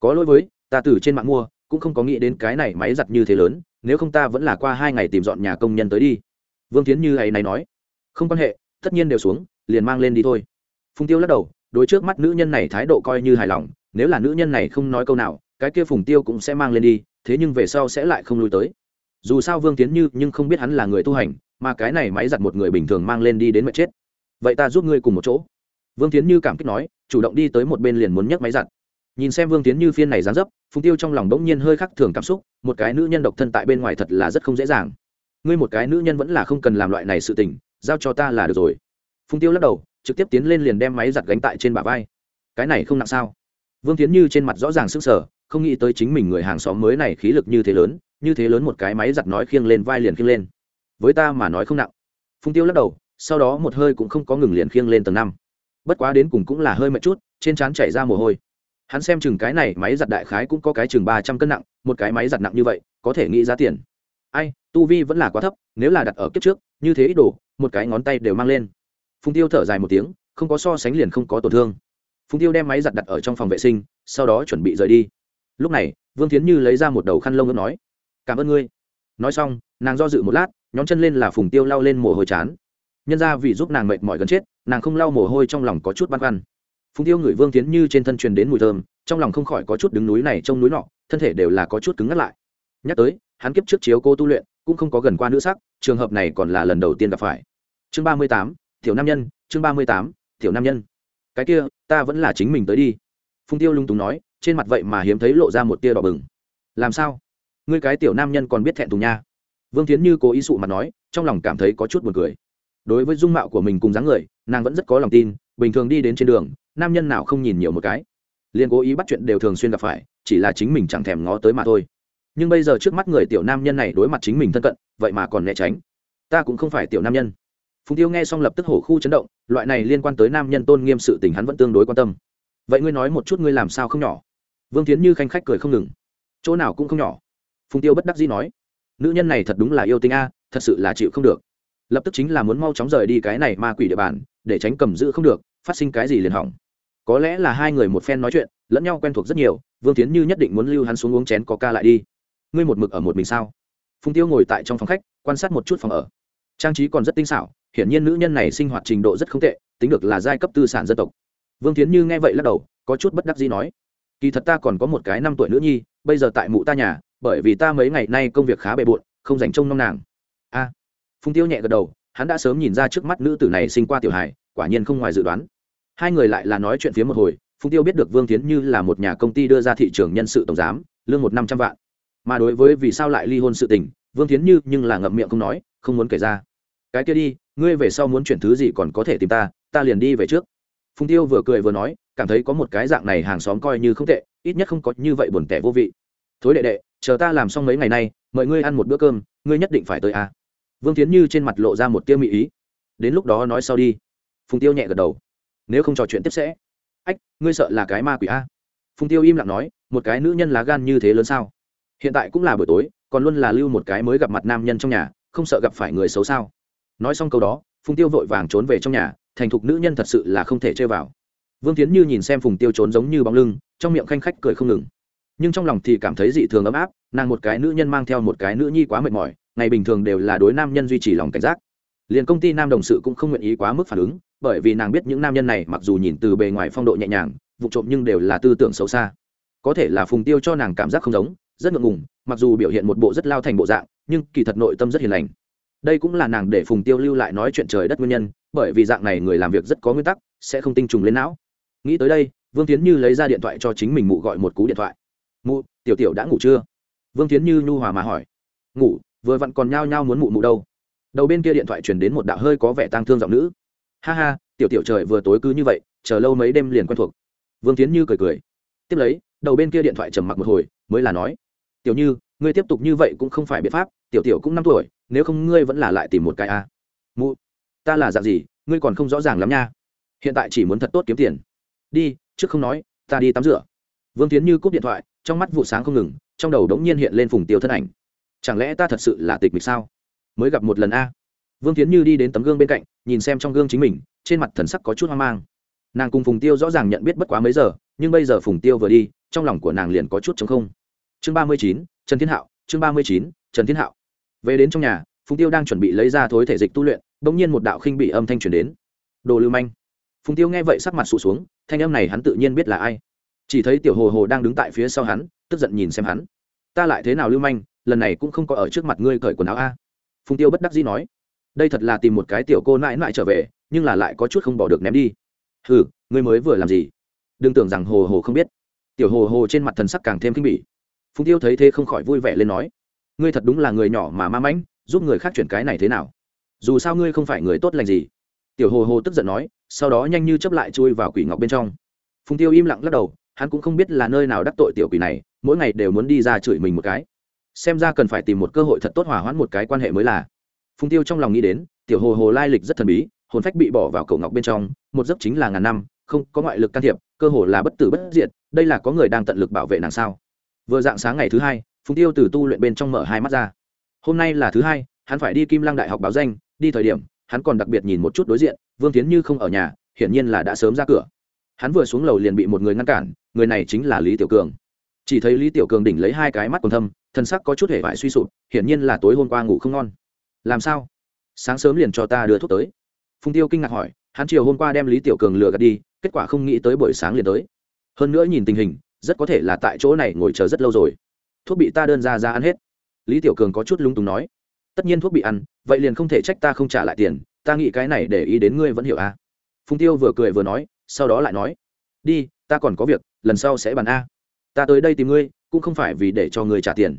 Có lỗi với, ta từ trên mạng mua, cũng không có nghĩ đến cái này máy giặt như thế lớn, nếu không ta vẫn là qua hai ngày tìm dọn nhà công nhân tới đi. Vương tiến như ấy này nói. Không quan hệ, tất nhiên đều xuống, liền mang lên đi thôi. Phùng tiêu lắc đầu, đối trước mắt nữ nhân này thái độ coi như hài lòng, nếu là nữ nhân này không nói câu nào cái kia phùng tiêu cũng sẽ mang lên đi, thế nhưng về sau sẽ lại không lui tới. Dù sao vương tiến như nhưng không biết hắn là người tu hành, mà cái này máy giặt một người bình thường mang lên đi đến mệt chết. Vậy ta giúp ngươi cùng một chỗ. Vương tiến như cảm kích nói, chủ động đi tới một bên liền muốn nhấc máy giặt. Nhìn xem vương tiến như phiên này dán dấp, phùng tiêu trong lòng đ ỗ n g nhiên hơi khắc thường cảm xúc, một cái nữ nhân độc thân tại bên ngoài thật là rất không dễ dàng. Ngươi một cái nữ nhân vẫn là không cần làm loại này sự tình, giao cho ta là được rồi. Phùng tiêu lắc đầu, trực tiếp tiến lên liền đem máy giặt gánh tại trên bả vai. Cái này không nặng sao? Vương tiến như trên mặt rõ ràng sức sở không nghĩ tới chính mình người hàng xóm mới này khí lực như thế lớn, như thế lớn một cái máy giặt nói khiêng lên vai liền khiêng lên. Với ta mà nói không nặng. Phùng tiêu lắc đầu, sau đó một hơi cũng không có ngừng liền khiêng lên tầng năm. Bất quá đến cùng cũng là hơi mệt chút, trên trán chảy ra mồ hôi. Hắn xem chừng cái này, máy giặt đại khái cũng có cái chừng ba trăm cân nặng, một cái máy giặt nặng như vậy, có thể nghĩ giá tiền. Ai, tu vi vẫn là quá thấp, nếu là đặt ở kiếp trước, như thế ít đồ, một cái ngón tay đều mang lên. Phùng tiêu thở dài một tiếng, không có so sánh liền không có tổn thương phùng tiêu đem máy giặt đặt ở trong phòng vệ sinh, sau đó chuẩn bị rời đi. Lúc này, vương tiến như lấy ra một đầu khăn lông ngâm nói, cảm ơn ngươi. Nói xong, nàng do dự một lát nhóm chân lên là phùng tiêu lau lên mồ hôi chán. Nhân ra vì giúp nàng mệt mỏi gần chết, nàng không lau mồ hôi trong lòng có chút băn khoăn. Phùng tiêu ngửi vương tiến như trên thân truyền đến mùi thơm, trong lòng không khỏi có chút đứng núi này trông núi nọ, thân thể đều là có chút cứng ngắt lại. Nhắc tới, hắn kiếp trước chiếu cô tu luyện, cũng không có gần qua nữ sắc, trường hợp này còn là lần đầu tiên gặp phải. Chương ba mươi tám, tiểu nam nhân, chương ba mươi tám, tiểu nam nhân cái kia, ta vẫn là chính mình tới đi. Phùng tiêu lung túng nói, trên mặt vậy mà hiếm thấy lộ ra một tia đỏ bừng. Làm sao? Ngươi cái tiểu nam nhân còn biết thẹn thùng nha. Vương tiến như cố ý sụ mặt nói, trong lòng cảm thấy có chút buồn cười. Đối với dung mạo của mình cùng dáng người, nàng vẫn rất có lòng tin, bình thường đi đến trên đường, nam nhân nào không nhìn nhiều một cái. Liền cố ý bắt chuyện đều thường xuyên gặp phải, chỉ là chính mình chẳng thèm ngó tới mà thôi. Nhưng bây giờ trước mắt người tiểu nam nhân này đối mặt chính mình thân cận, vậy mà còn né tránh. Ta cũng không phải tiểu nam nhân phùng tiêu nghe xong lập tức hổ khu chấn động, loại này liên quan tới nam nhân tôn nghiêm sự tình hắn vẫn tương đối quan tâm. Vậy ngươi nói một chút ngươi làm sao không nhỏ? Vương tiến như khanh khách cười không ngừng. Chỗ nào cũng không nhỏ. Phùng tiêu bất đắc dĩ nói. Nữ nhân này thật đúng là yêu tinh a, thật sự là chịu không được. Lập tức chính là muốn mau chóng rời đi cái này ma quỷ địa bàn, để tránh cầm giữ không được, phát sinh cái gì liền hỏng. Có lẽ là hai người một phen nói chuyện, lẫn nhau quen thuộc rất nhiều, vương tiến như nhất định muốn lưu hắn xuống uống chén có ca lại đi. Ngươi một mực ở một mình sao? Phùng tiêu ngồi tại trong phòng khách, quan sát một chút phòng ở. Trang trí còn rất tinh xảo hiển nhiên nữ nhân này sinh hoạt trình độ rất không tệ, tính được là giai cấp tư sản dân tộc. Vương tiến như nghe vậy lắc đầu, có chút bất đắc gì nói, kỳ thật ta còn có một cái năm tuổi nữ nhi, bây giờ tại mụ ta nhà, bởi vì ta mấy ngày nay công việc khá bề bộn, không dành trông nom nàng. A. Phùng tiêu nhẹ gật đầu, hắn đã sớm nhìn ra trước mắt nữ tử này sinh qua tiểu hài, quả nhiên không ngoài dự đoán. Hai người lại là nói chuyện phía một hồi, phùng tiêu biết được vương tiến như là một nhà công ty đưa ra thị trường nhân sự tổng giám, lương một năm trăm vạn. Mà đối với vì sao lại ly hôn sự tình, vương tiến như nhưng là ngậm miệng không nói, không muốn kể ra. Cái kia đi ngươi về sau muốn chuyển thứ gì còn có thể tìm ta ta liền đi về trước. Phùng tiêu vừa cười vừa nói, cảm thấy có một cái dạng này hàng xóm coi như không tệ, ít nhất không có như vậy buồn tẻ vô vị. Thối đệ đệ, chờ ta làm xong mấy ngày nay, mời ngươi ăn một bữa cơm, ngươi nhất định phải tới à. vương tiến như trên mặt lộ ra một tiêu mỹ ý. Đến lúc đó nói sau đi. Phùng tiêu nhẹ gật đầu. Nếu không trò chuyện tiếp sẽ. Ách, ngươi sợ là cái ma quỷ a? Phùng tiêu im lặng nói, một cái nữ nhân lá gan như thế lớn sao? Hiện tại cũng là buổi tối, còn luôn là lưu một cái mới gặp mặt nam nhân trong nhà, không sợ gặp phải người xấu sao? Nói xong câu đó, phùng tiêu vội vàng trốn về trong nhà, thành thục nữ nhân thật sự là không thể chơi vào. Vương tiến như nhìn xem phùng tiêu trốn giống như bóng lưng, trong miệng khanh khách cười không ngừng. Nhưng trong lòng thì cảm thấy dị thường ấm áp, nàng một cái nữ nhân mang theo một cái nữ nhi quá mệt mỏi, ngày bình thường đều là đối nam nhân duy trì lòng cảnh giác. Liền công ty nam đồng sự cũng không nguyện ý quá mức phản ứng, bởi vì nàng biết những nam nhân này mặc dù nhìn từ bề ngoài phong độ nhẹ nhàng, vụ trộm nhưng đều là tư tưởng xấu xa. Có thể là phùng tiêu cho nàng cảm giác không giống, rất ngượng ngùng, mặc dù biểu hiện một bộ rất lao thành bộ dạng, nhưng kỳ thật nội tâm rất hiền lành đây cũng là nàng để phùng tiêu lưu lại nói chuyện trời đất nguyên nhân, bởi vì dạng này người làm việc rất có nguyên tắc, sẽ không tinh trùng lên não. Nghĩ tới đây, vương tiến như lấy ra điện thoại cho chính mình mụ gọi một cú điện thoại. Mụ, tiểu tiểu đã ngủ chưa? Vương tiến như nhu hòa mà hỏi. Ngủ, vừa vặn còn nhao nhao muốn mụ mụ đâu. Đầu bên kia điện thoại chuyển đến một đạo hơi có vẻ tang thương giọng nữ. Ha ha, tiểu tiểu trời vừa tối cứ như vậy, chờ lâu mấy đêm liền quen thuộc. Vương tiến như cười cười. Tiếp lấy, đầu bên kia điện thoại trầm mặc một hồi, mới là nói. Tiểu như ngươi tiếp tục như vậy cũng không phải biện pháp, tiểu tiểu cũng năm tuổi, nếu không ngươi vẫn là lại tìm một cái a. À. mụ, ta là dạng gì, ngươi còn không rõ ràng lắm nha. Hiện tại chỉ muốn thật tốt kiếm tiền. Đi, trước không nói, ta đi tắm rửa. Vương tiến như cúp điện thoại, trong mắt vụ sáng không ngừng, trong đầu đống nhiên hiện lên phùng tiêu thân ảnh. Chẳng lẽ ta thật sự là tịch mịch sao? Mới gặp một lần a. Vương tiến như đi đến tấm gương bên cạnh, nhìn xem trong gương chính mình, trên mặt thần sắc có chút hoang mang. Nàng cùng phùng tiêu rõ ràng nhận biết bất quá mấy giờ, nhưng bây giờ phùng tiêu vừa đi, trong lòng của nàng liền có chút chống không. Chương ba mươi chín trần thiên hạo, chương ba mươi chín, trần thiên hạo. Về đến trong nhà, phùng tiêu đang chuẩn bị lấy ra thối thể dịch tu luyện đ ỗ n g nhiên một đạo khinh bị âm thanh truyền đến. Đồ lưu manh. Phùng tiêu nghe vậy sắc mặt sụt xuống, thanh âm này hắn tự nhiên biết là ai. Chỉ thấy tiểu hồ hồ đang đứng tại phía sau hắn, tức giận nhìn xem hắn. Ta lại thế nào lưu manh, lần này cũng không có ở trước mặt ngươi cởi quần áo a. Phùng tiêu bất đắc dĩ nói. Đây thật là tìm một cái tiểu cô nãi nãi trở về, nhưng là lại có chút không bỏ được ném đi. Hừ, ngươi mới vừa làm gì? Đừng tưởng rằng hồ hồ không biết. Tiểu hồ hồ trên mặt thần sắc càng thêm kinh bỉ phùng tiêu thấy thế không khỏi vui vẻ lên nói, ngươi thật đúng là người nhỏ mà ma mãnh, giúp người khác chuyển cái này thế nào? Dù sao ngươi không phải người tốt lành gì. Tiểu hồ hồ tức giận nói, sau đó nhanh như chấp lại chui vào quỷ ngọc bên trong. Phùng tiêu im lặng lắc đầu, hắn cũng không biết là nơi nào đắc tội tiểu quỷ này, mỗi ngày đều muốn đi ra chửi mình một cái. Xem ra cần phải tìm một cơ hội thật tốt hòa hoãn một cái quan hệ mới là. Phùng tiêu trong lòng nghĩ đến, tiểu hồ hồ lai lịch rất thần bí, hồn phách bị bỏ vào cầu ngọc bên trong, một giấc chính là ngàn năm, không có ngoại lực can thiệp, cơ hồ là bất tử bất diệt, đây là có người đang tận lực bảo vệ nàng sao? Vừa dạng sáng ngày thứ hai, phùng tiêu từ tu luyện bên trong mở hai mắt ra. Hôm nay là thứ hai, hắn phải đi kim lăng đại học báo danh, đi thời điểm, hắn còn đặc biệt nhìn một chút đối diện, vương tiến như không ở nhà, hiển nhiên là đã sớm ra cửa. Hắn vừa xuống lầu liền bị một người ngăn cản, người này chính là lý tiểu cường. Chỉ thấy lý tiểu cường đỉnh lấy hai cái mắt còn thâm, thân sắc có chút hề vải suy sụp, hiển nhiên là tối hôm qua ngủ không ngon. Làm sao? Sáng sớm liền cho ta đưa thuốc tới. Phùng tiêu kinh ngạc hỏi, hắn chiều hôm qua đem lý tiểu cường lừa gạt đi, kết quả không nghĩ tới buổi sáng liền tới. Hơn nữa nhìn tình hình rất có thể là tại chỗ này ngồi chờ rất lâu rồi. Thuốc bị ta đơn ra ra ăn hết. Lý tiểu cường có chút lung túng nói. Tất nhiên thuốc bị ăn, vậy liền không thể trách ta không trả lại tiền, ta nghĩ cái này để ý đến ngươi vẫn hiểu à? Phùng tiêu vừa cười vừa nói, sau đó lại nói. Đi, ta còn có việc, lần sau sẽ bàn a. Ta tới đây tìm ngươi, cũng không phải vì để cho ngươi trả tiền.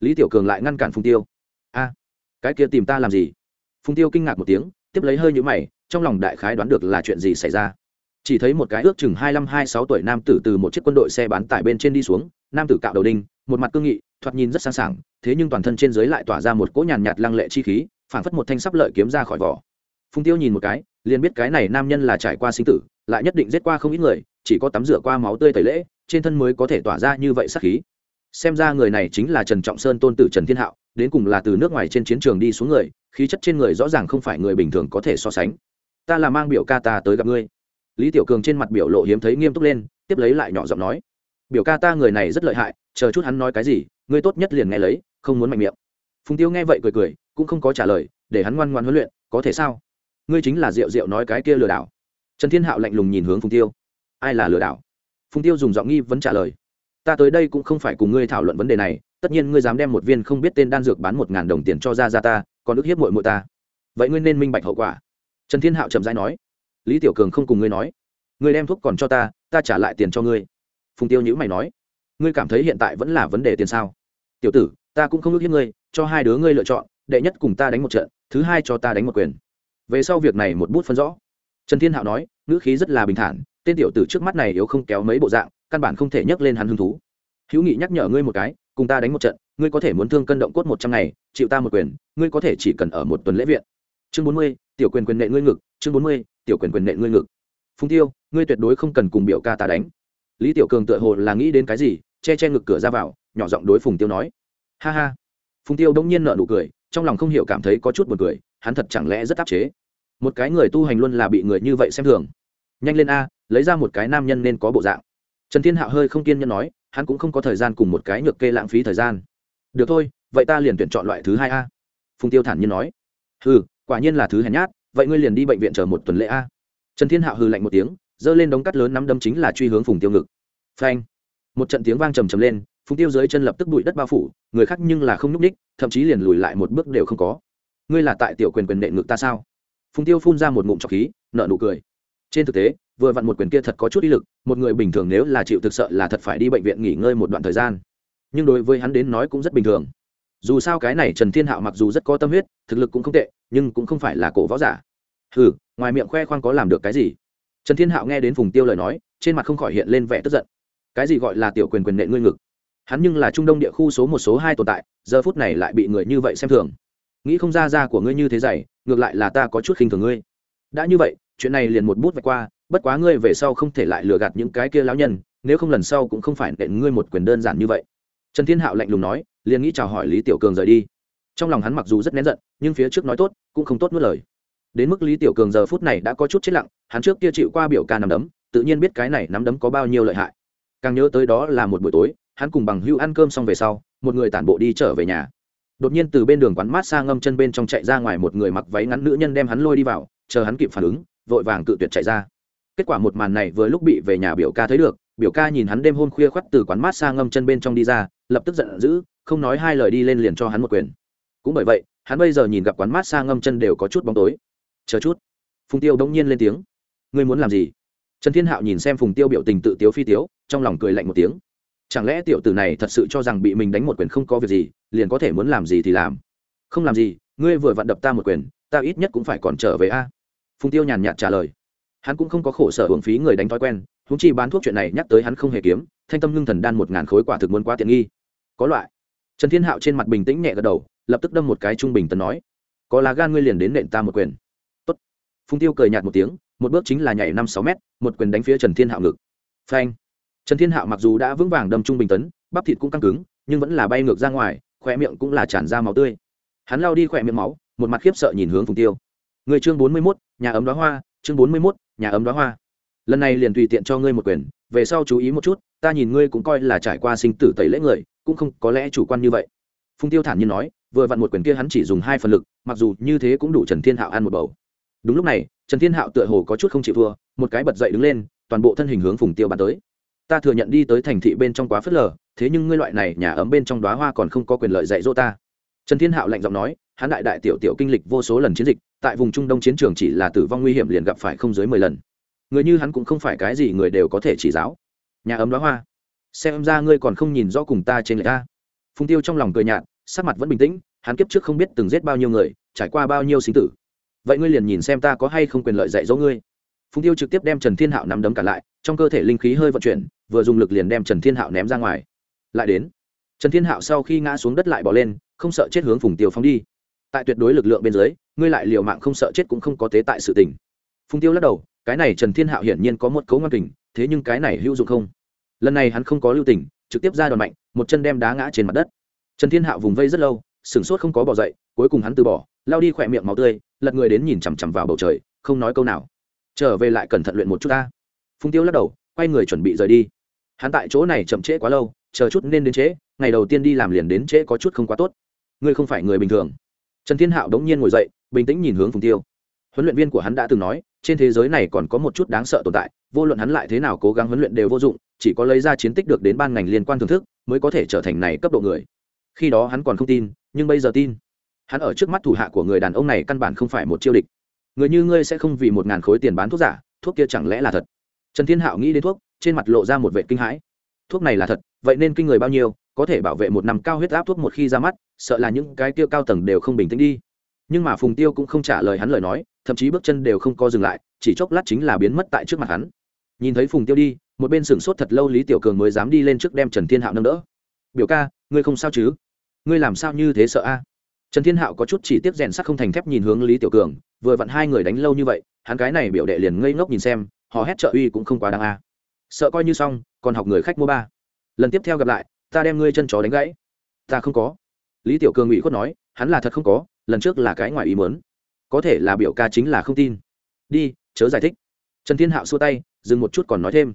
Lý tiểu cường lại ngăn cản phùng tiêu. A, cái kia tìm ta làm gì? Phùng tiêu kinh ngạc một tiếng, tiếp lấy hơi nhũ mày, trong lòng đại khái đoán được là chuyện gì xảy ra chỉ thấy một cái ước chừng hai mươi hai sáu tuổi nam tử từ một chiếc quân đội xe bán tải bên trên đi xuống, nam tử cạo đầu đinh, một mặt cương nghị, thoạt nhìn rất sang sảng, thế nhưng toàn thân trên dưới lại tỏa ra một cỗ nhàn nhạt lăng lệ chi khí, phảng phất một thanh sắp lợi kiếm ra khỏi vỏ. Phùng tiêu nhìn một cái, liền biết cái này nam nhân là trải qua sinh tử, lại nhất định giết qua không ít người, chỉ có tắm rửa qua máu tươi tẩy lễ, trên thân mới có thể tỏa ra như vậy sắc khí. Xem ra người này chính là trần trọng sơn tôn tử trần thiên hạo, đến cùng là từ nước ngoài trên chiến trường đi xuống người, khí chất trên người rõ ràng không phải người bình thường có thể so sánh. Ta là mang biểu ca ta tới gặp ngươi lý tiểu cường trên mặt biểu lộ hiếm thấy nghiêm túc lên, tiếp lấy lại nhỏ giọng nói, biểu ca ta người này rất lợi hại, chờ chút hắn nói cái gì, ngươi tốt nhất liền nghe lấy, không muốn mạnh miệng. Phùng tiêu nghe vậy cười cười, cũng không có trả lời, để hắn ngoan ngoan huấn luyện, có thể sao? Ngươi chính là rượu rượu nói cái kia lừa đảo. Trần thiên hạo lạnh lùng nhìn hướng phùng tiêu, ai là lừa đảo? Phùng tiêu dùng giọng nghi vấn trả lời, ta tới đây cũng không phải cùng ngươi thảo luận vấn đề này, tất nhiên ngươi dám đem một viên không biết tên đan dược bán một ngàn đồng tiền cho ra ra ta, còn ức hiếp mội mội ta. Vậy ngươi nên minh bạch hậu quả. Trần thiên hạo chậm rãi nói lý tiểu cường không cùng ngươi nói, ngươi đem thuốc còn cho ta ta trả lại tiền cho ngươi. Phùng tiêu nhữ mày nói, ngươi cảm thấy hiện tại vẫn là vấn đề tiền sao? Tiểu tử, ta cũng không ước hiếp ngươi, cho hai đứa ngươi lựa chọn, đệ nhất cùng ta đánh một trận, thứ hai cho ta đánh một quyền. Về sau việc này một bút phân rõ. Trần thiên hạo nói, ngữ khí rất là bình thản, tên tiểu tử trước mắt này yếu không kéo mấy bộ dạng, căn bản không thể nhấc lên hắn hứng thú. Hữu nghị nhắc nhở ngươi một cái, cùng ta đánh một trận, ngươi có thể muốn thương cân động cốt một trăm ngày, chịu ta một quyền, ngươi có thể chỉ cần ở một tuần lễ viện. Chương bốn mươi, tiểu quyền quyền nệ ngươi ngực chương bốn mươi, tiểu quyền quyền nệ ngươi ngực. Phùng tiêu, ngươi tuyệt đối không cần cùng biểu ca ta đánh. Lý tiểu cường tựa hồ là nghĩ đến cái gì, che che ngực cửa ra vào, nhỏ giọng đối phùng tiêu nói. Ha ha. Phùng tiêu đông nhiên nợ nụ cười, trong lòng không hiểu cảm thấy có chút buồn cười, hắn thật chẳng lẽ rất áp chế. Một cái người tu hành luôn là bị người như vậy xem thường. Nhanh lên a, lấy ra một cái nam nhân nên có bộ dạng. Trần thiên hạo hơi không kiên nhẫn nói, hắn cũng không có thời gian cùng một cái nhược kê lãng phí thời gian. Được thôi, vậy ta liền tuyển chọn loại thứ hai a. Phùng tiêu thản nhiên nói. Ừ quả nhiên là thứ hèn nhát vậy ngươi liền đi bệnh viện chờ một tuần lễ a. Trần thiên hạo hư lạnh một tiếng, giơ lên đống cắt lớn nắm đâm chính là truy hướng phùng tiêu ngực. Phanh! Một trận tiếng vang trầm trầm lên, phùng tiêu dưới chân lập tức bụi đất bao phủ, người khác nhưng là không nhúc ních thậm chí liền lùi lại một bước đều không có. Ngươi là tại tiểu quyền quyền đệ ngực ta sao? Phùng tiêu phun ra một ngụm trọc khí nợ nụ cười. Trên thực tế, vừa vặn một quyền kia thật có chút ý lực, một người bình thường nếu là chịu thực sợ là thật phải đi bệnh viện nghỉ ngơi một đoạn thời gian. Nhưng đối với hắn đến nói cũng rất bình thường dù sao cái này trần thiên hạo mặc dù rất có tâm huyết, thực lực cũng không tệ, nhưng cũng không phải là cổ võ giả. Hừ, ngoài miệng khoe khoang có làm được cái gì? Trần thiên hạo nghe đến phùng tiêu lời nói, trên mặt không khỏi hiện lên vẻ tức giận. Cái gì gọi là tiểu quyền quyền nệ ngươi ngực? Hắn nhưng là trung đông địa khu số một, số hai tồn tại, giờ phút này lại bị người như vậy xem thường. Nghĩ không ra ra của ngươi như thế dày, ngược lại là ta có chút khinh thường ngươi. Đã như vậy, chuyện này liền một bút vạch qua, bất quá ngươi về sau không thể lại lừa gạt những cái kia lão nhân, nếu không lần sau cũng không phải nện ngươi một quyền đơn giản như vậy. Trần thiên hạo lạnh lùng nói liền nghĩ chào hỏi lý tiểu cường rời đi. Trong lòng hắn mặc dù rất nén giận, nhưng phía trước nói tốt, cũng không tốt nuốt lời. Đến mức lý tiểu cường giờ phút này đã có chút chết lặng, hắn trước kia chịu qua biểu ca nắm đấm, tự nhiên biết cái này nắm đấm có bao nhiêu lợi hại. Càng nhớ tới đó là một buổi tối, hắn cùng bằng hưu ăn cơm xong về sau, một người tản bộ đi trở về nhà. Đột nhiên từ bên đường quán mát xa ngâm chân bên trong chạy ra ngoài một người mặc váy ngắn nữ nhân đem hắn lôi đi vào, chờ hắn kịp phản ứng, vội vàng cự tuyệt chạy ra. Kết quả một màn này vừa lúc bị về nhà biểu ca thấy được, biểu ca nhìn hắn đêm hôm khuya khoắt từ quán mát xa ngâm chân bên trong đi ra, lập tức giận dữ không nói hai lời đi lên liền cho hắn một quyền. Cũng bởi vậy, hắn bây giờ nhìn gặp quán mát xa ngâm chân đều có chút bóng tối. Chờ chút. Phùng tiêu đống nhiên lên tiếng. Ngươi muốn làm gì? Trần thiên hạo nhìn xem phùng tiêu biểu tình tự tiếu phi tiếu, trong lòng cười lạnh một tiếng. Chẳng lẽ tiểu tử này thật sự cho rằng bị mình đánh một quyền không có việc gì, liền có thể muốn làm gì thì làm? Không làm gì, ngươi vừa vặn đập ta một quyền, ta ít nhất cũng phải còn trở về a. Phùng tiêu nhàn nhạt trả lời. Hắn cũng không có khổ sở hưởng phí người đánh thói quen húng chi bán thuốc chuyện này nhắc tới hắn không hề kiếm, thanh tâm ngưng thần đan một ngàn khối quả thực muốn quá tiện nghi. Có loại trần thiên hạo trên mặt bình tĩnh nhẹ gật đầu, lập tức đâm một cái trung bình tần nói, có lá gan ngươi liền đến nện ta một quyền. Tốt. phùng tiêu cười nhạt một tiếng, một bước chính là nhảy năm sáu mét, một quyền đánh phía trần thiên hạo ngực. Phanh. Trần thiên hạo mặc dù đã vững vàng đâm trung bình tấn, bắp thịt cũng căng cứng, nhưng vẫn là bay ngược ra ngoài khoe miệng cũng là tràn ra máu tươi. Hắn lao đi khoe miệng máu, một mặt khiếp sợ nhìn hướng phùng tiêu. Người chương bốn mươi mốt, nhà ấm đoá hoa, chương bốn mươi mốt, nhà ấm đoá hoa. Lần này liền tùy tiện cho ngươi một quyền, về sau chú ý một chút, ta nhìn ngươi cũng coi là trải qua sinh tử tẩy lễ người cũng không có lẽ chủ quan như vậy. Phùng tiêu thản nhiên nói, vừa vặn một quyền kia hắn chỉ dùng hai phần lực, mặc dù như thế cũng đủ trần thiên hạo ăn một bầu. Đúng lúc này, trần thiên hạo tựa hồ có chút không chịu thua, một cái bật dậy đứng lên, toàn bộ thân hình hướng phùng tiêu bắn tới. Ta thừa nhận đi tới thành thị bên trong quá phớt lờ, thế nhưng ngươi loại này nhà ấm bên trong đoá hoa còn không có quyền lợi dạy dỗ ta. Trần thiên hạo lạnh giọng nói, hắn đại đại tiểu tiểu kinh lịch vô số lần chiến dịch, tại vùng trung đông chiến trường chỉ là tử vong nguy hiểm liền gặp phải không dưới mười lần. Người như hắn cũng không phải cái gì người đều có thể chỉ giáo. Nhà ấm đoá hoa xem ra ngươi còn không nhìn rõ cùng ta trên lệ ta. Phùng tiêu trong lòng cười nhạt, sắc mặt vẫn bình tĩnh, hắn kiếp trước không biết từng giết bao nhiêu người, trải qua bao nhiêu sinh tử. Vậy ngươi liền nhìn xem ta có hay không quyền lợi dạy dỗ ngươi. Phùng tiêu trực tiếp đem trần thiên hạo nắm đấm cả lại, trong cơ thể linh khí hơi vận chuyển, vừa dùng lực liền đem trần thiên hạo ném ra ngoài. Lại đến, trần thiên hạo sau khi ngã xuống đất lại bỏ lên, không sợ chết hướng phùng tiêu phóng đi. Tại tuyệt đối lực lượng bên dưới, ngươi lại liều mạng không sợ chết cũng không có tế tại sự tình. Phùng tiêu lắc đầu, cái này trần thiên hạo hiển nhiên có một cấu ngoan kình, thế nhưng cái này hữu dụng không? Lần này hắn không có lưu tình, trực tiếp ra đòn mạnh, một chân đem đá ngã trên mặt đất. Trần thiên hạo vùng vây rất lâu, sửng sốt không có bỏ dậy, cuối cùng hắn từ bỏ, lao đi khỏe miệng máu tươi, lật người đến nhìn chằm chằm vào bầu trời, không nói câu nào. Trở về lại cẩn thận luyện một chút ta. Phung tiêu lắc đầu, quay người chuẩn bị rời đi. Hắn tại chỗ này chậm trễ quá lâu, chờ chút nên đến trễ, ngày đầu tiên đi làm liền đến trễ có chút không quá tốt. Ngươi không phải người bình thường. Trần thiên hạo đống nhiên ngồi dậy, bình tĩnh nhìn hướng phùng tiêu. Huấn luyện viên của hắn đã từng nói, trên thế giới này còn có một chút đáng sợ tồn tại, vô luận hắn lại thế nào cố gắng huấn luyện đều vô dụng chỉ có lấy ra chiến tích được đến ban ngành liên quan thưởng thức, mới có thể trở thành này cấp độ người. Khi đó hắn còn không tin, nhưng bây giờ tin. Hắn ở trước mắt thủ hạ của người đàn ông này căn bản không phải một chiêu địch. Người như ngươi sẽ không vì một ngàn khối tiền bán thuốc giả, thuốc kia chẳng lẽ là thật? Trần thiên hạo nghĩ đến thuốc, trên mặt lộ ra một vệ kinh hãi. Thuốc này là thật, vậy nên kinh người bao nhiêu, có thể bảo vệ một năm cao huyết áp thuốc một khi ra mắt, sợ là những cái tiêu cao tầng đều không bình tĩnh đi. Nhưng mà phùng tiêu cũng không trả lời hắn lời nói, thậm chí bước chân đều không co dừng lại, chỉ chốc lát chính là biến mất tại trước mặt hắn. Nhìn thấy phùng tiêu đi một bên sửng sốt thật lâu lý tiểu cường mới dám đi lên trước đem trần thiên hạo nâng đỡ. Biểu ca, ngươi không sao chứ? Ngươi làm sao như thế sợ a? Trần thiên hạo có chút chỉ tiếp rèn sắt không thành thép nhìn hướng lý tiểu cường, vừa vặn hai người đánh lâu như vậy, hắn cái này biểu đệ liền ngây ngốc nhìn xem họ hét trợ uy cũng không quá đáng a. Sợ coi như xong, còn học người khách mua ba. Lần tiếp theo gặp lại, ta đem ngươi chân chó đánh gãy. Ta không có. Lý tiểu cường ủy khuất nói, hắn là thật không có, lần trước là cái ngoài ý muốn. Có thể là biểu ca chính là không tin. Đi, chớ giải thích. Trần thiên hạo xua tay, dừng một chút còn nói thêm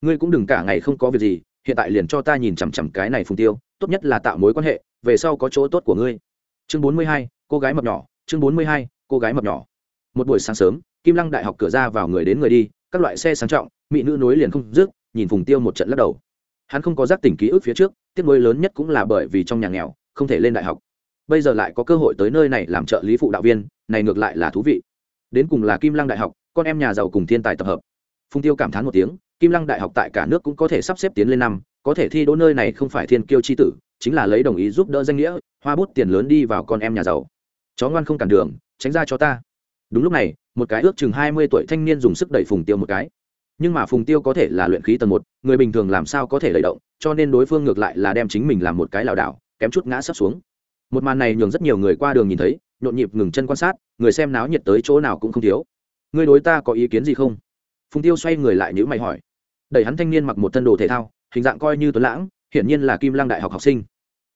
ngươi cũng đừng cả ngày không có việc gì, hiện tại liền cho ta nhìn chằm chằm cái này phùng tiêu, tốt nhất là tạo mối quan hệ, về sau có chỗ tốt của ngươi. Chương bốn mươi hai, cô gái mập nhỏ, chương bốn mươi hai, cô gái mập nhỏ. Một buổi sáng sớm, kim lăng đại học cửa ra vào người đến người đi, các loại xe sang trọng, mỹ nữ nối liền không dứt, nhìn phùng tiêu một trận lắc đầu. Hắn không có giác tỉnh ký ức phía trước, tiếc nuối lớn nhất cũng là bởi vì trong nhà nghèo, không thể lên đại học. Bây giờ lại có cơ hội tới nơi này làm trợ lý phụ đạo viên, này ngược lại là thú vị. Đến cùng là kim lăng đại học, con em nhà giàu cùng thiên tài tập hợp. Phùng tiêu cảm thán một tiếng kim lăng đại học tại cả nước cũng có thể sắp xếp tiến lên năm, có thể thi đỗ nơi này không phải thiên kiêu chi tử, chính là lấy đồng ý giúp đỡ danh nghĩa, hoa bút tiền lớn đi vào con em nhà giàu. Chó ngoan không cản đường, tránh ra cho ta. Đúng lúc này, một cái ước chừng hai mươi tuổi thanh niên dùng sức đẩy phùng tiêu một cái. Nhưng mà phùng tiêu có thể là luyện khí tầng một, người bình thường làm sao có thể lay động, cho nên đối phương ngược lại là đem chính mình làm một cái lảo đảo, kém chút ngã sấp xuống. Một màn này nhường rất nhiều người qua đường nhìn thấy, nhộn nhịp ngừng chân quan sát, người xem náo nhiệt tới chỗ nào cũng không thiếu. Ngươi đối ta có ý kiến gì không? Phùng tiêu xoay người lại nhữ mày hỏi đẩy hắn thanh niên mặc một thân đồ thể thao, hình dạng coi như tuấn lãng, hiển nhiên là kim lang đại học học sinh.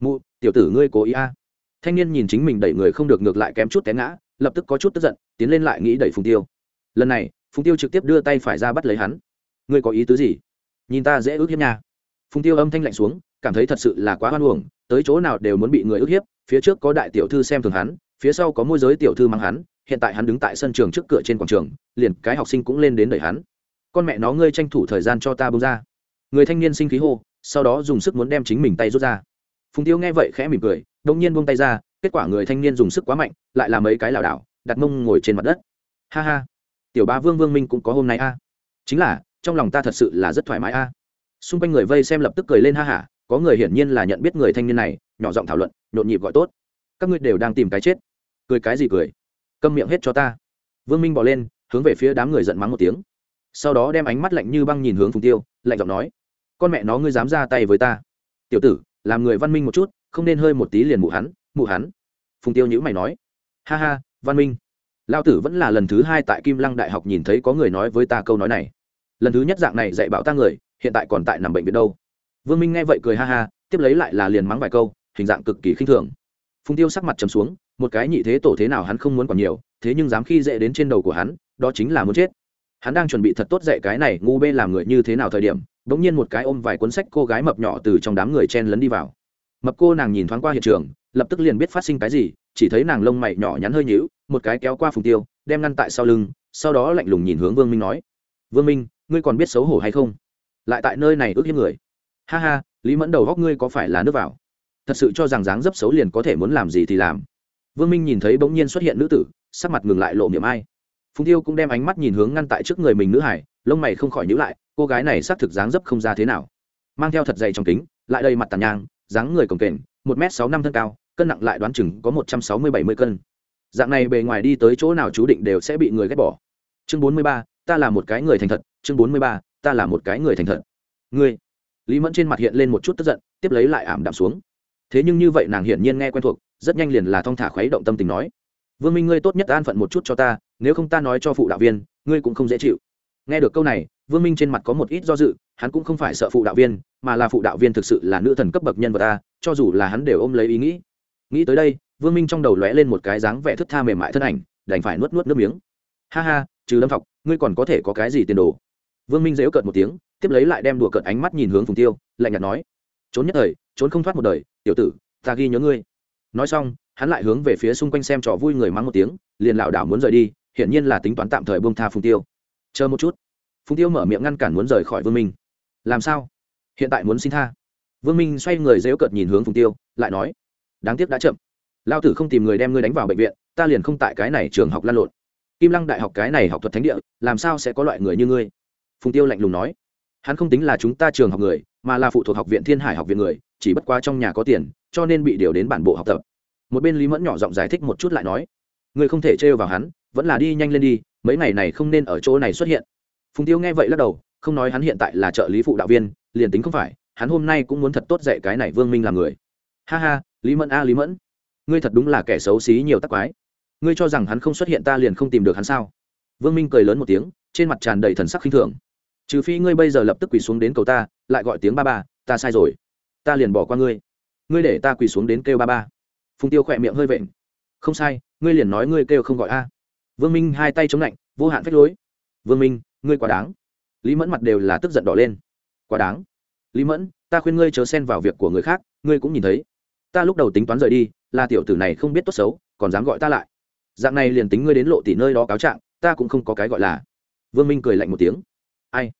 Mụ, tiểu tử ngươi cố ý a. Thanh niên nhìn chính mình đẩy người không được ngược lại kém chút té ngã, lập tức có chút tức giận, tiến lên lại nghĩ đẩy phùng tiêu. Lần này, phùng tiêu trực tiếp đưa tay phải ra bắt lấy hắn. Ngươi có ý tứ gì? Nhìn ta dễ ước hiếp nha. Phùng tiêu âm thanh lạnh xuống, cảm thấy thật sự là quá hoan uổng, tới chỗ nào đều muốn bị người ước hiếp, phía trước có đại tiểu thư xem thường hắn, phía sau có môi giới tiểu thư mang hắn, hiện tại hắn đứng tại sân trường trước cửa trên quảng trường, liền cái học sinh cũng lên đến đẩy hắn con mẹ nó ngươi tranh thủ thời gian cho ta bông ra. Người thanh niên sinh khí hô, sau đó dùng sức muốn đem chính mình tay rút ra. Phùng tiêu nghe vậy khẽ mỉm cười đông nhiên buông tay ra, kết quả người thanh niên dùng sức quá mạnh, lại làm mấy cái lảo đảo, đặt mông ngồi trên mặt đất. Ha ha, tiểu ba vương vương minh cũng có hôm nay a. Chính là, trong lòng ta thật sự là rất thoải mái a. Xung quanh người vây xem lập tức cười lên ha hả có người hiển nhiên là nhận biết người thanh niên này, nhỏ giọng thảo luận, nhộn nhịp gọi tốt. Các ngươi đều đang tìm cái chết. Cười cái gì cười? Câm miệng hết cho ta. Vương minh bỏ lên, hướng về phía đám người giận mắng một tiếng sau đó đem ánh mắt lạnh như băng nhìn hướng phùng tiêu, lạnh giọng nói, con mẹ nó ngươi dám ra tay với ta. Tiểu tử, làm người văn minh một chút, không nên hơi một tí liền mụ hắn mụ hắn. Phùng tiêu nhữ mày nói, ha ha, văn minh. Lao tử vẫn là lần thứ hai tại kim lăng đại học nhìn thấy có người nói với ta câu nói này. Lần thứ nhất dạng này dạy bảo ta người, hiện tại còn tại nằm bệnh viện đâu. Vương minh nghe vậy cười ha ha, tiếp lấy lại là liền mắng vài câu, hình dạng cực kỳ khinh thường. Phùng tiêu sắc mặt trầm xuống, một cái nhị thế tổ thế nào hắn không muốn còn nhiều, thế nhưng dám khi dễ đến trên đầu của hắn, đó chính là muốn chết hắn đang chuẩn bị thật tốt dạy cái này ngu bê làm người như thế nào thời điểm đ ỗ n g nhiên một cái ôm vài cuốn sách cô gái mập nhỏ từ trong đám người chen lấn đi vào. Mập cô nàng nhìn thoáng qua hiện trường, lập tức liền biết phát sinh cái gì, chỉ thấy nàng lông mày nhỏ nhắn hơi nhữu một cái kéo qua phùng tiêu, đem ngăn tại sau lưng, sau đó lạnh lùng nhìn hướng vương minh nói, vương minh, ngươi còn biết xấu hổ hay không? Lại tại nơi này ước hiếp người. Ha ha, lý mẫn đầu góc ngươi có phải là nước vào? Thật sự cho rằng dáng dấp xấu liền có thể muốn làm gì thì làm. Vương minh nhìn thấy bỗng nhiên xuất hiện nữ tử, sắc mặt ngừng lại lộ miệng ai phùng tiêu cũng đem ánh mắt nhìn hướng ngăn tại trước người mình nữ hải, lông mày không khỏi nhữ lại, cô gái này xác thực dáng dấp không ra thế nào. Mang theo thật dày trong kính, lại đầy mặt tàn nhang, dáng người cồng kềnh, một m sáu năm thân cao, cân nặng lại đoán chừng có một trăm sáu mươi bảy mươi cân. Dạng này bề ngoài đi tới chỗ nào chú định đều sẽ bị người ghét bỏ. Chương bốn mươi ba, ta là một cái người thành thật, chương bốn mươi ba, ta là một cái người thành thật. Ngươi. Lý mẫn trên mặt hiện lên một chút tức giận, tiếp lấy lại ảm đạm xuống. Thế nhưng như vậy nàng hiển nhiên nghe quen thuộc, rất nhanh liền là thong thả khuấy động tâm tình nói. Vương minh ngươi tốt nhất an phận một chút cho ta nếu không ta nói cho phụ đạo viên, ngươi cũng không dễ chịu. Nghe được câu này, vương minh trên mặt có một ít do dự, hắn cũng không phải sợ phụ đạo viên, mà là phụ đạo viên thực sự là nữ thần cấp bậc nhân vật ta cho dù là hắn đều ôm lấy ý nghĩ. Nghĩ tới đây, vương minh trong đầu lóe lên một cái dáng vẻ thức tha mềm mại thân ảnh, đành phải nuốt nuốt nước miếng. Ha ha, trừ lâm thọc, ngươi còn có thể có cái gì tiền đồ? Vương minh dễu cợt một tiếng, tiếp lấy lại đem đùa cợt ánh mắt nhìn hướng phùng tiêu, lạnh nhạt nói. Trốn nhất thời, trốn không thoát một đời, tiểu tử, ta ghi nhớ ngươi. Nói xong, hắn lại hướng về phía xung quanh xem trò vui người mắng một tiếng, liền lảo đảo muốn rời đi hiển nhiên là tính toán tạm thời buông tha phùng tiêu. Chờ một chút. Phùng tiêu mở miệng ngăn cản muốn rời khỏi vương minh. Làm sao? Hiện tại muốn xin tha. Vương minh xoay người dễu cợt nhìn hướng phùng tiêu, lại nói, đáng tiếc đã chậm. Lao tử không tìm người đem ngươi đánh vào bệnh viện, ta liền không tại cái này trường học lan lộn. Kim lăng đại học cái này học thuật thánh địa, làm sao sẽ có loại người như ngươi? Phùng tiêu lạnh lùng nói, hắn không tính là chúng ta trường học người, mà là phụ thuộc học viện thiên hải học viện người, chỉ bất quá trong nhà có tiền, cho nên bị điều đến bản bộ học tập. Một bên lý mẫn nhỏ giọng giải thích một chút lại nói, Ngươi không thể trêu vào hắn vẫn là đi nhanh lên đi, mấy ngày này không nên ở chỗ này xuất hiện. Phùng tiêu nghe vậy lắc đầu, không nói hắn hiện tại là trợ lý phụ đạo viên, liền tính không phải, hắn hôm nay cũng muốn thật tốt dạy cái này vương minh làm người. Ha ha, lý mẫn a, lý mẫn. Ngươi thật đúng là kẻ xấu xí nhiều tắc quái. Ngươi cho rằng hắn không xuất hiện ta liền không tìm được hắn sao? Vương minh cười lớn một tiếng, trên mặt tràn đầy thần sắc khinh thường. Trừ phi ngươi bây giờ lập tức quỳ xuống đến cầu ta, lại gọi tiếng ba ba, ta sai rồi. Ta liền bỏ qua ngươi. Ngươi để ta quỳ xuống đến kêu ba ba. Phùng tiêu khỏe miệng hơi vện. Không sai, ngươi liền nói ngươi kêu không gọi a vương minh hai tay chống lạnh, vô hạn phách lối. Vương minh, ngươi quá đáng. Lý mẫn mặt đều là tức giận đỏ lên. Quá đáng. Lý mẫn, ta khuyên ngươi chớ xen vào việc của người khác, ngươi cũng nhìn thấy. Ta lúc đầu tính toán rời đi, là tiểu tử này không biết tốt xấu, còn dám gọi ta lại. Dạng này liền tính ngươi đến lộ tỷ nơi đó cáo trạng, ta cũng không có cái gọi là. Vương minh cười lạnh một tiếng. Ai?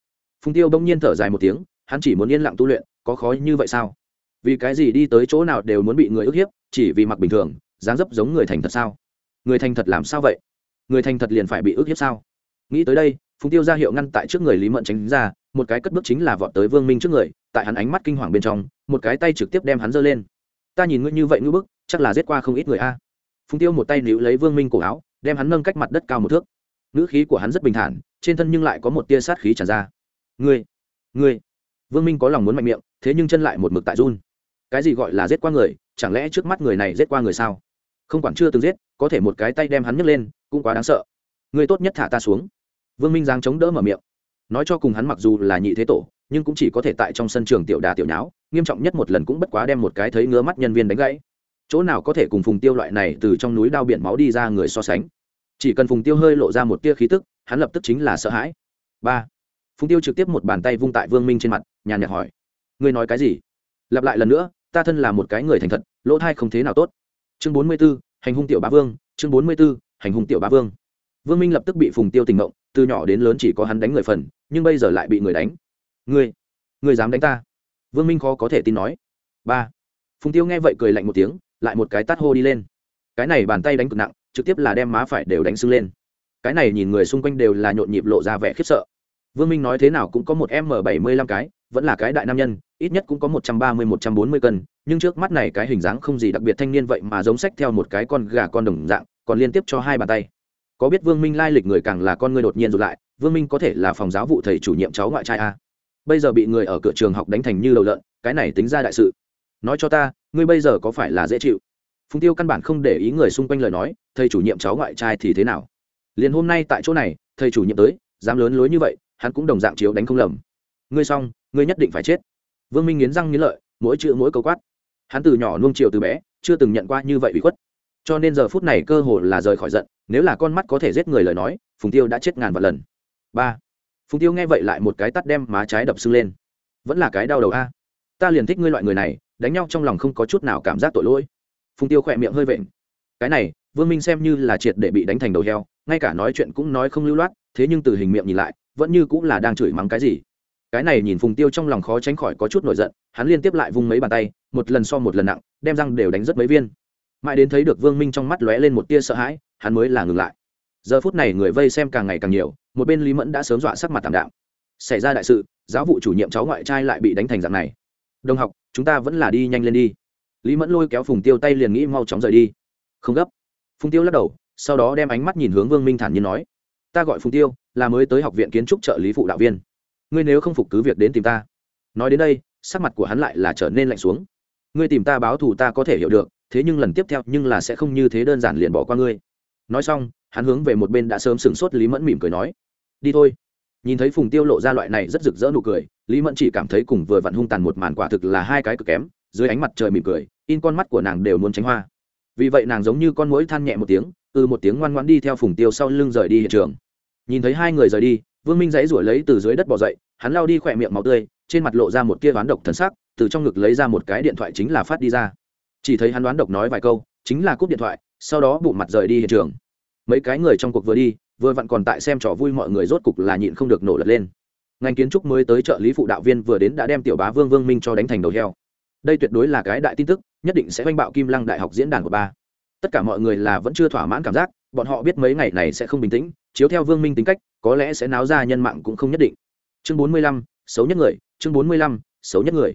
Phùng tiêu bỗng nhiên thở dài một tiếng, hắn chỉ muốn yên lặng tu luyện, có khó như vậy sao? Vì cái gì đi tới chỗ nào đều muốn bị người ức hiếp, chỉ vì mặc bình thường, dáng dấp giống người thành thật sao? Người thành thật làm sao vậy? Người thành thật liền phải bị ức hiếp sao? Nghĩ tới đây, phùng tiêu ra hiệu ngăn tại trước người lý mẫn tránh ra, một cái cất bước chính là vọt tới vương minh trước người, tại hắn ánh mắt kinh hoàng bên trong, một cái tay trực tiếp đem hắn giơ lên. Ta nhìn ngươi như vậy ngư bức, chắc là giết qua không ít người a. Phùng tiêu một tay níu lấy vương minh cổ áo, đem hắn nâng cách mặt đất cao một thước. Ngữ khí của hắn rất bình thản, trên thân nhưng lại có một tia sát khí tràn ra. Ngươi ngươi. Vương minh có lòng muốn mạnh miệng, thế nhưng chân lại một mực tại run. Cái gì gọi là giết qua người, chẳng lẽ trước mắt người này giết qua người sao? Không quản chưa từng giết, có thể một cái tay đem hắn nhấc lên cũng quá đáng sợ. Người tốt nhất thả ta xuống. Vương minh giang chống đỡ mở miệng. Nói cho cùng hắn mặc dù là nhị thế tổ, nhưng cũng chỉ có thể tại trong sân trường tiểu đà tiểu nháo, nghiêm trọng nhất một lần cũng bất quá đem một cái thấy ngứa mắt nhân viên đánh gãy. Chỗ nào có thể cùng phùng tiêu loại này từ trong núi đao biển máu đi ra người so sánh. Chỉ cần phùng tiêu hơi lộ ra một tia khí tức, hắn lập tức chính là sợ hãi. Ba. Phùng tiêu trực tiếp một bàn tay vung tại vương minh trên mặt, nhàn nhạt hỏi. Ngươi nói cái gì? Lặp lại lần nữa, ta thân là một cái người thành thật, lỗ thai không thế nào tốt. Chương bốn mươi b ố hành hung tiểu bá vương, chương bốn mươi b ố hành hung tiểu bá vương. Vương minh lập tức bị phùng tiêu tình mộng từ nhỏ đến lớn chỉ có hắn đánh người phần, nhưng bây giờ lại bị người đánh. Ngươi người dám đánh ta? Vương minh khó có thể tin nói. Ba. Phùng tiêu nghe vậy cười lạnh một tiếng, lại một cái tát hô đi lên. Cái này bàn tay đánh cực nặng, trực tiếp là đem má phải đều đánh sưng lên. Cái này nhìn người xung quanh đều là nhộn nhịp lộ ra vẻ khiếp sợ. Vương minh nói thế nào cũng có một m bảy mươi lăm cái, vẫn là cái đại nam nhân, ít nhất cũng có một trăm ba mươi, một trăm bốn mươi cân, nhưng trước mắt này cái hình dáng không gì đặc biệt thanh niên vậy mà giống sách theo một cái con gà con đồng dạng còn liên tiếp cho hai bàn tay. Có biết vương minh lai lịch người càng là con người đột nhiên rụt lại, vương minh có thể là phòng giáo vụ thầy chủ nhiệm cháu ngoại trai a. Bây giờ bị người ở cửa trường học đánh thành như đầu lợn, cái này tính ra đại sự. Nói cho ta, ngươi bây giờ có phải là dễ chịu? Phùng tiêu căn bản không để ý người xung quanh lời nói, thầy chủ nhiệm cháu ngoại trai thì thế nào? Liền hôm nay tại chỗ này, thầy chủ nhiệm tới, dám lớn lối như vậy, hắn cũng đồng dạng chiếu đánh không lầm. Ngươi xong, ngươi nhất định phải chết. Vương minh nghiến răng nghiến lợi, mỗi chữ mỗi câu quát. Hắn từ nhỏ nuông chiều từ bé, chưa từng nhận qua như vậy bị khuất cho nên giờ phút này cơ hồ là rời khỏi giận, nếu là con mắt có thể giết người lời nói, phùng tiêu đã chết ngàn vạn lần. Ba. Phùng tiêu nghe vậy lại một cái tắt đem má trái đập sưng lên. Vẫn là cái đau đầu a. Ta liền thích ngươi loại người này, đánh nhau trong lòng không có chút nào cảm giác tội lỗi. Phùng tiêu khỏe miệng hơi vện. Cái này, vương minh xem như là triệt để bị đánh thành đầu heo, ngay cả nói chuyện cũng nói không lưu loát, thế nhưng từ hình miệng nhìn lại, vẫn như cũng là đang chửi mắng cái gì. Cái này nhìn phùng tiêu trong lòng khó tránh khỏi có chút nổi giận, hắn liên tiếp lại vung mấy bàn tay, một lần so một lần nặng, đem răng đều đánh rất mấy viên mãi đến thấy được vương minh trong mắt lóe lên một tia sợ hãi, hắn mới là ngừng lại. Giờ phút này người vây xem càng ngày càng nhiều, một bên lý mẫn đã sớm dọa sắc mặt tảm đạm. Xảy ra đại sự, giáo vụ chủ nhiệm cháu ngoại trai lại bị đánh thành dạng này. Đồng học, chúng ta vẫn là đi nhanh lên đi. Lý mẫn lôi kéo phùng tiêu tay liền nghĩ mau chóng rời đi. Không gấp. Phùng tiêu lắc đầu, sau đó đem ánh mắt nhìn hướng vương minh thản nhiên nói, ta gọi phùng tiêu, là mới tới học viện kiến trúc trợ lý phụ đạo viên. Ngươi nếu không phục cứ việc đến tìm ta. Nói đến đây, sắc mặt của hắn lại là trở nên lạnh xuống. Ngươi tìm ta báo thù ta có thể hiểu được thế nhưng lần tiếp theo nhưng là sẽ không như thế đơn giản liền bỏ qua ngươi. Nói xong, hắn hướng về một bên đã sớm sửng sốt lý mẫn mỉm cười nói, đi thôi. Nhìn thấy phùng tiêu lộ ra loại này rất rực rỡ nụ cười, lý mẫn chỉ cảm thấy cùng vừa vặn hung tàn một màn quả thực là hai cái cực kém, dưới ánh mặt trời mỉm cười, in con mắt của nàng đều muốn tránh hoa. Vì vậy nàng giống như con mũi than nhẹ một tiếng từ một tiếng ngoan ngoãn đi theo phùng tiêu sau lưng rời đi hiện trường. Nhìn thấy hai người rời đi, vương minh dãy rủi lấy từ dưới đất bỏ dậy, hắn lao đi khỏe miệng máu tươi, trên mặt lộ ra một tia ván độc thần sắc, từ trong ngực lấy ra một cái điện thoại chính là phát đi ra chỉ thấy hắn đoán độc nói vài câu, chính là cúp điện thoại, sau đó bụng mặt rời đi hiện trường. Mấy cái người trong cuộc vừa đi, vừa vặn còn tại xem trò vui mọi người rốt cục là nhịn không được nổ lật lên. Ngành kiến trúc mới tới trợ lý phụ đạo viên vừa đến đã đem tiểu bá vương vương minh cho đánh thành đầu heo. Đây tuyệt đối là cái đại tin tức, nhất định sẽ oanh bạo kim lăng đại học diễn đàn của ba. Tất cả mọi người là vẫn chưa thỏa mãn cảm giác, bọn họ biết mấy ngày này sẽ không bình tĩnh, chiếu theo vương minh tính cách, có lẽ sẽ náo ra nhân mạng cũng không nhất định. Chương bốn mươi lăm, xấu nhất người, chương bốn mươi lăm, xấu nhất người.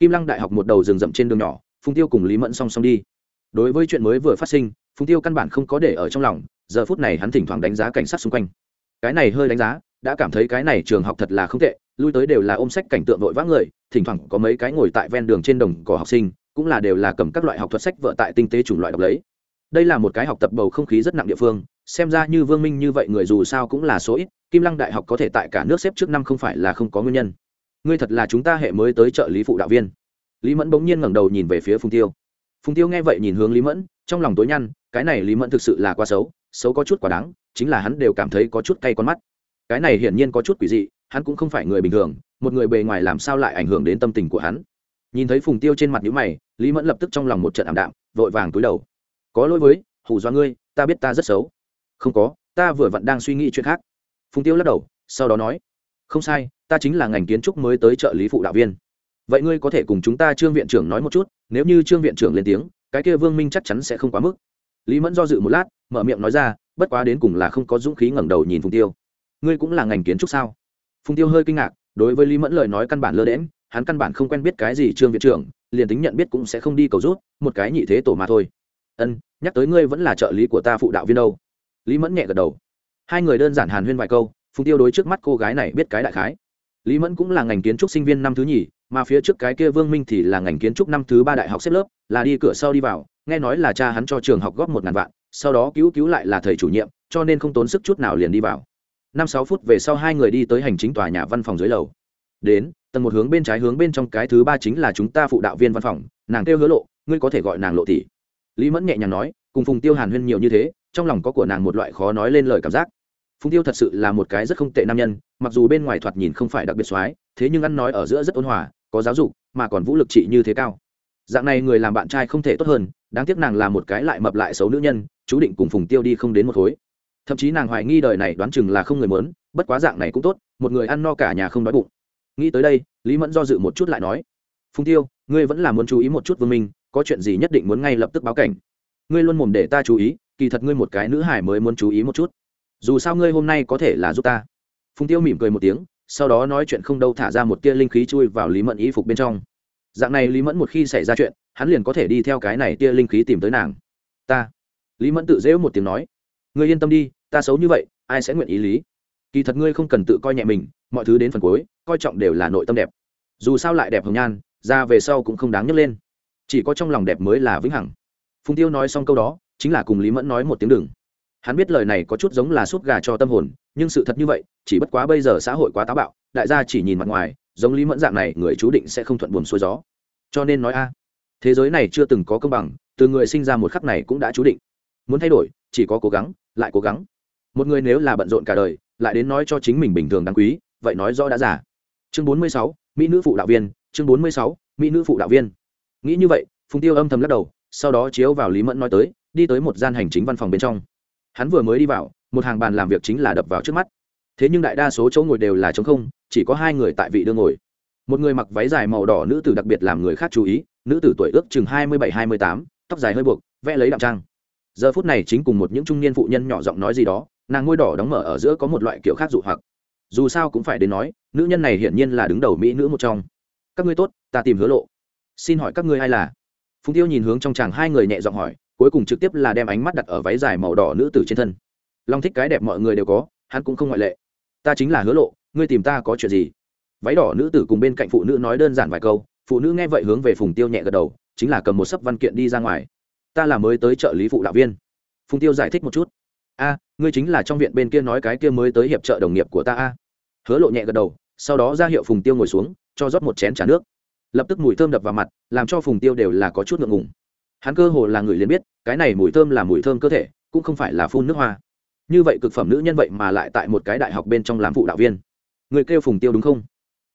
Kim lăng đại học một đầu rừng rậm trên đường nhỏ phùng tiêu cùng lý mẫn song song đi. Đối với chuyện mới vừa phát sinh, phùng tiêu căn bản không có để ở trong lòng, giờ phút này hắn thỉnh thoảng đánh giá cảnh sát xung quanh. Cái này hơi đánh giá, đã cảm thấy cái này trường học thật là không tệ, lui tới đều là ôm sách cảnh tượng vội vã người, thỉnh thoảng có mấy cái ngồi tại ven đường trên đồng cỏ học sinh, cũng là đều là cầm các loại học thuật sách vợ tại tinh tế chủng loại đọc lấy. Đây là một cái học tập bầu không khí rất nặng địa phương, xem ra như vương minh như vậy người dù sao cũng là số ít, kim lăng đại học có thể tại cả nước xếp trước năm không phải là không có nguyên nhân. Ngươi thật là chúng ta hệ mới tới trợ lý phụ đạo viên lý mẫn bỗng nhiên ngẩng đầu nhìn về phía phùng tiêu. Phùng tiêu nghe vậy nhìn hướng lý mẫn, trong lòng tối nhăn, cái này lý mẫn thực sự là quá xấu xấu có chút quá đáng, chính là hắn đều cảm thấy có chút cay con mắt. Cái này hiển nhiên có chút quỷ dị, hắn cũng không phải người bình thường, một người bề ngoài làm sao lại ảnh hưởng đến tâm tình của hắn. Nhìn thấy phùng tiêu trên mặt nhữ mày, lý mẫn lập tức trong lòng một trận ảm đạm, vội vàng túi đầu. Có lỗi với, hù do ngươi, ta biết ta rất xấu. Không có, ta vừa vặn đang suy nghĩ chuyện khác. Phùng tiêu lắc đầu, sau đó nói, không sai, ta chính là ngành kiến trúc mới tới trợ lý phụ đạo viên vậy ngươi có thể cùng chúng ta trương viện trưởng nói một chút, nếu như trương viện trưởng lên tiếng, cái kia vương minh chắc chắn sẽ không quá mức. Lý mẫn do dự một lát, mở miệng nói ra, bất quá đến cùng là không có dũng khí ngẩng đầu nhìn phùng tiêu. Ngươi cũng là ngành kiến trúc sao? Phùng tiêu hơi kinh ngạc, đối với lý mẫn lời nói căn bản lơ đễm hắn căn bản không quen biết cái gì trương viện trưởng, liền tính nhận biết cũng sẽ không đi cầu rút, một cái nhị thế tổ mà thôi. Ân, nhắc tới ngươi vẫn là trợ lý của ta phụ đạo viên đâu. Lý mẫn nhẹ gật đầu. Hai người đơn giản hàn huyên vài câu, phùng tiêu đối trước mắt cô gái này biết cái đại khái. Lý mẫn cũng là ngành kiến trúc sinh viên năm thứ nhì mà phía trước cái kia vương minh thì là ngành kiến trúc năm thứ ba đại học xếp lớp, là đi cửa sau đi vào, nghe nói là cha hắn cho trường học góp một ngàn vạn, sau đó cứu cứu lại là thầy chủ nhiệm, cho nên không tốn sức chút nào liền đi vào. Năm sáu phút về sau hai người đi tới hành chính tòa nhà văn phòng dưới lầu. Đến, tầng một hướng bên trái hướng bên trong cái thứ ba chính là chúng ta phụ đạo viên văn phòng, nàng kêu hứa lộ, ngươi có thể gọi nàng lộ tỷ. Lý mẫn nhẹ nhàng nói, cùng phùng tiêu hàn huyên nhiều như thế, trong lòng có của nàng một loại khó nói lên lời cảm giác. Phùng tiêu thật sự là một cái rất không tệ nam nhân, mặc dù bên ngoài thoạt nhìn không phải đặc biệt soái, thế nhưng ăn nói ở giữa rất ôn hòa có giáo dục, mà còn vũ lực trị như thế cao. Dạng này người làm bạn trai không thể tốt hơn, đáng tiếc nàng là một cái lại mập lại xấu nữ nhân, chú định cùng phùng tiêu đi không đến một khối. Thậm chí nàng hoài nghi đời này đoán chừng là không người mớn bất quá dạng này cũng tốt, một người ăn no cả nhà không đói bụng. Nghĩ tới đây, lý mẫn do dự một chút lại nói, phùng tiêu, ngươi vẫn là muốn chú ý một chút vương minh, có chuyện gì nhất định muốn ngay lập tức báo cảnh. Ngươi luôn mồm để ta chú ý, kỳ thật ngươi một cái nữ hải mới muốn chú ý một chút. Dù sao ngươi hôm nay có thể là giúp ta. Phùng tiêu mỉm cười một tiếng sau đó nói chuyện không đâu thả ra một tia linh khí chui vào lý mẫn y phục bên trong. Dạng này lý mẫn một khi xảy ra chuyện, hắn liền có thể đi theo cái này tia linh khí tìm tới nàng. Ta. Lý mẫn tự dễu một tiếng nói. Ngươi yên tâm đi, ta xấu như vậy, ai sẽ nguyện ý lý? Kỳ thật ngươi không cần tự coi nhẹ mình, mọi thứ đến phần cuối, coi trọng đều là nội tâm đẹp. Dù sao lại đẹp hồng nhan, ra về sau cũng không đáng nhấc lên. Chỉ có trong lòng đẹp mới là vĩnh hằng. Phùng tiêu nói xong câu đó, chính là cùng lý mẫn nói một tiếng đừng hắn biết lời này có chút giống là suốt gà cho tâm hồn, nhưng sự thật như vậy, chỉ bất quá bây giờ xã hội quá táo bạo, đại gia chỉ nhìn mặt ngoài, giống lý mẫn dạng này, người chú định sẽ không thuận buồn xuôi gió. Cho nên nói a, thế giới này chưa từng có công bằng, từ người sinh ra một khắc này cũng đã chú định. Muốn thay đổi, chỉ có cố gắng, lại cố gắng. Một người nếu là bận rộn cả đời, lại đến nói cho chính mình bình thường đáng quý, vậy nói rõ đã giả chương bốn mươi sáu, mỹ nữ phụ đạo viên, chương bốn mươi sáu, mỹ nữ phụ đạo viên. Nghĩ như vậy, phùng tiêu âm thầm lắc đầu, sau đó chiếu vào lý mẫn nói tới, đi tới một gian hành chính văn phòng bên trong hắn vừa mới đi vào, một hàng bàn làm việc chính là đập vào trước mắt. Thế nhưng đại đa số chỗ ngồi đều là t không, chỉ có hai người tại vị đương ngồi. Một người mặc váy dài màu đỏ, nữ tử đặc biệt làm người khác chú ý, nữ tử tuổi ước chừng hai mươi bảy, hai mươi tám, tóc dài hơi buộc, vẽ lấy đạm trang. Giờ phút này chính cùng một những trung niên phụ nhân nhỏ giọng nói gì đó, nàng ngôi đỏ đóng mở ở giữa có một loại kiểu khác dụ hoặc. Dù sao cũng phải đến nói, nữ nhân này hiển nhiên là đứng đầu mỹ nữ một trong. Các ngươi tốt, ta tìm hứa lộ. Xin hỏi các ngươi ai là? Phùng tiêu nhìn hướng trong chàng hai người nhẹ giọng hỏi cuối cùng trực tiếp là đem ánh mắt đặt ở váy dài màu đỏ nữ tử trên thân. Long thích cái đẹp mọi người đều có, hắn cũng không ngoại lệ. Ta chính là hứa lộ, ngươi tìm ta có chuyện gì? Váy đỏ nữ tử cùng bên cạnh phụ nữ nói đơn giản vài câu, phụ nữ nghe vậy hướng về phùng tiêu nhẹ gật đầu, chính là cầm một sấp văn kiện đi ra ngoài. Ta là mới tới trợ lý phụ đạo viên. Phùng tiêu giải thích một chút. A, ngươi chính là trong viện bên kia nói cái kia mới tới hiệp trợ đồng nghiệp của ta a. Hứa lộ nhẹ gật đầu, sau đó ra hiệu phùng tiêu ngồi xuống, cho rót một chén t nước. Lập tức mùi thơm đập vào mặt, làm cho phùng tiêu đều là có chút ngượng ngùng hắn cơ hồ là người liền biết, cái này mùi thơm là mùi thơm cơ thể, cũng không phải là phun nước hoa. Như vậy cực phẩm nữ nhân vậy mà lại tại một cái đại học bên trong làm phụ đạo viên. Người kêu phùng tiêu đúng không?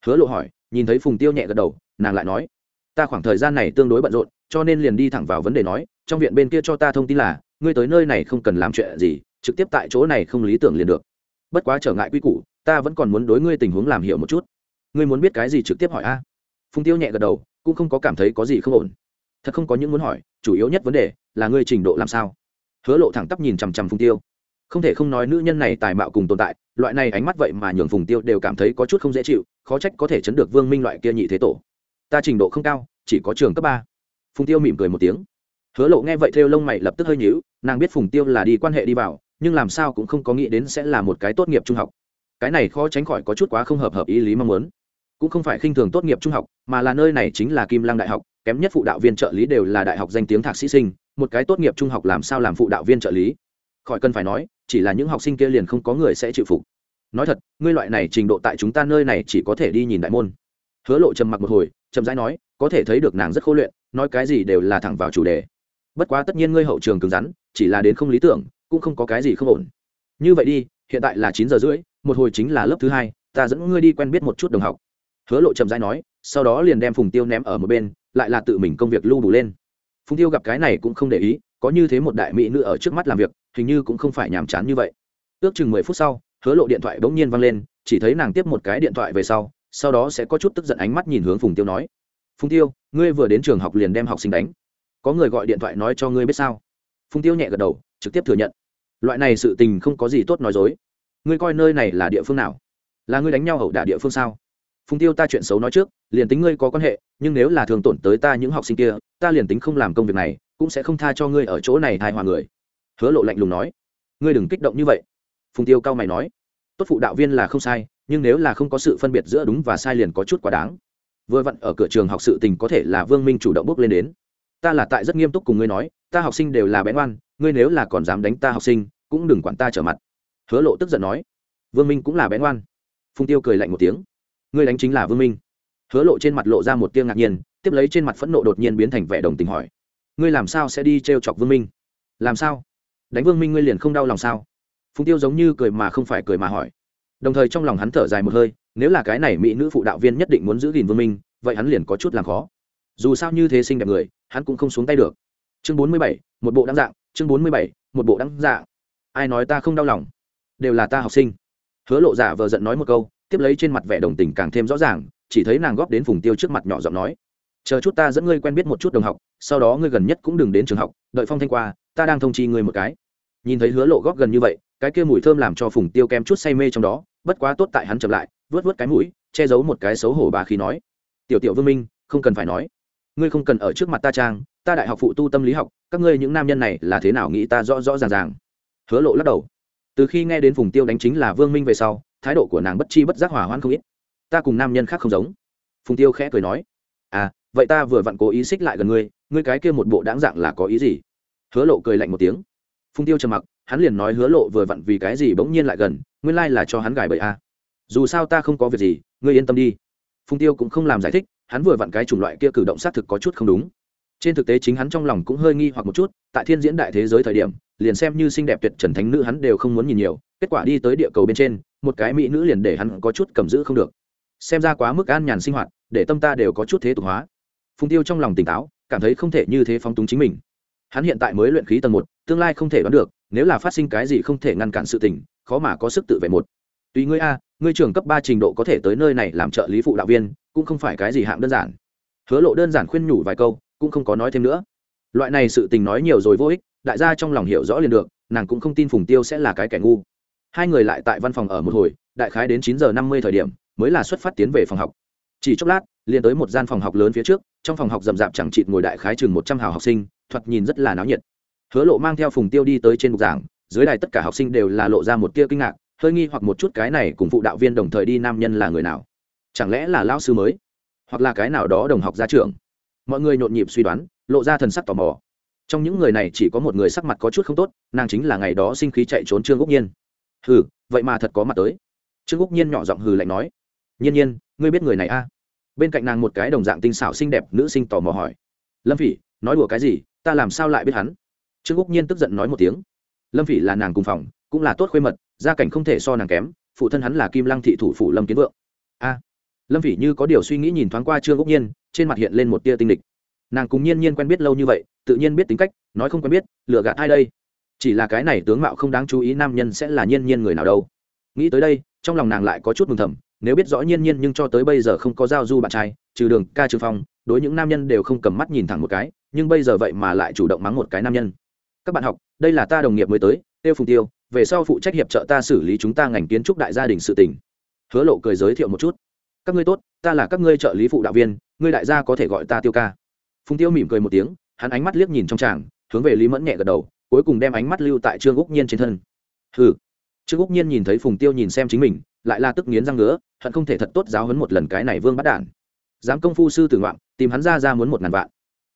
Hứa lộ hỏi, nhìn thấy phùng tiêu nhẹ gật đầu, nàng lại nói, ta khoảng thời gian này tương đối bận rộn, cho nên liền đi thẳng vào vấn đề nói, trong viện bên kia cho ta thông tin là, ngươi tới nơi này không cần làm chuyện gì, trực tiếp tại chỗ này không lý tưởng liền được. Bất quá trở ngại quy củ, ta vẫn còn muốn đối ngươi tình huống làm hiểu một chút. Ngươi muốn biết cái gì trực tiếp hỏi a? Phùng tiêu nhẹ gật đầu, cũng không có cảm thấy có gì không ổn thật không có những muốn hỏi, chủ yếu nhất vấn đề là ngươi trình độ làm sao? Hứa lộ thẳng tắp nhìn chằm chằm phùng tiêu. Không thể không nói nữ nhân này tài mạo cùng tồn tại, loại này ánh mắt vậy mà nhường phùng tiêu đều cảm thấy có chút không dễ chịu, khó trách có thể chấn được vương minh loại kia nhị thế tổ. Ta trình độ không cao, chỉ có trường cấp ba. Phùng tiêu mỉm cười một tiếng. Hứa lộ nghe vậy theo lông mày lập tức hơi nhíu, nàng biết phùng tiêu là đi quan hệ đi vào, nhưng làm sao cũng không có nghĩ đến sẽ là một cái tốt nghiệp trung học. Cái này khó tránh khỏi có chút quá không hợp hợp ý lý mong muốn cũng không phải khinh thường tốt nghiệp trung học, mà là nơi này chính là kim lăng đại học, kém nhất phụ đạo viên trợ lý đều là đại học danh tiếng thạc sĩ sinh, một cái tốt nghiệp trung học làm sao làm phụ đạo viên trợ lý? Khỏi cần phải nói, chỉ là những học sinh kia liền không có người sẽ chịu phục. Nói thật, ngươi loại này trình độ tại chúng ta nơi này chỉ có thể đi nhìn đại môn. Hứa lộ trầm mặc một hồi, chậm rãi nói, có thể thấy được nàng rất khô luyện, nói cái gì đều là thẳng vào chủ đề. Bất quá tất nhiên ngươi hậu trường cứng rắn, chỉ là đến không lý tưởng, cũng không có cái gì không ổn. Như vậy đi, hiện tại là chín giờ rưỡi, một hồi chính là lớp thứ hai, ta dẫn ngươi đi quen biết một chút đồng học hứa lộ chậm rãi nói, sau đó liền đem phùng tiêu ném ở một bên, lại là tự mình công việc lưu đủ lên. Phùng tiêu gặp cái này cũng không để ý, có như thế một đại mỹ nữ ở trước mắt làm việc, hình như cũng không phải nhàm chán như vậy. Ước chừng mười phút sau, hứa lộ điện thoại bỗng nhiên văng lên, chỉ thấy nàng tiếp một cái điện thoại về sau sau đó sẽ có chút tức giận ánh mắt nhìn hướng phùng tiêu nói, phùng tiêu, ngươi vừa đến trường học liền đem học sinh đánh. Có người gọi điện thoại nói cho ngươi biết sao? Phùng tiêu nhẹ gật đầu, trực tiếp thừa nhận. Loại này sự tình không có gì tốt nói dối. Ngươi coi nơi này là địa phương nào? Là ngươi đánh nhau hậu đả địa phương sao? Phùng tiêu ta chuyện xấu nói trước, liền tính ngươi có quan hệ, nhưng nếu là thường tổn tới ta những học sinh kia, ta liền tính không làm công việc này, cũng sẽ không tha cho ngươi ở chỗ này hài hòa người. Hứa lộ lạnh lùng nói. Ngươi đừng kích động như vậy. Phùng tiêu cao mày nói. Tốt phụ đạo viên là không sai, nhưng nếu là không có sự phân biệt giữa đúng và sai liền có chút quá đáng. Vừa vặn ở cửa trường học sự tình có thể là vương minh chủ động bước lên đến. Ta là tại rất nghiêm túc cùng ngươi nói, ta học sinh đều là bén oan ngươi nếu là còn dám đánh ta học sinh, cũng đừng quản ta trở mặt. Hứa lộ tức giận nói. Vương minh cũng là bén oan phùng tiêu cười lạnh một tiếng ngươi đánh chính là vương minh hứa lộ trên mặt lộ ra một tiếng ngạc nhiên tiếp lấy trên mặt phẫn nộ đột nhiên biến thành vẻ đồng tình hỏi ngươi làm sao sẽ đi t e chọc vương minh làm sao đánh vương minh ngươi liền không đau lòng sao phùng tiêu giống như cười mà không phải cười mà hỏi đồng thời trong lòng hắn thở dài một hơi nếu là cái này mỹ nữ phụ đạo viên nhất định muốn giữ gìn vương minh vậy hắn liền có chút làm khó dù sao như thế sinh đẹp người hắn cũng không xuống tay được chương bốn mươi bảy một bộ đăng dạng chương bốn mươi bảy một bộ đăng dạng ai nói ta không đau lòng đều là ta học sinh hứa lộ giả vờ giận nói một câu tiếp lấy trên mặt vẻ đồng tình càng thêm rõ ràng, chỉ thấy nàng góp đến phùng tiêu trước mặt nhỏ giọng nói, chờ chút ta dẫn ngươi quen biết một chút đồng học, sau đó ngươi gần nhất cũng đừng đến trường học, đợi phong thanh qua, ta đang thông chi ngươi một cái. Nhìn thấy hứa lộ góp gần như vậy, cái kia mùi thơm làm cho phùng tiêu kem chút say mê trong đó, bất quá tốt tại hắn chậm lại vớt vớt cái mũi, che giấu một cái xấu hổ bà khí nói, tiểu tiểu vương minh, không cần phải nói. Ngươi không cần ở trước mặt ta trang, ta đại học phụ tu tâm lý học, các ngươi những nam nhân này là thế nào nghĩ ta rõ rõ ràng ràng. Hứa lộ lắc đầu. Từ khi nghe đến phùng tiêu đánh chính là vương minh về sau thái độ của nàng bất chi bất giác hỏa hoãn không ít. Ta cùng nam nhân khác không giống. Phùng tiêu khẽ cười nói à vậy ta vừa vặn cố ý xích lại gần ngươi ngươi cái kia một bộ đáng dạng là có ý gì? Hứa lộ cười lạnh một tiếng. Phùng tiêu trầm mặc, hắn liền nói hứa lộ vừa vặn vì cái gì bỗng nhiên lại gần, nguyên lai là cho hắn gài bậy a. À. dù sao ta không có việc gì, ngươi yên tâm đi. Phùng tiêu cũng không làm giải thích, hắn vừa vặn cái chủng loại kia cử động xác thực có chút không đúng. Trên thực tế chính hắn trong lòng cũng hơi nghi hoặc một chút, tại thiên diễn đại thế giới thời điểm, liền xem như xinh đẹp tuyệt trần thánh nữ hắn đều không muốn nhìn nhiều, kết quả đi tới địa cầu bên trên một cái mỹ nữ liền để hắn có chút cầm giữ không được. Xem ra quá mức an nhàn sinh hoạt, để tâm ta đều có chút thế tục hóa. Phùng tiêu trong lòng tỉnh táo, cảm thấy không thể như thế phóng túng chính mình. Hắn hiện tại mới luyện khí tầng một, tương lai không thể đoán được, nếu là phát sinh cái gì không thể ngăn cản sự tình, khó mà có sức tự vệ một. Tùy ngươi a, ngươi trường cấp ba trình độ có thể tới nơi này làm trợ lý phụ đạo viên, cũng không phải cái gì hạng đơn giản. Hứa lộ đơn giản khuyên nhủ vài câu, cũng không có nói thêm nữa. Loại này sự tình nói nhiều rồi vô ích, đại gia trong lòng hiểu rõ liền được, nàng cũng không tin phùng tiêu sẽ là cái kẻ ngu hai người lại tại văn phòng ở một hồi, đại khái đến chín giờ năm mươi thời điểm, mới là xuất phát tiến về phòng học. Chỉ chốc lát, liền tới một gian phòng học lớn phía trước, trong phòng học rậm rạp chẳng chịt ngồi đại khái chừng một trăm hào học sinh, thoạt nhìn rất là náo nhiệt. Hứa lộ mang theo phùng tiêu đi tới trên bục giảng, dưới đài tất cả học sinh đều là lộ ra một tia kinh ngạc, hơi nghi hoặc một chút cái này cùng phụ đạo viên đồng thời đi nam nhân là người nào. Chẳng lẽ là lao sư mới, hoặc là cái nào đó đồng học ra trường mọi người nhộn nhịp suy đoán, lộ ra thần sắc tò mò. Trong những người này chỉ có một người sắc mặt có chút không tốt, nàng chính là ngày đó sinh khí chạy trốn trương quốc nhiên hừ, vậy mà thật có mặt tới. Trương úc nhiên nhỏ giọng hừ lạnh nói, nhiên nhiên, ngươi biết người này a bên cạnh nàng một cái đồng dạng tinh xảo xinh đẹp nữ sinh tò mò hỏi, lâm phỉ, nói đùa cái gì? Ta làm sao lại biết hắn? Trương úc nhiên tức giận nói một tiếng, lâm phỉ là nàng cùng phòng, cũng là tốt khuê mật, gia cảnh không thể so nàng kém, phụ thân hắn là kim lăng thị thủ phủ lâm kiến vượng. A, lâm phỉ như có điều suy nghĩ nhìn thoáng qua trương úc nhiên, trên mặt hiện lên một tia tinh địch nàng cùng nhiên nhiên quen biết lâu như vậy, tự nhiên biết tính cách, nói không quen biết lựa gạt ai đây? Chỉ là cái này tướng mạo không đáng chú ý, nam nhân sẽ là nhiên nhiên người nào đâu. Nghĩ tới đây, trong lòng nàng lại có chút mừng thầm, nếu biết rõ nhiên nhiên nhưng cho tới bây giờ không có giao du bạn trai, trừ đường, ca trừ phong, đối những nam nhân đều không cầm mắt nhìn thẳng một cái, nhưng bây giờ vậy mà lại chủ động mắng một cái nam nhân. Các bạn học, đây là ta đồng nghiệp mới tới, tiêu phùng tiêu, về sau phụ trách hiệp trợ ta xử lý chúng ta ngành kiến trúc đại gia đình sự tỉnh hứa lộ cười giới thiệu một chút. Các ngươi tốt, ta là các ngươi trợ lý phụ đạo viên, ngươi đại gia có thể gọi ta tiêu ca. Phùng tiêu mỉm cười một tiếng, hắn ánh mắt liếc nhìn trong tràng, hướng về lý mẫn nhẹ gật đầu cuối cùng đem ánh mắt lưu tại trương úc nhiên trên thân. Hừ. Trương úc nhiên nhìn thấy phùng tiêu nhìn xem chính mình, lại la tức nghiến răng ngứa, hận không thể thật tốt giáo hấn một lần cái này vương bắt đản. Dám công phu sư tử ngoạm, tìm hắn ra ra muốn một ngàn vạn.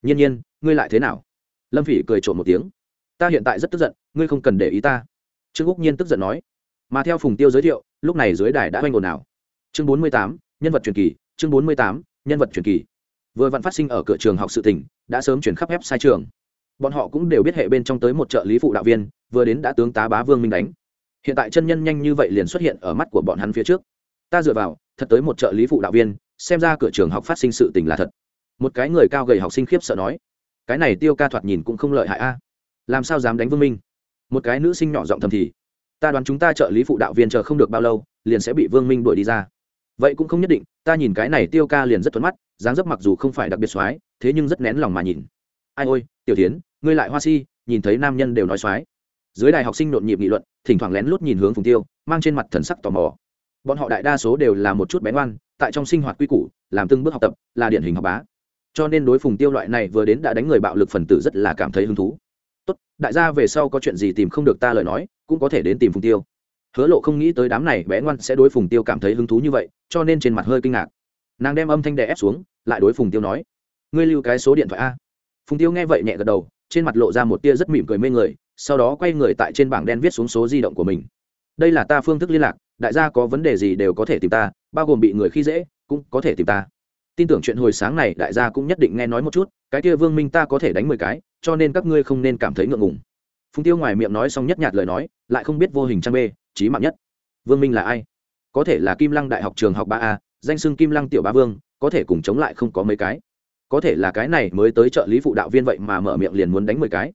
Nhiên nhiên, ngươi lại thế nào? Lâm phỉ cười trộm một tiếng. Ta hiện tại rất tức giận, ngươi không cần để ý ta. Trương úc nhiên tức giận nói. Mà theo phùng tiêu giới thiệu, lúc này dưới đài đã oanh ồn ào. Chương bốn mươi tám, nhân vật truyền kỳ, chương bốn mươi tám, nhân vật truyền kỳ. Vừa vặn phát sinh ở cửa trường học sự tỉnh đã sớm chuyển khắp ép sai trường bọn họ cũng đều biết hệ bên trong tới một trợ lý phụ đạo viên, vừa đến đã tướng tá bá vương minh đánh. Hiện tại chân nhân nhanh như vậy liền xuất hiện ở mắt của bọn hắn phía trước. Ta dựa vào, thật tới một trợ lý phụ đạo viên, xem ra cửa trường học phát sinh sự tình là thật. Một cái người cao gầy học sinh khiếp sợ nói, cái này tiêu ca thoạt nhìn cũng không lợi hại a. Làm sao dám đánh vương minh? Một cái nữ sinh nhỏ giọng thầm thì, ta đoán chúng ta trợ lý phụ đạo viên chờ không được bao lâu, liền sẽ bị vương minh đuổi đi ra. Vậy cũng không nhất định, ta nhìn cái này tiêu ca liền rất thuận mắt, dáng dấp mặc dù không phải đặc biệt x thế nhưng rất nén lòng mà nhìn ai ôi, tiểu tiến ngươi lại hoa si, nhìn thấy nam nhân đều nói soái dưới đài học sinh nhộn nhịp nghị luận, thỉnh thoảng lén lút nhìn hướng phùng tiêu, mang trên mặt thần sắc tò mò. Bọn họ đại đa số đều là một chút bén oan tại trong sinh hoạt quy củ, làm từng bước học tập, là điển hình học bá. Cho nên đối phùng tiêu loại này vừa đến đã đánh người bạo lực phần tử rất là cảm thấy hứng thú. Tốt, đại gia về sau có chuyện gì tìm không được ta lời nói, cũng có thể đến tìm phùng tiêu. Hứa lộ không nghĩ tới đám này bé ngoan sẽ đối phùng tiêu cảm thấy hứng thú như vậy, cho nên trên mặt hơi kinh ngạc. Nàng đem âm thanh đè ép xuống, lại đối phùng tiêu nói, ngươi lưu cái số điện thoại a phùng tiêu nghe vậy nhẹ gật đầu, trên mặt lộ ra một tia rất mỉm cười mê người, sau đó quay người tại trên bảng đen viết xuống số di động của mình. Đây là ta phương thức liên lạc, đại gia có vấn đề gì đều có thể tìm ta, bao gồm bị người khi dễ, cũng có thể tìm ta. Tin tưởng chuyện hồi sáng này đại gia cũng nhất định nghe nói một chút, cái kia vương minh ta có thể đánh mười cái, cho nên các ngươi không nên cảm thấy ngượng ngùng. Phùng tiêu ngoài miệng nói xong nhất nhạt lời nói, lại không biết vô hình trang bê trí mạng nhất. Vương minh là ai? Có thể là kim lăng đại học trường học ba a, danh xưng kim lăng tiểu ba vương, có thể cùng chống lại không có mấy cái có thể là cái này mới tới trợ lý phụ đạo viên vậy mà mở miệng liền muốn đánh mười cái.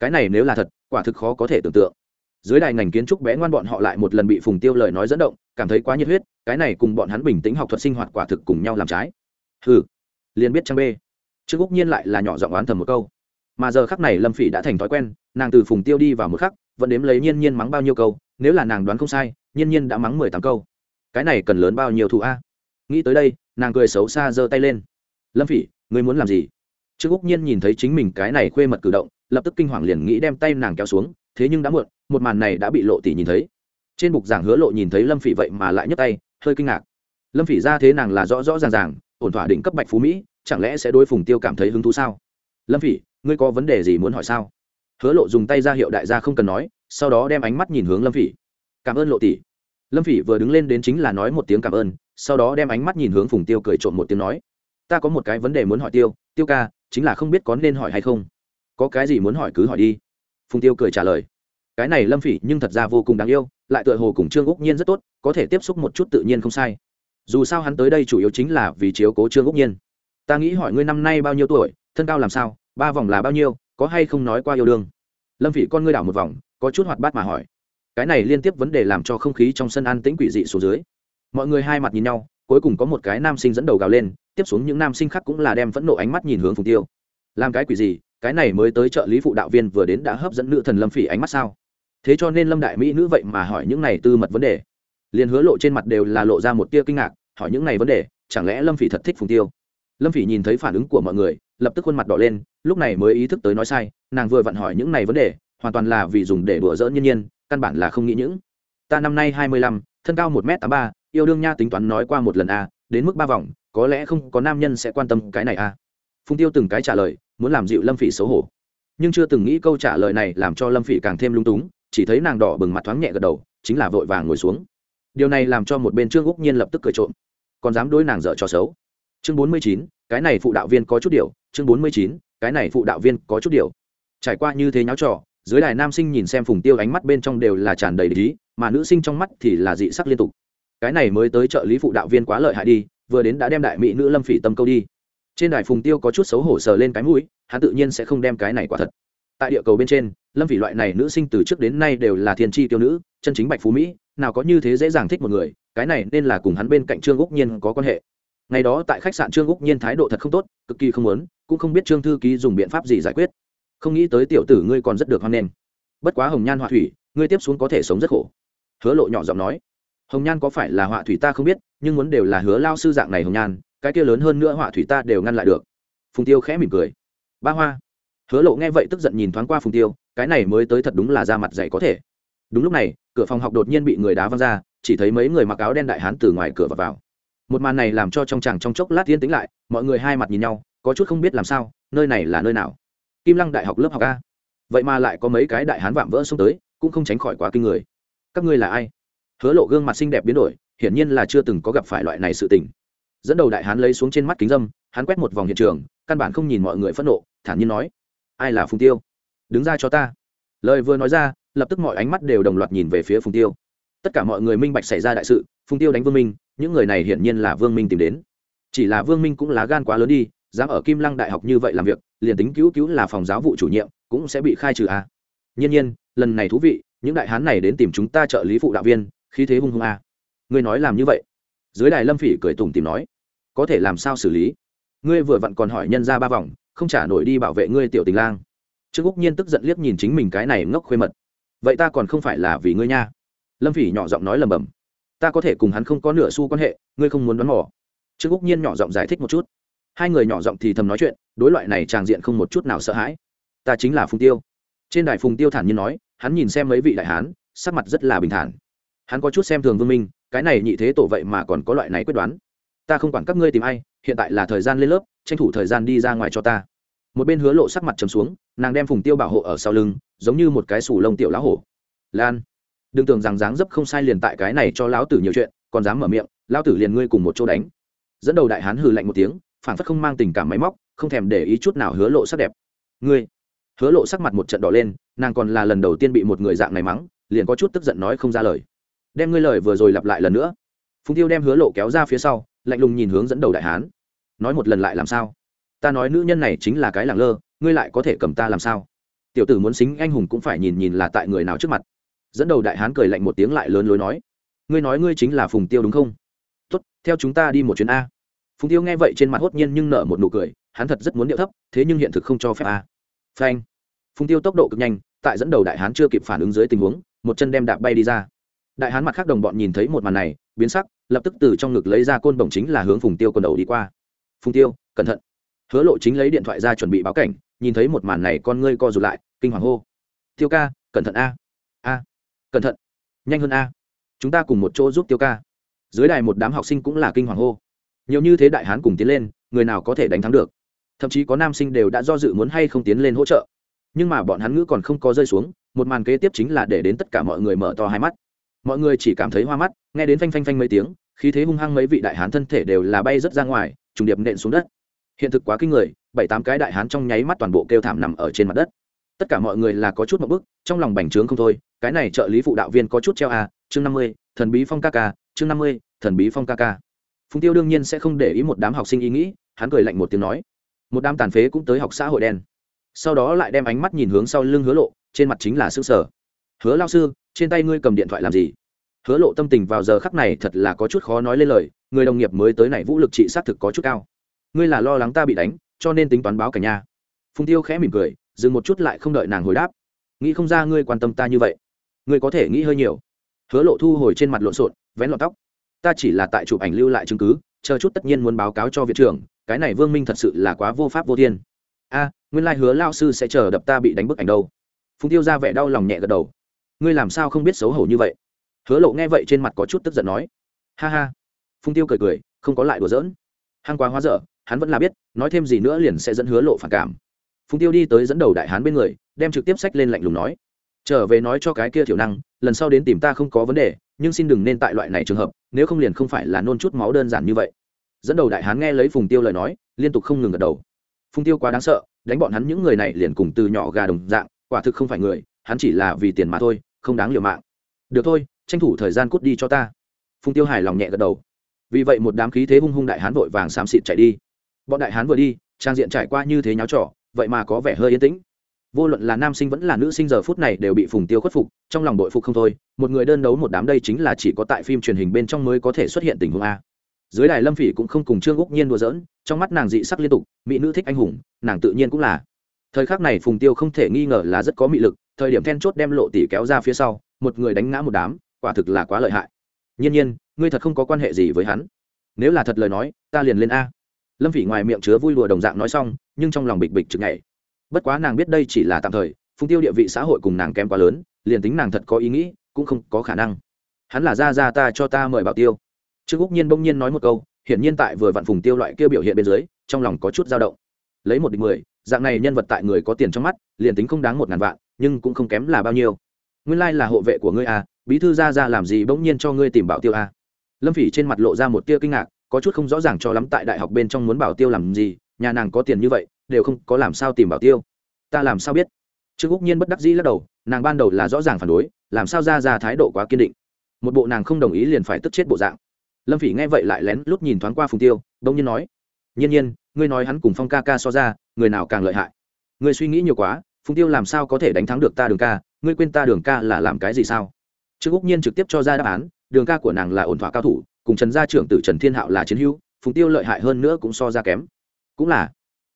Cái này nếu là thật, quả thực khó có thể tưởng tượng. Dưới đài ngành kiến trúc bé ngoan bọn họ lại một lần bị phùng tiêu lời nói dẫn động, cảm thấy quá nhiệt huyết, cái này cùng bọn hắn bình tĩnh học thuật sinh hoạt quả thực cùng nhau làm trái. Hừ, liền biết trang b trước úc nhiên lại là nhỏ giọng oán thầm một câu. Mà giờ khắc này lâm phỉ đã thành thói quen, nàng từ phùng tiêu đi vào một khắc, vẫn đếm lấy nhiên nhiên mắng bao nhiêu câu, nếu là nàng đoán không sai, nhiên nhiên đã mắng mười tám câu. Cái này cần lớn bao nhiêu thù a? Nghĩ tới đây, nàng cười xấu xa giơ tay lên. Lâm phỉ ngươi muốn làm gì? Trước úc nhiên nhìn thấy chính mình cái này khuê mật cử động, lập tức kinh hoàng liền nghĩ đem tay nàng kéo xuống, thế nhưng đã muộn, một màn này đã bị lộ tỷ nhìn thấy. Trên bục giảng hứa lộ nhìn thấy lâm phỉ vậy mà lại nhấc tay, hơi kinh ngạc. Lâm phỉ ra thế nàng là rõ rõ ràng ràng, ổn thỏa định cấp bạch phú mỹ, chẳng lẽ sẽ đối phùng tiêu cảm thấy hứng thú sao? Lâm phỉ, ngươi có vấn đề gì muốn hỏi sao? Hứa lộ dùng tay ra hiệu đại gia không cần nói, sau đó đem ánh mắt nhìn hướng lâm phỉ. Cảm ơn lộ tỷ. Lâm phỉ vừa đứng lên đến chính là nói một tiếng cảm ơn, sau đó đem ánh mắt nhìn hướng phùng tiêu cười trộm một tiếng nói ta có một cái vấn đề muốn hỏi tiêu tiêu ca, chính là không biết có nên hỏi hay không. Có cái gì muốn hỏi cứ hỏi đi. Phùng tiêu cười trả lời. Cái này lâm phỉ nhưng thật ra vô cùng đáng yêu, lại tựa hồ cùng trương úc nhiên rất tốt, có thể tiếp xúc một chút tự nhiên không sai. Dù sao hắn tới đây chủ yếu chính là vì chiếu cố trương úc nhiên. Ta nghĩ hỏi ngươi năm nay bao nhiêu tuổi, thân cao làm sao, ba vòng là bao nhiêu, có hay không nói qua yêu đương? Lâm phỉ con ngươi đảo một vòng, có chút hoạt bát mà hỏi. Cái này liên tiếp vấn đề làm cho không khí trong sân an tĩnh quỷ dị xuống dưới. Mọi người hai mặt nhìn nhau, cuối cùng có một cái nam sinh dẫn đầu gào lên tiếp xuống những nam sinh khác cũng là đem phẫn nộ ánh mắt nhìn hướng phùng tiêu. Làm cái quỷ gì? Cái này mới tới trợ lý phụ đạo viên vừa đến đã hấp dẫn nữ thần lâm phỉ ánh mắt sao? Thế cho nên lâm đại mỹ nữ vậy mà hỏi những này tư mật vấn đề. Liền hứa lộ trên mặt đều là lộ ra một tia kinh ngạc, hỏi những này vấn đề, chẳng lẽ lâm phỉ thật thích phùng tiêu? Lâm phỉ nhìn thấy phản ứng của mọi người, lập tức khuôn mặt đỏ lên, lúc này mới ý thức tới nói sai, nàng vừa vặn hỏi những này vấn đề, hoàn toàn là vì dùng để đùa dỡ nhiên nhiên, căn bản là không nghĩ những. Ta năm nay hai mươi lăm, thân cao một m tám ba, yêu đương nha tính toán nói qua một lần a đến mức ba vòng, có lẽ không có nam nhân sẽ quan tâm cái này a phùng tiêu từng cái trả lời, muốn làm dịu lâm phỉ xấu hổ. Nhưng chưa từng nghĩ câu trả lời này làm cho lâm phỉ càng thêm lung túng, chỉ thấy nàng đỏ bừng mặt thoáng nhẹ gật đầu, chính là vội vàng ngồi xuống. Điều này làm cho một bên trương úc nhiên lập tức cười trộm. Còn dám đối nàng dở cho xấu. Chương bốn mươi chín, cái này phụ đạo viên có chút điều. Chương bốn mươi chín, cái này phụ đạo viên có chút điều. Trải qua như thế nháo trò, dưới đài nam sinh nhìn xem phùng tiêu ánh mắt bên trong đều là tràn đầy lý mà nữ sinh trong mắt thì là dị sắc liên tục cái này mới tới trợ lý phụ đạo viên quá lợi hại đi, vừa đến đã đem đại mỹ nữ lâm phỉ tâm câu đi. Trên đài phùng tiêu có chút xấu hổ sờ lên cái mũi, hắn tự nhiên sẽ không đem cái này quả thật. Tại địa cầu bên trên, lâm phỉ loại này nữ sinh từ trước đến nay đều là thiên tri tiêu nữ, chân chính bạch phú mỹ, nào có như thế dễ dàng thích một người, cái này nên là cùng hắn bên cạnh trương úc nhiên có quan hệ. Ngày đó tại khách sạn trương úc nhiên thái độ thật không tốt, cực kỳ không muốn, cũng không biết trương thư ký dùng biện pháp gì giải quyết. Không nghĩ tới tiểu tử ngươi còn rất được hoan nghênh. Bất quá hồng nhan họa thủy, ngươi tiếp xuống có thể sống rất khổ. Hứa lộ nhỏ giọng nói hồng nhan có phải là họa thủy ta không biết nhưng muốn đều là hứa lao sư dạng này hồng nhan cái kia lớn hơn nữa họa thủy ta đều ngăn lại được. Phùng tiêu khẽ mỉm cười. Ba hoa. Hứa lộ nghe vậy tức giận nhìn thoáng qua phùng tiêu cái này mới tới thật đúng là ra mặt dày có thể. Đúng lúc này cửa phòng học đột nhiên bị người đá văng ra chỉ thấy mấy người mặc áo đen đại hán từ ngoài cửa vào, vào. một màn này làm cho trong chàng trong chốc lát yên tính lại mọi người hai mặt nhìn nhau có chút không biết làm sao nơi này là nơi nào? Kim lăng đại học lớp học a. Vậy mà lại có mấy cái đại hán vạm vỡ xông tới cũng không tránh khỏi quá kinh người. Các ngươi là ai? Hứa lộ gương mặt xinh đẹp biến đổi, hiển nhiên là chưa từng có gặp phải loại này sự tình. Dẫn đầu đại hán lấy xuống trên mắt kính dâm, hắn quét một vòng hiện trường, căn bản không nhìn mọi người phẫn nộ, thản nhiên nói, ai là phùng tiêu? Đứng ra cho ta. Lời vừa nói ra, lập tức mọi ánh mắt đều đồng loạt nhìn về phía phùng tiêu. Tất cả mọi người minh bạch xảy ra đại sự, phùng tiêu đánh vương minh, những người này hiển nhiên là vương minh tìm đến. Chỉ là vương minh cũng lá gan quá lớn đi, dám ở kim lăng đại học như vậy làm việc, liền tính cứu cứu là phòng giáo vụ chủ nhiệm, cũng sẽ bị khai trừ à. nhiên nhiên, lần này thú vị, những đại hán này đến tìm chúng ta trợ lý phụ đạo viên khí thế hung hung à. ngươi nói làm như vậy? Dưới đài lâm phỉ cười tùng tìm nói. Có thể làm sao xử lý? Ngươi vừa vặn còn hỏi nhân ra ba vòng, không trả nổi đi bảo vệ ngươi tiểu tình lang. Trương úc nhiên tức giận liếc nhìn chính mình cái này ngốc khuê mật. Vậy ta còn không phải là vì ngươi nha. Lâm phỉ nhỏ giọng nói lầm bầm ta có thể cùng hắn không có nửa xu quan hệ, ngươi không muốn đoán mò. Trương úc nhiên nhỏ giọng giải thích một chút. Hai người nhỏ giọng thì thầm nói chuyện, đối loại này tràng diện không một chút nào sợ hãi. Ta chính là phùng tiêu. Trên đài phùng tiêu thản nhiên nói, hắn nhìn xem mấy vị đại hán, sắc mặt rất là bình thản hắn có chút xem thường vương minh, cái này nhị thế tổ vậy mà còn có loại này quyết đoán. Ta không quản các ngươi tìm ai, hiện tại là thời gian lên lớp, tranh thủ thời gian đi ra ngoài cho ta. Một bên hứa lộ sắc mặt trầm xuống, nàng đem phùng tiêu bảo hộ ở sau lưng, giống như một cái sủ lông tiểu lão hổ. Lan, đừng tưởng rằng dáng dấp không sai liền tại cái này cho lão tử nhiều chuyện, còn dám mở miệng, lão tử liền ngươi cùng một chỗ đánh. Dẫn đầu đại hán hừ lạnh một tiếng phản phất không mang tình cảm máy móc, không thèm để ý chút nào hứa lộ sắc đẹp. Ngươi, hứa lộ sắc mặt một trận đỏ lên, nàng còn là lần đầu tiên bị một người dạng này mắng, liền có chút tức giận nói không ra lời đem ngươi lời vừa rồi lặp lại lần nữa. Phùng tiêu đem hứa lộ kéo ra phía sau, lạnh lùng nhìn hướng dẫn đầu đại hán. Nói một lần lại làm sao? Ta nói nữ nhân này chính là cái làng lơ, ngươi lại có thể cầm ta làm sao? Tiểu tử muốn xính anh hùng cũng phải nhìn nhìn là tại người nào trước mặt. Dẫn đầu đại hán cười lạnh một tiếng lại lớn lối nói, ngươi nói ngươi chính là phùng tiêu đúng không? Tốt, theo chúng ta đi một chuyến a. Phùng tiêu nghe vậy trên mặt hốt nhiên nhưng nở một nụ cười, hắn thật rất muốn điệu thấp, thế nhưng hiện thực không cho phép a. Phanh. Phùng tiêu tốc độ cực nhanh, tại dẫn đầu đại hán chưa kịp phản ứng dưới tình huống, một chân đem đạp bay đi ra đại hán mặt khác đồng bọn nhìn thấy một màn này, biến sắc, lập tức từ trong ngực lấy ra côn bổng chính là hướng phùng tiêu quần đầu đi qua. Phùng tiêu, cẩn thận. Hứa lộ chính lấy điện thoại ra chuẩn bị báo cảnh, nhìn thấy một màn này con ngươi co rụt lại, kinh hoàng hô. Tiêu ca, cẩn thận a. A, cẩn thận, nhanh hơn a. Chúng ta cùng một chỗ giúp tiêu ca. Dưới đài một đám học sinh cũng là kinh hoàng hô. Nhiều như thế đại hán cùng tiến lên, người nào có thể đánh thắng được? Thậm chí có nam sinh đều đã do dự muốn hay không tiến lên hỗ trợ. Nhưng mà bọn hắn ngữ còn không có rơi xuống, một màn kế tiếp chính là để đến tất cả mọi người mở to hai mắt mọi người chỉ cảm thấy hoa mắt nghe đến phanh phanh phanh mấy tiếng khi thế hung hăng mấy vị đại hán thân thể đều là bay rất ra ngoài trùng điệp nện xuống đất. Hiện thực quá kinh người bảy tám cái đại hán trong nháy mắt toàn bộ kêu thảm nằm ở trên mặt đất. Tất cả mọi người là có chút một bức trong lòng bành trướng không thôi cái này trợ lý phụ đạo viên có chút treo à, chương năm mươi thần bí phong ca ca chương năm mươi thần bí phong ca ca. Phùng tiêu đương nhiên sẽ không để ý một đám học sinh ý nghĩ hắn cười lạnh một tiếng nói. Một đám tàn phế cũng tới học xã hội đen. Sau đó lại đem ánh mắt nhìn hướng sau lưng hứa lộ trên mặt chính là s sở hứa lao sư trên tay ngươi cầm điện thoại làm gì? Hứa lộ tâm tình vào giờ khắc này thật là có chút khó nói lên lời, người đồng nghiệp mới tới này vũ lực trị xác thực có chút cao. Ngươi là lo lắng ta bị đánh, cho nên tính toán báo cả nhà phùng tiêu khẽ mỉm cười, dừng một chút lại không đợi nàng hồi đáp. Nghĩ không ra ngươi quan tâm ta như vậy. Ngươi có thể nghĩ hơi nhiều. Hứa lộ thu hồi trên mặt lộn xộn, vén lọt tóc. Ta chỉ là tại chụp ảnh lưu lại chứng cứ, chờ chút tất nhiên muốn báo cáo cho viện trưởng, cái này vương minh thật sự là quá vô pháp vô thiên. A, nguyên lai hứa lao sư sẽ chờ đập ta bị đánh bức ảnh đâu. Phùng tiêu ra vẻ đau lòng nhẹ gật đầu ngươi làm sao không biết xấu hổ như vậy? Hứa lộ nghe vậy trên mặt có chút tức giận nói. Ha ha. Phùng tiêu cười cười, không có lại đùa giỡn. Hăng quá hóa dở, hắn vẫn là biết, nói thêm gì nữa liền sẽ dẫn hứa lộ phản cảm. Phùng tiêu đi tới dẫn đầu đại hán bên người, đem trực tiếp sách lên lạnh lùng nói. Trở về nói cho cái kia thiểu năng, lần sau đến tìm ta không có vấn đề, nhưng xin đừng nên tại loại này trường hợp, nếu không liền không phải là nôn chút máu đơn giản như vậy. Dẫn đầu đại hán nghe lấy phùng tiêu lời nói, liên tục không ngừng gật đầu. Phùng tiêu quá đáng sợ, đánh bọn hắn những người này liền cùng từ nhỏ gà đồng dạng, quả thực không phải người hắn chỉ là vì tiền mà thôi, không đáng liều mạng. Được thôi, tranh thủ thời gian cút đi cho ta. Phùng tiêu hài lòng nhẹ gật đầu. Vì vậy một đám khí thế hung hung đại hán vội vàng xám xịt chạy đi. Bọn đại hán vừa đi, trang diện trải qua như thế nháo trỏ vậy mà có vẻ hơi yên tĩnh. Vô luận là nam sinh vẫn là nữ sinh giờ phút này đều bị phùng tiêu khuất phục, trong lòng đội phục không thôi, một người đơn đấu một đám đây chính là chỉ có tại phim truyền hình bên trong mới có thể xuất hiện tình huống a. Dưới đài lâm phỉ cũng không cùng trương úc nhiên đùa giỡn, trong mắt nàng dị sắc liên tục, mỹ nữ thích anh hùng, nàng tự nhiên cũng là. Thời khắc này phùng tiêu không thể nghi ngờ là rất có mị lực thời điểm then chốt đem lộ tỷ kéo ra phía sau, một người đánh ngã một đám, quả thực là quá lợi hại. Nhiên nhiên, ngươi thật không có quan hệ gì với hắn. Nếu là thật lời nói, ta liền lên a. Lâm phỉ ngoài miệng chứa vui lùa đồng dạng nói xong, nhưng trong lòng bịch bịch chực nhảy. Bất quá nàng biết đây chỉ là tạm thời phùng tiêu địa vị xã hội cùng nàng kém quá lớn, liền tính nàng thật có ý nghĩ, cũng không có khả năng. Hắn là ra ra ta cho ta mời bảo tiêu. Trương úc nhiên bỗng nhiên nói một câu, hiển nhiên tại vừa vặn phùng tiêu loại kia biểu hiện bên dưới, trong lòng có chút dao động. Lấy một địch mười, dạng này nhân vật tại người có tiền trong mắt, liền tính không đáng một ngàn vạn nhưng cũng không kém là bao nhiêu. Nguyên lai là hộ vệ của ngươi à bí thư ra ra làm gì bỗng nhiên cho ngươi tìm bảo tiêu à? Lâm phỉ trên mặt lộ ra một tia kinh ngạc, có chút không rõ ràng cho lắm tại đại học bên trong muốn bảo tiêu làm gì, nhà nàng có tiền như vậy, đều không có làm sao tìm bảo tiêu. Ta làm sao biết? Trương úc nhiên bất đắc dĩ lắc đầu, nàng ban đầu là rõ ràng phản đối, làm sao ra ra thái độ quá kiên định. Một bộ nàng không đồng ý liền phải tức chết bộ dạng. Lâm phỉ nghe vậy lại lén lút nhìn thoáng qua phùng tiêu đông nhiên nói, nhiên nhiên, ngươi nói hắn cùng phong ca ca so ra, người nào càng lợi hại? Ngươi suy nghĩ nhiều quá phùng tiêu làm sao có thể đánh thắng được ta đường ca? Ngươi quên ta đường ca là làm cái gì sao? Trương úc nhiên trực tiếp cho ra đáp án, đường ca của nàng là ổn thỏa cao thủ, cùng trần gia trưởng tử trần thiên hạo là chiến hữu, phùng tiêu lợi hại hơn nữa cũng so ra kém. Cũng là,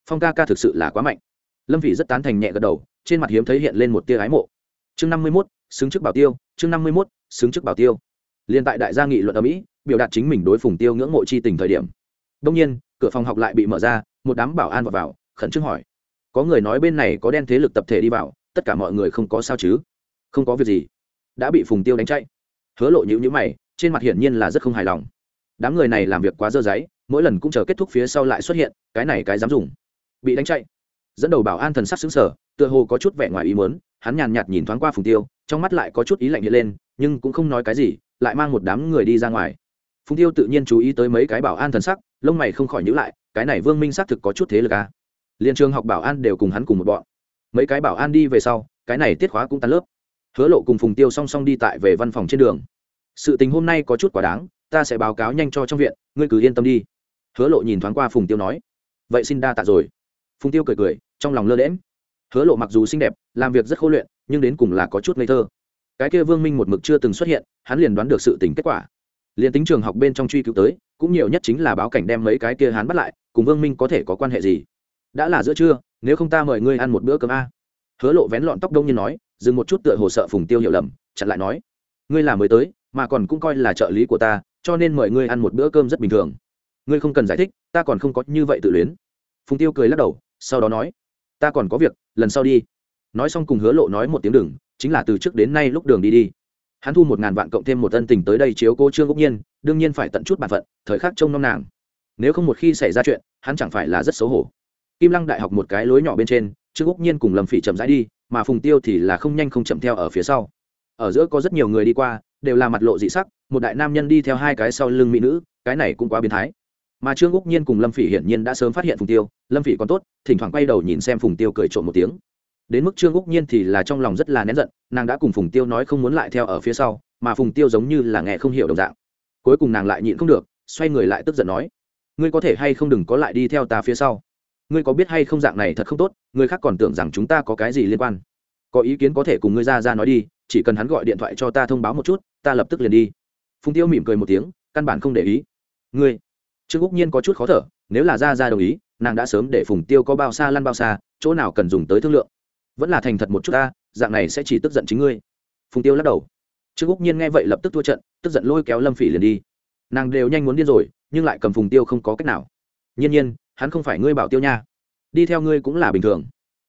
phong ca ca thực sự là quá mạnh. Lâm vị rất tán thành nhẹ gật đầu, trên mặt hiếm thấy hiện lên một tia ái mộ. Chương năm mươi mốt, xứng chức bảo tiêu, chương năm mươi mốt, xứng chức bảo tiêu. Liên tại đại gia nghị luận ở mỹ, biểu đạt chính mình đối phùng tiêu ngưỡng mộ chi tình thời điểm. Đông nhiên, cửa phòng học lại bị mở ra, một đám bảo an vào vào, khẩn trương hỏi có người nói bên này có đen thế lực tập thể đi vào, tất cả mọi người không có sao chứ? Không có việc gì. Đã bị phùng tiêu đánh chạy. Hứa lộ nhữ nhữ mày, trên mặt hiển nhiên là rất không hài lòng. Đám người này làm việc quá dơ dáy mỗi lần cũng chờ kết thúc phía sau lại xuất hiện, cái này cái dám dùng. Bị đánh chạy. Dẫn đầu bảo an thần sắc xứng sở tựa hồ có chút vẻ ngoài ý muốn, hắn nhàn nhạt nhìn thoáng qua phùng tiêu, trong mắt lại có chút ý lạnh hiện lên, nhưng cũng không nói cái gì, lại mang một đám người đi ra ngoài. Phùng tiêu tự nhiên chú ý tới mấy cái bảo an thần sắc, lông mày không khỏi nhữ lại, cái này vương minh xác thực có chút thế lực à liên trường học bảo an đều cùng hắn cùng một bọn. Mấy cái bảo an đi về sau, cái này tiết khóa cũng tan lớp. Hứa lộ cùng phùng tiêu song song đi tại về văn phòng trên đường. Sự tình hôm nay có chút quá đáng, ta sẽ báo cáo nhanh cho trong viện, ngươi cứ yên tâm đi. Hứa lộ nhìn thoáng qua phùng tiêu nói. Vậy xin đa tạ rồi. Phùng tiêu cười cười, trong lòng lơ lẽm hứa lộ mặc dù xinh đẹp, làm việc rất khô luyện, nhưng đến cùng là có chút ngây thơ. Cái kia vương minh một mực chưa từng xuất hiện, hắn liền đoán được sự tình kết quả. Liền tính trường học bên trong truy cứu tới, cũng nhiều nhất chính là báo cảnh đem mấy cái kia hắn bắt lại, cùng vương minh có thể có quan hệ gì? Đã là giữa trưa, nếu không ta mời ngươi ăn một bữa cơm a. Hứa lộ vén lọn tóc đông như nói, dừng một chút tựa hồ sợ phùng tiêu hiểu lầm, chặn lại nói, ngươi là mới tới, mà còn cũng coi là trợ lý của ta, cho nên mời ngươi ăn một bữa cơm rất bình thường. Ngươi không cần giải thích, ta còn không có như vậy tự luyến. Phùng tiêu cười lắc đầu, sau đó nói, ta còn có việc, lần sau đi. Nói xong cùng hứa lộ nói một tiếng đừng, chính là từ trước đến nay lúc đường đi đi. Hắn thu một ngàn vạn cộng thêm một tân tình tới đây chiếu cô trương ngẫu nhiên, đương nhiên phải tận chút bản phận, thời khắc trông nom nàng. Nếu không một khi xảy ra chuyện, hắn chẳng phải là rất xấu hổ kim lăng đại học một cái lối nhỏ bên trên, trương úc nhiên cùng lâm phỉ chậm rãi đi, mà phùng tiêu thì là không nhanh không chậm theo ở phía sau. Ở giữa có rất nhiều người đi qua, đều là mặt lộ dị sắc, một đại nam nhân đi theo hai cái sau lưng mỹ nữ, cái này cũng quá biến thái. Mà trương úc nhiên cùng lâm phỉ hiển nhiên đã sớm phát hiện phùng tiêu, lâm phỉ còn tốt, thỉnh thoảng quay đầu nhìn xem phùng tiêu cười trộm một tiếng. Đến mức trương úc nhiên thì là trong lòng rất là nén giận, nàng đã cùng phùng tiêu nói không muốn lại theo ở phía sau, mà phùng tiêu giống như là nghe không hiểu đồng dạng. Cuối cùng nàng lại nhịn không được, xoay người lại tức giận nói, ngươi có thể hay không đừng có lại đi theo ta phía sau? Ngươi có biết hay không dạng này thật không tốt, người khác còn tưởng rằng chúng ta có cái gì liên quan. Có ý kiến có thể cùng ngươi ra ra nói đi, chỉ cần hắn gọi điện thoại cho ta thông báo một chút, ta lập tức liền đi. Phùng tiêu mỉm cười một tiếng, căn bản không để ý. Ngươi? Trương úc nhiên có chút khó thở, nếu là ra ra đồng ý, nàng đã sớm để phùng tiêu có bao xa lăn bao xa, chỗ nào cần dùng tới thương lượng. Vẫn là thành thật một chút ta, dạng này sẽ chỉ tức giận chính ngươi. Phùng tiêu lắc đầu. Trương úc nhiên nghe vậy lập tức thua trận, tức giận lôi kéo lâm phỉ liền đi. Nàng đều nhanh muốn điên rồi, nhưng lại cầm phùng tiêu không có cách nào. Nhiên nhiên hắn không phải ngươi bảo tiêu nha. Đi theo ngươi cũng là bình thường.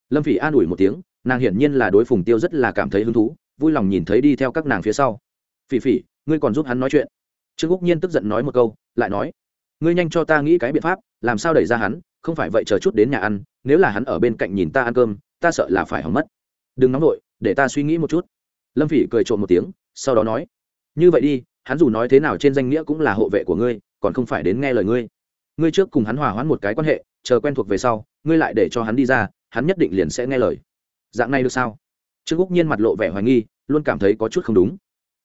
Lâm phỉ an ủi một tiếng, nàng hiển nhiên là đối phùng tiêu rất là cảm thấy hứng thú, vui lòng nhìn thấy đi theo các nàng phía sau. Phỉ phỉ, ngươi còn giúp hắn nói chuyện. Trương úc nhiên tức giận nói một câu, lại nói, ngươi nhanh cho ta nghĩ cái biện pháp, làm sao đẩy ra hắn, không phải vậy chờ chút đến nhà ăn, nếu là hắn ở bên cạnh nhìn ta ăn cơm, ta sợ là phải hỏng mất. Đừng nóng vội, để ta suy nghĩ một chút. Lâm phỉ cười trộn một tiếng, sau đó nói, như vậy đi, hắn dù nói thế nào trên danh nghĩa cũng là hộ vệ của ngươi, còn không phải đến nghe lời ngươi ngươi trước cùng hắn hòa hoãn một cái quan hệ, chờ quen thuộc về sau, ngươi lại để cho hắn đi ra, hắn nhất định liền sẽ nghe lời. Dạng này được sao? Trương úc nhiên mặt lộ vẻ hoài nghi, luôn cảm thấy có chút không đúng.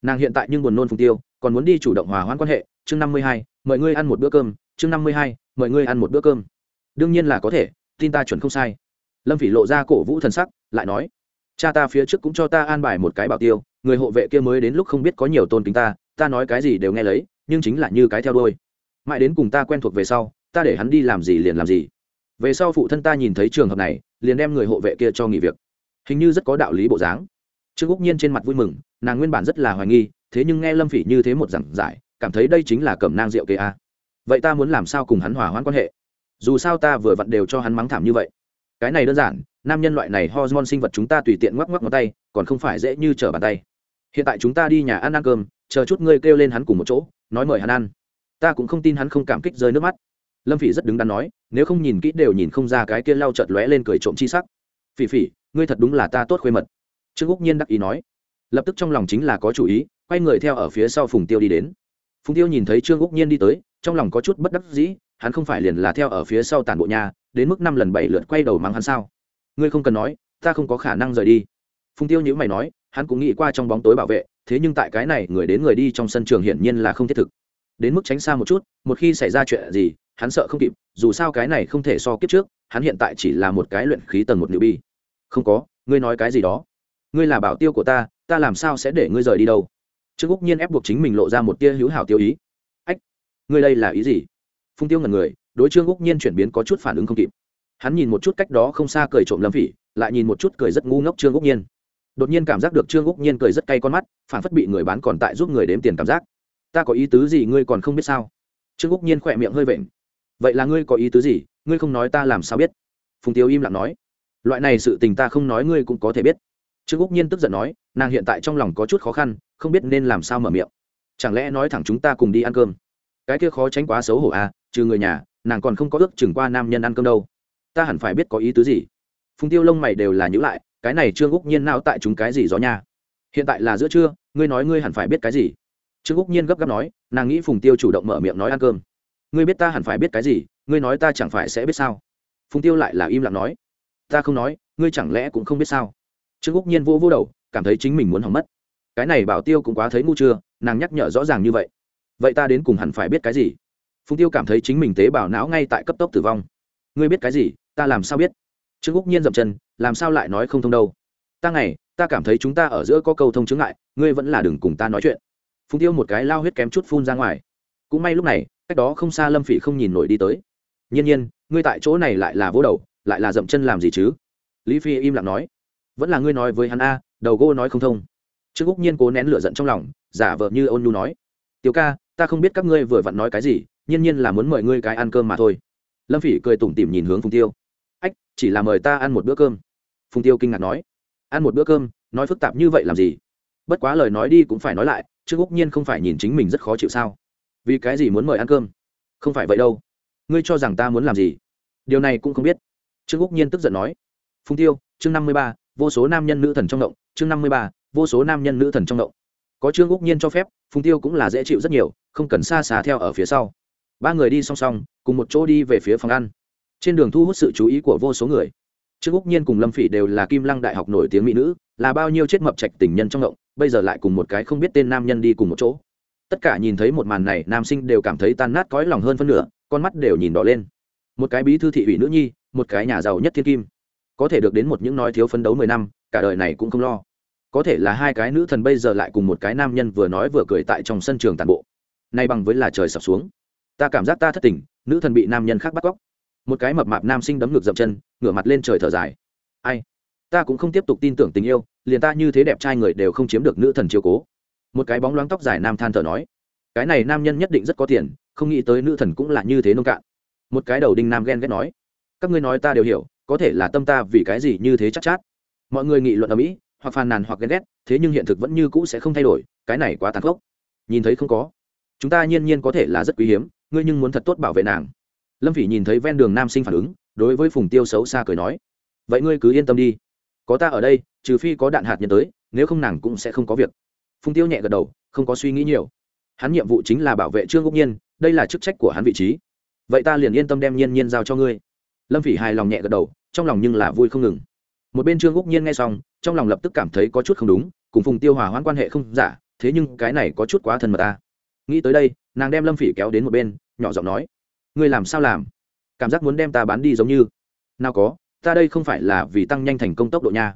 Nàng hiện tại nhưng buồn nôn phùng tiêu, còn muốn đi chủ động hòa hoãn quan hệ. Chương năm mươi hai, mời ngươi ăn một bữa cơm. Chương năm mươi hai, mời ngươi ăn một bữa cơm. Đương nhiên là có thể, tin ta chuẩn không sai. Lâm phỉ lộ ra cổ vũ thần sắc, lại nói, cha ta phía trước cũng cho ta an bài một cái bảo tiêu, người hộ vệ kia mới đến lúc không biết có nhiều tôn kính ta ta nói cái gì đều nghe lấy, nhưng chính là như cái theo đôi mãi đến cùng ta quen thuộc về sau, ta để hắn đi làm gì liền làm gì. Về sau phụ thân ta nhìn thấy trường hợp này, liền đem người hộ vệ kia cho nghỉ việc. Hình như rất có đạo lý bộ dáng. Trương úc nhiên trên mặt vui mừng, nàng nguyên bản rất là hoài nghi, thế nhưng nghe lâm phỉ như thế một giảng giải, cảm thấy đây chính là cẩm nang rượu kê a. Vậy ta muốn làm sao cùng hắn hòa hoãn quan hệ? Dù sao ta vừa vặn đều cho hắn mắng thảm như vậy. Cái này đơn giản, nam nhân loại này hormone sinh vật chúng ta tùy tiện ngoắc ngoắc ngón tay, còn không phải dễ như trở bàn tay. Hiện tại chúng ta đi nhà ăn ăn cơm, chờ chút ngươi kêu lên hắn cùng một chỗ, nói mời hắn ăn ta cũng không tin hắn không cảm kích rơi nước mắt. Lâm phỉ rất đứng đắn nói, nếu không nhìn kỹ đều nhìn không ra cái kia lau chợt lóe lên cười trộm chi sắc. Phỉ phỉ, ngươi thật đúng là ta tốt khuê mật. Trương úc nhiên đắc ý nói. Lập tức trong lòng chính là có chủ ý, quay người theo ở phía sau phùng tiêu đi đến. Phùng tiêu nhìn thấy trương úc nhiên đi tới, trong lòng có chút bất đắc dĩ, hắn không phải liền là theo ở phía sau tàn bộ nhà, đến mức năm lần bảy lượt quay đầu mắng hắn sao? Ngươi không cần nói, ta không có khả năng rời đi. Phùng tiêu nhữ mày nói, hắn cũng nghĩ qua trong bóng tối bảo vệ, thế nhưng tại cái này người đến người đi trong sân trường hiển nhiên là không thiết thực đến mức tránh xa một chút, một khi xảy ra chuyện gì, hắn sợ không kịp, dù sao cái này không thể so kiếp trước, hắn hiện tại chỉ là một cái luyện khí tầng một nữ bi không có, ngươi nói cái gì đó? Ngươi là bảo tiêu của ta ta làm sao sẽ để ngươi rời đi đâu? Trương úc nhiên ép buộc chính mình lộ ra một tia hữu hảo tiêu ý. Ách, ngươi đây là ý gì? Phung tiêu ngần người, đối trương úc nhiên chuyển biến có chút phản ứng không kịp. Hắn nhìn một chút cách đó không xa cười trộm lâm phỉ, lại nhìn một chút cười rất ngu ngốc trương úc nhiên. Đột nhiên cảm giác được trương úc nhiên cười rất cay con mắt, phản phất bị người bán còn tại giúp người đếm tiền cảm giác ta có ý tứ gì ngươi còn không biết sao? Trương úc nhiên khỏe miệng hơi vện. Vậy là ngươi có ý tứ gì? Ngươi không nói ta làm sao biết? Phùng tiêu im lặng nói. Loại này sự tình ta không nói ngươi cũng có thể biết. Trương úc nhiên tức giận nói, nàng hiện tại trong lòng có chút khó khăn, không biết nên làm sao mở miệng. Chẳng lẽ nói thẳng chúng ta cùng đi ăn cơm? Cái kia khó tránh quá xấu hổ à trừ người nhà, nàng còn không có ước chừng qua nam nhân ăn cơm đâu. Ta hẳn phải biết có ý tứ gì? Phùng tiêu lông mày đều là nhữ lại, cái này trương úc nhiên nào tại chúng cái gì gió nha? Hiện tại là giữa trưa, ngươi nói ngươi hẳn phải biết cái gì? Trương úc nhiên gấp gáp nói nàng nghĩ phùng tiêu chủ động mở miệng nói ăn cơm ngươi biết ta hẳn phải biết cái gì ngươi nói ta chẳng phải sẽ biết sao phùng tiêu lại là im lặng nói ta không nói ngươi chẳng lẽ cũng không biết sao trương úc nhiên vô vô đầu cảm thấy chính mình muốn hỏng mất cái này bảo tiêu cũng quá thấy ngu chưa nàng nhắc nhở rõ ràng như vậy vậy ta đến cùng hẳn phải biết cái gì phùng tiêu cảm thấy chính mình tế bào não ngay tại cấp tốc tử vong ngươi biết cái gì ta làm sao biết trương úc nhiên dậm chân làm sao lại nói không thông đâu ta ngày ta cảm thấy chúng ta ở giữa có câu thông chứng ngại ngươi vẫn là đừng cùng ta nói chuyện phùng tiêu một cái lao huyết kém chút phun ra ngoài cũng may lúc này cách đó không xa lâm phỉ không nhìn nổi đi tới nhiên nhiên ngươi tại chỗ này lại là vỗ đầu lại là dậm chân làm gì chứ lý phi im lặng nói vẫn là ngươi nói với hắn a đầu gô nói không thông trương úc nhiên cố nén lửa giận trong lòng giả vờ như ôn nhu nói tiểu ca ta không biết các ngươi vừa vặn nói cái gì nhiên nhiên là muốn mời ngươi cái ăn cơm mà thôi lâm phỉ cười tủm tỉm nhìn hướng phùng tiêu ách chỉ là mời ta ăn một bữa cơm phùng tiêu kinh ngạc nói ăn một bữa cơm nói phức tạp như vậy làm gì bất quá lời nói đi cũng phải nói lại trương úc nhiên không phải nhìn chính mình rất khó chịu sao? Vì cái gì muốn mời ăn cơm? Không phải vậy đâu. Ngươi cho rằng ta muốn làm gì? Điều này cũng không biết. Trương úc nhiên tức giận nói. Phùng tiêu, chương năm mươi ba, vô số nam nhân nữ thần trong động. Chương năm mươi ba, vô số nam nhân nữ thần trong động. Có trương úc nhiên cho phép, phùng tiêu cũng là dễ chịu rất nhiều, không cần xa xà theo ở phía sau. Ba người đi song song, cùng một chỗ đi về phía phòng ăn. Trên đường thu hút sự chú ý của vô số người trương úc nhiên cùng lâm phỉ đều là kim lăng đại học nổi tiếng mỹ nữ, là bao nhiêu chết mập trạch tình nhân trong động, bây giờ lại cùng một cái không biết tên nam nhân đi cùng một chỗ. Tất cả nhìn thấy một màn này, nam sinh đều cảm thấy tan nát cõi lòng hơn phân nửa, con mắt đều nhìn đỏ lên. Một cái bí thư thị ủy nữ nhi, một cái nhà giàu nhất thiên kim. Có thể được đến một những nói thiếu phấn đấu mười năm, cả đời này cũng không lo. Có thể là hai cái nữ thần bây giờ lại cùng một cái nam nhân vừa nói vừa cười tại trong sân trường tàn bộ. Nay bằng với là trời sập xuống. Ta cảm giác ta thất tình, nữ thần bị nam nhân khác bắt cóc một cái mập mạp nam sinh đấm ngược dậm chân ngửa mặt lên trời thở dài. Ai? Ta cũng không tiếp tục tin tưởng tình yêu liền ta như thế đẹp trai người đều không chiếm được nữ thần chiếu cố. Một cái bóng loáng tóc dài nam than thở nói cái này nam nhân nhất định rất có tiền không nghĩ tới nữ thần cũng là như thế nông cạn. Một cái đầu đinh nam ghen ghét nói các ngươi nói ta đều hiểu có thể là tâm ta vì cái gì như thế chắc chát, chát. Mọi người nghị luận ở mỹ hoặc phàn nàn hoặc ghen ghét thế nhưng hiện thực vẫn như cũ sẽ không thay đổi cái này quá tàn khốc. Nhìn thấy không có. Chúng ta nhiên nhiên có thể là rất quý hiếm ngươi nhưng muốn thật tốt bảo vệ nàng lâm phỉ nhìn thấy ven đường nam sinh phản ứng, đối với phùng tiêu xấu xa cười nói, vậy ngươi cứ yên tâm đi, có ta ở đây, trừ phi có đạn hạt nhân tới, nếu không nàng cũng sẽ không có việc. Phùng tiêu nhẹ gật đầu, không có suy nghĩ nhiều. Hắn nhiệm vụ chính là bảo vệ trương úc nhiên, đây là chức trách của hắn vị trí. Vậy ta liền yên tâm đem nhiên nhiên giao cho ngươi. Lâm phỉ hài lòng nhẹ gật đầu, trong lòng nhưng là vui không ngừng. Một bên trương úc nhiên nghe xong, trong lòng lập tức cảm thấy có chút không đúng, cùng phùng tiêu hòa hoãn quan hệ không giả, thế nhưng cái này có chút quá thân mật ta. Nghĩ tới đây, nàng đem lâm phỉ kéo đến một bên, nhỏ giọng nói ngươi làm sao làm? Cảm giác muốn đem ta bán đi giống như. Nào có ta đây không phải là vì tăng nhanh thành công tốc độ nha.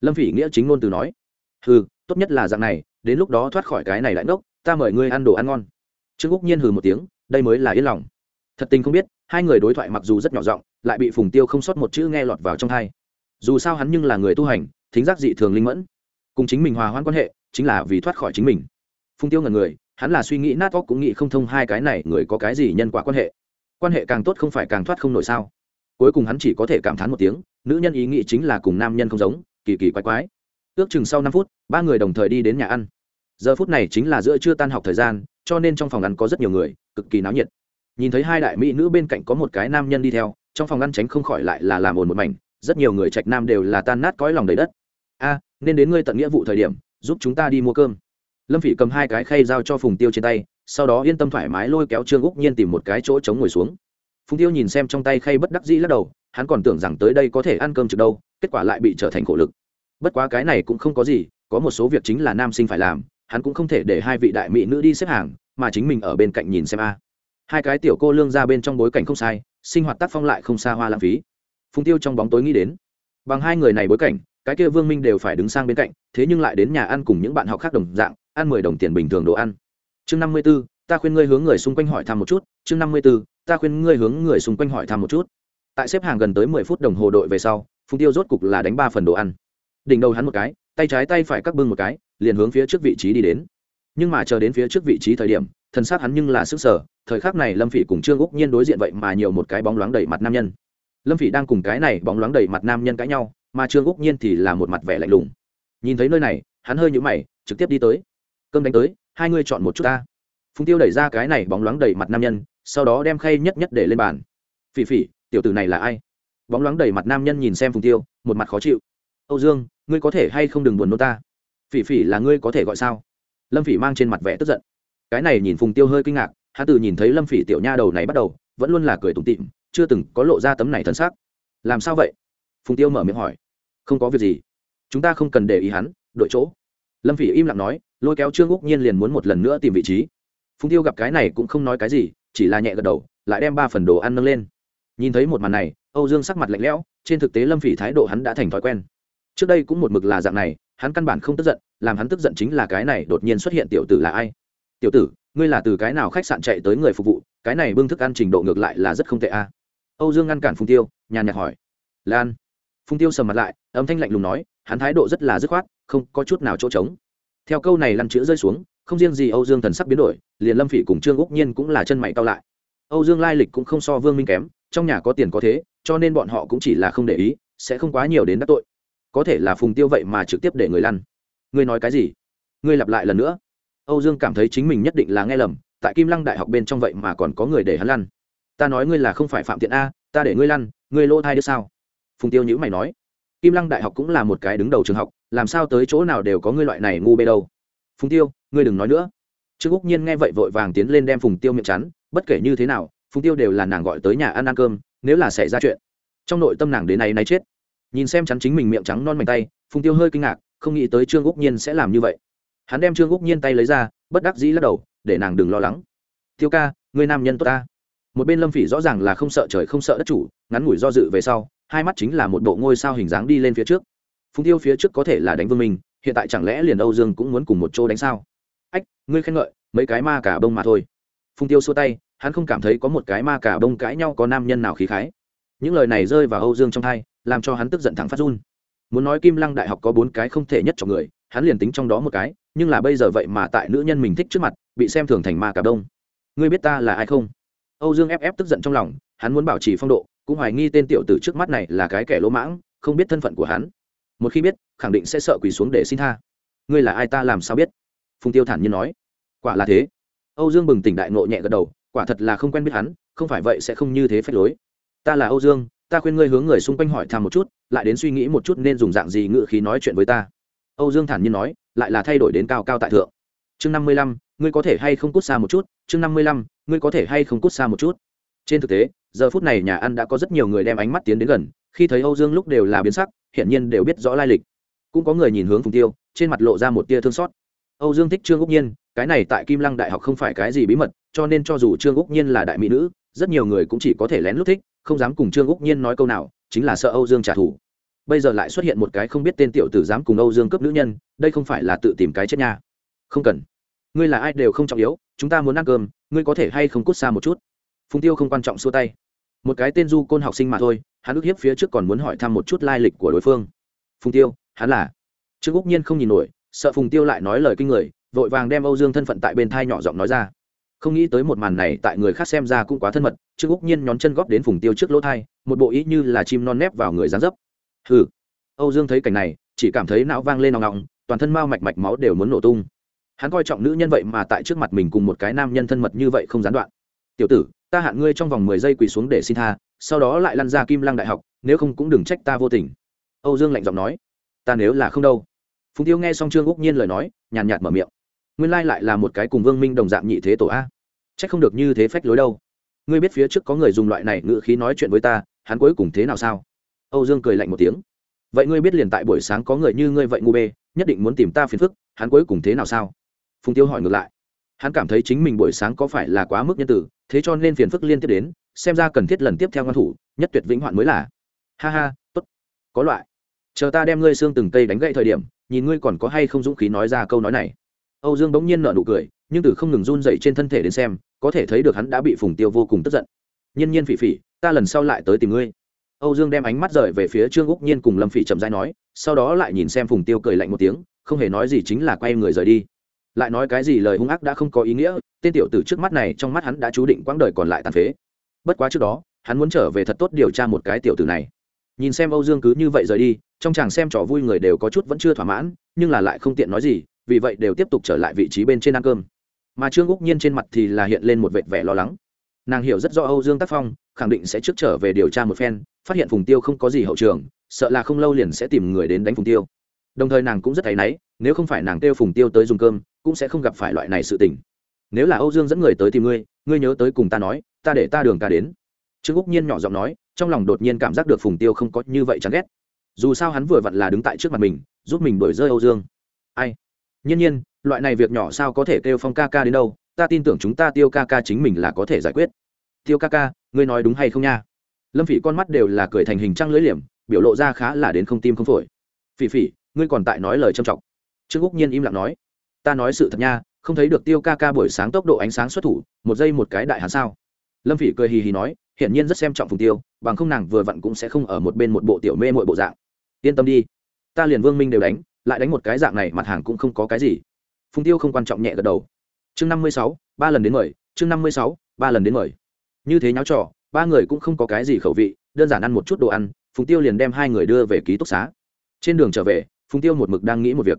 Lâm phỉ nghĩa chính ngôn từ nói. Hừ, tốt nhất là dạng này đến lúc đó thoát khỏi cái này lại ngốc ta mời ngươi ăn đồ ăn ngon. Trương úc nhiên hừ một tiếng đây mới là yên lòng. Thật tình không biết hai người đối thoại mặc dù rất nhỏ giọng lại bị phùng tiêu không sót một chữ nghe lọt vào trong thai dù sao hắn nhưng là người tu hành thính giác dị thường linh mẫn. Cùng chính mình hòa hoãn quan hệ chính là vì thoát khỏi chính mình. Phùng tiêu ngần người hắn là suy nghĩ nát óc cũng nghĩ không thông hai cái này người có cái gì nhân quả quan hệ quan hệ càng tốt không phải càng thoát không nổi sao? Cuối cùng hắn chỉ có thể cảm thán một tiếng, nữ nhân ý nghĩ chính là cùng nam nhân không giống, kỳ kỳ quái quái. Ước chừng sau năm phút, ba người đồng thời đi đến nhà ăn. Giờ phút này chính là giữa trưa tan học thời gian, cho nên trong phòng ăn có rất nhiều người, cực kỳ náo nhiệt. Nhìn thấy hai đại mỹ nữ bên cạnh có một cái nam nhân đi theo, trong phòng ăn tránh không khỏi lại là làm ồn một mảnh, rất nhiều người trạch nam đều là tan nát cõi lòng đầy đất. A, nên đến ngươi tận nghĩa vụ thời điểm, giúp chúng ta đi mua cơm. Lâm phỉ cầm hai cái khay giao cho phùng tiêu trên tay sau đó yên tâm thoải mái lôi kéo trương úc nhiên tìm một cái chỗ chống ngồi xuống. Phùng tiêu nhìn xem trong tay khay bất đắc dĩ lắc đầu, hắn còn tưởng rằng tới đây có thể ăn cơm trực đâu, kết quả lại bị trở thành khổ lực. Bất quá cái này cũng không có gì, có một số việc chính là nam sinh phải làm, hắn cũng không thể để hai vị đại mỹ nữ đi xếp hàng, mà chính mình ở bên cạnh nhìn xem a. Hai cái tiểu cô lương ra bên trong bối cảnh không sai, sinh hoạt tác phong lại không xa hoa lãng phí. Phùng tiêu trong bóng tối nghĩ đến, bằng hai người này bối cảnh, cái kia vương minh đều phải đứng sang bên cạnh, thế nhưng lại đến nhà ăn cùng những bạn học khác đồng dạng, ăn mười đồng tiền bình thường đồ ăn chương năm mươi b ố ta khuyên ngươi hướng người xung quanh hỏi thăm một chút. Chương năm mươi b ố ta khuyên ngươi hướng người xung quanh hỏi thăm một chút. Tại xếp hàng gần tới mười phút đồng hồ đội về sau, phùng tiêu rốt cục là đánh ba phần đồ ăn. Đỉnh đầu hắn một cái, tay trái tay phải cắt bưng một cái, liền hướng phía trước vị trí đi đến. Nhưng mà chờ đến phía trước vị trí thời điểm, thần sát hắn nhưng là sức sở thời khắc này lâm phỉ cùng trương úc nhiên đối diện vậy mà nhiều một cái bóng loáng đầy mặt nam nhân. Lâm phỉ đang cùng cái này bóng loáng đầy mặt nam nhân cãi nhau, mà trương úc nhiên thì là một mặt vẻ lạnh lùng. Nhìn thấy nơi này, hắn hơi nhũ mày, trực tiếp đi tới. Cơm đánh tới hai ngươi chọn một chút ta. Phùng tiêu đẩy ra cái này bóng loáng đầy mặt nam nhân, sau đó đem khay nhất nhất để lên bàn. Phỉ phỉ, tiểu tử này là ai? Bóng loáng đầy mặt nam nhân nhìn xem phùng tiêu, một mặt khó chịu. Âu dương, ngươi có thể hay không đừng buồn nô ta? Phỉ phỉ là ngươi có thể gọi sao? Lâm phỉ mang trên mặt vẻ tức giận. Cái này nhìn phùng tiêu hơi kinh ngạc hắn từ nhìn thấy lâm phỉ tiểu nha đầu này bắt đầu, vẫn luôn là cười tủm tịm chưa từng có lộ ra tấm này thân xác. Làm sao vậy? Phùng tiêu mở miệng hỏi. Không có việc gì. Chúng ta không cần để ý hắn đội chỗ. Lâm phỉ im lặng nói lôi kéo trương úc nhiên liền muốn một lần nữa tìm vị trí phùng tiêu gặp cái này cũng không nói cái gì chỉ là nhẹ gật đầu lại đem ba phần đồ ăn nâng lên nhìn thấy một màn này âu dương sắc mặt lạnh lẽo trên thực tế lâm phỉ thái độ hắn đã thành thói quen trước đây cũng một mực là dạng này hắn căn bản không tức giận làm hắn tức giận chính là cái này đột nhiên xuất hiện tiểu tử là ai tiểu tử ngươi là từ cái nào khách sạn chạy tới người phục vụ cái này bưng thức ăn trình độ ngược lại là rất không tệ a à. âu dương ngăn cản phùng tiêu nhàn nhạt hỏi lan phùng tiêu sầm mặt lại âm thanh lạnh lùng nói hắn thái độ rất là dứt khoát không có chút nào chỗ trống theo câu này lăn chữ rơi xuống, không riêng gì âu dương thần sắc biến đổi, liền lâm phỉ cùng trương úc nhiên cũng là chân mày cao lại. Âu dương lai lịch cũng không so vương minh kém, trong nhà có tiền có thế, cho nên bọn họ cũng chỉ là không để ý, sẽ không quá nhiều đến đắc tội. Có thể là phùng tiêu vậy mà trực tiếp để người lăn. Ngươi nói cái gì? Ngươi lặp lại lần nữa. Âu dương cảm thấy chính mình nhất định là nghe lầm, tại kim lăng đại học bên trong vậy mà còn có người để hắn lăn. Ta nói ngươi là không phải phạm tiện a, ta để ngươi lăn, ngươi lỗ thai đứa sao? Phùng tiêu nhữ mày nói kim lăng đại học cũng là một cái đứng đầu trường học, làm sao tới chỗ nào đều có ngươi loại này ngu bê đâu. Phùng tiêu, ngươi đừng nói nữa. Trương úc nhiên nghe vậy vội vàng tiến lên đem phùng tiêu miệng chắn, bất kể như thế nào, phùng tiêu đều là nàng gọi tới nhà ăn ăn cơm, nếu là xảy ra chuyện. Trong nội tâm nàng đến nay nay chết. Nhìn xem chắn chính mình miệng trắng non mảnh tay, phùng tiêu hơi kinh ngạc, không nghĩ tới trương úc nhiên sẽ làm như vậy. Hắn đem trương úc nhiên tay lấy ra, bất đắc dĩ lắc đầu, để nàng đừng lo lắng. Tiêu ca người nam nhân tốt ta. Một bên lâm phỉ rõ ràng là không sợ trời không sợ đất chủ, ngắn ngủi do dự về sau hai mắt chính là một bộ ngôi sao hình dáng đi lên phía trước. Phùng tiêu phía trước có thể là đánh vương minh, hiện tại chẳng lẽ liền âu dương cũng muốn cùng một chỗ đánh sao? Ách, ngươi khen ngợi, mấy cái ma cả bông mà thôi. Phùng tiêu xua tay, hắn không cảm thấy có một cái ma cả bông cãi nhau có nam nhân nào khí khái. Những lời này rơi vào âu dương trong thai, làm cho hắn tức giận thẳng phát run. Muốn nói kim lăng đại học có bốn cái không thể nhất cho người, hắn liền tính trong đó một cái, nhưng là bây giờ vậy mà tại nữ nhân mình thích trước mặt, bị xem thường thành ma cả đông ngươi biết ta là ai không? Âu dương ép ép tức giận trong lòng, hắn muốn bảo trì phong độ cũng hoài nghi tên tiểu tử trước mắt này là cái kẻ lỗ mãng, không biết thân phận của hắn. Một khi biết, khẳng định sẽ sợ quỳ xuống để xin tha. Ngươi là ai ta làm sao biết? Phùng tiêu thản nhiên nói. Quả là thế. Âu dương bừng tỉnh đại nộ nhẹ gật đầu, quả thật là không quen biết hắn, không phải vậy sẽ không như thế phép lối. Ta là âu dương, ta khuyên ngươi hướng người xung quanh hỏi thăm một chút, lại đến suy nghĩ một chút nên dùng dạng gì ngự khí nói chuyện với ta. Âu dương thản nhiên nói, lại là thay đổi đến cao cao tại thượng. Chương năm mươi lăm, ngươi có thể hay không cút xa một chút? Chương năm mươi lăm, ngươi có thể hay không cút xa một chút? Trên thực tế, giờ phút này nhà ăn đã có rất nhiều người đem ánh mắt tiến đến gần, khi thấy âu dương lúc đều là biến sắc, hiển nhiên đều biết rõ lai lịch. Cũng có người nhìn hướng phùng tiêu, trên mặt lộ ra một tia thương xót. Âu dương thích trương úc nhiên, cái này tại kim lăng đại học không phải cái gì bí mật, cho nên cho dù trương úc nhiên là đại mỹ nữ, rất nhiều người cũng chỉ có thể lén lút thích, không dám cùng trương úc nhiên nói câu nào, chính là sợ âu dương trả thù. Bây giờ lại xuất hiện một cái không biết tên tiểu tử dám cùng âu dương cướp nữ nhân, đây không phải là tự tìm cái chết nha. Không cần. Ngươi là ai đều không trọng yếu, chúng ta muốn ăn cơm, ngươi có thể hay không cút xa một chút? Phùng tiêu không quan trọng xua tay. Một cái tên du côn học sinh mà thôi, hắn ức hiếp phía trước còn muốn hỏi thăm một chút lai lịch của đối phương. Phùng tiêu, hắn là? Trương úc nhiên không nhìn nổi, sợ phùng tiêu lại nói lời kinh người, vội vàng đem âu dương thân phận tại bên thai nhỏ giọng nói ra. Không nghĩ tới một màn này tại người khác xem ra cũng quá thân mật, trương úc nhiên nhón chân góp đến phùng tiêu trước lỗ thai, một bộ ý như là chim non nép vào người dán dấp. Hừ. Âu dương thấy cảnh này, chỉ cảm thấy não vang lên nòng nòng toàn thân mao mạch mạch máu đều muốn nổ tung. Hắn coi trọng nữ nhân vậy mà tại trước mặt mình cùng một cái nam nhân thân mật như vậy không gián đoạn. Tiểu tử ta hạn ngươi trong vòng mười giây quỳ xuống để xin tha, sau đó lại lăn ra kim lăng đại học, nếu không cũng đừng trách ta vô tình. Âu dương lạnh giọng nói. Ta nếu là không đâu. Phùng tiêu nghe xong trương úc nhiên lời nói, nhàn nhạt mở miệng. Nguyên lai lại là một cái cùng vương minh đồng dạng nhị thế tổ a. Chắc không được như thế phách lối đâu. Ngươi biết phía trước có người dùng loại này ngữ khí nói chuyện với ta, hắn cuối cùng thế nào sao? Âu dương cười lạnh một tiếng. Vậy ngươi biết liền tại buổi sáng có người như ngươi vậy ngu bê, nhất định muốn tìm ta phiền phức, hắn cuối cùng thế nào sao? Phùng tiêu hỏi ngược lại hắn cảm thấy chính mình buổi sáng có phải là quá mức nhân tử, thế cho nên phiền phức liên tiếp đến, xem ra cần thiết lần tiếp theo ngăn thủ, nhất tuyệt vĩnh hoạn mới là. Ha ha, tốt. Có loại. Chờ ta đem ngươi xương từng cây đánh gậy thời điểm, nhìn ngươi còn có hay không dũng khí nói ra câu nói này. Âu dương bỗng nhiên nở nụ cười, nhưng từ không ngừng run dậy trên thân thể đến xem, có thể thấy được hắn đã bị phùng tiêu vô cùng tức giận. Nhiên nhiên phỉ phỉ, ta lần sau lại tới tìm ngươi. Âu dương đem ánh mắt rời về phía trương úc nhiên cùng lâm phỉ chậm rãi nói, sau đó lại nhìn xem phùng tiêu cười lạnh một tiếng, không hề nói gì chính là quay người rời đi lại nói cái gì lời hung ác đã không có ý nghĩa, tên tiểu tử trước mắt này trong mắt hắn đã chú định quãng đời còn lại tàn phế. Bất quá trước đó, hắn muốn trở về thật tốt điều tra một cái tiểu tử này. Nhìn xem âu dương cứ như vậy rời đi, trong chàng xem trò vui người đều có chút vẫn chưa thỏa mãn, nhưng là lại không tiện nói gì, vì vậy đều tiếp tục trở lại vị trí bên trên ăn cơm. Mà trương úc nhiên trên mặt thì là hiện lên một vệt vẻ lo lắng. Nàng hiểu rất rõ âu dương tác phong, khẳng định sẽ trước trở về điều tra một phen, phát hiện phùng tiêu không có gì hậu trường, sợ là không lâu liền sẽ tìm người đến đánh phùng tiêu. Đồng thời nàng cũng rất thấy náy, nếu không phải nàng kêu phùng tiêu tới dùng cơm cũng sẽ không gặp phải loại này sự tình. Nếu là âu dương dẫn người tới tìm ngươi ngươi nhớ tới cùng ta nói, ta để ta đường ca đến. Trương úc nhiên nhỏ giọng nói, trong lòng đột nhiên cảm giác được phùng tiêu không có như vậy chán ghét. Dù sao hắn vừa vặn là đứng tại trước mặt mình, giúp mình đổi rơi âu dương. Ai? Nhiên nhiên, loại này việc nhỏ sao có thể kêu phong ca ca đến đâu, ta tin tưởng chúng ta tiêu ca ca chính mình là có thể giải quyết. Tiêu ca ca, ngươi nói đúng hay không nha? Lâm phỉ con mắt đều là cười thành hình trăng lưỡi liềm, biểu lộ ra khá là đến không tim không phổi. Phỉ phỉ, ngươi còn tại nói lời trâm trọng. Trương úc nhiên im lặng nói ta nói sự thật nha, không thấy được tiêu ca ca buổi sáng tốc độ ánh sáng xuất thủ, một giây một cái đại hắn sao? Lâm phỉ cười hì hì nói, hiển nhiên rất xem trọng phùng tiêu, bằng không nàng vừa vặn cũng sẽ không ở một bên một bộ tiểu mê mội bộ dạng. Yên tâm đi, ta liền vương minh đều đánh, lại đánh một cái dạng này mặt hàng cũng không có cái gì. Phùng tiêu không quan trọng nhẹ gật đầu. Chương năm mươi sáu, ba lần đến mời, chương năm mươi sáu, ba lần đến mời. Như thế nháo trò, ba người cũng không có cái gì khẩu vị, đơn giản ăn một chút đồ ăn, phùng tiêu liền đem hai người đưa về ký túc xá. Trên đường trở về, phùng tiêu một mực đang nghĩ một việc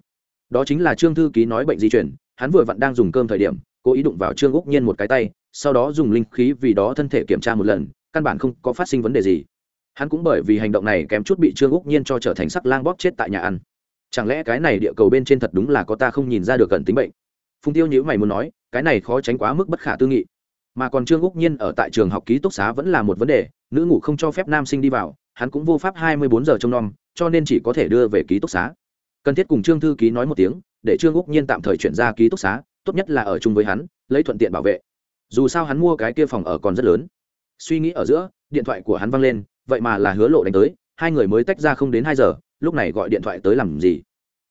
đó chính là trương thư ký nói bệnh di chuyển, hắn vừa vặn đang dùng cơm thời điểm, cố ý đụng vào trương úc nhiên một cái tay, sau đó dùng linh khí vì đó thân thể kiểm tra một lần, căn bản không có phát sinh vấn đề gì. Hắn cũng bởi vì hành động này kém chút bị trương úc nhiên cho trở thành sắc lang bóp chết tại nhà ăn. Chẳng lẽ cái này địa cầu bên trên thật đúng là có ta không nhìn ra được cần tính bệnh? Phùng tiêu nhữ mày muốn nói, cái này khó tránh quá mức bất khả tư nghị. Mà còn trương úc nhiên ở tại trường học ký túc xá vẫn là một vấn đề, nữ ngủ không cho phép nam sinh đi vào, hắn cũng vô pháp hai mươi bốn giờ trông nom, cho nên chỉ có thể đưa về ký túc xá cần thiết cùng trương thư ký nói một tiếng, để trương úc nhiên tạm thời chuyển ra ký túc xá, tốt nhất là ở chung với hắn, lấy thuận tiện bảo vệ. Dù sao hắn mua cái kia phòng ở còn rất lớn. Suy nghĩ ở giữa, điện thoại của hắn văng lên, vậy mà là hứa lộ đánh tới, hai người mới tách ra không đến hai giờ, lúc này gọi điện thoại tới làm gì?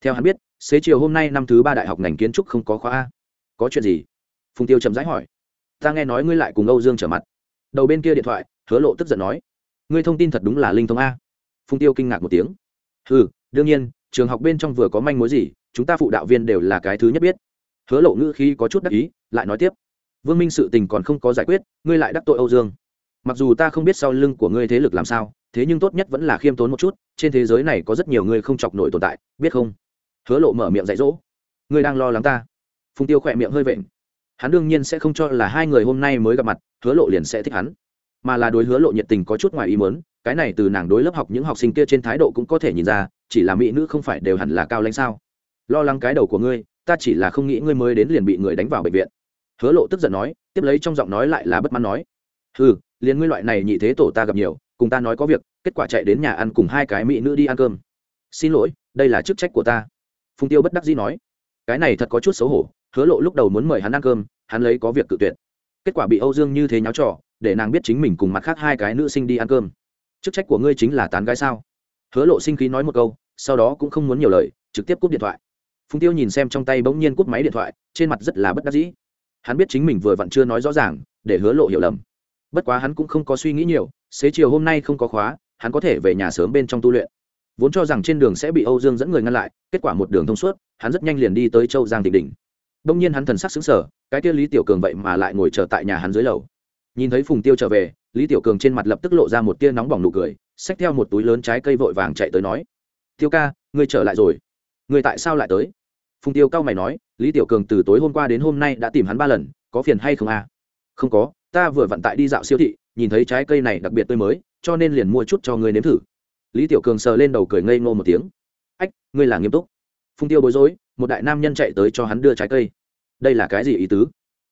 Theo hắn biết, xế chiều hôm nay năm thứ ba đại học ngành kiến trúc không có khóa a. Có chuyện gì? Phùng tiêu chậm rãi hỏi. Ta nghe nói ngươi lại cùng âu dương trở mặt. Đầu bên kia điện thoại, hứa lộ tức giận nói. Ngươi thông tin thật đúng là linh thông a. Phùng tiêu kinh ngạc một tiếng. Ừ đương nhiên trường học bên trong vừa có manh mối gì, chúng ta phụ đạo viên đều là cái thứ nhất biết. Hứa lộ ngữ khi có chút đắc ý, lại nói tiếp. Vương minh sự tình còn không có giải quyết, ngươi lại đắc tội âu dương. Mặc dù ta không biết sau lưng của ngươi thế lực làm sao, thế nhưng tốt nhất vẫn là khiêm tốn một chút, trên thế giới này có rất nhiều người không chọc nổi tồn tại, biết không? Hứa lộ mở miệng dạy dỗ. Ngươi đang lo lắng ta. Phùng tiêu khỏe miệng hơi vện. Hắn đương nhiên sẽ không cho là hai người hôm nay mới gặp mặt, hứa lộ liền sẽ thích hắn. Mà là đối hứa lộ nhiệt tình có chút ngoài ý mớn cái này từ nàng đối lớp học những học sinh kia trên thái độ cũng có thể nhìn ra chỉ là mỹ nữ không phải đều hẳn là cao lãnh sao? Lo lắng cái đầu của ngươi, ta chỉ là không nghĩ ngươi mới đến liền bị người đánh vào bệnh viện. Hứa lộ tức giận nói, tiếp lấy trong giọng nói lại là bất mãn nói ừ liền ngươi loại này nhị thế tổ ta gặp nhiều, cùng ta nói có việc, kết quả chạy đến nhà ăn cùng hai cái mỹ nữ đi ăn cơm. Xin lỗi, đây là chức trách của ta. Phùng tiêu bất đắc dĩ nói, cái này thật có chút xấu hổ, hứa lộ lúc đầu muốn mời hắn ăn cơm, hắn lấy có việc cự tuyệt. Kết quả bị âu dương như thế nháo trò, để nàng biết chính mình cùng mặt khác hai cái nữ sinh đi ăn cơm. Chức trách của ngươi chính là tán gái sao? Hứa lộ sinh khí nói một câu sau đó cũng không muốn nhiều lời, trực tiếp cúp điện thoại. Phùng tiêu nhìn xem trong tay bỗng nhiên cúp máy điện thoại, trên mặt rất là bất đắc dĩ. Hắn biết chính mình vừa vặn chưa nói rõ ràng, để hứa lộ hiểu lầm. Bất quá hắn cũng không có suy nghĩ nhiều, xế chiều hôm nay không có khóa, hắn có thể về nhà sớm bên trong tu luyện. Vốn cho rằng trên đường sẽ bị âu dương dẫn người ngăn lại, kết quả một đường thông suốt, hắn rất nhanh liền đi tới châu giang Thịnh đỉnh đông nhiên hắn thần sắc xứng sở cái kia lý tiểu cường vậy mà lại ngồi chờ tại nhà hắn dưới lầu. Nhìn thấy phùng tiêu trở về, lý tiểu cường trên mặt lập tức lộ ra một tia nóng bỏng nụ cười, xách theo một túi lớn trái cây vội vàng chạy tới nói tiêu ca, ngươi trở lại rồi. Ngươi tại sao lại tới? Phùng tiêu cao mày nói, lý tiểu cường từ tối hôm qua đến hôm nay đã tìm hắn ba lần, có phiền hay không à? không có, ta vừa vận tại đi dạo siêu thị, nhìn thấy trái cây này đặc biệt tươi mới, cho nên liền mua chút cho ngươi nếm thử. Lý tiểu cường sờ lên đầu cười ngây ngô một tiếng. Ách, ngươi là nghiêm túc. Phùng tiêu bối rối, một đại nam nhân chạy tới cho hắn đưa trái cây. Đây là cái gì ý tứ?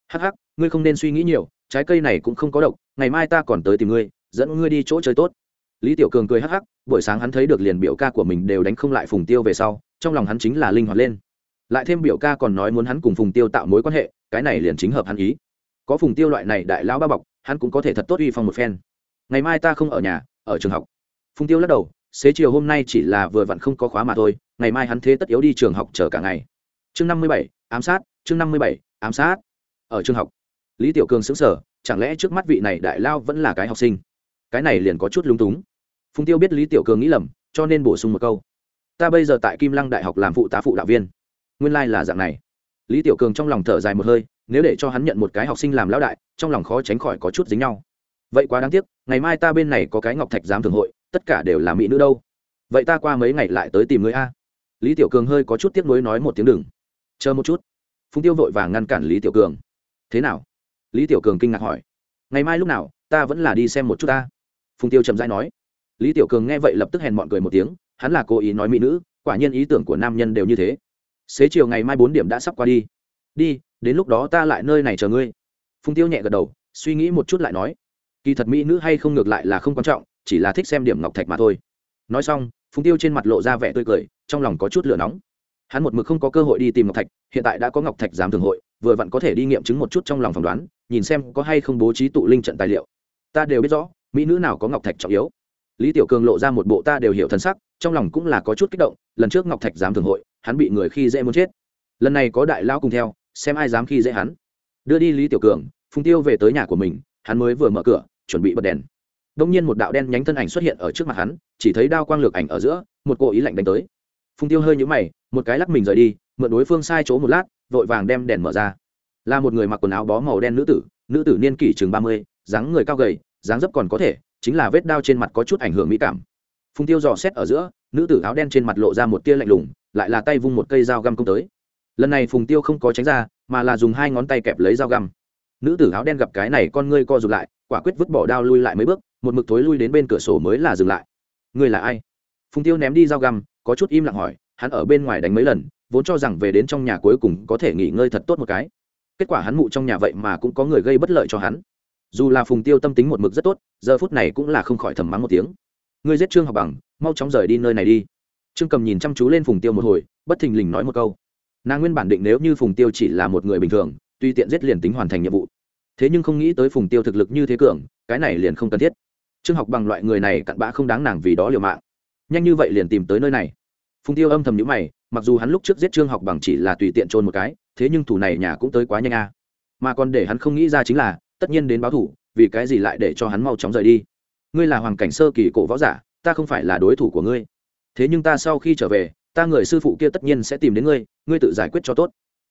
Hắc hắc, ngươi không nên suy nghĩ nhiều, trái cây này cũng không có độc, ngày mai ta còn tới tìm ngươi, dẫn ngươi đi chỗ chơi tốt lý tiểu cường cười hắc hắc, buổi sáng hắn thấy được liền biểu ca của mình đều đánh không lại phùng tiêu về sau, trong lòng hắn chính là linh hoạt lên. Lại thêm biểu ca còn nói muốn hắn cùng phùng tiêu tạo mối quan hệ, cái này liền chính hợp hắn ý. Có phùng tiêu loại này đại lão ba bọc, hắn cũng có thể thật tốt uy phong một phen. Ngày mai ta không ở nhà, ở trường học. Phùng tiêu lắc đầu, xế chiều hôm nay chỉ là vừa vặn không có khóa mà thôi, ngày mai hắn thế tất yếu đi trường học chờ cả ngày. Chương năm mươi bảy, ám sát, chương năm mươi bảy, ám sát. Ở trường học, lý tiểu cường xứng sở chẳng lẽ trước mắt vị này đại lao vẫn là cái học sinh? Cái này liền có chút lúng túng. Phùng tiêu biết lý tiểu cường nghĩ lầm, cho nên bổ sung một câu. Ta bây giờ tại kim lăng đại học làm phụ tá phụ đạo viên. Nguyên lai、like、là dạng này. Lý tiểu cường trong lòng thở dài một hơi, nếu để cho hắn nhận một cái học sinh làm lão đại, trong lòng khó tránh khỏi có chút dính nhau. Vậy quá đáng tiếc, ngày mai ta bên này có cái ngọc thạch giám thường hội, tất cả đều là mỹ nữ đâu. Vậy ta qua mấy ngày lại tới tìm người a? Lý tiểu cường hơi có chút tiếc nuối nói một tiếng đừng. Chờ một chút. Phùng tiêu vội vàng ngăn cản lý tiểu cường. Thế nào? Lý tiểu cường kinh ngạc hỏi. Ngày mai lúc nào, ta vẫn là đi xem một chút ta phùng tiêu chậm rãi nói. Lý tiểu cường nghe vậy lập tức hèn mọn cười một tiếng, hắn là cố ý nói mỹ nữ, quả nhiên ý tưởng của nam nhân đều như thế. Xế chiều ngày mai bốn điểm đã sắp qua đi. Đi, đến lúc đó ta lại nơi này chờ ngươi. Phùng tiêu nhẹ gật đầu, suy nghĩ một chút lại nói. Kỳ thật mỹ nữ hay không ngược lại là không quan trọng, chỉ là thích xem điểm ngọc thạch mà thôi. Nói xong, phùng tiêu trên mặt lộ ra vẻ tươi cười, trong lòng có chút lửa nóng. Hắn một mực không có cơ hội đi tìm ngọc thạch, hiện tại đã có ngọc thạch giám thường hội, vừa vặn có thể đi nghiệm chứng một chút trong lòng phỏng đoán, nhìn xem có hay không bố trí tụ linh trận tài liệu. Ta đều biết rõ mỹ nữ nào có ngọc thạch trọng yếu? Lý tiểu cường lộ ra một bộ ta đều hiểu thân sắc, trong lòng cũng là có chút kích động, lần trước ngọc thạch dám thường hội, hắn bị người khi dễ muốn chết. Lần này có đại lao cùng theo, xem ai dám khi dễ hắn. Đưa đi lý tiểu cường, phùng tiêu về tới nhà của mình, hắn mới vừa mở cửa, chuẩn bị bật đèn. Đông nhiên một đạo đen nhánh thân ảnh xuất hiện ở trước mặt hắn, chỉ thấy đao quang lược ảnh ở giữa, một cô ý lạnh đánh tới. Phùng tiêu hơi nhũ mày, một cái lắc mình rời đi, mượn đối phương sai chỗ một lát, vội vàng đem đèn mở ra. Là một người mặc quần áo bó màu đen nữ tử nữ tử niên kỷ chừng ba mươi, dáng người cao gầy dáng dấp còn có thể, chính là vết đao trên mặt có chút ảnh hưởng mỹ cảm. Phùng tiêu dò xét ở giữa, nữ tử áo đen trên mặt lộ ra một tia lạnh lùng, lại là tay vung một cây dao găm công tới. Lần này phùng tiêu không có tránh ra, mà là dùng hai ngón tay kẹp lấy dao găm. Nữ tử áo đen gặp cái này con ngươi co rụt lại, quả quyết vứt bỏ đao lui lại mấy bước, một mực thối lui đến bên cửa sổ mới là dừng lại. Ngươi là ai? Phùng tiêu ném đi dao găm, có chút im lặng hỏi, hắn ở bên ngoài đánh mấy lần, vốn cho rằng về đến trong nhà cuối cùng có thể nghỉ ngơi thật tốt một cái. Kết quả hắn mụ trong nhà vậy mà cũng có người gây bất lợi cho hắn dù là phùng tiêu tâm tính một mực rất tốt, giờ phút này cũng là không khỏi thầm mắng một tiếng. Ngươi giết trương học bằng, mau chóng rời đi nơi này đi. Trương cầm nhìn chăm chú lên phùng tiêu một hồi, bất thình lình nói một câu. Nàng nguyên bản định nếu như phùng tiêu chỉ là một người bình thường, tuy tiện giết liền tính hoàn thành nhiệm vụ. Thế nhưng không nghĩ tới phùng tiêu thực lực như thế cường, cái này liền không cần thiết. Trương học bằng loại người này cặn bã không đáng nàng vì đó liều mạng. Nhanh như vậy liền tìm tới nơi này. Phùng tiêu âm thầm nhữ mày, mặc dù hắn lúc trước giết trương học bằng chỉ là tùy tiện trôn một cái, thế nhưng thủ này nhà cũng tới quá nhanh a. Mà còn để hắn không nghĩ ra chính là tất nhiên đến báo thủ, vì cái gì lại để cho hắn mau chóng rời đi? Ngươi là hoàng cảnh sơ kỳ cổ võ giả, ta không phải là đối thủ của ngươi. Thế nhưng ta sau khi trở về, ta người sư phụ kia tất nhiên sẽ tìm đến ngươi ngươi tự giải quyết cho tốt.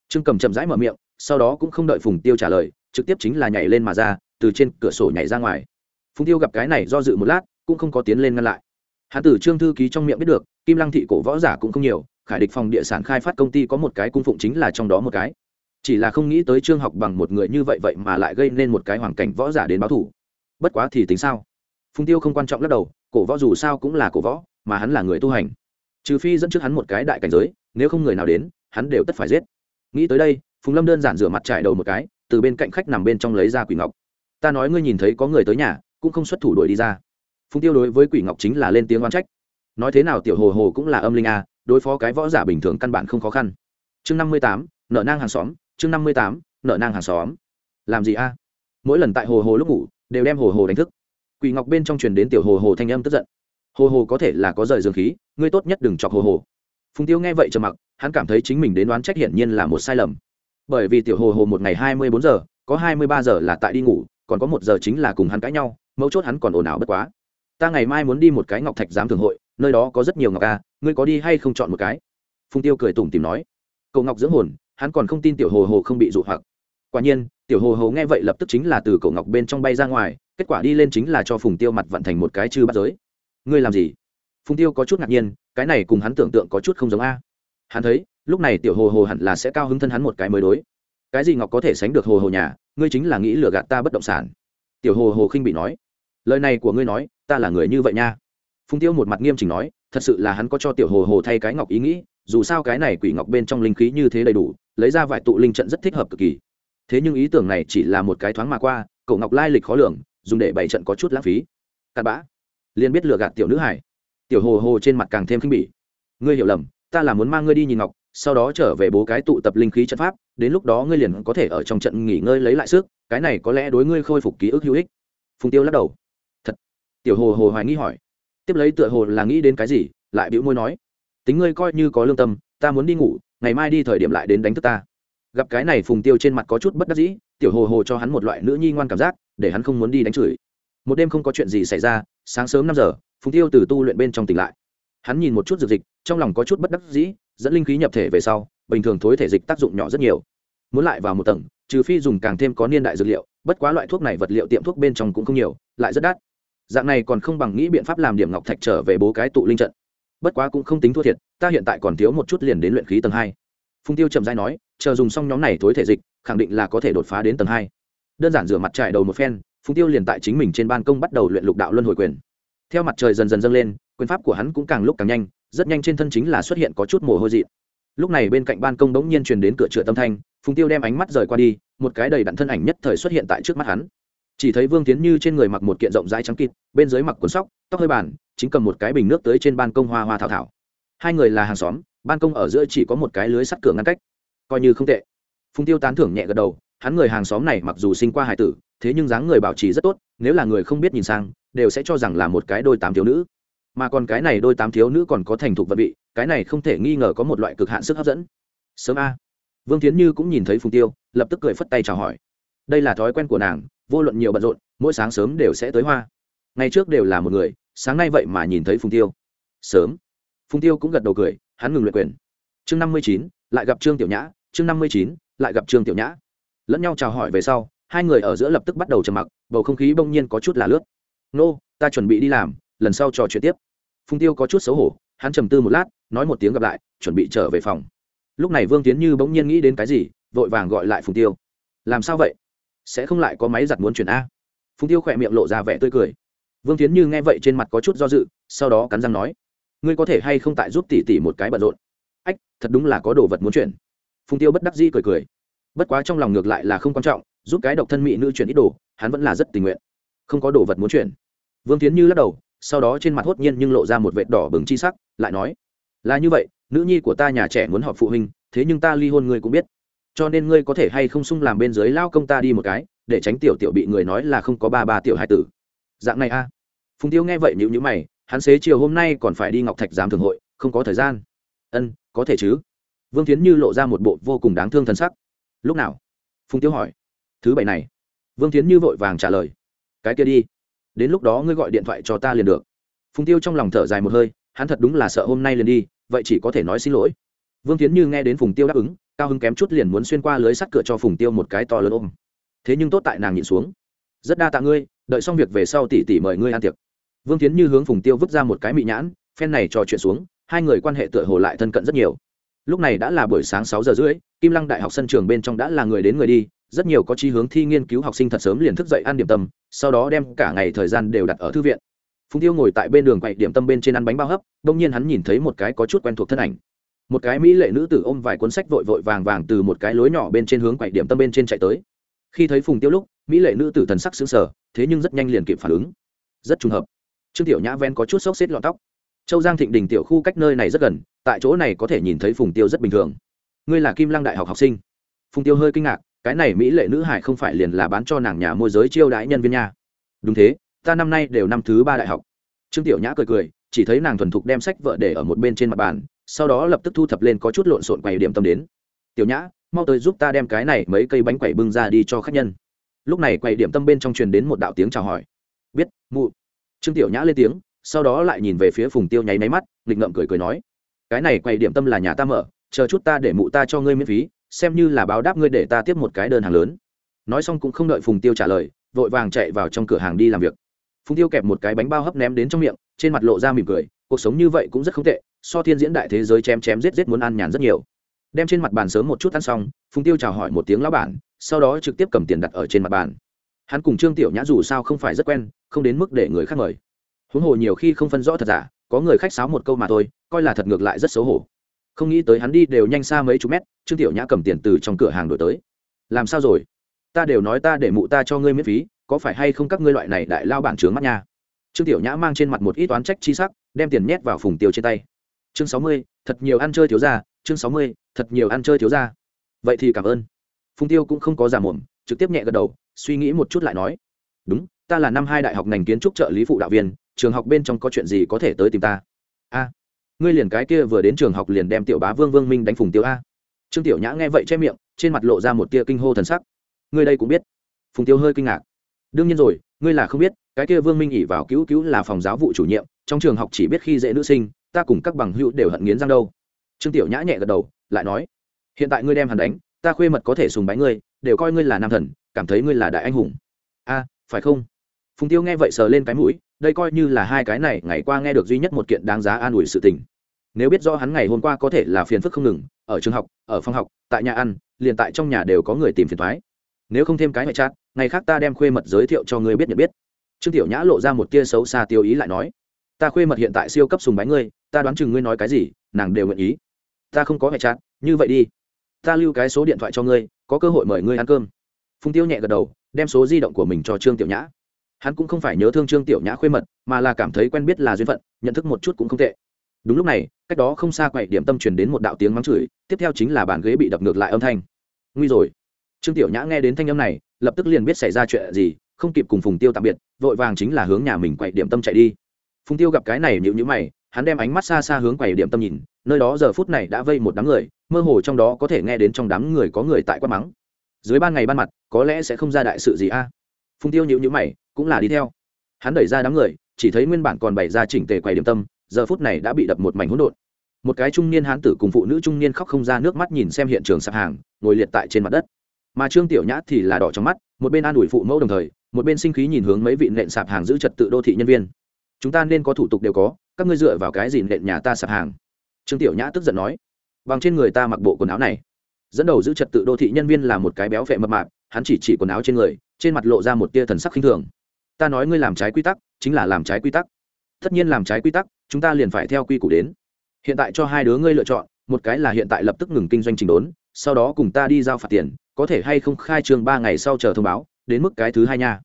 Trương cầm chậm rãi mở miệng, sau đó cũng không đợi phùng tiêu trả lời, trực tiếp chính là nhảy lên mà ra, từ trên cửa sổ nhảy ra ngoài. Phùng tiêu gặp cái này do dự một lát, cũng không có tiến lên ngăn lại. Hãn tử trương thư ký trong miệng biết được, kim lăng thị cổ võ giả cũng không nhiều, khải địch phòng địa sản khai phát công ty có một cái cung phụng chính là trong đó một cái chỉ là không nghĩ tới trương học bằng một người như vậy vậy mà lại gây nên một cái hoàn cảnh võ giả đến báo thủ. Bất quá thì tính sao? Phùng tiêu không quan trọng lắc đầu, cổ võ dù sao cũng là cổ võ, mà hắn là người tu hành. Trừ phi dẫn trước hắn một cái đại cảnh giới, nếu không người nào đến, hắn đều tất phải giết. Nghĩ tới đây, phùng lâm đơn giản rửa mặt trải đầu một cái, từ bên cạnh khách nằm bên trong lấy ra quỷ ngọc. Ta nói ngươi nhìn thấy có người tới nhà, cũng không xuất thủ đuổi đi ra. Phùng tiêu đối với quỷ ngọc chính là lên tiếng oán trách. Nói thế nào tiểu hồ hồ cũng là âm linh a, đối phó cái võ giả bình thường căn bản không khó khăn. Chương năm mươi tám, nợ nang hàng xóm chương năm mươi tám, nợ nang hàng xóm. Làm gì a? Mỗi lần tại hồ hồ lúc ngủ, đều đem hồ hồ đánh thức. Quỷ ngọc bên trong truyền đến tiểu hồ hồ thanh âm tức giận. Hồ hồ có thể là có rời dương khí, ngươi tốt nhất đừng chọc hồ hồ. Phùng tiêu nghe vậy trầm mặc, hắn cảm thấy chính mình đến đoán trách hiển nhiên là một sai lầm. Bởi vì tiểu hồ hồ một ngày hai mươi bốn giờ, có hai mươi ba giờ là tại đi ngủ, còn có một giờ chính là cùng hắn cãi nhau, mấu chốt hắn còn ồn ào bất quá. Ta ngày mai muốn đi một cái ngọc thạch giám thường hội, nơi đó có rất nhiều ngọc a, ngươi có đi hay không chọn một cái? Phùng tiêu cười tủm tìm nói. Cậu ngọc dưỡng hồn hắn còn không tin tiểu hồ hồ không bị dụ hoặc. Quả nhiên, tiểu hồ hồ nghe vậy lập tức chính là từ cổ ngọc bên trong bay ra ngoài, kết quả đi lên chính là cho phùng tiêu mặt vận thành một cái chư bắt giới. Ngươi làm gì? Phùng tiêu có chút ngạc nhiên, cái này cùng hắn tưởng tượng có chút không giống a. Hắn thấy, lúc này tiểu hồ hồ hẳn là sẽ cao hứng thân hắn một cái mới đối. Cái gì ngọc có thể sánh được hồ hồ nhà, ngươi chính là nghĩ lừa gạt ta bất động sản. Tiểu hồ hồ khinh bị nói. Lời này của ngươi nói, ta là người như vậy nha. Phùng tiêu một mặt nghiêm chỉnh nói, thật sự là hắn có cho tiểu hồ hồ thay cái ngọc ý nghĩ, dù sao cái này quỷ ngọc bên trong linh khí như thế đầy đủ lấy ra vài tụ linh trận rất thích hợp cực kỳ. Thế nhưng ý tưởng này chỉ là một cái thoáng mà qua, cậu ngọc lai lịch khó lường, dùng để bày trận có chút lãng phí. Cặn bã. Liền biết lừa gạt tiểu nữ hải tiểu hồ hồ trên mặt càng thêm khinh bỉ. Ngươi hiểu lầm, ta là muốn mang ngươi đi nhìn ngọc, sau đó trở về bố cái tụ tập linh khí trận pháp, đến lúc đó ngươi liền có thể ở trong trận nghỉ ngơi lấy lại sức, cái này có lẽ đối ngươi khôi phục ký ức hữu ích. Phùng tiêu lắc đầu. Thật. Tiểu hồ hồ hoài nghi hỏi. Tiếp lấy tựa hồ là nghĩ đến cái gì, lại bĩu môi nói. Tính ngươi coi như có lương tâm, ta muốn đi ngủ ngày mai đi thời điểm lại đến đánh thức ta. Gặp cái này phùng tiêu trên mặt có chút bất đắc dĩ, tiểu hồ hồ cho hắn một loại nữ nhi ngoan cảm giác, để hắn không muốn đi đánh chửi. Một đêm không có chuyện gì xảy ra, sáng sớm năm giờ, phùng tiêu từ tu luyện bên trong tỉnh lại. Hắn nhìn một chút dược dịch, trong lòng có chút bất đắc dĩ, dẫn linh khí nhập thể về sau, bình thường thối thể dịch tác dụng nhỏ rất nhiều. Muốn lại vào một tầng, trừ phi dùng càng thêm có niên đại dược liệu, bất quá loại thuốc này vật liệu tiệm thuốc bên trong cũng không nhiều, lại rất đắt. Dạng này còn không bằng nghĩ biện pháp làm điểm ngọc thạch trở về bố cái tụ linh trận bất quá cũng không tính thua thiệt, ta hiện tại còn thiếu một chút liền đến luyện khí tầng hai. Phung tiêu chậm dai nói, chờ dùng xong nhóm này thối thể dịch, khẳng định là có thể đột phá đến tầng hai. Đơn giản rửa mặt trải đầu một phen phung tiêu liền tại chính mình trên ban công bắt đầu luyện lục đạo luân hồi quyền. Theo mặt trời dần dần dâng lên, quyền pháp của hắn cũng càng lúc càng nhanh, rất nhanh trên thân chính là xuất hiện có chút mồ hôi dị. Lúc này bên cạnh ban công đống nhiên truyền đến cửa chữa tâm thanh, phùng tiêu đem ánh mắt rời qua đi, một cái đầy đặn thân ảnh nhất thời xuất hiện tại trước mắt hắn chỉ thấy vương tiến như trên người mặc một kiện rộng rãi trắng kịt bên dưới mặc cuốn sóc tóc hơi bàn chính cầm một cái bình nước tới trên ban công hoa hoa thảo thảo. Hai người là hàng xóm ban công ở giữa chỉ có một cái lưới sắt cửa ngăn cách. Coi như không tệ. Phùng tiêu tán thưởng nhẹ gật đầu hắn người hàng xóm này mặc dù sinh qua hải tử thế nhưng dáng người bảo trì rất tốt nếu là người không biết nhìn sang đều sẽ cho rằng là một cái đôi tám thiếu nữ. Mà còn cái này đôi tám thiếu nữ còn có thành thục vận bị, cái này không thể nghi ngờ có một loại cực hạn sức hấp dẫn. Sớm a. Vương tiến như cũng nhìn thấy phùng tiêu lập tức cười phất tay chào hỏi. Đây là thói quen của nàng vô luận nhiều bận rộn, mỗi sáng sớm đều sẽ tới hoa. Ngày trước đều là một người, sáng nay vậy mà nhìn thấy phùng tiêu. Sớm. Phùng tiêu cũng gật đầu cười, hắn ngừng luyện quyền. Chương năm mươi chín, lại gặp trương tiểu nhã. Chương năm mươi chín, lại gặp trương tiểu nhã. Lẫn nhau chào hỏi về sau, hai người ở giữa lập tức bắt đầu trầm mặc, bầu không khí bỗng nhiên có chút là lướt. Nô, ta chuẩn bị đi làm, lần sau trò chuyện tiếp. Phùng tiêu có chút xấu hổ, hắn trầm tư một lát, nói một tiếng gặp lại, chuẩn bị trở về phòng. Lúc này vương tiến như bỗng nhiên nghĩ đến cái gì, vội vàng gọi lại phùng tiêu. Làm sao vậy? Sẽ không lại có máy giặt muốn chuyển a. Phùng tiêu khỏe miệng lộ ra vẻ tươi cười. Vương tiến như nghe vậy trên mặt có chút do dự, sau đó cắn răng nói, ngươi có thể hay không tại giúp tỷ tỷ một cái bận rộn? Ách, thật đúng là có đồ vật muốn chuyển. Phùng tiêu bất đắc dĩ cười cười. Bất quá trong lòng ngược lại là không quan trọng, giúp cái độc thân mỹ nữ chuyển ít đồ, hắn vẫn là rất tình nguyện. Không có đồ vật muốn chuyển. Vương tiến như lắc đầu, sau đó trên mặt hốt nhiên nhưng lộ ra một vệt đỏ bừng chi sắc, lại nói, là như vậy, nữ nhi của ta nhà trẻ muốn họp phụ huynh, thế nhưng ta ly hôn ngươi cũng biết cho nên ngươi có thể hay không sung làm bên dưới lao công ta đi một cái, để tránh tiểu tiểu bị người nói là không có ba ba tiểu hai tử. Dạng này a. Phùng tiêu nghe vậy nhữ nhữ mày, hắn xế chiều hôm nay còn phải đi ngọc thạch giám thường hội, không có thời gian. Ân, có thể chứ. Vương tiến như lộ ra một bộ vô cùng đáng thương thân sắc. Lúc nào? Phùng tiêu hỏi. Thứ bảy này. Vương tiến như vội vàng trả lời. Cái kia đi. Đến lúc đó ngươi gọi điện thoại cho ta liền được. Phùng tiêu trong lòng thở dài một hơi, hắn thật đúng là sợ hôm nay liền đi, vậy chỉ có thể nói xin lỗi. Vương tiến như nghe đến phùng tiêu đáp ứng cao hứng kém chút liền muốn xuyên qua lưới sắt cửa cho phùng tiêu một cái to lớn ôm. Thế nhưng tốt tại nàng nhịn xuống. Rất đa tạ ngươi, đợi xong việc về sau tỷ tỷ mời ngươi ăn tiệc. Vương tiến như hướng phùng tiêu vứt ra một cái mị nhãn, phen này trò chuyện xuống, hai người quan hệ tựa hồ lại thân cận rất nhiều. Lúc này đã là buổi sáng sáu giờ rưỡi, kim lăng đại học sân trường bên trong đã là người đến người đi, rất nhiều có chi hướng thi nghiên cứu học sinh thật sớm liền thức dậy ăn điểm tâm, sau đó đem cả ngày thời gian đều đặt ở thư viện. Phùng tiêu ngồi tại bên đường quậy điểm tâm bên trên ăn bánh bao hấp, đông nhiên hắn nhìn thấy một cái có chút quen thuộc thân ảnh một cái mỹ lệ nữ tử ôm vài cuốn sách vội vội vàng vàng từ một cái lối nhỏ bên trên hướng quậy điểm tâm bên trên chạy tới. Khi thấy phùng tiêu lúc, mỹ lệ nữ tử thần sắc xứng sở thế nhưng rất nhanh liền kịp phản ứng. Rất trùng hợp. Trương tiểu nhã ven có chút xốc xếp lọn tóc. Châu giang thịnh đình tiểu khu cách nơi này rất gần, tại chỗ này có thể nhìn thấy phùng tiêu rất bình thường. Ngươi là kim lăng đại học học sinh. Phùng tiêu hơi kinh ngạc, cái này mỹ lệ nữ hải không phải liền là bán cho nàng nhà môi giới chiêu đãi nhân viên nha. Đúng thế, ta năm nay đều năm thứ ba đại học. Trương tiểu nhã cười cười, chỉ thấy nàng thuần thục đem sách vợ để ở một bên trên mặt bàn sau đó lập tức thu thập lên có chút lộn xộn quầy điểm tâm đến. Tiểu nhã, mau tới giúp ta đem cái này mấy cây bánh quẩy bưng ra đi cho khách nhân. Lúc này quầy điểm tâm bên trong truyền đến một đạo tiếng chào hỏi. Biết, mụ. Trương tiểu nhã lên tiếng, sau đó lại nhìn về phía phùng tiêu nháy máy mắt, nghịch ngậm cười cười nói, cái này quầy điểm tâm là nhà ta mở, chờ chút ta để mụ ta cho ngươi miễn phí, xem như là báo đáp ngươi để ta tiếp một cái đơn hàng lớn. Nói xong cũng không đợi phùng tiêu trả lời, vội vàng chạy vào trong cửa hàng đi làm việc. Phùng tiêu kẹp một cái bánh bao hấp ném đến trong miệng, trên mặt lộ ra mỉm cười, cuộc sống như vậy cũng rất không tệ so thiên diễn đại thế giới chém chém giết giết muốn ăn nhàn rất nhiều. Đem trên mặt bàn sớm một chút ăn xong, phùng tiêu chào hỏi một tiếng lão bản, sau đó trực tiếp cầm tiền đặt ở trên mặt bàn. Hắn cùng trương tiểu nhã dù sao không phải rất quen, không đến mức để người khác mời. Huống hồ nhiều khi không phân rõ thật giả, có người khách sáo một câu mà thôi, coi là thật ngược lại rất xấu hổ. Không nghĩ tới hắn đi đều nhanh xa mấy chục mét, trương tiểu nhã cầm tiền từ trong cửa hàng đổi tới. Làm sao rồi? Ta đều nói ta để mụ ta cho ngươi miễn phí, có phải hay không các ngươi loại này đại lao bản trướng mắt nha? Trương tiểu nhã mang trên mặt một ít oán trách chi sắc, đem tiền nhét vào phùng tiêu trên tay chương sáu mươi, thật nhiều ăn chơi thiếu ra chương sáu mươi, thật nhiều ăn chơi thiếu ra vậy thì cảm ơn. Phùng tiêu cũng không có giả mồm, trực tiếp nhẹ gật đầu, suy nghĩ một chút lại nói. Đúng, ta là năm hai đại học ngành kiến trúc trợ lý phụ đạo viên, trường học bên trong có chuyện gì có thể tới tìm ta? A, ngươi liền cái kia vừa đến trường học liền đem tiểu bá vương vương minh đánh phùng tiêu a. Trương tiểu nhã nghe vậy che miệng, trên mặt lộ ra một tia kinh hô thần sắc. Ngươi đây cũng biết. Phùng tiêu hơi kinh ngạc. Đương nhiên rồi, ngươi là không biết, cái kia vương minh ỉ vào cứu cứu là phòng giáo vụ chủ nhiệm, trong trường học chỉ biết khi dễ nữ sinh ta cùng các bằng hữu đều hận nghiến răng đâu. Trương tiểu nhã nhẹ gật đầu, lại nói, hiện tại ngươi đem hắn đánh, ta khuê mật có thể sùng bái ngươi, đều coi ngươi là nam thần, cảm thấy ngươi là đại anh hùng. A, phải không? Phùng tiêu nghe vậy sờ lên cái mũi, đây coi như là hai cái này, ngày qua nghe được duy nhất một kiện đáng giá an ủi sự tình. Nếu biết do hắn ngày hôm qua có thể là phiền phức không ngừng, ở trường học, ở phòng học, tại nhà ăn, liền tại trong nhà đều có người tìm phiền thoái nếu không thêm cái ngoại trát ngày khác ta đem khuê mật giới thiệu cho ngươi biết nhận biết. Trương tiểu nhã lộ ra một tia xấu xa tiêu ý lại nói, ta khuê mật hiện tại siêu cấp sùng bái ngươi ta đoán chừng ngươi nói cái gì, nàng đều nguyện ý. Ta không có hệ chặt như vậy đi. Ta lưu cái số điện thoại cho ngươi, có cơ hội mời ngươi ăn cơm. Phùng tiêu nhẹ gật đầu, đem số di động của mình cho trương tiểu nhã. Hắn cũng không phải nhớ thương trương tiểu nhã khuê mật, mà là cảm thấy quen biết là duyên phận, nhận thức một chút cũng không tệ. Đúng lúc này, cách đó không xa quậy điểm tâm truyền đến một đạo tiếng mắng chửi, tiếp theo chính là bàn ghế bị đập ngược lại âm thanh. Nguy rồi. Trương tiểu nhã nghe đến thanh âm này, lập tức liền biết xảy ra chuyện gì, không kịp cùng phùng tiêu tạm biệt, vội vàng chính là hướng nhà mình quậy điểm tâm chạy đi. Phùng tiêu gặp cái này nhịu nhữ mày hắn đem ánh mắt xa xa hướng quầy điểm tâm nhìn, nơi đó giờ phút này đã vây một đám người, mơ hồ trong đó có thể nghe đến trong đám người có người tại quát mắng. Dưới ban ngày ban mặt, có lẽ sẽ không ra đại sự gì a. Phùng tiêu nhịu nhữ mày, cũng là đi theo. Hắn đẩy ra đám người, chỉ thấy nguyên bản còn bày ra chỉnh tề quầy điểm tâm, giờ phút này đã bị đập một mảnh hỗn độn. Một cái trung niên hán tử cùng phụ nữ trung niên khóc không ra nước mắt nhìn xem hiện trường sạp hàng, ngồi liệt tại trên mặt đất. Mà trương tiểu nhã thì là đỏ trong mắt, một bên an ủi phụ mẫu đồng thời, một bên sinh khí nhìn hướng mấy vị nện sạp hàng giữ trật tự đô thị nhân viên. Chúng ta nên có thủ tục đều có các ngươi dựa vào cái gì nện nhà ta sạp hàng? Trương tiểu nhã tức giận nói. Bằng trên người ta mặc bộ quần áo này. Dẫn đầu giữ trật tự đô thị nhân viên là một cái béo phệ mập mạp, hắn chỉ chỉ quần áo trên người, trên mặt lộ ra một tia thần sắc khinh thường. Ta nói ngươi làm trái quy tắc, chính là làm trái quy tắc. Tất nhiên làm trái quy tắc, chúng ta liền phải theo quy củ đến. Hiện tại cho hai đứa ngươi lựa chọn, một cái là hiện tại lập tức ngừng kinh doanh trình đốn, sau đó cùng ta đi giao phạt tiền, có thể hay không khai trương ba ngày sau chờ thông báo, đến mức cái thứ hai nha.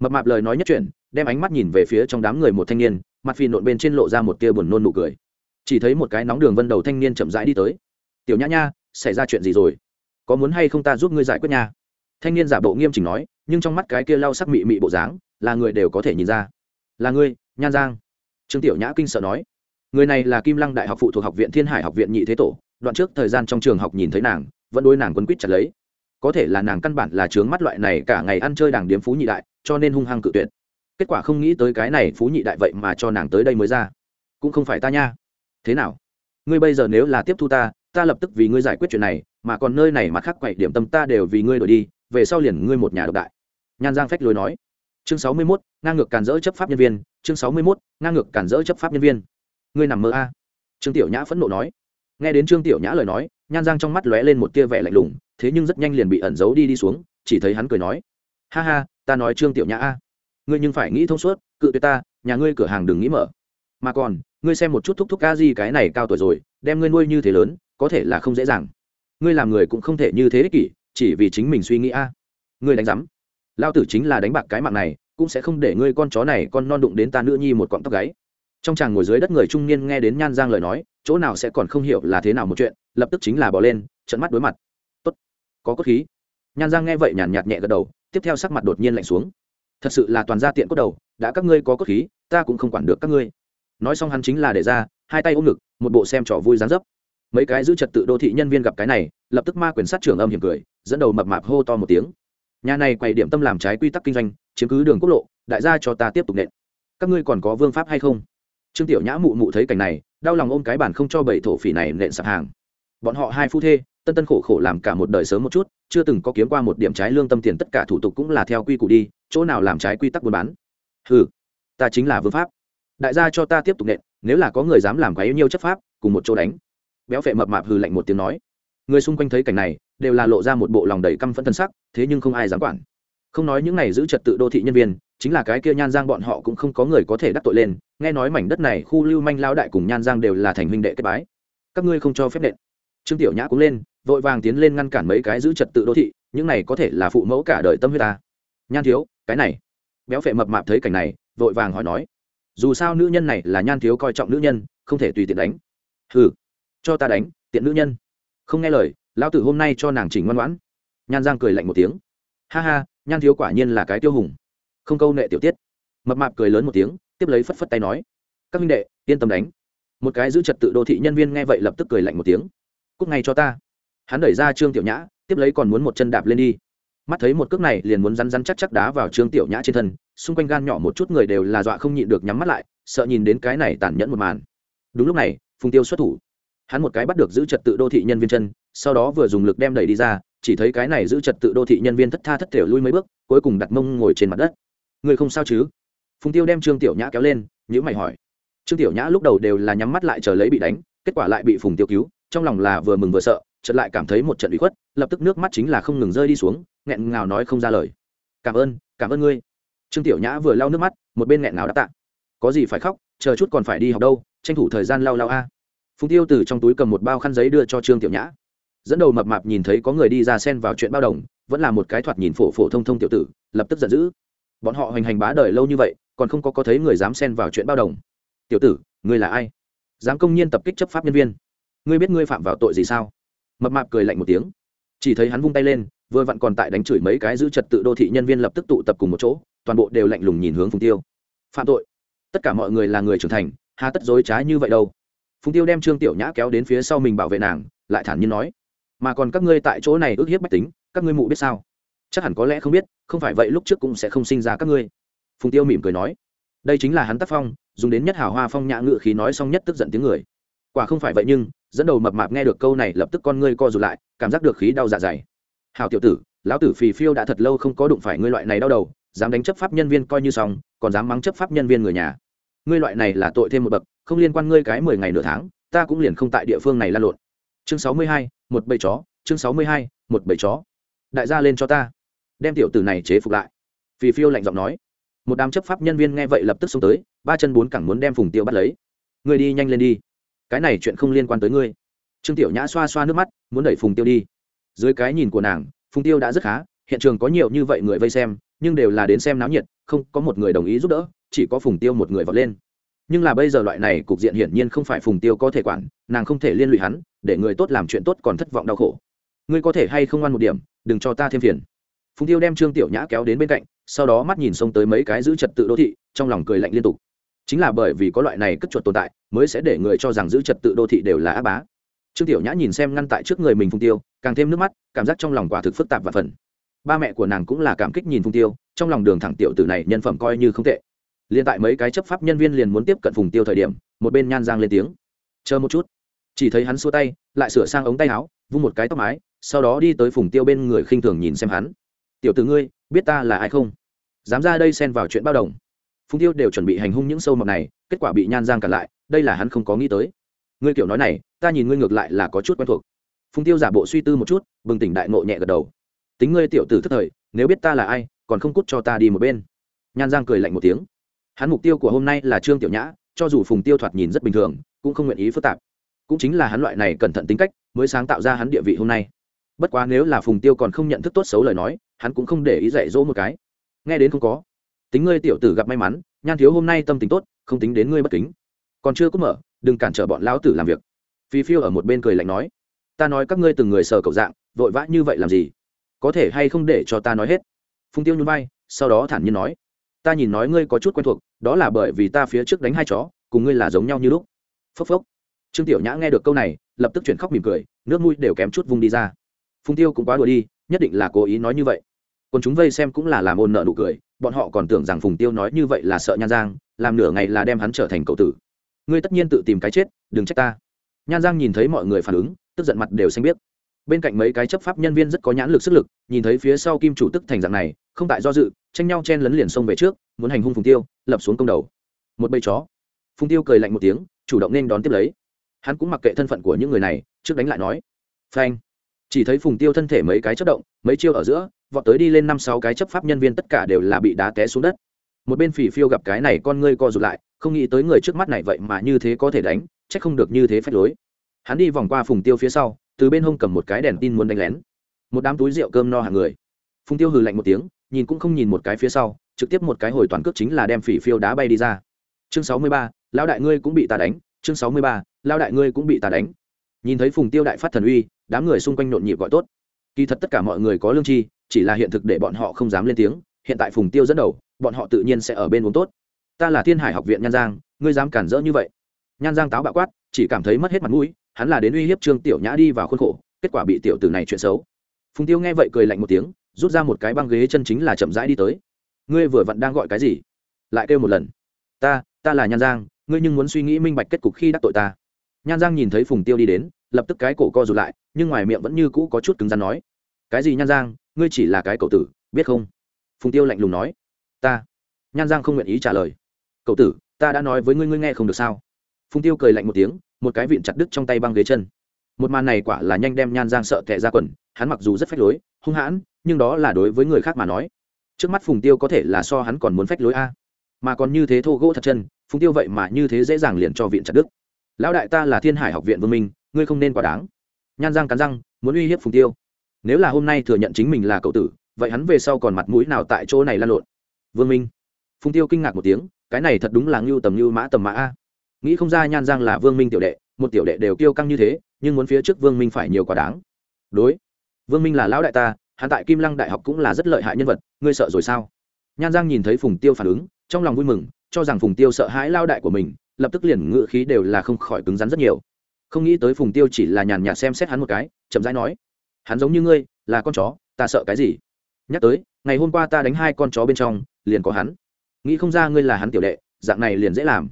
Mập mạp lời nói nhất chuyện đem ánh mắt nhìn về phía trong đám người một thanh niên mặt phì nộn bên trên lộ ra một tia buồn nôn nụ cười. Chỉ thấy một cái nóng đường vân đầu thanh niên chậm rãi đi tới. Tiểu nhã nha, xảy ra chuyện gì rồi? Có muốn hay không ta giúp ngươi giải quyết nha? Thanh niên giả bộ nghiêm chỉnh nói, nhưng trong mắt cái kia lau sắc mị mị bộ dáng, là người đều có thể nhìn ra. Là ngươi, nhan giang. Trương tiểu nhã kinh sợ nói. Người này là kim lăng đại học phụ thuộc học viện thiên hải học viện nhị thế tổ, đoạn trước thời gian trong trường học nhìn thấy nàng, vẫn đối nàng quấn quýt chặt lấy. Có thể là nàng căn bản là trướng mắt loại này cả ngày ăn chơi đảng điếm phú nhị đại, cho nên hung hăng cự tuyệt kết quả không nghĩ tới cái này phú nhị đại vậy mà cho nàng tới đây mới ra. Cũng không phải ta nha. Thế nào? Ngươi bây giờ nếu là tiếp thu ta ta lập tức vì ngươi giải quyết chuyện này mà còn nơi này mặt khác quậy điểm tâm ta đều vì ngươi đổi đi về sau liền ngươi một nhà độc đại. Nhan giang phách lối nói. Chương sáu mươi 61, ngang ngược càn rỡ chấp pháp nhân viên. Chương sáu mươi 61, ngang ngược càn rỡ chấp pháp nhân viên. Ngươi nằm mơ a? Trương tiểu nhã phẫn nộ nói. Nghe đến trương tiểu nhã lời nói nhan giang trong mắt lóe lên một tia vẻ lạnh lùng thế nhưng rất nhanh liền bị ẩn giấu đi đi xuống chỉ thấy hắn cười nói. Ha ha ta nói trương tiểu nhã a ngươi nhưng phải nghĩ thông suốt, cự tuyệt ta, nhà ngươi cửa hàng đừng nghĩ mở. Mà còn, ngươi xem một chút thúc thúc ca gì cái này cao tuổi rồi, đem ngươi nuôi như thế lớn, có thể là không dễ dàng. Ngươi làm người cũng không thể như thế ích kỷ, chỉ vì chính mình suy nghĩ a. Ngươi đánh giám. Lao tử chính là đánh bạc cái mạng này, cũng sẽ không để ngươi con chó này con non đụng đến ta nữ nhi một cọng tóc gáy. Trong chàng ngồi dưới đất người trung niên nghe đến nhan giang lời nói, chỗ nào sẽ còn không hiểu là thế nào một chuyện, lập tức chính là bỏ lên trận mắt đối mặt. Tốt, có cốt khí. Nhan giang nghe vậy nhàn nhạt nhẹ gật đầu, tiếp theo sắc mặt đột nhiên lạnh xuống thật sự là toàn gia tiện cốt đầu, đã các ngươi có cốt khí, ta cũng không quản được các ngươi. Nói xong hắn chính là để ra, hai tay ôm ngực, một bộ xem trò vui dán dấp. Mấy cái giữ trật tự đô thị nhân viên gặp cái này, lập tức ma quyền sát trưởng âm hiểm cười, dẫn đầu mập mạp hô to một tiếng. Nhà này quầy điểm tâm làm trái quy tắc kinh doanh, chiếm cứ đường quốc lộ, đại gia cho ta tiếp tục nện. Các ngươi còn có vương pháp hay không? Trương tiểu nhã mụ mụ thấy cảnh này, đau lòng ôm cái bản không cho bảy thổ phỉ này nện sạp hàng. Bọn họ hai phu thê tân tân khổ khổ làm cả một đời sớm một chút, chưa từng có kiếm qua một điểm trái lương tâm tiền, tất cả thủ tục cũng là theo quy củ đi, chỗ nào làm trái quy tắc buôn bán. Ừ ta chính là vương pháp. Đại gia cho ta tiếp tục nện, nếu là có người dám làm quá yêu nhiêu chấp pháp, cùng một chỗ đánh. Béo phệ mập mạp hừ lạnh một tiếng nói. Người xung quanh thấy cảnh này, đều là lộ ra một bộ lòng đầy căm phẫn thân sắc, thế nhưng không ai dám quản. Không nói những này giữ trật tự đô thị nhân viên, chính là cái kia nhan giang bọn họ cũng không có người có thể đắc tội lên, nghe nói mảnh đất này khu lưu manh lao đại cùng nhan giang đều là thành huynh đệ kết bái. Các ngươi không cho phép nện. Trương tiểu nhã cũng lên vội vàng tiến lên ngăn cản mấy cái giữ trật tự đô thị, những này có thể là phụ mẫu cả đời tâm huyết ta. Nhan thiếu, cái này. Béo phệ mập mạp thấy cảnh này, vội vàng hỏi nói. Dù sao nữ nhân này là nhan thiếu coi trọng nữ nhân, không thể tùy tiện đánh. Hừ, cho ta đánh, tiện nữ nhân. Không nghe lời, lão tử hôm nay cho nàng chỉnh ngoan ngoãn. Nhan giang cười lạnh một tiếng. Ha ha, nhan thiếu quả nhiên là cái tiêu hùng. Không câu nệ tiểu tiết. Mập mạp cười lớn một tiếng, tiếp lấy phất phất tay nói. Các minh đệ, yên tâm đánh. Một cái giữ trật tự đô thị nhân viên nghe vậy lập tức cười lạnh một tiếng. Cúc ngay cho ta hắn đẩy ra trương tiểu nhã, tiếp lấy còn muốn một chân đạp lên đi. Mắt thấy một cước này liền muốn rắn rắn chắc chắc đá vào trương tiểu nhã trên thân, xung quanh gan nhỏ một chút người đều là dọa không nhịn được nhắm mắt lại, sợ nhìn đến cái này tàn nhẫn một màn. Đúng lúc này, phùng tiêu xuất thủ. Hắn một cái bắt được giữ trật tự đô thị nhân viên chân, sau đó vừa dùng lực đem đẩy đi ra, chỉ thấy cái này giữ trật tự đô thị nhân viên thất tha thất thể lui mấy bước, cuối cùng đặt mông ngồi trên mặt đất. Người không sao chứ? Phùng tiêu đem trương tiểu nhã kéo lên nhữ mày hỏi. Trương tiểu nhã lúc đầu đều là nhắm mắt lại chờ lấy bị đánh, kết quả lại bị phùng tiêu cứu, trong lòng là vừa mừng vừa sợ chợt lại cảm thấy một trận bị khuất, lập tức nước mắt chính là không ngừng rơi đi xuống, nghẹn ngào nói không ra lời. Cảm ơn cảm ơn ngươi. Trương tiểu nhã vừa lau nước mắt, một bên nghẹn ngào đã tạ. Có gì phải khóc, chờ chút còn phải đi học đâu, tranh thủ thời gian lau lau a. Phùng tiêu từ trong túi cầm một bao khăn giấy đưa cho trương tiểu nhã. Dẫn đầu mập mạp nhìn thấy có người đi ra xen vào chuyện bao đồng, vẫn là một cái thoạt nhìn phổ phổ thông thông tiểu tử, lập tức giận dữ. Bọn họ hoành hành bá đời lâu như vậy, còn không có có thấy người dám xen vào chuyện bao đồng. Tiểu tử, ngươi là ai? Dám công nhiên tập kích chấp pháp nhân viên? Ngươi biết ngươi phạm vào tội gì sao? Mập mạp cười lạnh một tiếng. Chỉ thấy hắn vung tay lên, vừa vặn còn tại đánh chửi mấy cái giữ trật tự đô thị nhân viên lập tức tụ tập cùng một chỗ, toàn bộ đều lạnh lùng nhìn hướng phùng tiêu. Phạm tội. Tất cả mọi người là người trưởng thành, hà tất dối trá như vậy đâu. Phùng tiêu đem trương tiểu nhã kéo đến phía sau mình bảo vệ nàng, lại thản nhiên nói, mà còn các ngươi tại chỗ này ước hiếp bách tính, các ngươi mụ biết sao? Chắc hẳn có lẽ không biết, không phải vậy lúc trước cũng sẽ không sinh ra các ngươi. Phùng tiêu mỉm cười nói, đây chính là hắn tác phong, dùng đến nhất hào hoa phong nhã ngự khí nói xong nhất tức giận tiếng người. Quả không phải vậy nhưng dẫn đầu mập mạp nghe được câu này lập tức con ngươi co rụt lại, cảm giác được khí đau dạ dày. Hào tiểu tử, lão tử phì phiêu đã thật lâu không có đụng phải ngươi loại này đau đầu, dám đánh chấp pháp nhân viên coi như xong, còn dám mắng chấp pháp nhân viên người nhà. Ngươi loại này là tội thêm một bậc, không liên quan ngươi cái mười ngày nửa tháng, ta cũng liền không tại địa phương này lan lộn. Chương sáu mươi hai, một bầy chó, chương sáu mươi hai, một bầy chó. Đại gia lên cho ta. Đem tiểu tử này chế phục lại. Phì phiêu lạnh giọng nói. Một đám chấp pháp nhân viên nghe vậy lập tức xông tới, ba chân bốn cẳng muốn đem phùng tiêu bắt lấy. Ngươi đi nhanh lên đi cái này chuyện không liên quan tới ngươi. Trương tiểu nhã xoa xoa nước mắt, muốn đẩy phùng tiêu đi. Dưới cái nhìn của nàng, phùng tiêu đã rất khá, hiện trường có nhiều như vậy người vây xem, nhưng đều là đến xem náo nhiệt, không có một người đồng ý giúp đỡ, chỉ có phùng tiêu một người vọt lên. Nhưng là bây giờ loại này cục diện hiển nhiên không phải phùng tiêu có thể quản, nàng không thể liên lụy hắn, để người tốt làm chuyện tốt còn thất vọng đau khổ. Ngươi có thể hay không ăn một điểm, đừng cho ta thêm phiền. Phùng tiêu đem trương tiểu nhã kéo đến bên cạnh, sau đó mắt nhìn xông tới mấy cái giữ trật tự đô thị, trong lòng cười lạnh liên tục. Chính là bởi vì có loại này cất chuột tồn tại mới sẽ để người cho rằng giữ trật tự đô thị đều là á bá. Trương tiểu nhã nhìn xem ngăn tại trước người mình phùng tiêu, càng thêm nước mắt, cảm giác trong lòng quả thực phức tạp và phần. Ba mẹ của nàng cũng là cảm kích nhìn phùng tiêu, trong lòng đường thẳng tiểu tử này nhân phẩm coi như không tệ. Liền tại mấy cái chấp pháp nhân viên liền muốn tiếp cận phùng tiêu thời điểm, một bên nhan giang lên tiếng. Chờ một chút. Chỉ thấy hắn xua tay, lại sửa sang ống tay áo, vung một cái tóc mái, sau đó đi tới phùng tiêu bên người khinh thường nhìn xem hắn. Tiểu tử ngươi, biết ta là ai không? Dám ra đây xen vào chuyện bao đồng phùng tiêu đều chuẩn bị hành hung những sâu mọt này, kết quả bị nhan giang cản lại, đây là hắn không có nghĩ tới. Ngươi kiểu nói này, ta nhìn ngươi ngược lại là có chút quen thuộc. Phùng tiêu giả bộ suy tư một chút, bừng tỉnh đại nộ nhẹ gật đầu. Tính ngươi tiểu tử thất thời, nếu biết ta là ai, còn không cút cho ta đi một bên. Nhan giang cười lạnh một tiếng. Hắn mục tiêu của hôm nay là trương tiểu nhã, cho dù phùng tiêu thoạt nhìn rất bình thường, cũng không nguyện ý phức tạp. Cũng chính là hắn loại này cẩn thận tính cách, mới sáng tạo ra hắn địa vị hôm nay. Bất quá nếu là phùng tiêu còn không nhận thức tốt xấu lời nói, hắn cũng không để ý dạy dỗ một cái. Nghe đến không có tính ngươi tiểu tử gặp may mắn, nhan thiếu hôm nay tâm tính tốt, không tính đến ngươi bất kính. Còn chưa có mở, đừng cản trở bọn lão tử làm việc. Phi phiêu ở một bên cười lạnh nói. Ta nói các ngươi từng người sờ cậu dạng, vội vã như vậy làm gì? Có thể hay không để cho ta nói hết? Phùng tiêu nhún vai, sau đó thản nhiên nói. Ta nhìn nói ngươi có chút quen thuộc, đó là bởi vì ta phía trước đánh hai chó, cùng ngươi là giống nhau như lúc. Phốc phốc. Trương tiểu nhã nghe được câu này, lập tức chuyển khóc mỉm cười, nước mũi đều kém chút vung đi ra. Phùng tiêu cũng quá đùa đi, nhất định là cố ý nói như vậy còn chúng vây xem cũng là làm ôn nợ nụ cười, bọn họ còn tưởng rằng phùng tiêu nói như vậy là sợ nhan giang, làm nửa ngày là đem hắn trở thành cậu tử. Ngươi tất nhiên tự tìm cái chết, đừng trách ta. Nhan giang nhìn thấy mọi người phản ứng, tức giận mặt đều xanh biết bên cạnh mấy cái chấp pháp nhân viên rất có nhãn lực sức lực, nhìn thấy phía sau kim chủ tức thành dạng này, không tại do dự, tranh nhau chen lấn liền xông về trước, muốn hành hung phùng tiêu, lập xuống công đầu. Một bầy chó. Phùng tiêu cười lạnh một tiếng, chủ động nên đón tiếp lấy. Hắn cũng mặc kệ thân phận của những người này, trước đánh lại nói. Phanh. Chỉ thấy phùng tiêu thân thể mấy cái chất động, mấy chiêu ở giữa vọt tới đi lên năm sáu cái chấp pháp nhân viên tất cả đều là bị đá té xuống đất. Một bên phỉ phiêu gặp cái này con ngươi co rụt lại, không nghĩ tới người trước mắt này vậy mà như thế có thể đánh, chắc không được như thế phép lối. Hắn đi vòng qua phùng tiêu phía sau, từ bên hông cầm một cái đèn tin muốn đánh lén. Một đám túi rượu cơm no hàng người. Phùng tiêu hừ lạnh một tiếng, nhìn cũng không nhìn một cái phía sau, trực tiếp một cái hồi toàn cước chính là đem phỉ phiêu đá bay đi ra. Chương sáu mươi ba, lão đại ngươi cũng bị ta đánh, chương sáu mươi ba, lão đại ngươi cũng bị ta đánh. Nhìn thấy phùng tiêu đại phát thần uy, đám người xung quanh nhộn nhịp gọi tốt. Kỳ thật tất cả mọi người có lương tri chỉ là hiện thực để bọn họ không dám lên tiếng, hiện tại phùng tiêu dẫn đầu, bọn họ tự nhiên sẽ ở bên uống tốt. Ta là thiên hải học viện nhan giang, ngươi dám cản rỡ như vậy? Nhan giang táo bạo quát, chỉ cảm thấy mất hết mặt mũi, hắn là đến uy hiếp trương tiểu nhã đi vào khuôn khổ, kết quả bị tiểu tử này chuyện xấu. Phùng tiêu nghe vậy cười lạnh một tiếng, rút ra một cái băng ghế chân chính là chậm rãi đi tới. Ngươi vừa vặn đang gọi cái gì? Lại kêu một lần. Ta ta là nhan giang, ngươi nhưng muốn suy nghĩ minh bạch kết cục khi đắc tội ta. Nhan giang nhìn thấy phùng tiêu đi đến, lập tức cái cổ co rụt lại, nhưng ngoài miệng vẫn như cũ có chút cứng rắn nói. Cái gì nhan giang? Ngươi chỉ là cái cậu tử, biết không? Phùng tiêu lạnh lùng nói. Ta. Nhan giang không nguyện ý trả lời. Cậu tử, ta đã nói với ngươi ngươi nghe không được sao? Phùng tiêu cười lạnh một tiếng, một cái vịn chặt đứt trong tay băng ghế chân. Một màn này quả là nhanh đem nhan giang sợ tệ ra quần, hắn mặc dù rất phách lối, hung hãn, nhưng đó là đối với người khác mà nói. Trước mắt phùng tiêu có thể là so hắn còn muốn phách lối a. Mà còn như thế thô gỗ thật chân, phùng tiêu vậy mà như thế dễ dàng liền cho viện chặt đức lão đại ta là thiên hải học viện vương minh, ngươi không nên quá đáng. Nhan giang cắn răng, muốn uy hiếp phùng tiêu nếu là hôm nay thừa nhận chính mình là cậu tử, vậy hắn về sau còn mặt mũi nào tại chỗ này lan lộn? Vương minh, phùng tiêu kinh ngạc một tiếng, cái này thật đúng là ngưu tầm ngưu mã tầm mã a. Nghĩ không ra nhan giang là vương minh tiểu đệ, một tiểu đệ đều kiêu căng như thế, nhưng muốn phía trước vương minh phải nhiều quá đáng. Đối, vương minh là lão đại ta, hắn tại kim lăng đại học cũng là rất lợi hại nhân vật, ngươi sợ rồi sao? Nhan giang nhìn thấy phùng tiêu phản ứng, trong lòng vui mừng, cho rằng phùng tiêu sợ hãi lao đại của mình, lập tức liền ngự khí đều là không khỏi cứng rắn rất nhiều. Không nghĩ tới phùng tiêu chỉ là nhàn nhạt xem xét hắn một cái, chậm rãi nói hắn giống như ngươi, là con chó, ta sợ cái gì? Nhắc tới, ngày hôm qua ta đánh hai con chó bên trong, liền có hắn. Nghĩ không ra ngươi là hắn tiểu đệ, dạng này liền dễ làm.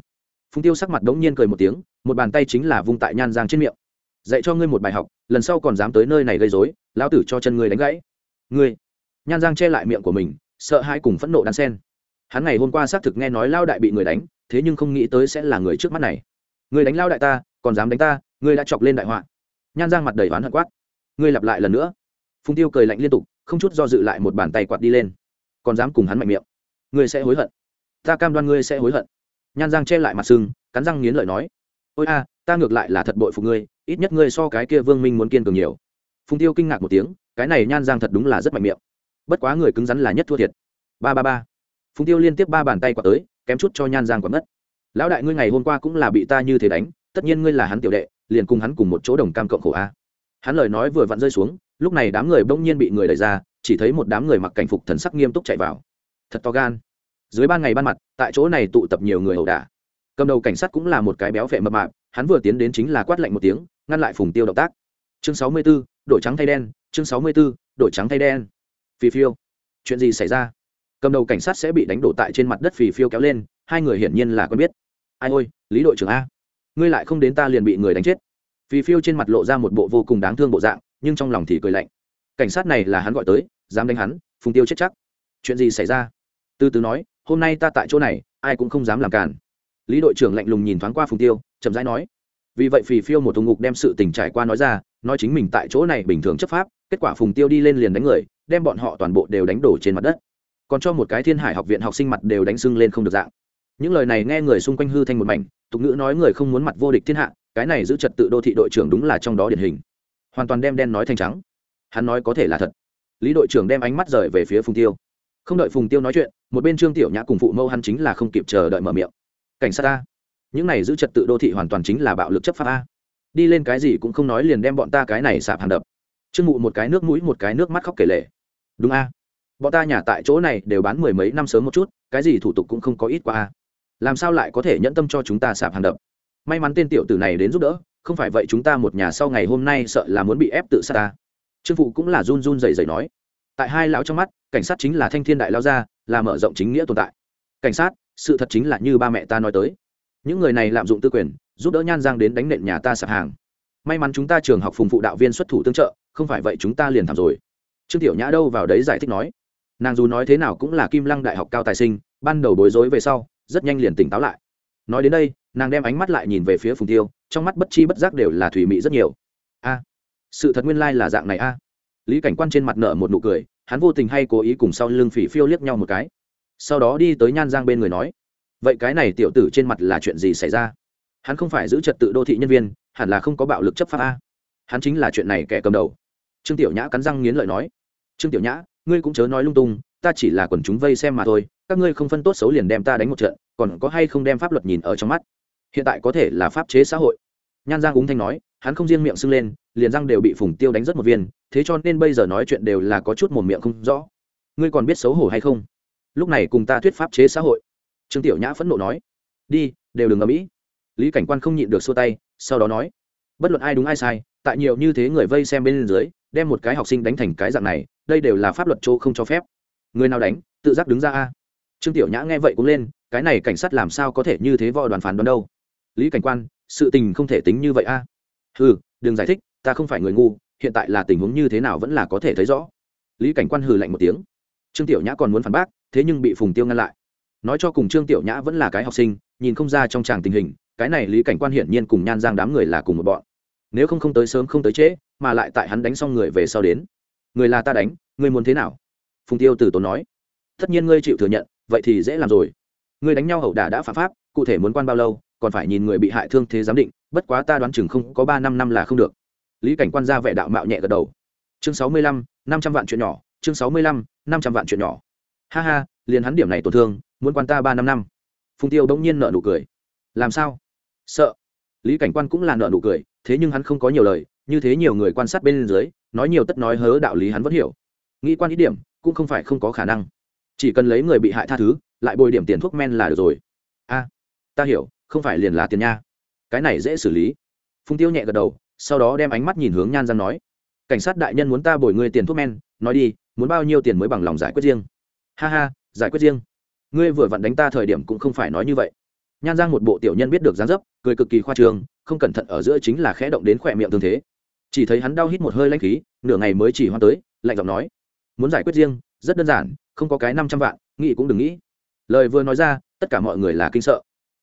Phùng tiêu sắc mặt đống nhiên cười một tiếng, một bàn tay chính là vung tại nhan giang trên miệng. Dạy cho ngươi một bài học, lần sau còn dám tới nơi này gây dối lão tử cho chân ngươi đánh gãy. Ngươi. Nhan giang che lại miệng của mình, sợ hai cùng phẫn nộ đan sen hắn ngày hôm qua xác thực nghe nói lao đại bị người đánh, thế nhưng không nghĩ tới sẽ là người trước mắt này. Người đánh lao đại ta, còn dám đánh ta, ngươi đã chọc lên đại họa. Nhan giang mặt đầy oán hận quát ngươi lặp lại lần nữa. Phùng tiêu cười lạnh liên tục, không chút do dự lại một bàn tay quạt đi lên. Còn dám cùng hắn mạnh miệng. Ngươi sẽ hối hận. Ta cam đoan ngươi sẽ hối hận. Nhan giang che lại mặt sưng, cắn răng nghiến lợi nói. Ôi a, ta ngược lại là thật bội phục ngươi, ít nhất ngươi so cái kia vương minh muốn kiên cường nhiều. Phùng tiêu kinh ngạc một tiếng, cái này nhan giang thật đúng là rất mạnh miệng. Bất quá người cứng rắn là nhất thua thiệt. Ba ba ba. Phùng tiêu liên tiếp ba bàn tay quạt tới, kém chút cho nhan giang quạt mất. Lão đại ngươi ngày hôm qua cũng là bị ta như thế đánh, tất nhiên ngươi là hắn tiểu đệ, liền cùng hắn cùng một chỗ đồng cam cộng khổ a hắn lời nói vừa vặn rơi xuống lúc này đám người bỗng nhiên bị người đẩy ra chỉ thấy một đám người mặc cảnh phục thần sắc nghiêm túc chạy vào. Thật to gan. Dưới ban ngày ban mặt tại chỗ này tụ tập nhiều người ẩu đả. Cầm đầu cảnh sát cũng là một cái béo vệ mập mạp hắn vừa tiến đến chính là quát lạnh một tiếng ngăn lại phùng tiêu động tác. Chương sáu mươi 64, đổi trắng thay đen chương sáu mươi 64, đổi trắng thay đen. Phì phiêu. Chuyện gì xảy ra? Cầm đầu cảnh sát sẽ bị đánh đổ tại trên mặt đất phì phiêu kéo lên hai người hiển nhiên là quen biết. Ai ôi lý đội trưởng a. Ngươi lại không đến ta liền bị người đánh chết phì phiêu trên mặt lộ ra một bộ vô cùng đáng thương bộ dạng, nhưng trong lòng thì cười lạnh. Cảnh sát này là hắn gọi tới, dám đánh hắn, phùng tiêu chết chắc. Chuyện gì xảy ra? Từ từ nói, hôm nay ta tại chỗ này, ai cũng không dám làm cản lý đội trưởng lạnh lùng nhìn thoáng qua phùng tiêu, chậm rãi nói. Vì vậy phì phiêu một thùng ngục đem sự tình trải qua nói ra, nói chính mình tại chỗ này bình thường chấp pháp, kết quả phùng tiêu đi lên liền đánh người, đem bọn họ toàn bộ đều đánh đổ trên mặt đất. Còn cho một cái thiên hải học viện học sinh mặt đều đánh sưng lên không được dạng. Những lời này nghe người xung quanh hư thành một mảnh, tục ngữ nói người không muốn mặt vô địch thiên hạ cái này giữ trật tự đô thị đội trưởng đúng là trong đó điển hình. Hoàn toàn đem đen nói thành trắng. Hắn nói có thể là thật. Lý đội trưởng đem ánh mắt rời về phía phùng tiêu. Không đợi phùng tiêu nói chuyện, một bên trương tiểu nhã cùng phụ mâu hắn chính là không kịp chờ đợi mở miệng. Cảnh sát ta những này giữ trật tự đô thị hoàn toàn chính là bạo lực chấp pháp a. Đi lên cái gì cũng không nói liền đem bọn ta cái này sạp hàng đập. Trương mụ một cái nước mũi một cái nước mắt khóc kể lệ đúng a. Bọn ta nhà tại chỗ này đều bán mười mấy năm sớm một chút, cái gì thủ tục cũng không có ít qua a. Làm sao lại có thể nhẫn tâm cho chúng ta sạp hàng đập? May mắn tên tiểu tử này đến giúp đỡ, không phải vậy chúng ta một nhà sau ngày hôm nay sợ là muốn bị ép tự sát ta. Trương phụ cũng là run run dày dày nói. Tại hai lão trong mắt, cảnh sát chính là thanh thiên đại lao gia, là mở rộng chính nghĩa tồn tại. Cảnh sát, sự thật chính là như ba mẹ ta nói tới. Những người này lạm dụng tư quyền, giúp đỡ nhan giang đến đánh nện nhà ta sạp hàng. May mắn chúng ta trường học phùng phụ đạo viên xuất thủ tương trợ, không phải vậy chúng ta liền thảm rồi. Trương tiểu nhã đâu vào đấy giải thích nói. Nàng dù nói thế nào cũng là kim lăng đại học cao tài sinh, ban đầu bối rối về sau, rất nhanh liền tỉnh táo lại. Nói đến đây nàng đem ánh mắt lại nhìn về phía phùng tiêu trong mắt bất chi bất giác đều là thủy mị rất nhiều a sự thật nguyên lai là dạng này a lý cảnh quan trên mặt nở một nụ cười hắn vô tình hay cố ý cùng sau lưng phỉ phiêu liếc nhau một cái sau đó đi tới nhan giang bên người nói vậy cái này tiểu tử trên mặt là chuyện gì xảy ra hắn không phải giữ trật tự đô thị nhân viên hẳn là không có bạo lực chấp pháp a hắn chính là chuyện này kẻ cầm đầu trương tiểu nhã cắn răng nghiến lợi nói trương tiểu nhã ngươi cũng chớ nói lung tung ta chỉ là quần chúng vây xem mà thôi các ngươi không phân tốt xấu liền đem ta đánh một trận còn có hay không đem pháp luật nhìn ở trong mắt hiện tại có thể là pháp chế xã hội. Nhan giang úng thanh nói, hắn không riêng miệng sưng lên, liền răng đều bị phùng tiêu đánh rất một viên, thế cho nên bây giờ nói chuyện đều là có chút một miệng không rõ. Ngươi còn biết xấu hổ hay không? Lúc này cùng ta thuyết pháp chế xã hội. Trương tiểu nhã phẫn nộ nói, đi, đều đừng ở mỹ lý cảnh quan không nhịn được xua tay, sau đó nói, bất luận ai đúng ai sai, tại nhiều như thế người vây xem bên dưới, đem một cái học sinh đánh thành cái dạng này, đây đều là pháp luật chỗ không cho phép. Người nào đánh, tự giác đứng ra a. Trương tiểu nhã nghe vậy cũng lên, cái này cảnh sát làm sao có thể như thế võ đoàn phán đoán đâu? Lý cảnh quan, sự tình không thể tính như vậy a. À? hừ, đừng giải thích, ta không phải người ngu, hiện tại là tình huống như thế nào vẫn là có thể thấy rõ. Lý cảnh quan hừ lạnh một tiếng. Trương tiểu nhã còn muốn phản bác, thế nhưng bị phùng tiêu ngăn lại. Nói cho cùng trương tiểu nhã vẫn là cái học sinh, nhìn không ra trong tràng tình hình, cái này lý cảnh quan hiển nhiên cùng nhan giang đám người là cùng một bọn. Nếu không không tới sớm không tới trễ, mà lại tại hắn đánh xong người về sau đến. Người là ta đánh, người muốn thế nào? Phùng tiêu từ tốn nói. Tất nhiên ngươi chịu thừa nhận, vậy thì dễ làm rồi. Ngươi đánh nhau hậu đả đã phạm pháp, cụ thể muốn quan bao lâu còn phải nhìn người bị hại thương thế giám định, bất quá ta đoán chừng không có ba năm năm là không được. Lý cảnh quan ra vẻ đạo mạo nhẹ gật đầu. Chương sáu mươi lăm, năm trăm vạn chuyện nhỏ, chương sáu mươi lăm, năm trăm vạn chuyện nhỏ. Ha ha, liền hắn điểm này tổn thương, muốn quan ta ba năm năm. Phùng tiêu bỗng nhiên nợ nụ cười. Làm sao? Sợ. Lý cảnh quan cũng là nợ nụ cười, thế nhưng hắn không có nhiều lời, như thế nhiều người quan sát bên dưới, nói nhiều tất nói hớ đạo lý hắn vẫn hiểu. Nghĩ quan ý điểm, cũng không phải không có khả năng. Chỉ cần lấy người bị hại tha thứ, lại bồi điểm tiền thuốc men là được rồi. A, ta hiểu không phải liền là tiền nha. Cái này dễ xử lý. Phùng tiêu nhẹ gật đầu, sau đó đem ánh mắt nhìn hướng nhan giang nói, cảnh sát đại nhân muốn ta bồi ngươi tiền thuốc men, nói đi, muốn bao nhiêu tiền mới bằng lòng giải quyết riêng? Ha ha, giải quyết riêng. Ngươi vừa vặn đánh ta thời điểm cũng không phải nói như vậy. Nhan giang một bộ tiểu nhân biết được dáng dấp, cười cực kỳ khoa trường không cẩn thận ở giữa chính là khẽ động đến khỏe miệng tương thế. Chỉ thấy hắn đau hít một hơi lanh khí, nửa ngày mới chỉ hoan tới, lạnh giọng nói, muốn giải quyết riêng, rất đơn giản, không có cái năm trăm vạn, nghĩ cũng đừng nghĩ. Lời vừa nói ra, tất cả mọi người là kinh sợ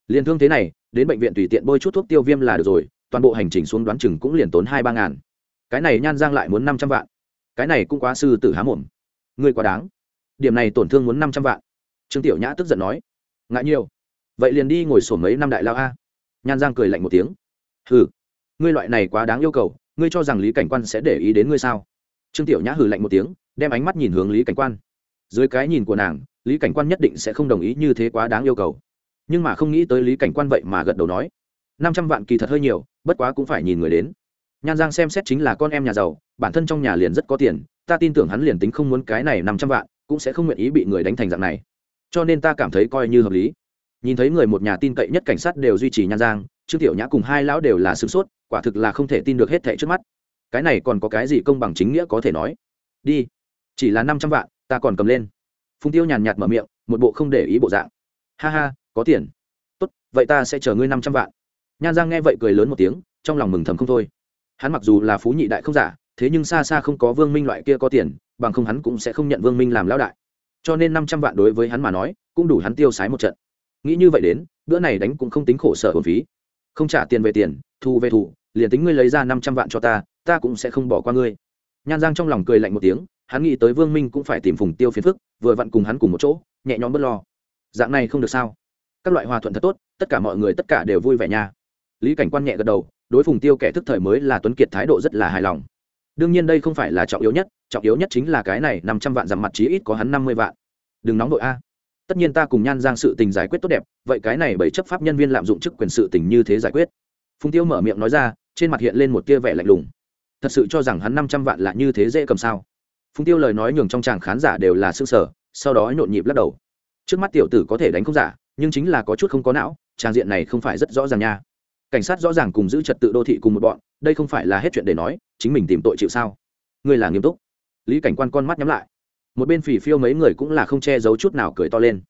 liền thương thế này, đến bệnh viện tùy tiện bôi chút thuốc tiêu viêm là được rồi, toàn bộ hành trình xuống đoán chừng cũng liền tốn hai ba ngàn. Cái này nhan giang lại muốn năm trăm vạn. Cái này cũng quá sư tử há mồm. Ngươi quá đáng. Điểm này tổn thương muốn năm trăm vạn. Trương tiểu nhã tức giận nói. Ngại nhiều. Vậy liền đi ngồi sổ mấy năm đại lao a. Nhan giang cười lạnh một tiếng. Hừ. Ngươi loại này quá đáng yêu cầu, ngươi cho rằng lý cảnh quan sẽ để ý đến ngươi sao? Trương tiểu nhã hừ lạnh một tiếng, đem ánh mắt nhìn hướng lý cảnh quan. Dưới cái nhìn của nàng, lý cảnh quan nhất định sẽ không đồng ý như thế quá đáng yêu cầu nhưng mà không nghĩ tới lý cảnh quan vậy mà gật đầu nói, năm trăm vạn kỳ thật hơi nhiều, bất quá cũng phải nhìn người đến. Nhan giang xem xét chính là con em nhà giàu, bản thân trong nhà liền rất có tiền, ta tin tưởng hắn liền tính không muốn cái này năm trăm vạn, cũng sẽ không nguyện ý bị người đánh thành dạng này. Cho nên ta cảm thấy coi như hợp lý. Nhìn thấy người một nhà tin cậy nhất cảnh sát đều duy trì nhan giang, trương tiểu nhã cùng hai lão đều là sửng sốt, quả thực là không thể tin được hết thệ trước mắt. Cái này còn có cái gì công bằng chính nghĩa có thể nói? Đi, chỉ là năm trăm vạn, ta còn cầm lên. Phùng tiêu nhàn nhạt mở miệng, một bộ không để ý bộ dạng. Ha ha có tiền. Tốt, vậy ta sẽ chờ ngươi năm trăm vạn. Nhan giang nghe vậy cười lớn một tiếng, trong lòng mừng thầm không thôi. Hắn mặc dù là phú nhị đại không giả, thế nhưng xa xa không có vương minh loại kia có tiền, bằng không hắn cũng sẽ không nhận vương minh làm lão đại. Cho nên năm trăm vạn đối với hắn mà nói, cũng đủ hắn tiêu sái một trận. Nghĩ như vậy đến, bữa này đánh cũng không tính khổ sở hồn phí. Không trả tiền về tiền thu về thủ liền tính ngươi lấy ra năm trăm vạn cho ta ta cũng sẽ không bỏ qua ngươi. Nhan giang trong lòng cười lạnh một tiếng, hắn nghĩ tới vương minh cũng phải tìm phùng tiêu phiền phức, vừa vặn cùng hắn cùng một chỗ, nhẹ nhõm bớt lo. Dạng này không được sao? Các loại hòa thuận thật tốt, tất cả mọi người tất cả đều vui vẻ nha. Lý cảnh quan nhẹ gật đầu, đối phùng tiêu kẻ thức thời mới là tuấn kiệt thái độ rất là hài lòng. Đương nhiên đây không phải là trọng yếu nhất, trọng yếu nhất chính là cái này năm trăm vạn dặm mặt chí ít có hắn năm mươi vạn. Đừng nóng đội a. Tất nhiên ta cùng nhan giang sự tình giải quyết tốt đẹp, vậy cái này bảy chấp pháp nhân viên lạm dụng chức quyền sự tình như thế giải quyết? Phùng tiêu mở miệng nói ra, trên mặt hiện lên một tia vẻ lạnh lùng. Thật sự cho rằng hắn năm trăm vạn là như thế dễ cầm sao? Phùng tiêu lời nói nhường trong tràng khán giả đều là s ư ơ n g sở sau đó nhộn nhịp lắc đầu. Trước mắt tiểu tử có thể đánh không giả nhưng chính là có chút không có não, trang diện này không phải rất rõ ràng nha. Cảnh sát rõ ràng cùng giữ trật tự đô thị cùng một bọn, đây không phải là hết chuyện để nói, chính mình tìm tội chịu sao? Ngươi là nghiêm túc. Lý cảnh quan con mắt nhắm lại. Một bên phỉ phiêu mấy người cũng là không che giấu chút nào cười to lên.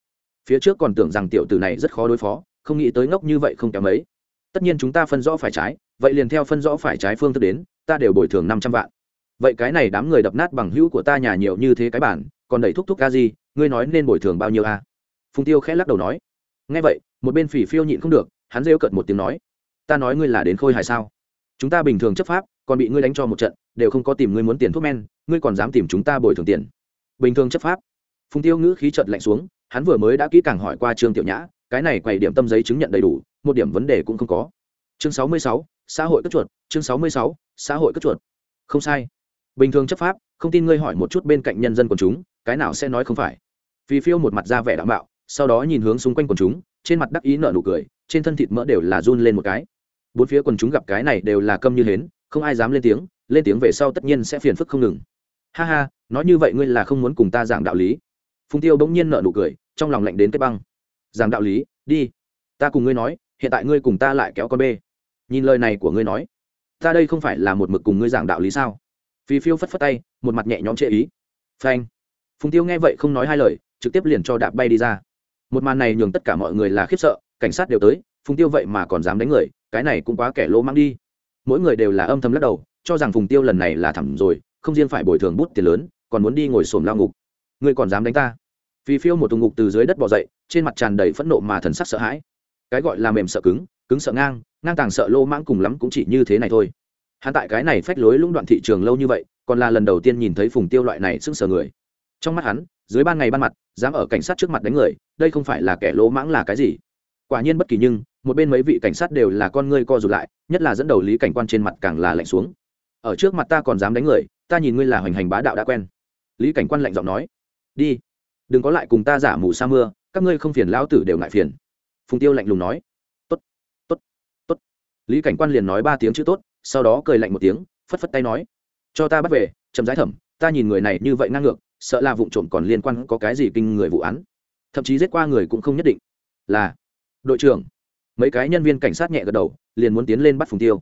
Phía trước còn tưởng rằng tiểu tử này rất khó đối phó, không nghĩ tới ngốc như vậy không kém mấy. Tất nhiên chúng ta phân rõ phải trái, vậy liền theo phân rõ phải trái phương thức đến, ta đều bồi thường năm trăm vạn. Vậy cái này đám người đập nát bằng hữu của ta nhà nhiều như thế cái bản, còn đẩy thúc thúc ca gì, ngươi nói nên bồi thường bao nhiêu a phùng tiêu khẽ lắc đầu nói nghe vậy, một bên phỉ phiêu nhịn không được, hắn rêu cợt một tiếng nói, ta nói ngươi là đến khôi hài sao? Chúng ta bình thường chấp pháp, còn bị ngươi đánh cho một trận, đều không có tìm ngươi muốn tiền thuốc men, ngươi còn dám tìm chúng ta bồi thường tiền. Bình thường chấp pháp. Phùng tiêu ngữ khí chợt lạnh xuống, hắn vừa mới đã kỹ càng hỏi qua trương tiểu nhã, cái này quầy điểm tâm giấy chứng nhận đầy đủ, một điểm vấn đề cũng không có. Chương sáu mươi sáu, xã hội cất chuột, chương sáu mươi sáu, xã hội cất chuột. Không sai. Bình thường chấp pháp, không tin ngươi hỏi một chút bên cạnh nhân dân quần chúng, cái nào sẽ nói không phải? Vì phiêu một mặt ra vẻ đảm bảo sau đó nhìn hướng xung quanh quần chúng, trên mặt đắc ý nở nụ cười, trên thân thịt mỡ đều là run lên một cái. Bốn phía quần chúng gặp cái này đều là câm như hến, không ai dám lên tiếng lên tiếng về sau tất nhiên sẽ phiền phức không ngừng. Ha ha, nói như vậy ngươi là không muốn cùng ta giảng đạo lý. Phùng tiêu bỗng nhiên nở nụ cười, trong lòng lạnh đến cái băng. Giảng đạo lý, đi. Ta cùng ngươi nói, hiện tại ngươi cùng ta lại kéo con bê. Nhìn lời này của ngươi nói, ta đây không phải là một mực cùng ngươi giảng đạo lý sao? Phi phiêu phất phất tay, một mặt nhẹ nhõm chệ ý. Phanh. Phùng tiêu nghe vậy không nói hai lời, trực tiếp liền cho đạp bay đi ra một màn này nhường tất cả mọi người là khiếp sợ, cảnh sát đều tới, phùng tiêu vậy mà còn dám đánh người, cái này cũng quá kẻ lỗ mang đi. Mỗi người đều là âm thầm lắc đầu, cho rằng phùng tiêu lần này là thẳng rồi, không riêng phải bồi thường bút tiền lớn, còn muốn đi ngồi sồn lao ngục. Ngươi còn dám đánh ta? Vì phiêu một tù ngục từ dưới đất bỏ dậy, trên mặt tràn đầy phẫn nộ mà thần sắc sợ hãi. Cái gọi là mềm sợ cứng cứng sợ ngang ngang tàng sợ lô mãng cùng lắm cũng chỉ như thế này thôi. Hắn tại cái này phách lối lũng đoạn thị trường lâu như vậy, còn là lần đầu tiên nhìn thấy phùng tiêu loại này sững sờ người. Trong mắt hắn, dưới ban ngày ban mặt dám ở cảnh sát trước mặt đánh người, đây không phải là kẻ lỗ mãng là cái gì? Quả nhiên bất kỳ nhưng, một bên mấy vị cảnh sát đều là con ngươi co rụt lại, nhất là dẫn đầu lý cảnh quan trên mặt càng là lạnh xuống. Ở trước mặt ta còn dám đánh người, ta nhìn ngươi là hoành hành bá đạo đã quen. Lý cảnh quan lạnh giọng nói. Đi, đừng có lại cùng ta giả mù sa mưa, các ngươi không phiền lão tử đều ngại phiền. Phùng tiêu lạnh lùng nói. Tốt tốt tốt. Lý cảnh quan liền nói ba tiếng chữ tốt, sau đó cười lạnh một tiếng, phất phất tay nói. Cho ta bắt về, chậm rãi thẩm, ta nhìn người này như vậy ngang ngược sợ là vụ trộm còn liên quan có cái gì kinh người vụ án. Thậm chí giết qua người cũng không nhất định. Là, đội trưởng, mấy cái nhân viên cảnh sát nhẹ gật đầu, liền muốn tiến lên bắt phùng tiêu.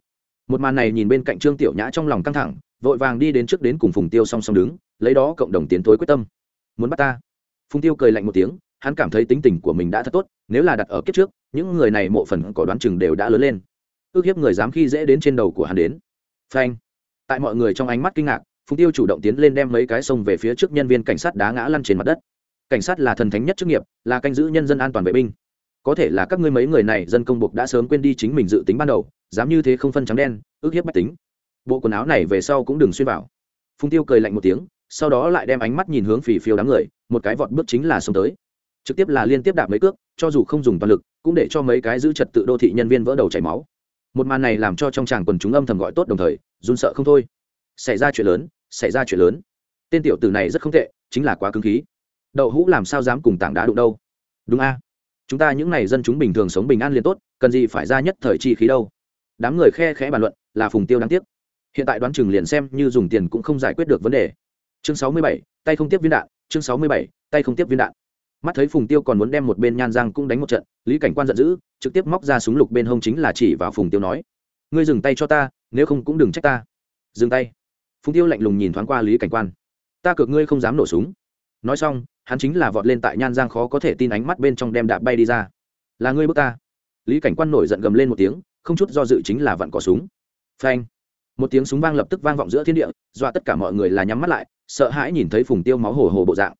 Một màn này nhìn bên cạnh trương tiểu nhã trong lòng căng thẳng, vội vàng đi đến trước đến cùng phùng tiêu song song đứng, lấy đó cộng đồng tiến tối quyết tâm. Muốn bắt ta? Phùng tiêu cười lạnh một tiếng, hắn cảm thấy tính tình của mình đã thật tốt, nếu là đặt ở kiếp trước, những người này mộ phần có đoán chừng đều đã lớn lên. Ước hiếp người dám khi dễ đến trên đầu của hắn đến. Phanh. Tại mọi người trong ánh mắt kinh ngạc phùng tiêu chủ động tiến lên đem mấy cái sông về phía trước nhân viên cảnh sát đá ngã lăn trên mặt đất. Cảnh sát là thần thánh nhất chức nghiệp, là canh giữ nhân dân an toàn vệ binh. Có thể là các ngươi mấy người này dân công buộc đã sớm quên đi chính mình dự tính ban đầu, dám như thế không phân trắng đen, ước hiếp bách tính. Bộ quần áo này về sau cũng đừng xuyên vào. Phùng tiêu cười lạnh một tiếng, sau đó lại đem ánh mắt nhìn hướng phì phiêu đám người, một cái vọt bước chính là xông tới. Trực tiếp là liên tiếp đạp mấy cước, cho dù không dùng toàn lực, cũng để cho mấy cái giữ trật tự đô thị nhân viên vỡ đầu chảy máu. Một màn này làm cho trong tràng quần chúng âm thầm gọi tốt đồng thời, run sợ không thôi. Xảy ra chuyện lớn xảy ra chuyện lớn. Tên tiểu tử này rất không tệ, chính là quá cứng khí. Đậu hũ làm sao dám cùng tảng đá đụng đâu? Đúng a. Chúng ta những n à y dân chúng bình thường sống bình an liền tốt, cần gì phải ra nhất thời chi khí đâu? Đám người khe khẽ bàn luận, là phùng tiêu đáng tiếc. Hiện tại đoán chừng liền xem như dùng tiền cũng không giải quyết được vấn đề. Chương sáu mươi bảy, tay không tiếp viên đạn, chương sáu mươi bảy, tay không tiếp viên đạn. Mắt thấy phùng tiêu còn muốn đem một bên nhan giang cũng đánh một trận, lý cảnh quan giận dữ, trực tiếp móc ra súng lục bên hông chính là chỉ vào phùng tiêu nói, ngươi dừng tay cho ta, nếu không cũng đừng trách ta. Dừng tay? Phùng tiêu lạnh lùng nhìn thoáng qua lý cảnh quan. Ta cược ngươi không dám nổ súng. Nói xong, hắn chính là vọt lên tại nhan giang khó có thể tin ánh mắt bên trong đem đạp bay đi ra. Là ngươi bước ta. Lý cảnh quan nổi giận gầm lên một tiếng, không chút do dự chính là vặn cỏ súng. Phanh! Một tiếng súng vang lập tức vang vọng giữa thiên địa, dọa tất cả mọi người là nhắm mắt lại, sợ hãi nhìn thấy phùng tiêu máu hồ hồ bộ dạng.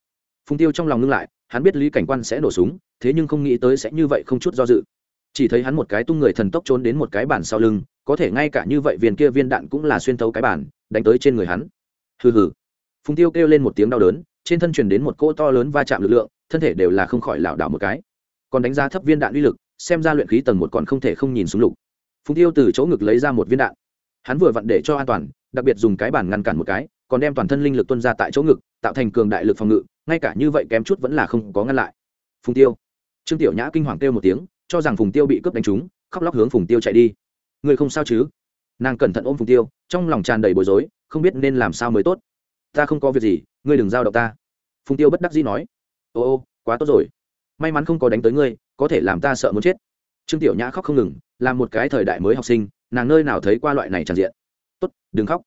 Phùng tiêu trong lòng ngưng lại, hắn biết lý cảnh quan sẽ nổ súng, thế nhưng không nghĩ tới sẽ như vậy không chút do dự chỉ thấy hắn một cái tung người thần tốc trốn đến một cái bản sau lưng, có thể ngay cả như vậy viên kia viên đạn cũng là xuyên thấu cái bản đánh tới trên người hắn. Hừ hừ. Phùng tiêu kêu lên một tiếng đau đớn, trên thân truyền đến một cỗ to lớn va chạm lực lượng, thân thể đều là không khỏi lảo đảo một cái. Còn đánh giá thấp viên đạn uy lực, xem ra luyện khí tầng một còn không thể không nhìn xuống lục. Phùng tiêu từ chỗ ngực lấy ra một viên đạn. Hắn vừa vặn để cho an toàn, đặc biệt dùng cái bản ngăn cản một cái, còn đem toàn thân linh lực tuân ra tại chỗ ngực, tạo thành cường đại lực phòng ngự, ngay cả như vậy kém chút vẫn là không có ngăn lại. Phùng tiêu. Trương tiểu nhã kinh hoàng kêu một tiếng cho rằng phùng tiêu bị cướp đánh trúng, khóc lóc hướng phùng tiêu chạy đi. Người không sao chứ? Nàng cẩn thận ôm phùng tiêu, trong lòng tràn đầy bối rối, không biết nên làm sao mới tốt. Ta không có việc gì, ngươi đừng giao động ta. Phùng tiêu bất đắc dĩ nói. Ô ô, quá tốt rồi. May mắn không có đánh tới ngươi, có thể làm ta sợ muốn chết. Trương tiểu nhã khóc không ngừng, là một cái thời đại mới học sinh, nàng nơi nào thấy qua loại này tràn diện. Tốt, đừng khóc.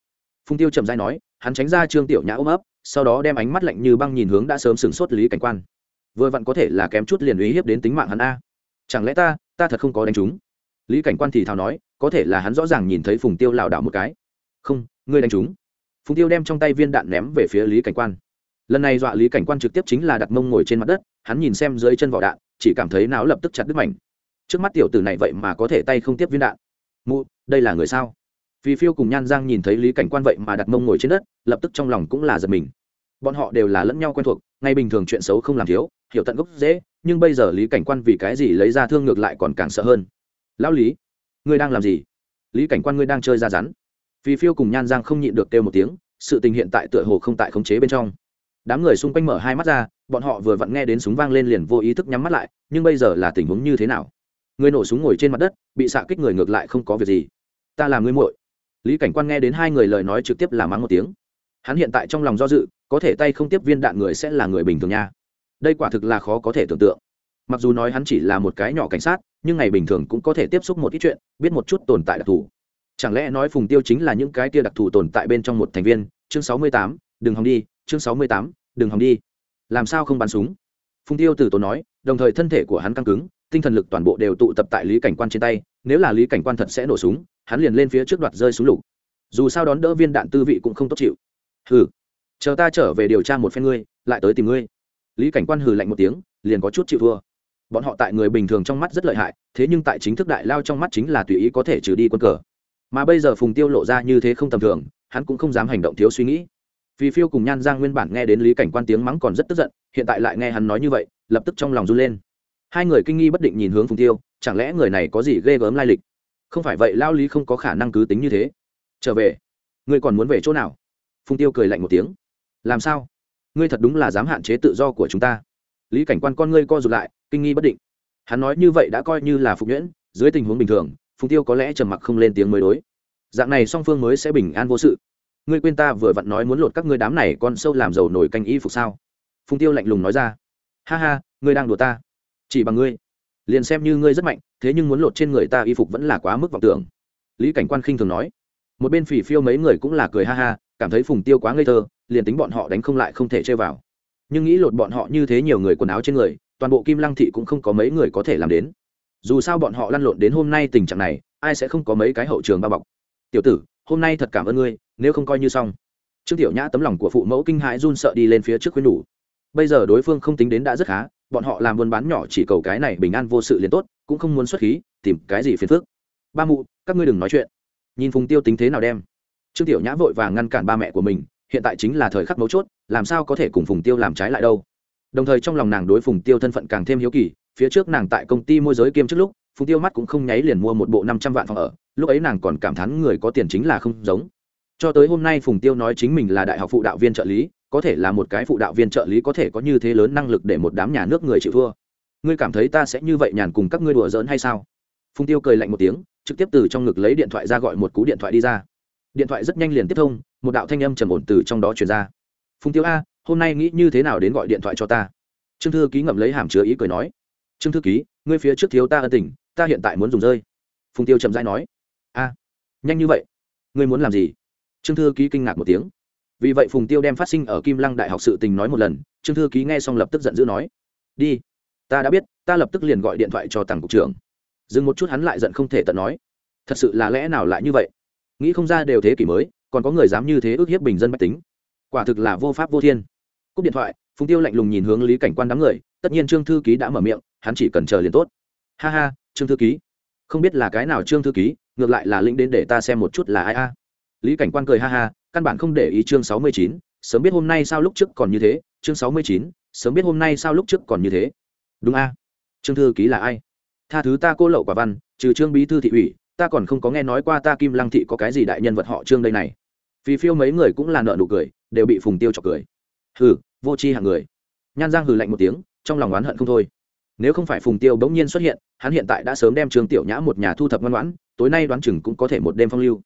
Phùng tiêu trầm dai nói, hắn tránh ra trương tiểu nhã ôm ấp, sau đó đem ánh mắt lạnh như băng nhìn hướng đã sớm sửng sốt lý cảnh quan. Vừa vặn có thể là kém chút liền uy hiếp đến tính mạng hắn a chẳng lẽ ta ta thật không có đánh chúng? Lý cảnh quan thì thào nói, có thể là hắn rõ ràng nhìn thấy phùng tiêu lảo đảo một cái. Không, ngươi đánh chúng. Phùng tiêu đem trong tay viên đạn ném về phía lý cảnh quan. Lần này dọa lý cảnh quan trực tiếp chính là đặt mông ngồi trên mặt đất, hắn nhìn xem dưới chân vỏ đạn, chỉ cảm thấy não lập tức chặt đứt mảnh. Trước mắt tiểu tử này vậy mà có thể tay không tiếp viên đạn. Mụ, đây là người sao? Vì phiêu cùng nhan giang nhìn thấy lý cảnh quan vậy mà đặt mông ngồi trên đất, lập tức trong lòng cũng là giật mình bọn họ đều là lẫn nhau quen thuộc, ngay bình thường chuyện xấu không làm thiếu, hiểu tận gốc dễ, nhưng bây giờ lý cảnh quan vì cái gì lấy ra thương ngược lại còn càng sợ hơn. Lão lý, ngươi đang làm gì? Lý cảnh quan ngươi đang chơi ra rắn. Vì phiêu cùng nhan giang không nhịn được kêu một tiếng, sự tình hiện tại tựa hồ không tại khống chế bên trong. Đám người xung quanh mở hai mắt ra, bọn họ vừa vặn nghe đến súng vang lên liền vô ý thức nhắm mắt lại, nhưng bây giờ là tình huống như thế nào? Người nổ súng ngồi trên mặt đất, bị xạ kích người ngược lại không có việc gì. Ta là người muội. Lý cảnh quan nghe đến hai người lời nói trực tiếp là mắng một tiếng. Hắn hiện tại trong lòng do dự có thể tay không tiếp viên đạn người sẽ là người bình thường nha. Đây quả thực là khó có thể tưởng tượng. Mặc dù nói hắn chỉ là một cái nhỏ cảnh sát, nhưng ngày bình thường cũng có thể tiếp xúc một ít chuyện, biết một chút tồn tại đặc thù. Chẳng lẽ nói phùng tiêu chính là những cái tia đặc thù tồn tại bên trong một thành viên? Chương sáu mươi tám, đừng hòng đi, chương sáu mươi tám, đừng hòng đi. Làm sao không bắn súng? Phùng tiêu từ tốn nói, đồng thời thân thể của hắn căng cứng, tinh thần lực toàn bộ đều tụ tập tại lý cảnh quan trên tay, nếu là lý cảnh quan thật sẽ nổ súng, hắn liền lên phía trước đoạt rơi súng lục. Dù sao đón đỡ viên đạn tư vị cũng không tốt chịu. Hừ chờ ta trở về điều tra một phen ngươi, lại tới tìm ngươi. Lý cảnh quan hừ lạnh một tiếng, liền có chút chịu thua. Bọn họ tại người bình thường trong mắt rất lợi hại, thế nhưng tại chính thức đại lao trong mắt chính là tùy ý có thể trừ đi quân cờ. Mà bây giờ phùng tiêu lộ ra như thế không tầm thường, hắn cũng không dám hành động thiếu suy nghĩ. Vì phiêu cùng nhan giang nguyên bản nghe đến lý cảnh quan tiếng mắng còn rất tức giận, hiện tại lại nghe hắn nói như vậy, lập tức trong lòng run lên. Hai người kinh nghi bất định nhìn hướng phùng tiêu, chẳng lẽ người này có gì ghê gớm lai lịch? Không phải vậy, lao lý không có khả năng cứ tính như thế. Trở về. Ngươi còn muốn về chỗ nào? Phùng tiêu cười lạnh một tiếng làm sao? Ngươi thật đúng là dám hạn chế tự do của chúng ta. Lý cảnh quan con ngươi co rụt lại, kinh nghi bất định. Hắn nói như vậy đã coi như là phục nhuyễn, dưới tình huống bình thường, phùng tiêu có lẽ trầm mặc không lên tiếng mới đối. Dạng này song phương mới sẽ bình an vô sự. Ngươi quên ta vừa vặn nói muốn lột các ngươi đám này con sâu làm giàu nổi canh y phục sao? Phùng tiêu lạnh lùng nói ra. Ha ha, ngươi đang đùa ta. Chỉ bằng ngươi. Liền xem như ngươi rất mạnh, thế nhưng muốn lột trên người ta y phục vẫn là quá mức vọng tưởng. Lý cảnh quan khinh thường nói. Một bên phỉ phiêu mấy người cũng là cười ha ha, cảm thấy phùng tiêu quá ngây thơ liền tính bọn họ đánh không lại không thể chơi vào. Nhưng nghĩ lột bọn họ như thế nhiều người quần áo trên người, toàn bộ kim lăng thị cũng không có mấy người có thể làm đến. Dù sao bọn họ lăn lộn đến hôm nay tình trạng này, ai sẽ không có mấy cái hậu trường bao bọc. Tiểu tử, hôm nay thật cảm ơn ngươi, nếu không coi như xong. Trương tiểu nhã tấm lòng của phụ mẫu kinh hãi run sợ đi lên phía trước khuyên đủ. bây giờ đối phương không tính đến đã rất khá, bọn họ làm buôn bán nhỏ chỉ cầu cái này bình an vô sự liền tốt, cũng không muốn xuất khí, tìm cái gì phiền phức. Ba mụ, các ngươi đừng nói chuyện. Nhìn phùng tiêu tính thế nào đem. Trương tiểu nhã vội vàng ngăn cản ba mẹ của mình hiện tại chính là thời khắc mấu chốt, làm sao có thể cùng phùng tiêu làm trái lại đâu? Đồng thời trong lòng nàng đối phùng tiêu thân phận càng thêm hiếu kỳ, phía trước nàng tại công ty môi giới kiêm trước lúc, phùng tiêu mắt cũng không nháy liền mua một bộ năm trăm vạn phòng ở, lúc ấy nàng còn cảm thán người có tiền chính là không giống. Cho tới hôm nay phùng tiêu nói chính mình là đại học phụ đạo viên trợ lý, có thể là một cái phụ đạo viên trợ lý có thể có như thế lớn năng lực để một đám nhà nước người chịu thua. Ngươi cảm thấy ta sẽ như vậy nhàn cùng các ngươi đùa giỡn hay sao? Phùng tiêu cười lạnh một tiếng, trực tiếp từ trong ngực lấy điện thoại ra gọi một cú điện thoại đi ra. Điện thoại rất nhanh liền tiếp thông một đạo thanh âm trầm ổn từ trong đó truyền ra. Phùng tiêu a, hôm nay nghĩ như thế nào đến gọi điện thoại cho ta? Trương thư ký ngậm lấy hàm chứa ý cười nói. Trương thư ký, ngươi phía trước thiếu ta ân tình, ta hiện tại muốn dùng rơi. Phùng tiêu chậm rãi nói. A, nhanh như vậy? Ngươi muốn làm gì? Trương thư ký kinh ngạc một tiếng. Vì vậy phùng tiêu đem phát sinh ở kim lăng đại học sự tình nói một lần, trương thư ký nghe xong lập tức giận dữ nói. Đi, ta đã biết, ta lập tức liền gọi điện thoại cho tàng cục trưởng. Dừng một chút hắn lại giận không thể tận nói. Thật sự là lẽ nào lại như vậy? Nghĩ không ra đều thế kỷ mới còn có người dám như thế ước hiếp bình dân bách tính. Quả thực là vô pháp vô thiên. Cúp điện thoại, phùng tiêu lạnh lùng nhìn hướng lý cảnh quan đám người, tất nhiên trương thư ký đã mở miệng, hắn chỉ cần chờ liền tốt. Ha ha, trương thư ký. Không biết là cái nào trương thư ký, ngược lại là lĩnh đến để ta xem một chút là ai a. Lý cảnh quan cười ha ha, căn bản không để ý chương sáu mươi chín, sớm biết hôm nay sao lúc trước còn như thế, chương sáu mươi chín, sớm biết hôm nay sao lúc trước còn như thế. Đúng a. Trương thư ký là ai? Tha thứ ta cô lậu quả văn, trừ trương bí thư thị ủy, ta còn không có nghe nói qua ta kim lăng thị có cái gì đại nhân vật họ trương đây này phì phiêu mấy người cũng là nợ nụ cười, đều bị phùng tiêu chọc cười. Hừ, vô c h i hạng người. Nhan giang hừ lạnh một tiếng, trong lòng oán hận không thôi. Nếu không phải phùng tiêu bỗng nhiên xuất hiện, hắn hiện tại đã sớm đem Trường tiểu nhã một nhà thu thập ngoan ngoãn, tối nay đoán chừng cũng có thể một đêm phong lưu.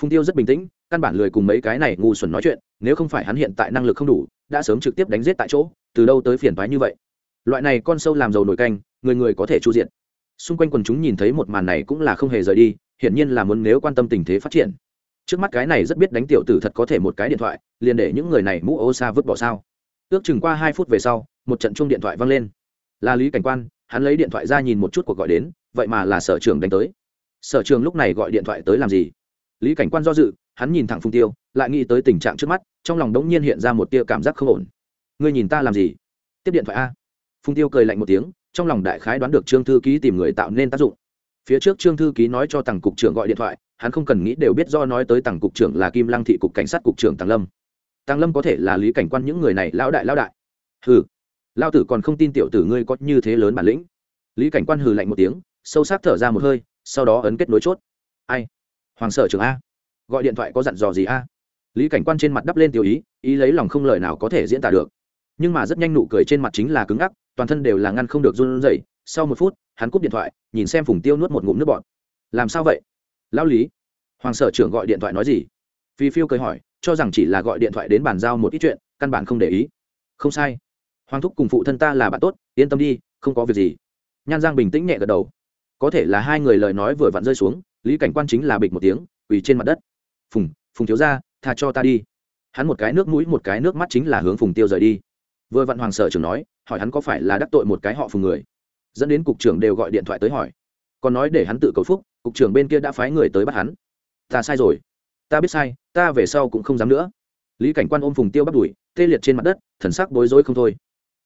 Phùng tiêu rất bình tĩnh, căn bản lười cùng mấy cái này ngu xuẩn nói chuyện, nếu không phải hắn hiện tại năng lực không đủ, đã sớm trực tiếp đánh giết tại chỗ, từ đâu tới phiền thoái như vậy? Loại này con sâu làm dầu nổi canh, người người có thể chu diện. Xung quanh quần chúng nhìn thấy một màn này cũng là không hề rời đi, hiển nhiên là muốn nếu quan tâm tình thế phát triển trước mắt cái này rất biết đánh tiểu tử thật có thể một cái điện thoại, liền để những người này mũ ô xa vứt bỏ sao. Ước chừng qua hai phút về sau, một trận chung điện thoại vang lên. Là lý cảnh quan, hắn lấy điện thoại ra nhìn một chút cuộc gọi đến, vậy mà là sở trường đánh tới. Sở trường lúc này gọi điện thoại tới làm gì? Lý cảnh quan do dự, hắn nhìn thẳng phung tiêu, lại nghĩ tới tình trạng trước mắt, trong lòng đống nhiên hiện ra một tia cảm giác không ổn. Ngươi nhìn ta làm gì? Tiếp điện thoại a. Phung tiêu cười lạnh một tiếng, trong lòng đại khái đoán được trương thư ký tìm người tạo nên tác dụng. Phía trước trương thư ký nói cho tằng cục trưởng gọi điện thoại hắn không cần nghĩ đều biết do nói tới tằng cục trưởng là kim lăng thị cục cảnh sát cục trưởng tàng lâm. Tàng lâm có thể là lý cảnh quan những người này lão đại lão đại. Hừ lao tử còn không tin tiểu tử ngươi có như thế lớn bản lĩnh. Lý cảnh quan hừ lạnh một tiếng, sâu sắc thở ra một hơi, sau đó ấn kết nối chốt. Ai? Hoàng sở trưởng a. Gọi điện thoại có dặn dò gì a? Lý cảnh quan trên mặt đắp lên tiểu ý ý lấy lòng không lời nào có thể diễn tả được. Nhưng mà rất nhanh nụ cười trên mặt chính là cứng ngắc, toàn thân đều là ngăn không được run rẩy. Sau một phút, hắn cúp điện thoại, nhìn xem phùng tiêu nuốt một ngụm nước bọt. Làm sao vậy? Lão lý. Hoàng sở trưởng gọi điện thoại nói gì? Phi phiêu cười hỏi, cho rằng chỉ là gọi điện thoại đến bàn giao một ít chuyện, căn bản không để ý. Không sai. Hoàng thúc cùng phụ thân ta là bạn tốt, yên tâm đi, không có việc gì. Nhan giang bình tĩnh nhẹ gật đầu. Có thể là hai người lời nói vừa vặn rơi xuống, lý cảnh quan chính là bịch một tiếng, quỳ trên mặt đất. Phùng phùng thiếu ra tha cho ta đi. Hắn một cái nước mũi, một cái nước mắt chính là hướng phùng tiêu rời đi. Vừa vặn hoàng sở trưởng nói, hỏi hắn có phải là đắc tội một cái họ phùng người? Dẫn đến cục trưởng đều gọi điện thoại tới hỏi. Còn nói để hắn tự cầu phúc cục trưởng bên kia đã phái người tới bắt hắn. Ta sai rồi. Ta biết sai, ta về sau cũng không dám nữa. Lý cảnh quan ôm phùng tiêu bắt đuổi tê liệt trên mặt đất, thần sắc bối rối không thôi.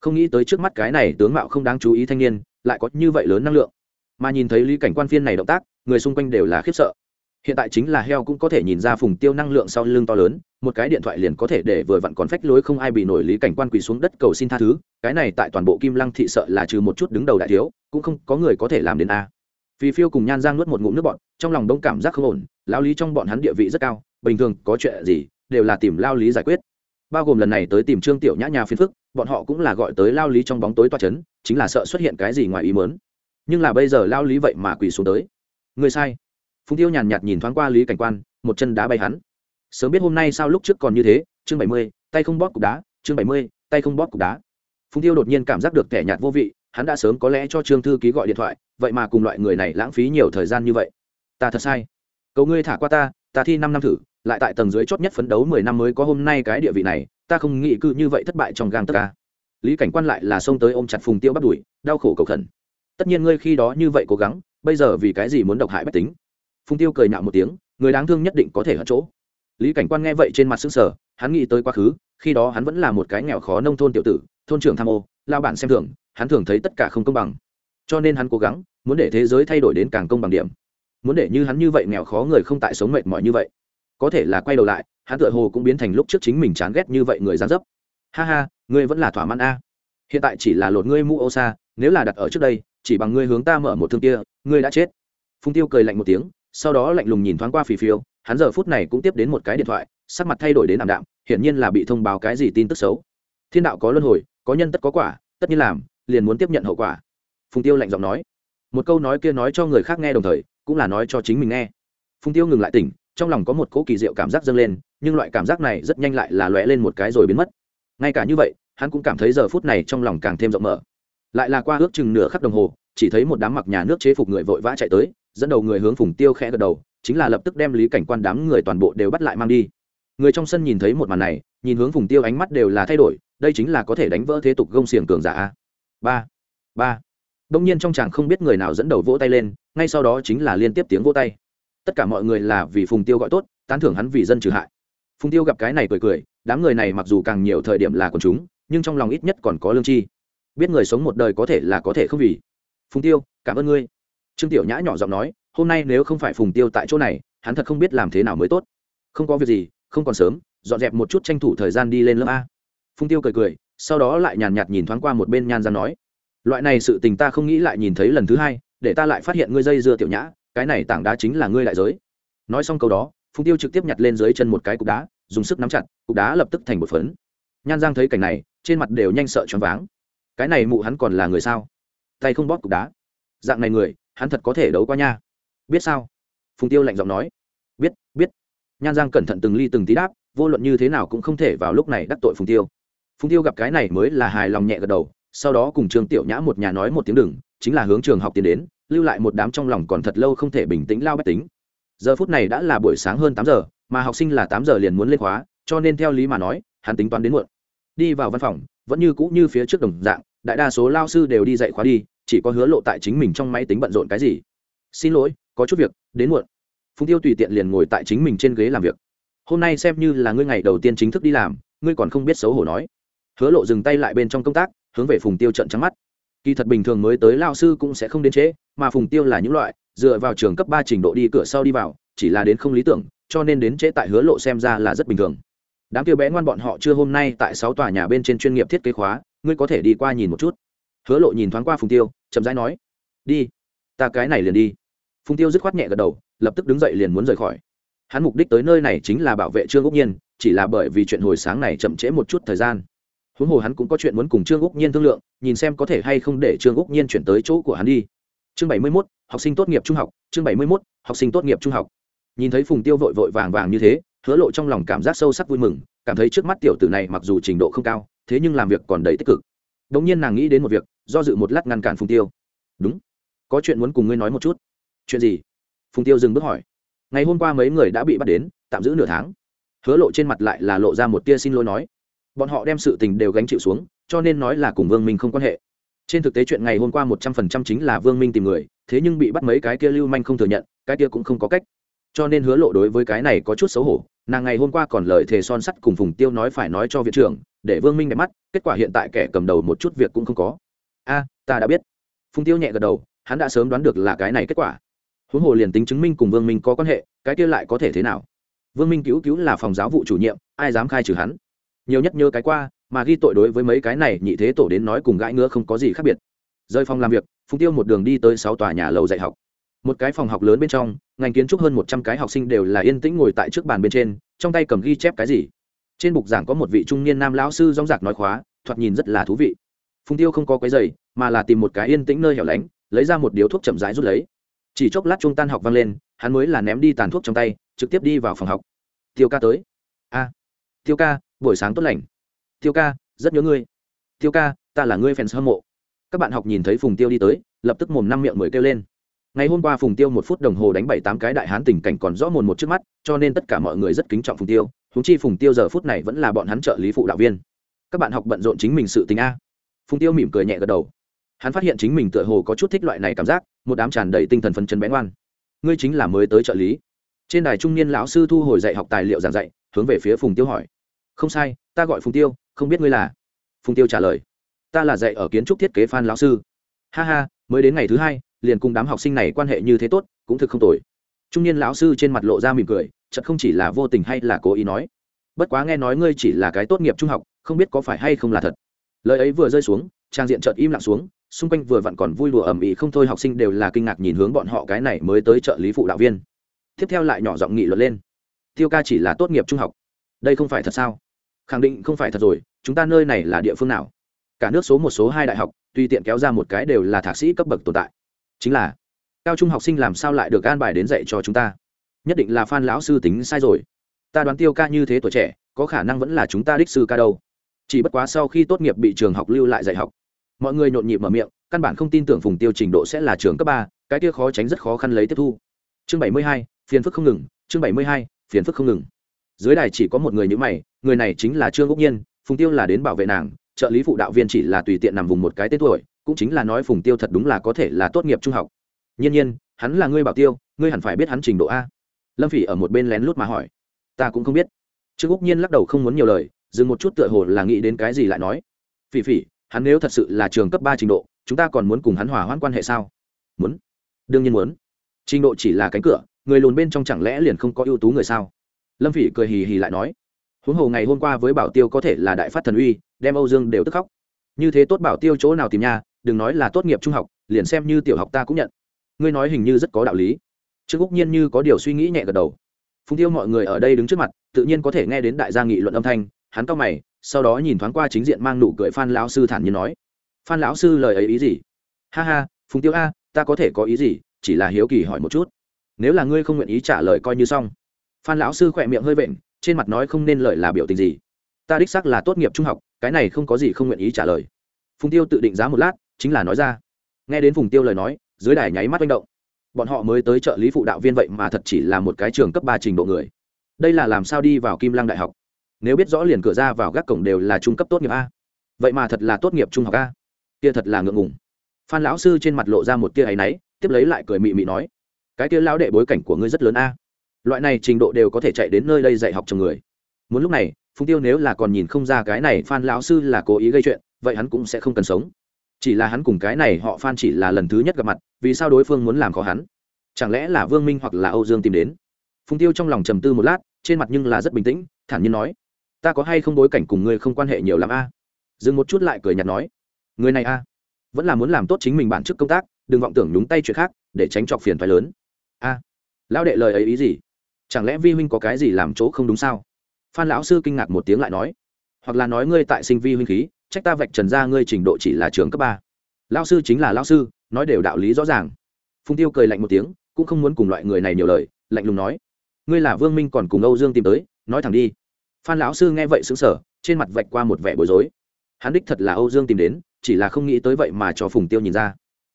Không nghĩ tới trước mắt cái này tướng mạo không đáng chú ý thanh niên, lại có như vậy lớn năng lượng. Mà nhìn thấy lý cảnh quan phiên này động tác, người xung quanh đều là khiếp sợ. Hiện tại chính là heo cũng có thể nhìn ra phùng tiêu năng lượng sau lưng to lớn, một cái điện thoại liền có thể để vừa vặn còn phách lối không ai bị nổi lý cảnh quan quỳ xuống đất cầu xin tha thứ, cái này tại toàn bộ kim lăng thị sợ là trừ một chút đứng đầu đại thiếu, cũng không có người có thể làm đến a vì phiêu cùng nhan giang nuốt một ngụm nước bọt, trong lòng đông cảm giác không ổn Lão lý trong bọn hắn địa vị rất cao bình thường có chuyện gì đều là tìm lao lý giải quyết. Bao gồm lần này tới tìm trương tiểu nhã nhà phiền phức bọn họ cũng là gọi tới lao lý trong bóng tối toa chấn, chính là sợ xuất hiện cái gì ngoài ý muốn. nhưng là bây giờ lao lý vậy mà quỳ xuống tới. Người sai. Phùng tiêu nhàn nhạt nhìn thoáng qua lý cảnh quan một chân đá bay hắn. Sớm biết hôm nay sao lúc trước còn như thế chương bảy mươi tay không bóp cục đá chương bảy mươi tay không bóp cục đá. Phùng tiêu đột nhiên cảm giác được kẻ nhạt vô vị hắn đã sớm có lẽ cho trương thư ký gọi điện thoại vậy mà cùng loại người này lãng phí nhiều thời gian như vậy. Ta thật sai. Cầu ngươi thả qua ta ta thi năm năm thử, lại tại tầng dưới chót nhất phấn đấu mười năm mới có hôm nay cái địa vị này, ta không nghĩ cư như vậy thất bại trong gang tất cả lý cảnh quan lại là xông tới ôm chặt phùng tiêu bắt đuổi đau khổ cầu khẩn. Tất nhiên ngươi khi đó như vậy cố gắng, bây giờ vì cái gì muốn độc hại bách tính? Phùng tiêu cười nhạo một tiếng, người đáng thương nhất định có thể ở chỗ. Lý cảnh quan nghe vậy trên mặt xứng sở hắn nghĩ tới quá khứ, khi đó hắn vẫn là một cái nghèo khó nông thôn tiểu tử, thôn trưởng tham ô, lao bản xem thường, hắn thường thấy tất cả không công bằng cho nên hắn cố gắng, muốn để thế giới thay đổi đến càng công bằng điểm. Muốn để như hắn như vậy nghèo khó người không tại sống mệt mỏi như vậy. Có thể là quay đầu lại, hắn tựa hồ cũng biến thành lúc trước chính mình chán ghét như vậy người gián dấp. Ha ha, ngươi vẫn là thỏa mãn a. Hiện tại chỉ là lột ngươi mũ ô xa, nếu là đặt ở trước đây, chỉ bằng ngươi hướng ta mở một thương kia, ngươi đã chết. Phung tiêu cười lạnh một tiếng, sau đó lạnh lùng nhìn thoáng qua phì phiêu, hắn giờ phút này cũng tiếp đến một cái điện thoại, sắc mặt thay đổi đến ảm đạm, hiển nhiên là bị thông báo cái gì tin tức xấu. Thiên đạo có luân hồi, có nhân tất có quả, tất nhiên làm, liền muốn tiếp nhận hậu quả phùng tiêu lạnh giọng nói. Một câu nói kia nói cho người khác nghe đồng thời, cũng là nói cho chính mình nghe. Phùng tiêu ngừng lại tỉnh, trong lòng có một cỗ kỳ diệu cảm giác dâng lên, nhưng loại cảm giác này rất nhanh lại là lóe lên một cái rồi biến mất. Ngay cả như vậy, hắn cũng cảm thấy giờ phút này trong lòng càng thêm rộng mở. Lại là qua ước chừng nửa khắc đồng hồ, chỉ thấy một đám mặc nhà nước chế phục người vội vã chạy tới, dẫn đầu người hướng phùng tiêu khẽ gật đầu, chính là lập tức đem lý cảnh quan đám người toàn bộ đều bắt lại mang đi. Người trong sân nhìn thấy một màn này, nhìn hướng phùng tiêu ánh mắt đều là thay đổi, đây chính là có thể đánh vỡ thế tục gông xiềng cường giả ba ba đông nhiên trong chàng không biết người nào dẫn đầu vỗ tay lên, ngay sau đó chính là liên tiếp tiếng vỗ tay. Tất cả mọi người là vì phùng tiêu gọi tốt, tán thưởng hắn vì dân trừ hại. Phùng tiêu gặp cái này cười cười, đám người này mặc dù càng nhiều thời điểm là quần chúng, nhưng trong lòng ít nhất còn có lương chi. Biết người sống một đời có thể là có thể không vì. Phùng tiêu, cảm ơn ngươi. Trương tiểu nhã nhỏ giọng nói, hôm nay nếu không phải phùng tiêu tại chỗ này, hắn thật không biết làm thế nào mới tốt. Không có việc gì, không còn sớm, dọn dẹp một chút tranh thủ thời gian đi lên lớp a. Phùng tiêu cười cười, sau đó lại nhàn nhạt nhìn thoáng qua một bên nhan ra nói loại này sự tình ta không nghĩ lại nhìn thấy lần thứ hai, để ta lại phát hiện ngươi dây dưa tiểu nhã, cái này tảng đá chính là ngươi đại giới. Nói xong câu đó, phùng tiêu trực tiếp nhặt lên dưới chân một cái cục đá, dùng sức nắm chặt, cục đá lập tức thành một phấn. Nhan giang thấy cảnh này, trên mặt đều nhanh sợ choáng váng. Cái này mụ hắn còn là người sao? Tay không bóp cục đá. Dạng này người, hắn thật có thể đấu qua nha. Biết sao? Phùng tiêu lạnh giọng nói. Biết biết. Nhan giang cẩn thận từng ly từng tí đáp, vô luận như thế nào cũng không thể vào lúc này đắc tội phùng tiêu. Phùng tiêu gặp cái này mới là hài lòng nhẹ gật đầu sau đó cùng trường tiểu nhã một nhà nói một tiếng đừng, chính là hướng trường học tiến đến, lưu lại một đám trong lòng còn thật lâu không thể bình tĩnh lao bách tính. Giờ phút này đã là buổi sáng hơn tám giờ, mà học sinh là tám giờ liền muốn lên khóa, cho nên theo lý mà nói, hắn tính toán đến muộn. Đi vào văn phòng, vẫn như cũ như phía trước đồng dạng, đại đa số lao sư đều đi dạy khóa đi, chỉ có hứa lộ tại chính mình trong máy tính bận rộn cái gì. Xin lỗi, có chút việc, đến muộn. Phùng tiêu tùy tiện liền ngồi tại chính mình trên ghế làm việc. Hôm nay xem như là ngươi ngày đầu tiên chính thức đi làm, ngươi còn không biết xấu hổ nói. Hứa lộ dừng tay lại bên trong công tác hướng về phùng tiêu trận trắng mắt. Kỳ thật bình thường mới tới lao sư cũng sẽ không đến trễ, mà phùng tiêu là những loại, dựa vào trường cấp ba trình độ đi cửa sau đi vào, chỉ là đến không lý tưởng, cho nên đến trễ tại hứa lộ xem ra là rất bình thường. Đám kia bé ngoan bọn họ chưa hôm nay tại sáu tòa nhà bên trên chuyên nghiệp thiết kế khóa, ngươi có thể đi qua nhìn một chút. Hứa lộ nhìn thoáng qua phùng tiêu, chậm rãi nói, đi, ta cái này liền đi. Phùng tiêu dứt khoát nhẹ gật đầu, lập tức đứng dậy liền muốn rời khỏi. Hắn mục đích tới nơi này chính là bảo vệ trương úc nhiên, chỉ là bởi vì chuyện hồi sáng này chậm trễ một chút thời gian huống hồ hắn cũng có chuyện muốn cùng trương úc nhiên thương lượng, nhìn xem có thể hay không để trương úc nhiên chuyển tới chỗ của hắn đi. Chương bảy mươi mốt, học sinh tốt nghiệp trung học, chương bảy mươi mốt, học sinh tốt nghiệp trung học. Nhìn thấy phùng tiêu vội vội vàng vàng như thế, hứa lộ trong lòng cảm giác sâu sắc vui mừng, cảm thấy trước mắt tiểu tử này mặc dù trình độ không cao, thế nhưng làm việc còn đầy tích cực. Đ ỗ n g nhiên nàng nghĩ đến một việc, do dự một lát ngăn cản phùng tiêu. Đúng, có chuyện muốn cùng ngươi nói một chút. Chuyện gì? Phùng tiêu dừng bước hỏi. Ngày hôm qua mấy người đã bị bắt đến, tạm giữ nửa tháng. Hứa lộ trên mặt lại là lộ ra một tia xin lỗi nói bọn họ đem sự tình đều gánh chịu xuống, cho nên nói là cùng vương minh không quan hệ. Trên thực tế chuyện ngày hôm qua một trăm phần trăm chính là vương minh tìm người, thế nhưng bị bắt mấy cái kia lưu manh không thừa nhận, cái kia cũng không có cách. Cho nên hứa lộ đối với cái này có chút xấu hổ, nàng ngày hôm qua còn lời thề son sắt cùng phùng tiêu nói phải nói cho viện trưởng, để vương minh đẹp mắt, kết quả hiện tại kẻ cầm đầu một chút việc cũng không có. A, ta đã biết. Phùng tiêu nhẹ gật đầu, hắn đã sớm đoán được là cái này kết quả. Huống hồ liền tính chứng minh cùng vương minh có quan hệ, cái kia lại có thể thế nào? Vương minh cứu cứu là phòng giáo vụ chủ nhiệm, ai dám khai trừ hắn? Nhiều nhất nhớ cái qua, mà ghi tội đối với mấy cái này nhị thế tổ đến nói cùng gãi ngứa không có gì khác biệt. Rơi phòng làm việc, phùng tiêu một đường đi tới sáu tòa nhà lầu dạy học. Một cái phòng học lớn bên trong, ngành kiến trúc hơn một trăm cái học sinh đều là yên tĩnh ngồi tại trước bàn bên trên, trong tay cầm ghi chép cái gì. Trên bục giảng có một vị trung niên nam lão sư dóng giặc nói khóa, thoạt nhìn rất là thú vị. Phùng tiêu không có cái giày mà là tìm một cái yên tĩnh nơi hẻo lánh, lấy ra một điếu thuốc chậm rãi rút lấy. Chỉ chốc lát trung tan học vang lên, hắn mới là ném đi tàn thuốc trong tay, trực tiếp đi vào phòng học. Tiêu ca tới. A, tiêu ca buổi sáng tốt lành. Tiêu ca, rất nhớ ngươi. Tiêu ca, ta là ngươi fans hâm mộ. Các bạn học nhìn thấy phùng tiêu đi tới, lập tức mồm năm miệng mười kêu lên. Ngày hôm qua phùng tiêu một phút đồng hồ đánh bảy tám cái đại hán tình cảnh còn rõ mồn một trước mắt, cho nên tất cả mọi người rất kính trọng phùng tiêu. Húng chi phùng tiêu giờ phút này vẫn là bọn hắn trợ lý phụ đạo viên. Các bạn học bận rộn chính mình sự tình a. Phùng tiêu mỉm cười nhẹ gật đầu. Hắn phát hiện chính mình tựa hồ có chút thích loại này cảm giác, một đám tràn đầy tinh thần phấn chấn bén oan ngươi chính là mới tới trợ lý. Trên đài trung niên lão sư thu hồi dạy học tài liệu giảng dạy, hướng về phía phùng tiêu hỏi không sai, ta gọi phùng tiêu, không biết ngươi là? Phùng tiêu trả lời. Ta là dạy ở kiến trúc thiết kế phan lão sư. Ha ha, mới đến ngày thứ hai, liền cùng đám học sinh này quan hệ như thế tốt, cũng thực không tồi. Trung niên lão sư trên mặt lộ ra mỉm cười chật không chỉ là vô tình hay là cố ý nói. Bất quá nghe nói ngươi chỉ là cái tốt nghiệp trung học, không biết có phải hay không là thật. Lời ấy vừa rơi xuống, trang diện chợt im lặng xuống, xung quanh vừa vặn còn vui đùa ầm ĩ không thôi học sinh đều là kinh ngạc nhìn hướng bọn họ cái này mới tới trợ lý phụ đạo viên. Tiếp theo lại nhỏ giọng nghị luận lên. Tiêu ca chỉ là tốt nghiệp trung học. Đây không phải thật sao? Khẳng định không phải thật rồi, chúng ta nơi này là địa phương nào? Cả nước số một số hai đại học, tùy tiện kéo ra một cái đều là thạc sĩ cấp bậc tồn tại. Chính là, cao trung học sinh làm sao lại được an bài đến dạy cho chúng ta? Nhất định là phan lão sư tính sai rồi. Ta đoán tiêu ca như thế tuổi trẻ, có khả năng vẫn là chúng ta đích sư ca đâu. Chỉ bất quá sau khi tốt nghiệp bị trường học lưu lại dạy học, mọi người nhộn nhịp mở miệng, căn bản không tin tưởng phùng tiêu trình độ sẽ là trường cấp ba, cái kia khó tránh rất khó khăn lấy tiếp thu. Chương bảy mươi hai, phiền phức không ngừng, chương bảy mươi hai, phiền phức không ngừng dưới đài chỉ có một người như mày, người này chính là trương úc nhiên, phùng tiêu là đến bảo vệ nàng, trợ lý phụ đạo viên chỉ là tùy tiện nằm vùng một cái tên tuổi, cũng chính là nói phùng tiêu thật đúng là có thể là tốt nghiệp trung học. Nhiên nhiên, hắn là ngươi bảo tiêu, ngươi hẳn phải biết hắn trình độ a. Lâm phỉ ở một bên lén lút mà hỏi. Ta cũng không biết. Trương úc nhiên lắc đầu không muốn nhiều lời, dừng một chút tựa hồ là nghĩ đến cái gì lại nói. Phỉ phỉ, hắn nếu thật sự là trường cấp ba trình độ, chúng ta còn muốn cùng hắn hòa hoãn quan hệ sao? Muốn. Đương nhiên muốn. Trình độ chỉ là cánh cửa, người lùn bên trong chẳng lẽ liền không có ưu tú người sao? Lâm phỉ cười hì hì lại nói, huống hồ ngày hôm qua với bảo tiêu có thể là đại phát thần uy, đem âu dương đều tức khóc. Như thế tốt bảo tiêu chỗ nào tìm nha, đừng nói là tốt nghiệp trung học, liền xem như tiểu học ta cũng nhận. Ngươi nói hình như rất có đạo lý. Trương úc nhiên như có điều suy nghĩ nhẹ gật đầu. Phùng tiêu mọi người ở đây đứng trước mặt, tự nhiên có thể nghe đến đại gia nghị luận âm thanh, hắn cao mày, sau đó nhìn thoáng qua chính diện mang nụ cười phan lão sư thản nhiên nói, phan lão sư lời ấy ý gì? Ha ha, phùng tiêu a, ta có thể có ý gì, chỉ là hiếu kỳ hỏi một chút. Nếu là ngươi không nguyện ý trả lời coi như xong phan lão sư khỏe miệng hơi vện, trên mặt nói không nên lời là biểu tình gì. Ta đích xác là tốt nghiệp trung học, cái này không có gì không nguyện ý trả lời. Phùng tiêu tự định giá một lát, chính là nói ra. Nghe đến phùng tiêu lời nói, dưới đài nháy mắt manh động. Bọn họ mới tới trợ lý phụ đạo viên vậy mà thật chỉ là một cái trường cấp ba trình độ người. Đây là làm sao đi vào kim lăng đại học? Nếu biết rõ liền cửa ra vào gác cổng đều là trung cấp tốt nghiệp a. Vậy mà thật là tốt nghiệp trung học a. Kia thật là ngượng ngùng. Phan lão sư trên mặt lộ ra một tia áy náy, tiếp lấy lại cười mị mị nói, cái kia lão đệ bối cảnh của ngươi rất lớn a loại này trình độ đều có thể chạy đến nơi đây dạy học cho người. Muốn lúc này, phùng tiêu nếu là còn nhìn không ra cái này phan lão sư là cố ý gây chuyện, vậy hắn cũng sẽ không cần sống. Chỉ là hắn cùng cái này họ phan chỉ là lần thứ nhất gặp mặt, vì sao đối phương muốn làm khó hắn? Chẳng lẽ là vương minh hoặc là âu dương tìm đến? Phùng tiêu trong lòng trầm tư một lát, trên mặt nhưng là rất bình tĩnh, thản nhiên nói, ta có hay không bối cảnh cùng ngươi không quan hệ nhiều l ắ m a? Dừng một chút lại cười nhạt nói người này a, vẫn là muốn làm tốt chính mình bản chức công tác, đừng vọng tưởng nhúng tay chuyện khác, để tránh trọc phiền phái lớn. A, lão đệ lời ấy ý gì? Chẳng lẽ vi huynh có cái gì làm chỗ không đúng sao? Phan lão sư kinh ngạc một tiếng lại nói. Hoặc là nói ngươi tại sinh vi huynh khí, trách ta vạch trần ra ngươi trình độ chỉ là trường cấp ba. Lao sư chính là lao sư, nói đều đạo lý rõ ràng. Phùng tiêu cười lạnh một tiếng, cũng không muốn cùng loại người này nhiều lời, lạnh lùng nói. Ngươi là vương minh còn cùng âu dương tìm tới, nói thẳng đi. Phan lão sư nghe vậy xứng sở trên mặt vạch qua một vẻ bối rối. Hắn đích thật là âu dương tìm đến, chỉ là không nghĩ tới vậy mà cho phùng tiêu nhìn ra.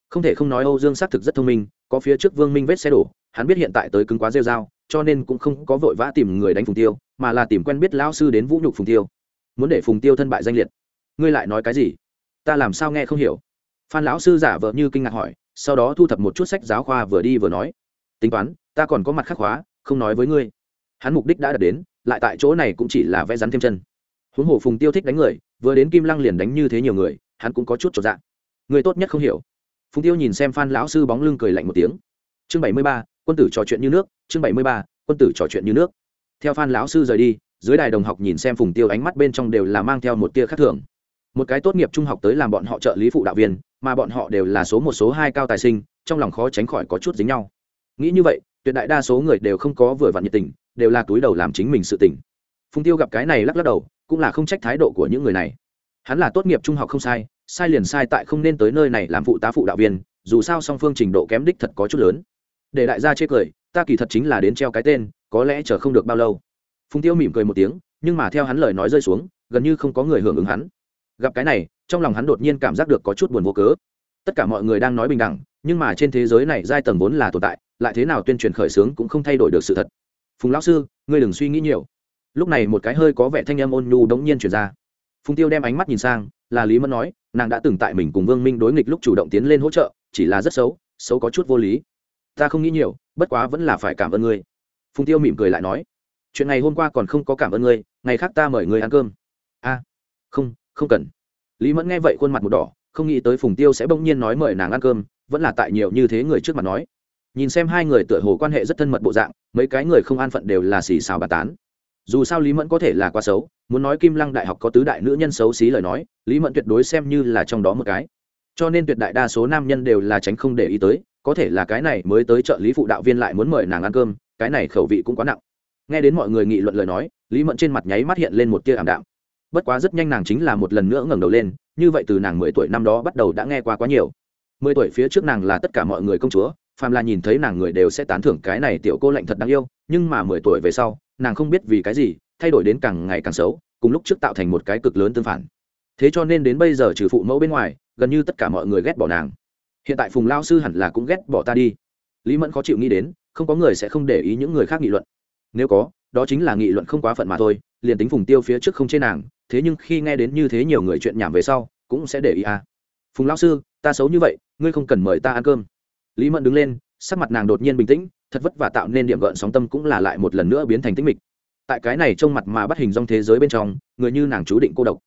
Không thể không nói âu dương xác thực rất thông minh, có phía trước vương minh vết xe đổ, hắn biết hiện tại tới cứng quá rêu dao cho nên cũng không có vội vã tìm người đánh phùng tiêu, mà là tìm quen biết lão sư đến vũ nhục phùng tiêu. Muốn để phùng tiêu thân bại danh liệt. Ngươi lại nói cái gì? Ta làm sao nghe không hiểu? Phan lão sư giả vợ như kinh ngạc hỏi, sau đó thu thập một chút sách giáo khoa vừa đi vừa nói. Tính toán, ta còn có mặt khắc hóa không nói với ngươi. Hắn mục đích đã đạt đến, lại tại chỗ này cũng chỉ là vẽ rắn thêm chân. Huống hồ phùng tiêu thích đánh người, vừa đến kim lăng liền đánh như thế nhiều người, hắn cũng có chút trọn dạng người tốt nhất không hiểu. Phùng tiêu nhìn xem phan lão sư bóng lưng cười lạnh một tiếng. Chương bảy mươi ba quân tử trò chuyện như nước, chương bảy mươi ba, quân tử trò chuyện như nước. Theo phan lão sư rời đi, dưới đài đồng học nhìn xem phùng tiêu ánh mắt bên trong đều là mang theo một tia khác thường. Một cái tốt nghiệp trung học tới làm bọn họ trợ lý phụ đạo viên, mà bọn họ đều là số một, số hai cao tài sinh, trong lòng khó tránh khỏi có chút dính nhau. Nghĩ như vậy, tuyệt đại đa số người đều không có vừa vặn nhiệt tình, đều là túi đầu làm chính mình sự tình. Phùng tiêu gặp cái này lắc lắc đầu, cũng là không trách thái độ của những người này. Hắn là tốt nghiệp trung học không sai sai liền sai tại không nên tới nơi này làm phụ tá phụ đạo viên, dù sao song phương trình độ kém đích thật có chút lớn để đại gia chê cười, ta kỳ thật chính là đến treo cái tên, có lẽ chờ không được bao lâu. Phùng tiêu mỉm cười một tiếng, nhưng mà theo hắn lời nói rơi xuống, gần như không có người hưởng ứng hắn. Gặp cái này, trong lòng hắn đột nhiên cảm giác được có chút buồn vô cớ. Tất cả mọi người đang nói bình đẳng, nhưng mà trên thế giới này giai tầng vốn là tồn tại, lại thế nào tuyên truyền khởi xướng cũng không thay đổi được sự thật. Phùng lão sư, ngươi đừng suy nghĩ nhiều. Lúc này một cái hơi có vẻ thanh âm ôn nhu đống nhiên chuyển ra. Phùng tiêu đem ánh mắt nhìn sang, là lý mẫn nói, nàng đã từng tại mình cùng vương minh đối nghịch lúc chủ động tiến lên hỗ trợ, chỉ là rất xấu xấu có chút vô lý ta không nghĩ nhiều, bất quá vẫn là phải cảm ơn ngươi. Phùng tiêu mỉm cười lại nói. Chuyện ngày hôm qua còn không có cảm ơn ngươi, ngày khác ta mời ngươi ăn cơm. A, không không cần. Lý mẫn nghe vậy khuôn mặt một đỏ, không nghĩ tới phùng tiêu sẽ bỗng nhiên nói mời nàng ăn cơm, vẫn là tại nhiều như thế người trước mặt nói. Nhìn xem hai người tựa hồ quan hệ rất thân mật bộ dạng, mấy cái người không an phận đều là xì xào bà tán. Dù sao lý mẫn có thể là quá xấu, muốn nói kim lăng đại học có tứ đại nữ nhân xấu xí lời nói, lý mẫn tuyệt đối xem như là trong đó một cái. Cho nên tuyệt đại đa số nam nhân đều là tránh không để ý tới có thể là cái này mới tới trợ lý phụ đạo viên lại muốn mời nàng ăn cơm, cái này khẩu vị cũng quá nặng. Nghe đến mọi người nghị luận lời nói, lý mẫn trên mặt nháy mắt hiện lên một tia ảm đạm. Bất quá rất nhanh nàng chính là một lần nữa ngẩng đầu lên, như vậy từ nàng mười tuổi năm đó bắt đầu đã nghe qua quá nhiều. Mười tuổi phía trước nàng là tất cả mọi người công chúa, phàm là nhìn thấy nàng người đều sẽ tán thưởng cái này tiểu cô lạnh thật đáng yêu, nhưng mà mười tuổi về sau, nàng không biết vì cái gì, thay đổi đến càng ngày càng xấu, cùng lúc trước tạo thành một cái cực lớn tương phản. Thế cho nên đến bây giờ trừ phụ mẫu bên ngoài, gần như tất cả mọi người ghét bỏ nàng hiện tại phùng lao sư hẳn là cũng ghét bỏ ta đi. Lý mẫn khó chịu nghĩ đến, không có người sẽ không để ý những người khác nghị luận. Nếu có, đó chính là nghị luận không quá phận mà thôi, liền tính phùng tiêu phía trước không trên nàng, thế nhưng khi nghe đến như thế nhiều người chuyện nhảm về sau, cũng sẽ để ý à. Phùng lao sư, ta xấu như vậy, ngươi không cần mời ta ăn cơm. Lý mẫn đứng lên, sắc mặt nàng đột nhiên bình tĩnh, thật vất vả tạo nên điểm gợn sóng tâm cũng là lại một lần nữa biến thành tĩnh mịch. Tại cái này trông mặt mà bắt hình dong thế giới bên trong, người như nàng chú định cô độc.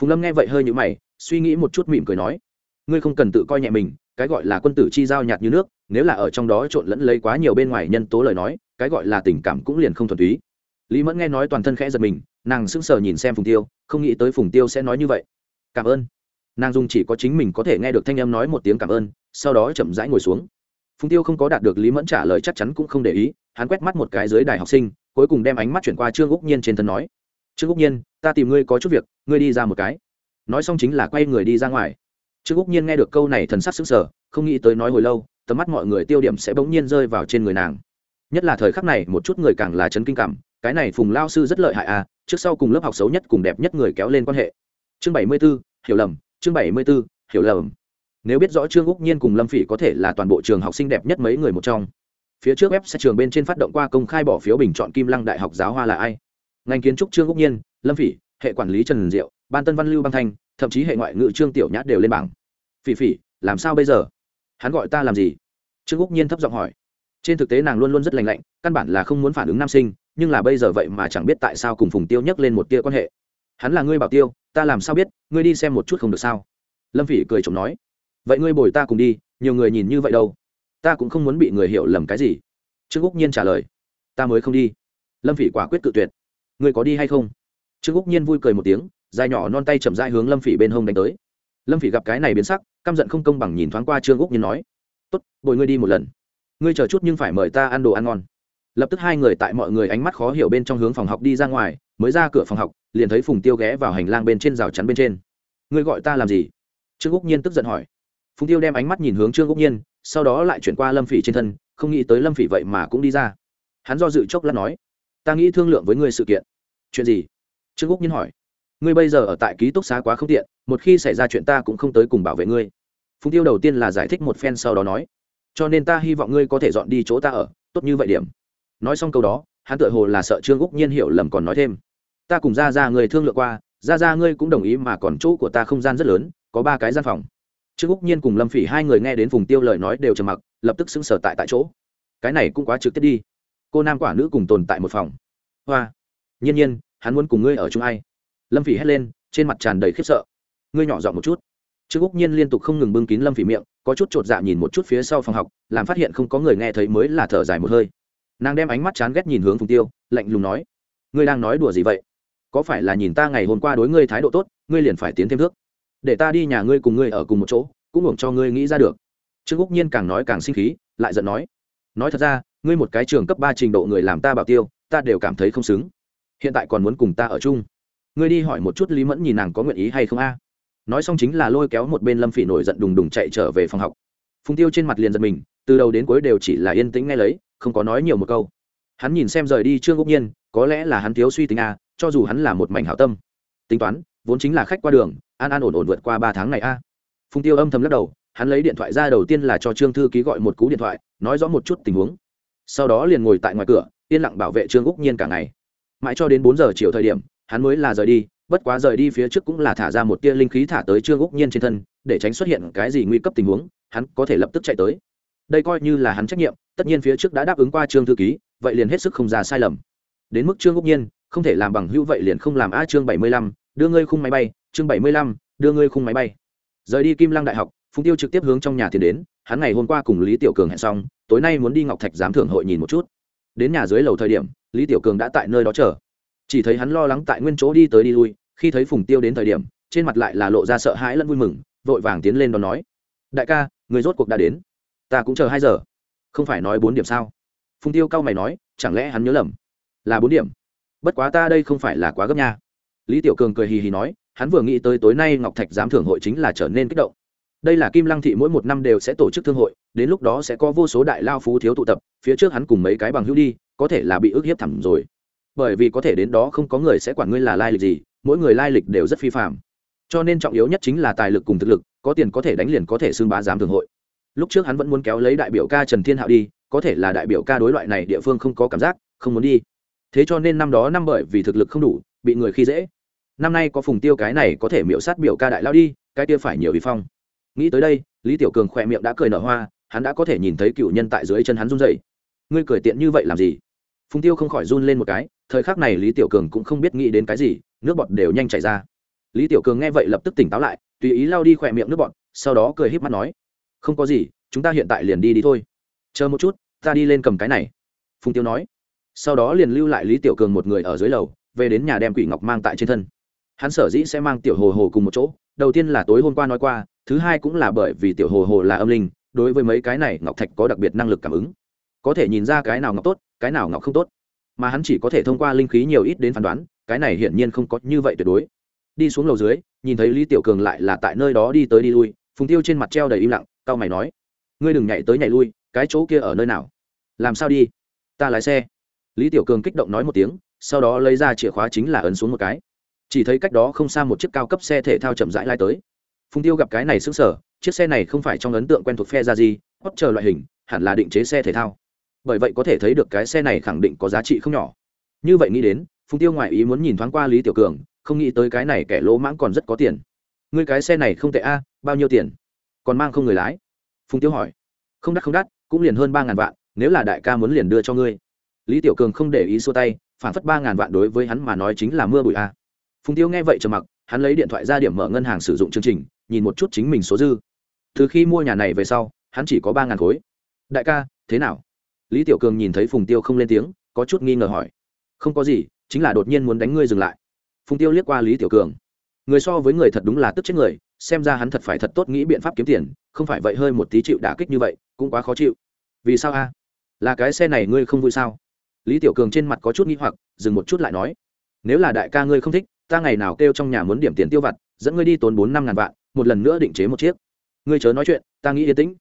Phùng lâm nghe vậy hơi nhũ mày, suy nghĩ một chút mỉm cười nói, ngươi không cần tự coi nhẹ mình cái gọi là quân tử chi giao nhạt như nước, nếu là ở trong đó trộn lẫn lấy quá nhiều bên ngoài nhân tố lời nói, cái gọi là tình cảm cũng liền không thuần túy. Lý mẫn nghe nói toàn thân khẽ giật mình, nàng sững sờ nhìn xem phùng tiêu, không nghĩ tới phùng tiêu sẽ nói như vậy. Cảm ơn. Nàng dung chỉ có chính mình có thể nghe được thanh âm nói một tiếng cảm ơn, sau đó chậm rãi ngồi xuống. Phùng tiêu không có đạt được lý mẫn trả lời chắc chắn cũng không để ý, hắn quét mắt một cái dưới đài học sinh, cuối cùng đem ánh mắt chuyển qua trương úc nhiên trên thân nói, trương úc nhiên, ta tìm ngươi có chút việc, ngươi đi ra một cái. Nói xong chính là quay người đi ra ngoài trương úc nhiên nghe được câu này thần sắc sững sờ, không nghĩ tới nói hồi lâu, tầm mắt mọi người tiêu điểm sẽ bỗng nhiên rơi vào trên người nàng. Nhất là thời khắc này, một chút người càng là chấn kinh cảm, cái này phùng lao sư rất lợi hại à trước sau cùng lớp học xấu nhất cùng đẹp nhất người kéo lên quan hệ. Chương bảy mươi b ố hiểu lầm, chương bảy mươi b ố hiểu lầm. Nếu biết rõ trương úc nhiên cùng lâm phỉ có thể là toàn bộ trường học sinh đẹp nhất mấy người một trong, phía trước web sẽ trường bên trên phát động qua công khai bỏ phiếu bình chọn kim lăng đại học giáo hoa là ai? Ngành kiến trúc trương úc nhiên, lâm phỉ, hệ quản lý trần diệu, ban tân văn lưu băng thanh, thậm chí hệ ngoại ngữ trương tiểu Nhã đều lên bảng phỉ phỉ, làm sao bây giờ? Hắn gọi ta làm gì? Trương úc nhiên thấp giọng hỏi. Trên thực tế nàng luôn luôn rất lành lạnh, căn bản là không muốn phản ứng nam sinh, nhưng là bây giờ vậy mà chẳng biết tại sao cùng phùng tiêu nhắc lên một tia quan hệ. Hắn là ngươi bảo tiêu, ta làm sao biết, ngươi đi xem một chút không được sao? Lâm phỉ cười chồng nói. Vậy ngươi bồi ta cùng đi, nhiều người nhìn như vậy đâu? Ta cũng không muốn bị người hiểu lầm cái gì. Trương úc nhiên trả lời. Ta mới không đi. Lâm phỉ quả quyết cự tuyệt. Ngươi có đi hay không? Trương úc nhiên vui cười một tiếng, dài nhỏ non tay chậm dai hướng lâm phỉ bên hông đánh tới lâm phỉ gặp cái này biến sắc, căm giận không công bằng nhìn thoáng qua trương úc nhiên nói, tốt, bồi ngươi đi một lần. Ngươi chờ chút nhưng phải mời ta ăn đồ ăn ngon. Lập tức hai người tại mọi người ánh mắt khó hiểu bên trong hướng phòng học đi ra ngoài, mới ra cửa phòng học, liền thấy phùng tiêu ghé vào hành lang bên trên rào chắn bên trên. Ngươi gọi ta làm gì? Trương úc nhiên tức giận hỏi. Phùng tiêu đem ánh mắt nhìn hướng trương úc nhiên, sau đó lại chuyển qua lâm phỉ trên thân, không nghĩ tới lâm phỉ vậy mà cũng đi ra. Hắn do dự chốc lát nói, ta nghĩ thương lượng với ngươi sự kiện. Chuyện gì? Trương úc nhiên hỏi ngươi bây giờ ở tại ký túc xá quá không tiện, một khi xảy ra chuyện ta cũng không tới cùng bảo vệ ngươi. Phùng tiêu đầu tiên là giải thích một phen sau đó nói, cho nên ta hy vọng ngươi có thể dọn đi chỗ ta ở, tốt như vậy điểm. Nói xong câu đó, hắn tự hồ là sợ trương úc nhiên hiểu lầm còn nói thêm, ta cùng ra ra người thương lượng qua ra ra ngươi cũng đồng ý mà còn chỗ của ta không gian rất lớn, có ba cái gian phòng. Trương úc nhiên cùng lâm phỉ hai người nghe đến Phùng tiêu lời nói đều trầm mặc, lập tức xứng sở tại tại chỗ. Cái này cũng quá trực tiếp đi. Cô nam quả nữ cùng tồn tại một phòng. Hoa. Nhiên nhiên, hắn muốn cùng ngươi ở chung ai? Lâm phỉ hét lên, trên mặt tràn đầy khiếp sợ. Ngươi nhỏ giọng một chút. Trương úc nhiên liên tục không ngừng bưng kín lâm phỉ miệng, có chút chột dạ nhìn một chút phía sau phòng học, làm phát hiện không có người nghe thấy mới là thở dài một hơi. Nàng đem ánh mắt chán ghét nhìn hướng phùng tiêu, lạnh lùng nói, ngươi đang nói đùa gì vậy? Có phải là nhìn ta ngày hôm qua đối ngươi thái độ tốt, ngươi liền phải tiến thêm thước? Để ta đi nhà ngươi cùng ngươi ở cùng một chỗ, cũng hưởng cho ngươi nghĩ ra được. Trương úc nhiên càng nói càng sinh khí, lại giận nói nói thật ra, ngươi một cái trường cấp ba trình độ người làm ta bảo tiêu, ta đều cảm thấy không xứng. Hiện tại còn muốn cùng ta ở chung ngươi đi hỏi một chút lý mẫn nhìn nàng có nguyện ý hay không a. Nói xong chính là lôi kéo một bên lâm phỉ nổi giận đùng đùng chạy trở về phòng học. Phùng tiêu trên mặt liền giật mình, từ đầu đến cuối đều chỉ là yên tĩnh nghe lấy, không có nói nhiều một câu. Hắn nhìn xem rời đi trương ngẫu nhiên, có lẽ là hắn thiếu suy tính a, cho dù hắn là một mảnh hảo tâm. Tính toán, vốn chính là khách qua đường, an an ổn ổn vượt qua ba tháng này a. Phùng tiêu âm thầm lắc đầu, hắn lấy điện thoại ra đầu tiên là cho trương thư ký gọi một cú điện thoại, nói rõ một chút tình huống. Sau đó liền ngồi tại ngoài cửa, yên lặng bảo vệ trương úc nhiên cả ngày. Mãi cho đến bốn giờ chiều thời điểm hắn mới là rời đi, bất quá rời đi phía trước cũng là thả ra một tia linh khí thả tới trương úc nhiên trên thân, để tránh xuất hiện cái gì nguy cấp tình huống, hắn có thể lập tức chạy tới. Đây coi như là hắn trách nhiệm, tất nhiên phía trước đã đáp ứng qua trương thư ký, vậy liền hết sức không ra sai lầm. Đến mức trương úc nhiên, không thể làm bằng hữu vậy liền không làm a chương bảy mươi lăm, đưa ngươi khung máy bay, chương bảy mươi lăm, đưa ngươi khung máy bay. Rời đi kim lăng đại học, phùng tiêu trực tiếp hướng trong nhà tiền đến, hắn ngày hôm qua cùng lý tiểu cường hẹn xong, tối nay muốn đi ngọc thạch giám thưởng hội nhìn một chút. Đến nhà dưới lầu thời điểm, lý tiểu cường đã tại nơi đó chờ chỉ thấy hắn lo lắng tại nguyên chỗ đi tới đi lui, khi thấy phùng tiêu đến thời điểm, trên mặt lại là lộ ra sợ hãi lẫn vui mừng, vội vàng tiến lên đón nói. Đại ca, người rốt cuộc đã đến. Ta cũng chờ hai giờ. Không phải nói bốn điểm sao? Phùng tiêu cao mày nói, chẳng lẽ hắn nhớ lầm? Là bốn điểm. Bất quá ta đây không phải là quá gấp nha. Lý tiểu cường cười hì hì nói, hắn vừa nghĩ tới tối nay ngọc thạch giám thưởng hội chính là trở nên kích động. Đây là kim lăng thị mỗi một năm đều sẽ tổ chức thương hội, đến lúc đó sẽ có vô số đại lao phú thiếu tụ tập, phía trước hắn cùng mấy cái bằng hữu đi, có thể là bị ức hiếp thẳm rồi bởi vì có thể đến đó không có người sẽ quản ngươi là lai lịch gì, mỗi người lai lịch đều rất phi phạm cho nên trọng yếu nhất chính là tài lực cùng thực lực, có tiền có thể đánh liền có thể xưng bá giám thường hội. Lúc trước hắn vẫn muốn kéo lấy đại biểu ca trần thiên hạo đi, có thể là đại biểu ca đối loại này địa phương không có cảm giác, không muốn đi. Thế cho nên năm đó năm bởi vì thực lực không đủ, bị người khi dễ. Năm nay có phùng tiêu cái này có thể miễu sát biểu ca đại lao đi, cái kia phải nhiều vi phong. Nghĩ tới đây, lý tiểu cường khỏe miệng đã cười nở hoa, hắn đã có thể nhìn thấy cựu nhân tại dưới chân hắn run dậy ngươi cười tiện như vậy làm gì? Phùng tiêu không khỏi run lên một cái thời khắc này lý tiểu cường cũng không biết nghĩ đến cái gì, nước bọt đều nhanh chảy ra. Lý tiểu cường nghe vậy lập tức tỉnh táo lại, tùy ý lao đi khỏe miệng nước bọt, sau đó cười híp mắt nói, không có gì, chúng ta hiện tại liền đi đi thôi. Chờ một chút, ta đi lên cầm cái này. Phùng tiêu nói. Sau đó liền lưu lại lý tiểu cường một người ở dưới lầu, về đến nhà đem quỷ ngọc mang tại trên thân. Hắn sở dĩ sẽ mang tiểu hồ hồ cùng một chỗ, đầu tiên là tối hôm qua nói qua, thứ hai cũng là bởi vì tiểu hồ hồ là âm linh, đối với mấy cái này ngọc thạch có đặc biệt năng lực cảm ứng. Có thể nhìn ra cái nào ngọc tốt, cái nào ngọc không tốt mà hắn chỉ có thể thông qua linh khí nhiều ít đến phán đoán, cái này hiển nhiên không có như vậy tuyệt đối. Đi xuống lầu dưới, nhìn thấy lý tiểu cường lại là tại nơi đó đi tới đi lui, phùng tiêu trên mặt treo đầy im lặng cau mày nói, ngươi đừng nhảy tới nhảy lui, cái chỗ kia ở nơi nào? Làm sao đi? Ta lái xe. Lý tiểu cường kích động nói một tiếng, sau đó lấy ra chìa khóa chính là ấn xuống một cái. Chỉ thấy cách đó không xa một chiếc cao cấp xe thể thao chậm rãi lai tới. Phùng tiêu gặp cái này sững sờ, chiếc xe này không phải trong ấn tượng quen thuộc phe ra gì hót chờ loại hình, hẳn là định chế xe thể thao bởi vậy có thể thấy được cái xe này khẳng định có giá trị không nhỏ. Như vậy nghĩ đến, phùng tiêu ngoại ý muốn nhìn thoáng qua lý tiểu cường, không nghĩ tới cái này kẻ lỗ mãng còn rất có tiền. Ngươi cái xe này không tệ a, bao nhiêu tiền? Còn mang không người lái? Phùng tiêu hỏi. Không đắt không đắt, cũng liền hơn ba ngàn vạn, nếu là đại ca muốn liền đưa cho ngươi. Lý tiểu cường không để ý xua tay, phản phất ba ngàn vạn đối với hắn mà nói chính là mưa bụi a. Phùng tiêu nghe vậy trầm mặc, hắn lấy điện thoại ra điểm mở ngân hàng sử dụng chương trình, nhìn một chút chính mình số dư. Từ khi mua nhà này về sau, hắn chỉ có ba ngàn khối. Đại ca, thế nào? Lý tiểu cường nhìn thấy phùng tiêu không lên tiếng, có chút nghi ngờ hỏi. Không có gì, chính là đột nhiên muốn đánh ngươi dừng lại. Phùng tiêu liếc qua lý tiểu cường. Người so với người thật đúng là tức chết người, xem ra hắn thật phải thật tốt nghĩ biện pháp kiếm tiền, không phải vậy hơi một tí chịu đả kích như vậy, cũng quá khó chịu. Vì sao a? Là cái xe này ngươi không vui sao? Lý tiểu cường trên mặt có chút nghi hoặc, dừng một chút lại nói. Nếu là đại ca ngươi không thích, ta ngày nào kêu trong nhà muốn điểm tiền tiêu vặt, dẫn ngươi đi tốn bốn năm ngàn vạn, một lần nữa định chế một chiếc. Ngươi chớ nói chuyện, ta nghĩ yên tĩnh.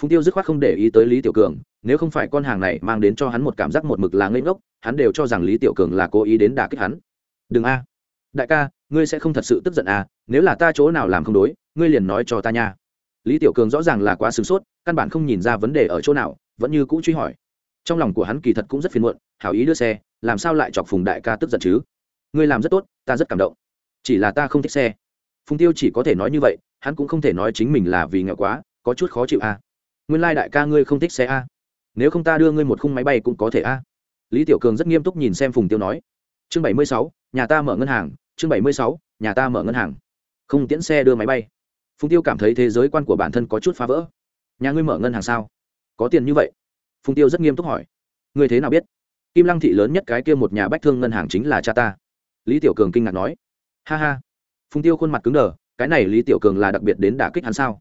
Phùng tiêu dứt khoát không để ý tới lý tiểu cường nếu không phải con hàng này mang đến cho hắn một cảm giác một mực là ngây ngốc, hắn đều cho rằng lý tiểu cường là cố ý đến đả kích hắn. Đừng a. Đại ca, ngươi sẽ không thật sự tức giận à nếu là ta chỗ nào làm không đối, ngươi liền nói cho ta nha. Lý tiểu cường rõ ràng là quá sửng sốt, căn bản không nhìn ra vấn đề ở chỗ nào, vẫn như cũ truy hỏi. Trong lòng của hắn kỳ thật cũng rất phiền muộn, hảo ý đưa xe, làm sao lại chọc phùng đại ca tức giận chứ? Ngươi làm rất tốt, ta rất cảm động. Chỉ là ta không thích xe. Phùng tiêu chỉ có thể nói như vậy, hắn cũng không thể nói chính mình là vì nghèo quá, có chút khó chịu à. nguyên lai đại ca ngươi không thích xe à nếu không ta đưa ngươi một khung máy bay cũng có thể à. lý tiểu cường rất nghiêm túc nhìn xem phùng tiêu nói. Chương bảy mươi sáu, nhà ta mở ngân hàng. Chương bảy mươi sáu, nhà ta mở ngân hàng. Không tiễn xe đưa máy bay. Phùng tiêu cảm thấy thế giới quan của bản thân có chút phá vỡ. Nhà ngươi mở ngân hàng sao? Có tiền như vậy? Phùng tiêu rất nghiêm túc hỏi. Ngươi thế nào biết? Kim lăng thị lớn nhất cái kia một nhà bách thương ngân hàng chính là cha ta. Lý tiểu cường kinh ngạc nói. Ha ha. Phùng tiêu khuôn mặt cứng đờ, cái này lý tiểu cường là đặc biệt đến đả kích hắn sao?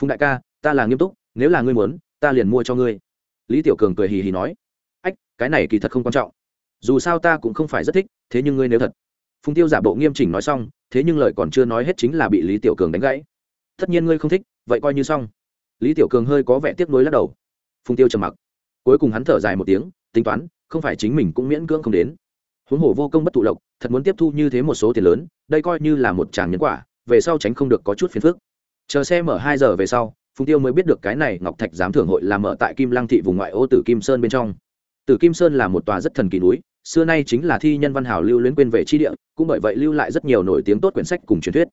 Phùng đại ca, ta là nghiêm túc, nếu là ngươi muốn, ta liền mua cho ngươi lý tiểu cường cười hì hì nói, ách, cái này kỳ thật không quan trọng. Dù sao ta cũng không phải rất thích, thế nhưng ngươi nếu thật. Phùng tiêu giả bộ nghiêm chỉnh nói xong, thế nhưng lời còn chưa nói hết chính là bị lý tiểu cường đánh gãy. Tất nhiên ngươi không thích, vậy coi như xong. Lý tiểu cường hơi có vẻ tiếc nuối lắc đầu. Phùng tiêu trầm mặc. Cuối cùng hắn thở dài một tiếng, tính toán, không phải chính mình cũng miễn cưỡng không đến. Huống hồ vô công bất tụ lộc, thật muốn tiếp thu như thế một số tiền lớn, đây coi như là một tràng nhân quả, về sau tránh không được có chút phiền phức. Chờ xe mở hai giờ về sau phùng tiêu mới biết được cái này ngọc thạch giám thưởng hội làm mở tại kim lăng thị vùng ngoại ô tử kim sơn bên trong. Tử kim sơn là một tòa rất thần kỳ núi, xưa nay chính là thi nhân văn hào lưu luyến quên về chi địa, cũng bởi vậy lưu lại rất nhiều nổi tiếng tốt quyển sách cùng truyền thuyết.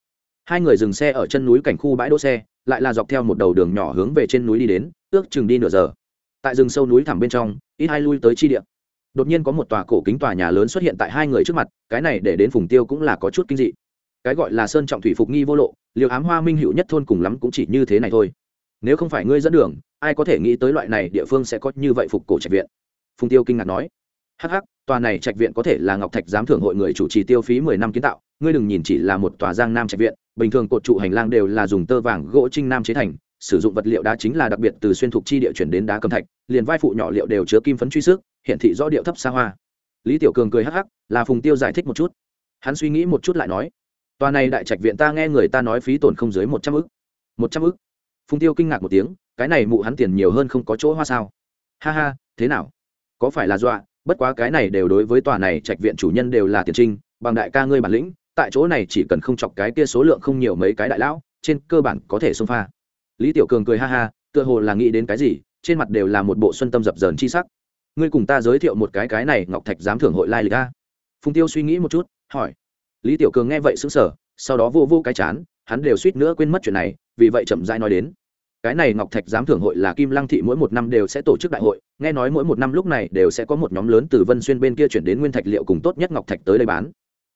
Hai người dừng xe ở chân núi cảnh khu bãi đỗ xe, lại là dọc theo một đầu đường nhỏ hướng về trên núi đi đến, ước chừng đi nửa giờ. Tại rừng sâu núi thẳm bên trong, ít hai lui tới chi địa. Đột nhiên có một tòa cổ kính tòa nhà lớn xuất hiện tại hai người trước mặt, cái này để đến phùng tiêu cũng là có chút kinh dị. Cái gọi là sơn trọng thủy phục nghi vô lộ, liều ám hoa minh hữu nhất thôn cùng lắm cũng chỉ như thế này thôi nếu không phải ngươi dẫn đường, ai có thể nghĩ tới loại này địa phương sẽ có như vậy phục cổ trạch viện? Phùng tiêu kinh ngạc nói. Hắc hắc, tòa này trạch viện có thể là ngọc thạch giám thưởng hội người chủ trì tiêu phí mười năm kiến tạo, ngươi đừng nhìn chỉ là một tòa giang nam trạch viện, bình thường cột trụ hành lang đều là dùng tơ vàng gỗ trinh nam chế thành, sử dụng vật liệu đá chính là đặc biệt từ xuyên thục chi địa chuyển đến đá cầm thạch, liền vai phụ nhỏ liệu đều chứa kim phấn truy sức hiện thị rõ điệu thấp xa hoa. Lý tiểu cường cười hắc hắc, là phùng tiêu giải thích một chút. Hắn suy nghĩ một chút lại nói, tòa này đại trạch viện ta nghe người ta nói phí tổn không dưới một trăm ức. Một trăm ức? Phùng tiêu kinh ngạc một tiếng, cái này mụ hắn tiền nhiều hơn không có chỗ hoa sao? Ha ha, thế nào? Có phải là dọa? Bất quá cái này đều đối với tòa này trạch viện chủ nhân đều là tiền trinh, bằng đại ca ngươi bản lĩnh, tại chỗ này chỉ cần không chọc cái kia số lượng không nhiều mấy cái đại lão, trên cơ bản có thể xông pha. Lý tiểu cường cười ha ha, tựa hồ là nghĩ đến cái gì, trên mặt đều là một bộ xuân tâm dập dờn chi sắc. Ngươi cùng ta giới thiệu một cái cái này ngọc thạch giám thưởng hội lai lịch a. Phùng tiêu suy nghĩ một chút, hỏi. Lý tiểu cường nghe vậy sững sờ, sau đó vô vô cái chán, hắn đều suýt nữa quên mất chuyện này vì vậy chậm rãi nói đến. Cái này ngọc thạch giám thưởng hội là kim lăng thị mỗi một năm đều sẽ tổ chức đại hội, nghe nói mỗi một năm lúc này đều sẽ có một nhóm lớn từ vân xuyên bên kia chuyển đến nguyên thạch liệu cùng tốt nhất ngọc thạch tới đây bán.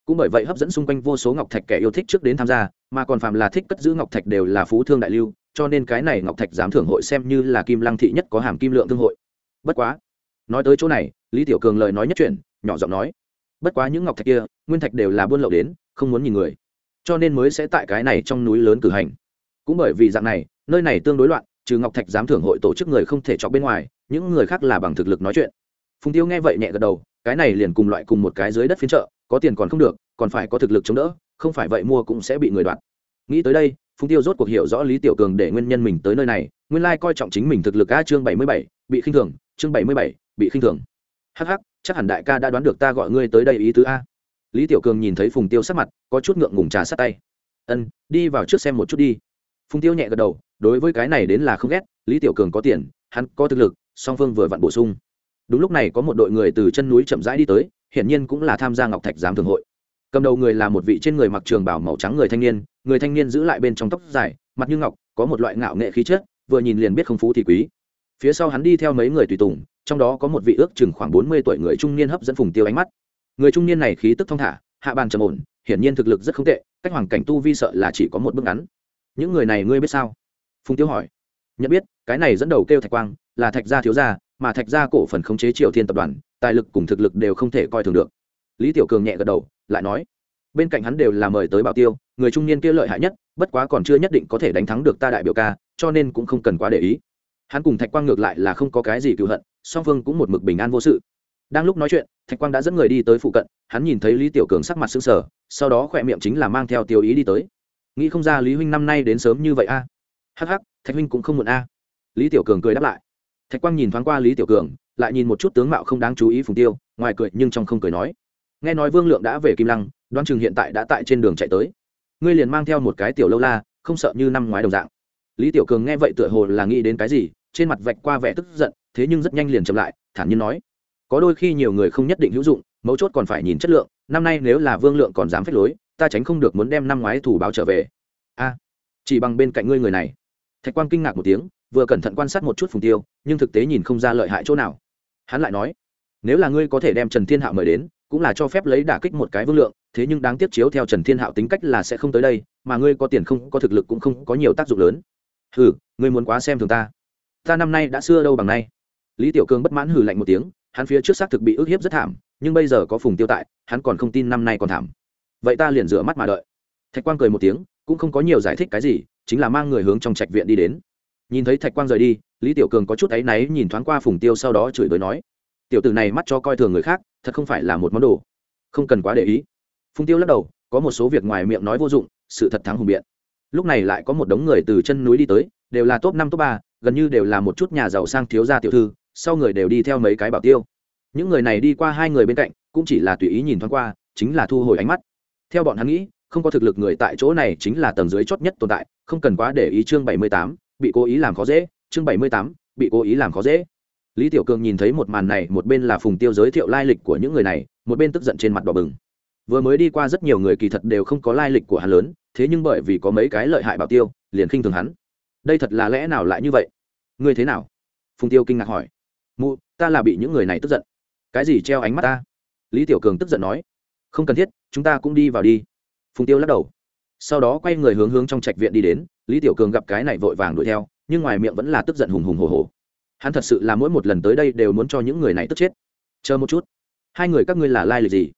Cũng bởi vậy hấp dẫn xung quanh vô số ngọc thạch kẻ yêu thích trước đến tham gia, mà còn phạm là thích cất giữ ngọc thạch đều là phú thương đại lưu, cho nên cái này ngọc thạch giám thưởng hội xem như là kim lăng thị nhất có hàm kim lượng thương hội. Bất quá, nói tới chỗ này, lý tiểu cường lời nói nhất chuyện, nhỏ giọng nói, bất quá những ngọc thạch kia, nguyên thạch đều là buôn lậu đến, không muốn nhìn người, cho nên mới sẽ tại cái này trong núi lớn cử hành cũng bởi vì dạng này, nơi này tương đối loạn, trừ ngọc thạch giám thưởng hội tổ chức người không thể chọc bên ngoài, những người khác là bằng thực lực nói chuyện. Phùng tiêu nghe vậy nhẹ gật đầu, cái này liền cùng loại cùng một cái dưới đất phiên chợ, có tiền còn không được, còn phải có thực lực chống đỡ, không phải vậy mua cũng sẽ bị người đoạt. Nghĩ tới đây, phùng tiêu rốt cuộc hiểu rõ lý tiểu cường để nguyên nhân mình tới nơi này, nguyên lai coi trọng chính mình thực lực a chương bảy mươi bảy, bị khinh thường, chương bảy mươi bảy, bị khinh thường. Hh chắc hẳn đại ca đã đoán được ta gọi ngươi tới đây ý tứ a. Lý tiểu cường nhìn thấy phùng tiêu sắc mặt, có chút ngượng ngùng trà sát tay. Ân, đi vào trước xem một chút đi phùng tiêu nhẹ gật đầu, đối với cái này đến là không ghét, lý tiểu cường có tiền, hắn có thực lực, song phương vừa vặn bổ sung. Đúng lúc này có một đội người từ chân núi chậm rãi đi tới, hiển nhiên cũng là tham gia ngọc thạch giám thường hội. Cầm đầu người là một vị trên người mặc trường bảo màu trắng người thanh niên, người thanh niên giữ lại bên trong tóc dài, mặt như ngọc, có một loại ngạo nghệ khí chất, vừa nhìn liền biết không phú thì quý. Phía sau hắn đi theo mấy người tùy tùng, trong đó có một vị ước chừng khoảng bốn mươi tuổi người trung niên hấp dẫn phùng tiêu ánh mắt. Người trung niên này khí tức thong thả, hạ bàn trầm ổn, hiển nhiên thực lực rất không tệ, cách hoàn cảnh tu vi sợ là chỉ có một bước ngắn những người này ngươi biết sao? Phùng tiêu hỏi. Nhận biết, cái này dẫn đầu kêu thạch quang, là thạch gia thiếu gia, mà thạch gia cổ phần khống chế triều thiên tập đoàn, tài lực cùng thực lực đều không thể coi thường được. Lý tiểu cường nhẹ gật đầu, lại nói, bên cạnh hắn đều là mời tới bảo tiêu, người trung niên kia lợi hại nhất, bất quá còn chưa nhất định có thể đánh thắng được ta đại biểu ca, cho nên cũng không cần quá để ý. Hắn cùng thạch quang ngược lại là không có cái gì cựu hận, song phương cũng một mực bình an vô sự. Đang lúc nói chuyện, thạch quang đã dẫn người đi tới phụ cận, hắn nhìn thấy lý tiểu cường sắc mặt sững sờ, sau đó khỏe miệng chính là mang theo tiêu ý đi tới nghĩ không ra lý huynh năm nay đến sớm như vậy a. À? hắc hắc, thạch huynh cũng không muộn a. Lý tiểu cường cười đáp lại. Thạch quang nhìn thoáng qua lý tiểu cường, lại nhìn một chút tướng mạo không đáng chú ý phùng tiêu, ngoài cười nhưng trong không cười nói. Nghe nói vương lượng đã về kim lăng đoan chừng hiện tại đã tại trên đường chạy tới. Ngươi liền mang theo một cái tiểu lâu la, không sợ như năm ngoái đồng dạng. Lý tiểu cường nghe vậy tựa hồ là nghĩ đến cái gì, trên mặt vạch qua vẻ tức giận, thế nhưng rất nhanh liền chậm lại, thản nhiên nói. Có đôi khi nhiều người không nhất định hữu dụng, mấu chốt còn phải nhìn chất lượng, năm nay nếu là vương lượng còn dám phép lối ta tránh không được muốn đem năm ngoái thủ báo trở về. A, chỉ bằng bên cạnh ngươi người này. Thạch quang kinh ngạc một tiếng, vừa cẩn thận quan sát một chút phùng tiêu, nhưng thực tế nhìn không ra lợi hại chỗ nào. Hắn lại nói, nếu là ngươi có thể đem trần thiên hạo mời đến, cũng là cho phép lấy đả kích một cái vương lượng, thế nhưng đáng tiếc chiếu theo trần thiên hạo tính cách là sẽ không tới đây, mà ngươi có tiền không, có thực lực cũng không có nhiều tác dụng lớn. Hừ, ngươi muốn quá xem thường ta. Ta năm nay đã xưa đâu bằng nay. Lý tiểu cương bất mãn hừ lạnh một tiếng, hắn phía trước xác thực bị ức hiếp rất thảm, nhưng bây giờ có phùng tiêu tại, hắn còn không tin năm nay còn thảm vậy ta liền rửa mắt mà đợi. Thạch quang cười một tiếng, cũng không có nhiều giải thích cái gì, chính là mang người hướng trong trạch viện đi đến. Nhìn thấy thạch quang rời đi, lý tiểu cường có chút áy náy nhìn thoáng qua phùng tiêu sau đó chửi bới nói, tiểu tử này mắt cho coi thường người khác, thật không phải là một món đồ. Không cần quá để ý. Phùng tiêu lắc đầu, có một số việc ngoài miệng nói vô dụng, sự thật thắng hùng biện. Lúc này lại có một đống người từ chân núi đi tới, đều là top năm, top ba, gần như đều là một chút nhà giàu sang thiếu gia tiểu thư, sau người đều đi theo mấy cái bảo tiêu. Những người này đi qua hai người bên cạnh, cũng chỉ là tùy ý nhìn thoáng qua, chính là thu hồi ánh mắt theo bọn hắn nghĩ, không có thực lực người tại chỗ này chính là tầng dưới chót nhất tồn tại, không cần quá để ý chương bảy mươi tám, bị cố ý làm khó dễ, chương bảy mươi tám, bị cố ý làm khó dễ. Lý tiểu cường nhìn thấy một màn này, một bên là phùng tiêu giới thiệu lai lịch của những người này, một bên tức giận trên mặt đỏ bừng. Vừa mới đi qua rất nhiều người kỳ thật đều không có lai lịch của hắn lớn, thế nhưng bởi vì có mấy cái lợi hại bảo tiêu, liền khinh thường hắn. Đây thật là lẽ nào lại như vậy? Ngươi thế nào? Phùng tiêu kinh ngạc hỏi. Mụ, ta là bị những người này tức giận. Cái gì treo ánh mắt ta? Lý tiểu cường tức giận nói. Không cần thiết chúng ta cũng đi vào đi. Phùng tiêu lắc đầu. Sau đó quay người hướng hướng trong trạch viện đi đến, lý tiểu cường gặp cái này vội vàng đuổi theo, nhưng ngoài miệng vẫn là tức giận hùng hùng hồ hồ hắn thật sự là mỗi một lần tới đây đều muốn cho những người này tức chết. Chờ một chút. Hai người các ngươi là lai lịch gì?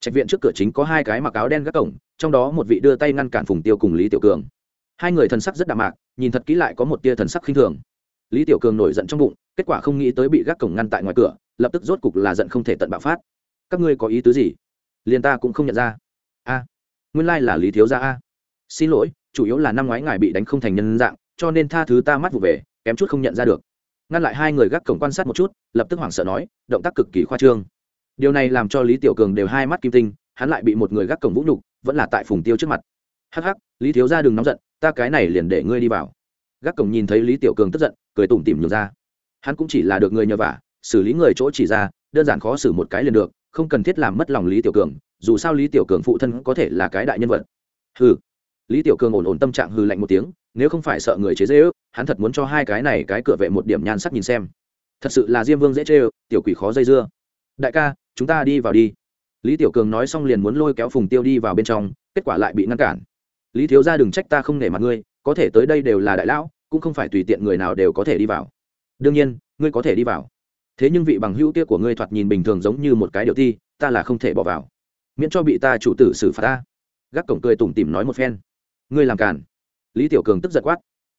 Trạch viện trước cửa chính có hai cái mặc áo đen gác cổng, trong đó một vị đưa tay ngăn cản phùng tiêu cùng lý tiểu cường. Hai người thần sắc rất đạm mạc, nhìn thật kỹ lại có một tia thần sắc khinh thường. Lý tiểu cường nổi giận trong bụng, kết quả không nghĩ tới bị gác cổng ngăn tại ngoài cửa, lập tức rốt cục là giận không thể tận bạo phát. Các ngươi có ý tứ gì? Liền ta cũng không nhận ra. A, nguyên lai là lý thiếu gia a. Xin lỗi, chủ yếu là năm ngoái ngài bị đánh không thành nhân dạng, cho nên tha thứ ta mắt vụ về, kém chút không nhận ra được. Ngăn lại hai người gác cổng quan sát một chút, lập tức hoảng sợ nói, động tác cực kỳ khoa trương. Điều này làm cho lý tiểu cường đều hai mắt kim tinh, hắn lại bị một người gác cổng vũ nhục, vẫn là tại phùng tiêu trước mặt. Hắc hắc, lý thiếu gia đừng nóng giận, ta cái này liền để ngươi đi vào. Gác cổng nhìn thấy lý tiểu cường tức giận, cười tủm tỉm nhường ra. Hắn cũng chỉ là được người nhờ vả, xử lý người chỗ chỉ ra, đơn giản khó xử một cái liền được không cần thiết làm mất lòng lý tiểu cường dù sao lý tiểu cường phụ thân có thể là cái đại nhân vật hừ lý tiểu cường ổn ổn tâm trạng hừ lạnh một tiếng nếu không phải sợ người chế dễ ước, hắn thật muốn cho hai cái này cái cửa vệ một điểm nhan sắc nhìn xem thật sự là diêm vương dễ chê tiểu quỷ khó dây dưa đại ca chúng ta đi vào đi lý tiểu cường nói xong liền muốn lôi kéo phùng tiêu đi vào bên trong kết quả lại bị ngăn cản lý thiếu ra đừng trách ta không nể mặt ngươi có thể tới đây đều là đại lão cũng không phải tùy tiện người nào đều có thể đi vào đương nhiên ngươi có thể đi vào thế nhưng vị bằng hữu kia của ngươi thoạt nhìn bình thường giống như một cái điều thi, ta là không thể bỏ vào. Miễn cho bị ta chủ tử xử phạt ta. Gác cổng cười tủm tỉm nói một phen. Ngươi làm cản lý tiểu cường tức giật quát.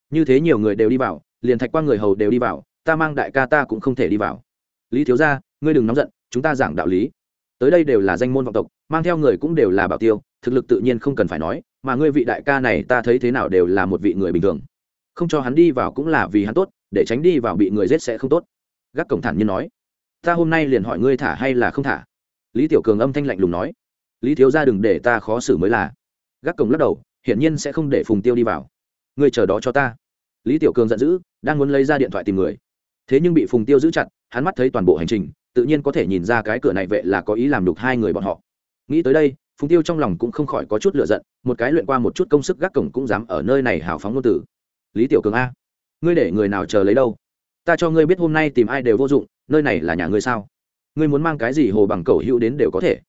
Như thế nhiều người đều đi vào liền thạch qua người hầu đều đi vào ta mang đại ca ta cũng không thể đi vào. Lý thiếu ra ngươi đừng nóng giận chúng ta giảng đạo lý. Tới đây đều là danh môn vọng tộc mang theo người cũng đều là bảo tiêu thực lực tự nhiên không cần phải nói mà ngươi vị đại ca này ta thấy thế nào đều là một vị người bình thường. Không cho hắn đi vào cũng là vì hắn tốt để tránh đi vào bị người giết sẽ không tốt gác cổng thản nhiên nói, ta hôm nay liền hỏi ngươi thả hay là không thả? Lý tiểu cường âm thanh lạnh lùng nói, lý thiếu ra đừng để ta khó xử mới là. Gác cổng lắc đầu, hiển nhiên sẽ không để phùng tiêu đi vào. Ngươi chờ đó cho ta. Lý tiểu cường giận dữ, đang muốn lấy ra điện thoại tìm người. Thế nhưng bị phùng tiêu giữ chặt, hắn mắt thấy toàn bộ hành trình, tự nhiên có thể nhìn ra cái cửa này vệ là có ý làm đục hai người bọn họ. Nghĩ tới đây, phùng tiêu trong lòng cũng không khỏi có chút lựa giận, một cái luyện qua một chút công sức gác cổng cũng dám ở nơi này hào phóng ngôn tử lý tiểu cường a, ngươi để người nào chờ lấy đâu? Ta cho ngươi biết hôm nay tìm ai đều vô dụng, nơi này là nhà ngươi sao? Ngươi muốn mang cái gì hồ bằng cầu hữu đến đều có thể.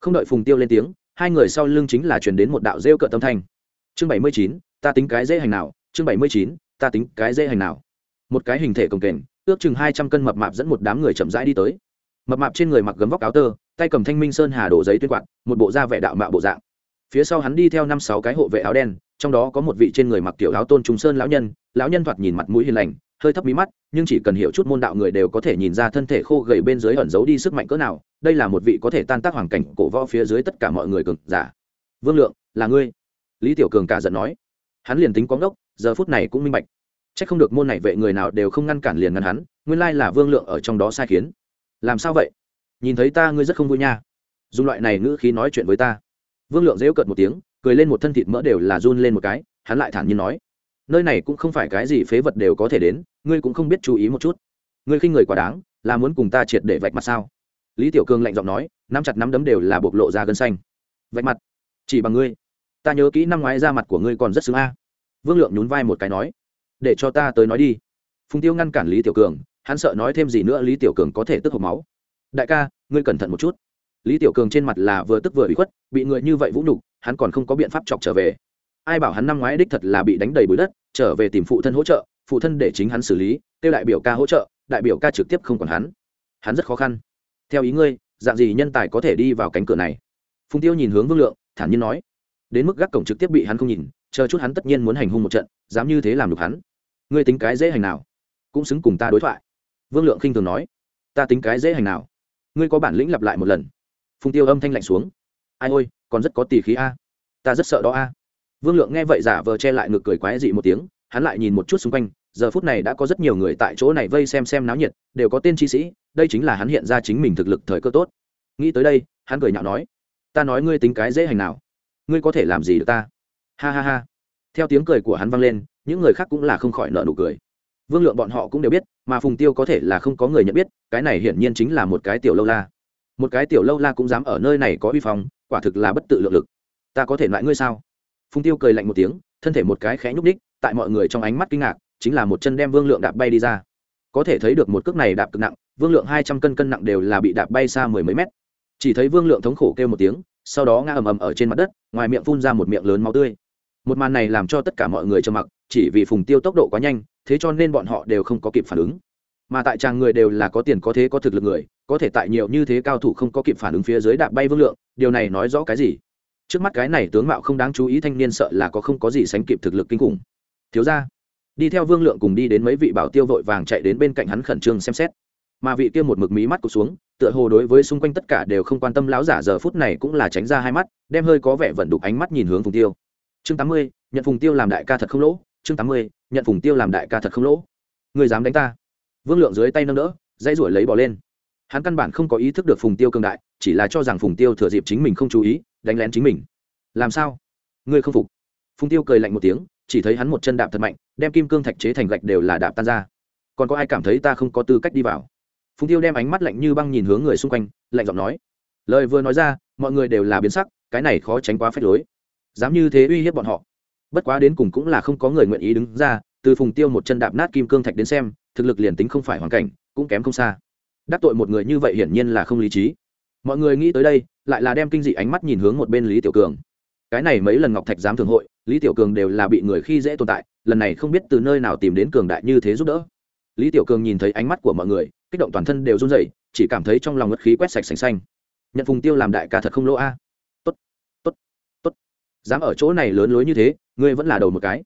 Không đợi phùng tiêu lên tiếng, hai người sau lưng chính là truyền đến một đạo rêu cợt tâm thanh. Chương bảy mươi chín, ta tính cái dễ hành nào? Chương bảy mươi chín, ta tính cái dễ hành nào? Một cái hình thể cồng kềnh, ước chừng hai trăm cân mập mạp dẫn một đám người chậm rãi đi tới. Mập mạp trên người mặc gấm vóc áo tơ, tay cầm thanh minh sơn hà đổ giấy tuyên quạt, một bộ da vẻ đạo mạo bộ dạng. Phía sau hắn đi theo năm sáu cái hộ vệ áo đen, trong đó có một vị trên người mặc tiểu áo tôn trung sơn lão nhân lão nhân thoạt nhìn mặt mũi hiền lành hơi thấp mí mắt, nhưng chỉ cần hiểu chút môn đạo người đều có thể nhìn ra thân thể khô gầy bên dưới ẩn giấu đi sức mạnh cỡ nào, đây là một vị có thể tan tác hoàn cảnh cổ võ phía dưới tất cả mọi người cường giả. Vương lượng, là ngươi? Lý tiểu cường cả giận nói. Hắn liền tính có ngốc giờ phút này cũng minh bạch. C h ắ c không được môn này vệ người nào đều không ngăn cản liền ngăn hắn, nguyên lai là vương lượng ở trong đó sai khiến. Làm sao vậy? Nhìn thấy ta ngươi rất không vui nha. Dùng loại này ngữ khí nói chuyện với ta. Vương lượng dễu cợt một tiếng, cười lên một thân thịt mỡ đều là run lên một cái, hắn lại thản nhiên nói nơi này cũng không phải cái gì phế vật đều có thể đến, ngươi cũng không biết chú ý một chút. Ngươi khinh người quá đáng, là muốn cùng ta triệt để vạch mặt sao? Lý tiểu cương lạnh giọng nói, nắm chặt nắm đấm đều là bộc lộ ra gân xanh. Vạch mặt? Chỉ bằng ngươi? Ta nhớ kỹ năm ngoái ra mặt của ngươi còn rất xứng a. Vương lượng nhún vai một cái nói, để cho ta tới nói đi. Phùng tiêu ngăn cản lý tiểu cường, hắn sợ nói thêm gì nữa lý tiểu cường có thể tức hộp máu. Đại ca, ngươi cẩn thận một chút. Lý tiểu cường trên mặt là vừa tức vừa bị khuất, bị người như vậy vũ nhục, hắn còn không có biện pháp chọc trở về ai bảo hắn năm ngoái đích thật là bị đánh đầy bụi đất, trở về tìm phụ thân hỗ trợ, phụ thân để chính hắn xử lý, kêu đại biểu ca hỗ trợ, đại biểu ca trực tiếp không còn hắn. Hắn rất khó khăn. Theo ý ngươi, dạng gì nhân tài có thể đi vào cánh cửa này? Phùng tiêu nhìn hướng vương lượng, thản nhiên nói. Đến mức gác cổng trực tiếp bị hắn không nhìn, chờ chút hắn tất nhiên muốn hành hung một trận, dám như thế làm được hắn. Ngươi tính cái dễ hành nào? Cũng xứng cùng ta đối thoại. Vương lượng khinh thường nói. Ta tính cái dễ hành nào? Ngươi có bản lĩnh lặp lại một lần. Phùng tiêu âm thanh lạnh xuống. Ai ôi, còn rất có tỉ khí a. Ta rất sợ đó a vương lượng nghe vậy giả vờ che lại ngực cười quái dị một tiếng, hắn lại nhìn một chút xung quanh, giờ phút này đã có rất nhiều người tại chỗ này vây xem xem náo nhiệt, đều có tên chi sĩ, đây chính là hắn hiện ra chính mình thực lực thời cơ tốt. Nghĩ tới đây, hắn cười nhạo nói, ta nói ngươi tính cái dễ hành nào? Ngươi có thể làm gì được ta? Ha ha ha. Theo tiếng cười của hắn vang lên, những người khác cũng là không khỏi nợ nụ cười. Vương lượng bọn họ cũng đều biết, mà phùng tiêu có thể là không có người nhận biết, cái này hiển nhiên chính là một cái tiểu lâu la. Một cái tiểu lâu la cũng dám ở nơi này có uy phong, quả thực là bất tự lượng lực. Ta có thể loại ngươi sao? Phùng tiêu cười lạnh một tiếng, thân thể một cái khẽ nhúc ních tại mọi người trong ánh mắt kinh ngạc, chính là một chân đem vương lượng đạp bay đi ra. Có thể thấy được một cước này đạp cực nặng, vương lượng hai trăm cân cân nặng đều là bị đạp bay xa mười mấy mét. Chỉ thấy vương lượng thống khổ kêu một tiếng, sau đó ngã ầm ầm ở trên mặt đất, ngoài miệng phun ra một miệng lớn máu tươi. Một màn này làm cho tất cả mọi người trầm mặc, chỉ vì phùng tiêu tốc độ quá nhanh, thế cho nên bọn họ đều không có kịp phản ứng. Mà tại tràng người đều là có tiền có thế có thực lực người, có thể tại nhiều như thế cao thủ không có kịp phản ứng phía dưới đạp bay vương lượng, điều này nói rõ cái gì? Trước mắt cái này tướng mạo không đáng chú ý thanh niên sợ là có không có gì sánh kịp thực lực kinh khủng. Thiếu ra đi theo vương lượng cùng đi đến mấy vị bảo tiêu vội vàng chạy đến bên cạnh hắn khẩn trương xem xét. Mà vị kia một mực mí mắt cụt xuống, tựa hồ đối với xung quanh tất cả đều không quan tâm lão giả giờ phút này cũng là tránh ra hai mắt, đem hơi có vẻ vận đục ánh mắt nhìn hướng phùng tiêu. Chương tám mươi, nhận phùng tiêu làm đại ca thật không lỗ, chương tám mươi, nhận phùng tiêu làm đại ca thật không lỗ. Người dám đánh ta. Vương lượng dưới tay nâng đỡ, dãy ruổi lấy bỏ lên hắn căn bản không có ý thức được phùng tiêu cường đại, chỉ là cho rằng phùng tiêu thừa dịp chính mình không chú ý, đánh lén chính mình. Làm sao? Ngươi không phục. Phùng tiêu cười lạnh một tiếng, chỉ thấy hắn một chân đạp thật mạnh, đem kim cương thạch chế thành gạch đều là đạp tan ra. Còn có ai cảm thấy ta không có tư cách đi vào? Phùng tiêu đem ánh mắt lạnh như băng nhìn hướng người xung quanh, lạnh giọng nói. Lời vừa nói ra, mọi người đều là biến sắc, cái này khó tránh quá phép lối. Dám như thế uy hiếp bọn họ. Bất quá đến cùng cũng là không có người nguyện ý đứng ra, từ phùng tiêu một chân đạp nát kim cương thạch đến xem, thực lực liền tính không phải hoàn cảnh, cũng kém không xa đắc tội một người như vậy hiển nhiên là không lý trí. Mọi người nghĩ tới đây, lại là đem kinh dị ánh mắt nhìn hướng một bên lý tiểu cường. Cái này mấy lần ngọc thạch giám thường hội, lý tiểu cường đều là bị người khi dễ tồn tại, lần này không biết từ nơi nào tìm đến cường đại như thế giúp đỡ. Lý tiểu cường nhìn thấy ánh mắt của mọi người, kích động toàn thân đều run rẩy, chỉ cảm thấy trong lòng ngất khí quét sạch sành xanh. Nhận phùng tiêu làm đại ca thật không lỗ a. Tốt tốt tốt. Dám ở chỗ này lớn lối như thế, ngươi vẫn là đầu một cái.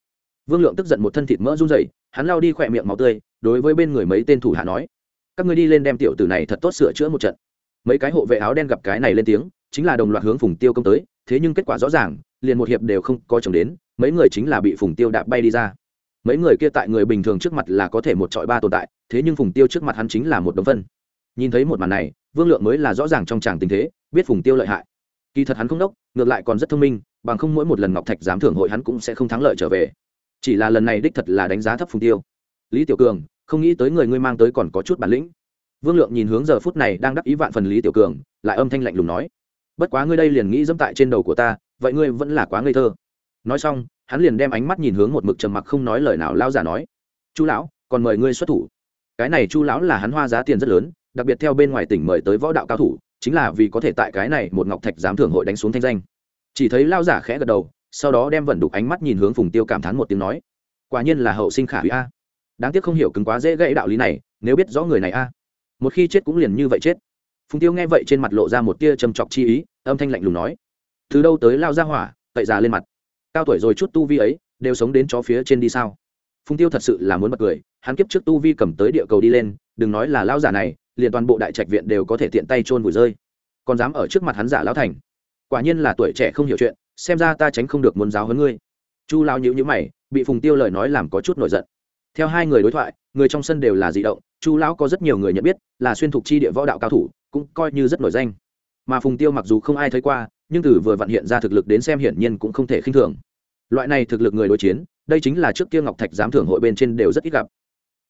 Vương lượng tức giận một thân thịt mỡ run rẩy, hắn lao đi khỏe miệng máu tươi, đối với bên người mấy tên thủ hạ nói các ngươi đi lên đem tiểu tử này thật tốt sửa chữa một trận. Mấy cái hộ vệ áo đen gặp cái này lên tiếng, chính là đồng loạt hướng phùng tiêu công tới, thế nhưng kết quả rõ ràng, liền một hiệp đều không có chồng đến, mấy người chính là bị phùng tiêu đạp bay đi ra. Mấy người kia tại người bình thường trước mặt là có thể một trọi ba tồn tại, thế nhưng phùng tiêu trước mặt hắn chính là một đống phân. Nhìn thấy một màn này, vương lượng mới là rõ ràng trong tràng tình thế, biết phùng tiêu lợi hại. Kỳ thật hắn không đốc, ngược lại còn rất thông minh, bằng không mỗi một lần ngọc thạch dám thưởng hội hắn cũng sẽ không thắng lợi trở về. Chỉ là lần này đích thật là đánh giá thấp phùng tiêu. Lý tiểu cường không nghĩ tới người ngươi mang tới còn có chút bản lĩnh. Vương lượng nhìn hướng giờ phút này đang đắc ý vạn phần lý tiểu cường, lại âm thanh lạnh lùng nói, bất quá ngươi đây liền nghĩ dẫm tại trên đầu của ta, vậy ngươi vẫn là quá ngây thơ. Nói xong, hắn liền đem ánh mắt nhìn hướng một mực trầm mặc không nói lời nào lao giả nói chú lão, còn mời ngươi xuất thủ. Cái này chu lão là hắn hoa giá tiền rất lớn, đặc biệt theo bên ngoài tỉnh mời tới võ đạo cao thủ, chính là vì có thể tại cái này một ngọc thạch giám thưởng hội đánh xuống thanh danh. Chỉ thấy lao giả khẽ gật đầu, sau đó đem vẩn đục ánh mắt nhìn hướng phùng tiêu cảm thán một tiếng nói, quả nhiên là hậu sinh khả hủy a đáng tiếc không hiểu cứng quá dễ gãy đạo lý này, nếu biết rõ người này a. Một khi chết cũng liền như vậy chết. Phùng tiêu nghe vậy trên mặt lộ ra một tia trầm trọc chi ý, âm thanh lạnh lùng nói, từ đâu tới lao ra hỏa tậy già lên mặt. Cao tuổi rồi chút tu vi ấy, đều sống đến chó phía trên đi sao? Phùng tiêu thật sự là muốn bật cười, hắn kiếp trước tu vi cầm tới địa cầu đi lên, đừng nói là lao giả này, liền toàn bộ đại trạch viện đều có thể tiện tay trôn vùi rơi. Còn dám ở trước mặt hắn giả lão thành. Quả nhiên là tuổi trẻ không hiểu chuyện, xem ra ta tránh không được muốn giáo hơn ngươi. Chu lao nhữ nhữ mày, bị phùng tiêu lời nói làm có chút nổi giận theo hai người đối thoại, người trong sân đều là di động, chu lão có rất nhiều người nhận biết, là xuyên thục chi địa võ đạo cao thủ, cũng coi như rất nổi danh. Mà phùng tiêu mặc dù không ai thấy qua, nhưng từ vừa vặn hiện ra thực lực đến xem hiển nhiên cũng không thể khinh thường. Loại này thực lực người đối chiến, đây chính là trước kia ngọc thạch giám thưởng hội bên trên đều rất ít gặp.